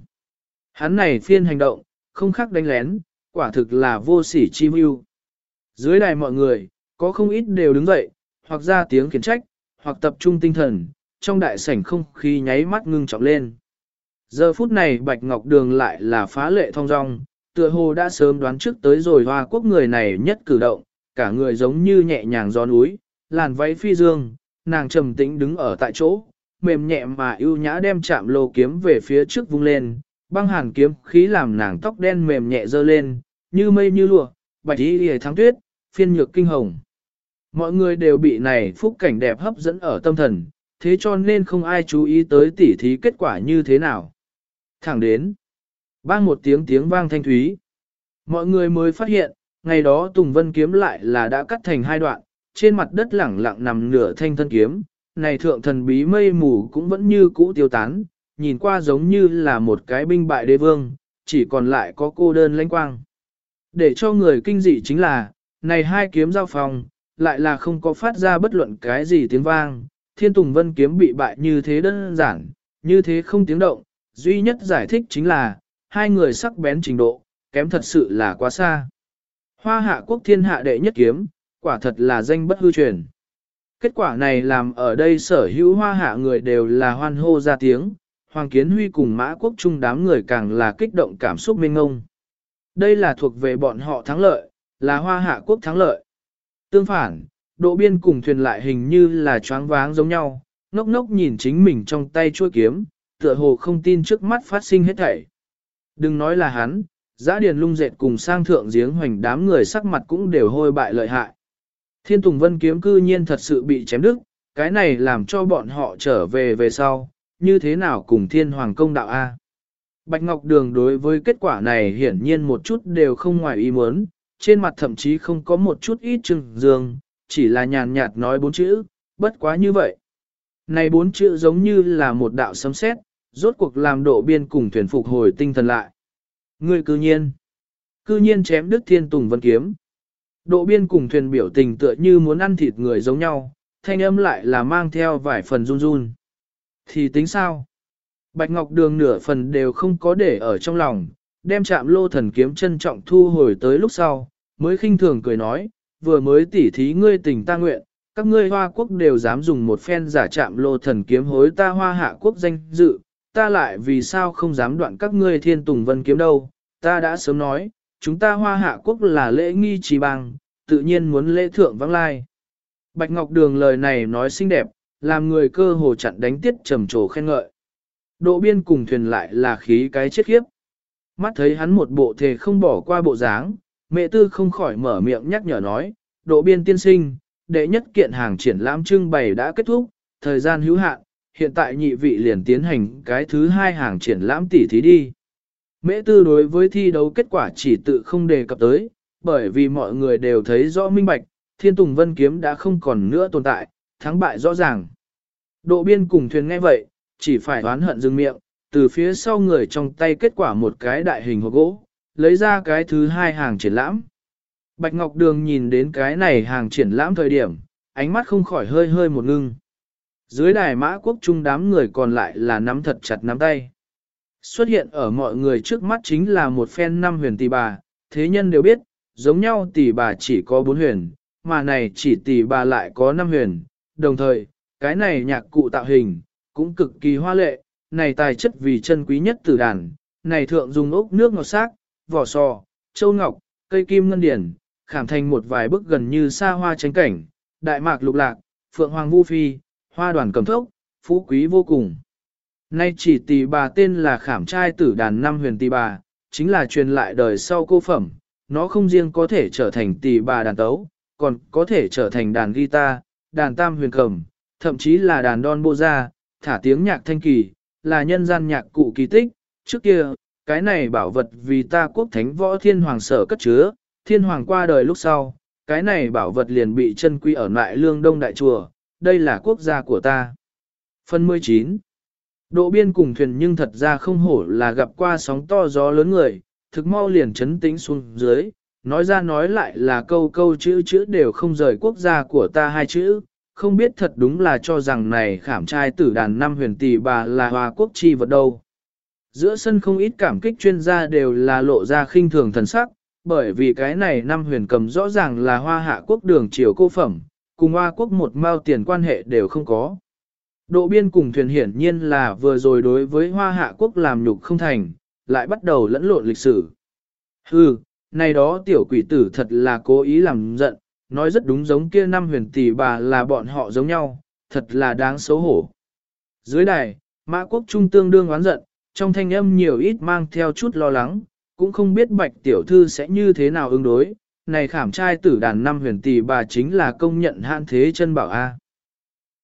Hắn này phiên hành động, không khác đánh lén, quả thực là vô sỉ chi mưu. Dưới đài mọi người, có không ít đều đứng dậy, hoặc ra tiếng khiển trách, hoặc tập trung tinh thần, trong đại sảnh không khí nháy mắt ngưng trọng lên. Giờ phút này Bạch Ngọc Đường lại là phá lệ thong dong, tựa hồ đã sớm đoán trước tới rồi hoa quốc người này nhất cử động, cả người giống như nhẹ nhàng gió núi, làn váy phi dương, nàng trầm tĩnh đứng ở tại chỗ, mềm nhẹ mà ưu nhã đem chạm lô kiếm về phía trước vung lên, băng hàn kiếm khí làm nàng tóc đen mềm nhẹ dơ lên, như mây như lụa, bạch y lìa thắng tuyết, phiên nhược kinh hồng. Mọi người đều bị này phúc cảnh đẹp hấp dẫn ở tâm thần, thế cho nên không ai chú ý tới tỉ thí kết quả như thế nào. Thẳng đến, bang một tiếng tiếng vang thanh thúy. Mọi người mới phát hiện, ngày đó Tùng Vân kiếm lại là đã cắt thành hai đoạn, trên mặt đất lẳng lặng nằm nửa thanh thân kiếm, này thượng thần bí mây mù cũng vẫn như cũ tiêu tán, nhìn qua giống như là một cái binh bại đế vương, chỉ còn lại có cô đơn lãnh quang. Để cho người kinh dị chính là, này hai kiếm giao phòng, lại là không có phát ra bất luận cái gì tiếng vang, thiên tùng vân kiếm bị bại như thế đơn giản, như thế không tiếng động, duy nhất giải thích chính là, hai người sắc bén trình độ, kém thật sự là quá xa. Hoa hạ quốc thiên hạ đệ nhất kiếm, quả thật là danh bất hư truyền. Kết quả này làm ở đây sở hữu hoa hạ người đều là hoan hô ra tiếng, Hoàng Kiến Huy cùng Mã Quốc Trung đám người càng là kích động cảm xúc mênh ngông. Đây là thuộc về bọn họ thắng lợi, là hoa hạ quốc thắng lợi. Tương phản, độ biên cùng thuyền lại hình như là choáng váng giống nhau, ngốc ngốc nhìn chính mình trong tay chuôi kiếm, tựa hồ không tin trước mắt phát sinh hết thảy. Đừng nói là hắn, giã điền lung dệt cùng sang thượng giếng hoành đám người sắc mặt cũng đều hôi bại lợi hại. Thiên Tùng Vân kiếm cư nhiên thật sự bị chém đứt, cái này làm cho bọn họ trở về về sau, như thế nào cùng thiên hoàng công đạo A. Bạch Ngọc Đường đối với kết quả này hiển nhiên một chút đều không ngoài ý muốn, trên mặt thậm chí không có một chút ít trừng dương, chỉ là nhàn nhạt nói bốn chữ, bất quá như vậy. Này bốn chữ giống như là một đạo sấm sét, rốt cuộc làm độ biên cùng thuyền phục hồi tinh thần lại. Người cư nhiên, cư nhiên chém đức thiên tùng vân kiếm. Độ biên cùng thuyền biểu tình tựa như muốn ăn thịt người giống nhau, thanh âm lại là mang theo vài phần run run. Thì tính sao? Bạch Ngọc Đường nửa phần đều không có để ở trong lòng, đem chạm lô thần kiếm trân trọng thu hồi tới lúc sau, mới khinh thường cười nói, vừa mới tỉ thí ngươi tình ta nguyện, các ngươi hoa quốc đều dám dùng một phen giả chạm lô thần kiếm hối ta hoa hạ quốc danh dự, ta lại vì sao không dám đoạn các ngươi thiên tùng vân kiếm đâu, ta đã sớm nói, chúng ta hoa hạ quốc là lễ nghi trì bằng, tự nhiên muốn lễ thượng vắng lai. Bạch Ngọc Đường lời này nói xinh đẹp, làm người cơ hồ chặn đánh tiết trầm trồ khen ngợi. Độ biên cùng thuyền lại là khí cái chết khiếp. Mắt thấy hắn một bộ thề không bỏ qua bộ dáng, mẹ tư không khỏi mở miệng nhắc nhở nói, độ biên tiên sinh, đệ nhất kiện hàng triển lãm trưng bày đã kết thúc, thời gian hữu hạn, hiện tại nhị vị liền tiến hành cái thứ hai hàng triển lãm tỉ thí đi. Mễ tư đối với thi đấu kết quả chỉ tự không đề cập tới, bởi vì mọi người đều thấy rõ minh bạch, thiên tùng vân kiếm đã không còn nữa tồn tại, thắng bại rõ ràng. Độ biên cùng thuyền nghe vậy, chỉ phải oán hận dừng miệng, từ phía sau người trong tay kết quả một cái đại hình hộp gỗ, lấy ra cái thứ hai hàng triển lãm. Bạch Ngọc Đường nhìn đến cái này hàng triển lãm thời điểm, ánh mắt không khỏi hơi hơi một ngưng. Dưới đài mã quốc trung đám người còn lại là nắm thật chặt nắm tay. Xuất hiện ở mọi người trước mắt chính là một phen năm huyền tỷ bà, thế nhân đều biết, giống nhau tỷ bà chỉ có bốn huyền, mà này chỉ tỷ bà lại có năm huyền, đồng thời, cái này nhạc cụ tạo hình, cũng cực kỳ hoa lệ, này tài chất vì chân quý nhất từ đàn, này thượng dùng ốc nước ngọt xác, vỏ sò, châu ngọc, cây kim ngân điển, khảm thành một vài bức gần như xa hoa tránh cảnh, đại mạc lục lạc, phượng hoàng vu phi, hoa đoàn cầm thốc, phú quý vô cùng. Nay chỉ tỷ bà tên là khảm trai tử đàn năm huyền tỷ bà, chính là truyền lại đời sau cô phẩm, nó không riêng có thể trở thành tỷ bà đàn tấu, còn có thể trở thành đàn guitar, đàn tam huyền cầm, thậm chí là đàn đon bô ra, thả tiếng nhạc thanh kỳ, là nhân gian nhạc cụ kỳ tích. Trước kia, cái này bảo vật vì ta quốc thánh võ thiên hoàng sở cất chứa, thiên hoàng qua đời lúc sau, cái này bảo vật liền bị chân quy ở lại lương đông đại chùa, đây là quốc gia của ta. Phần 19 Độ biên cùng thuyền nhưng thật ra không hổ là gặp qua sóng to gió lớn người, thực mau liền chấn tĩnh xuống dưới, nói ra nói lại là câu câu chữ chữ đều không rời quốc gia của ta hai chữ, không biết thật đúng là cho rằng này khảm trai tử đàn năm huyền tỷ bà là hòa quốc chi vật đâu. Giữa sân không ít cảm kích chuyên gia đều là lộ ra khinh thường thần sắc, bởi vì cái này năm huyền cầm rõ ràng là hoa hạ quốc đường triều cô phẩm, cùng hoa quốc một mao tiền quan hệ đều không có. Độ biên cùng thuyền hiển nhiên là vừa rồi đối với hoa hạ quốc làm nhục không thành, lại bắt đầu lẫn lộn lịch sử. Hừ, này đó tiểu quỷ tử thật là cố ý làm giận, nói rất đúng giống kia năm huyền tỷ bà là bọn họ giống nhau, thật là đáng xấu hổ. Dưới đài, mã quốc trung tương đương oán giận, trong thanh âm nhiều ít mang theo chút lo lắng, cũng không biết bạch tiểu thư sẽ như thế nào ứng đối. Này khảm trai tử đàn năm huyền tỷ bà chính là công nhận hạn thế chân bảo A.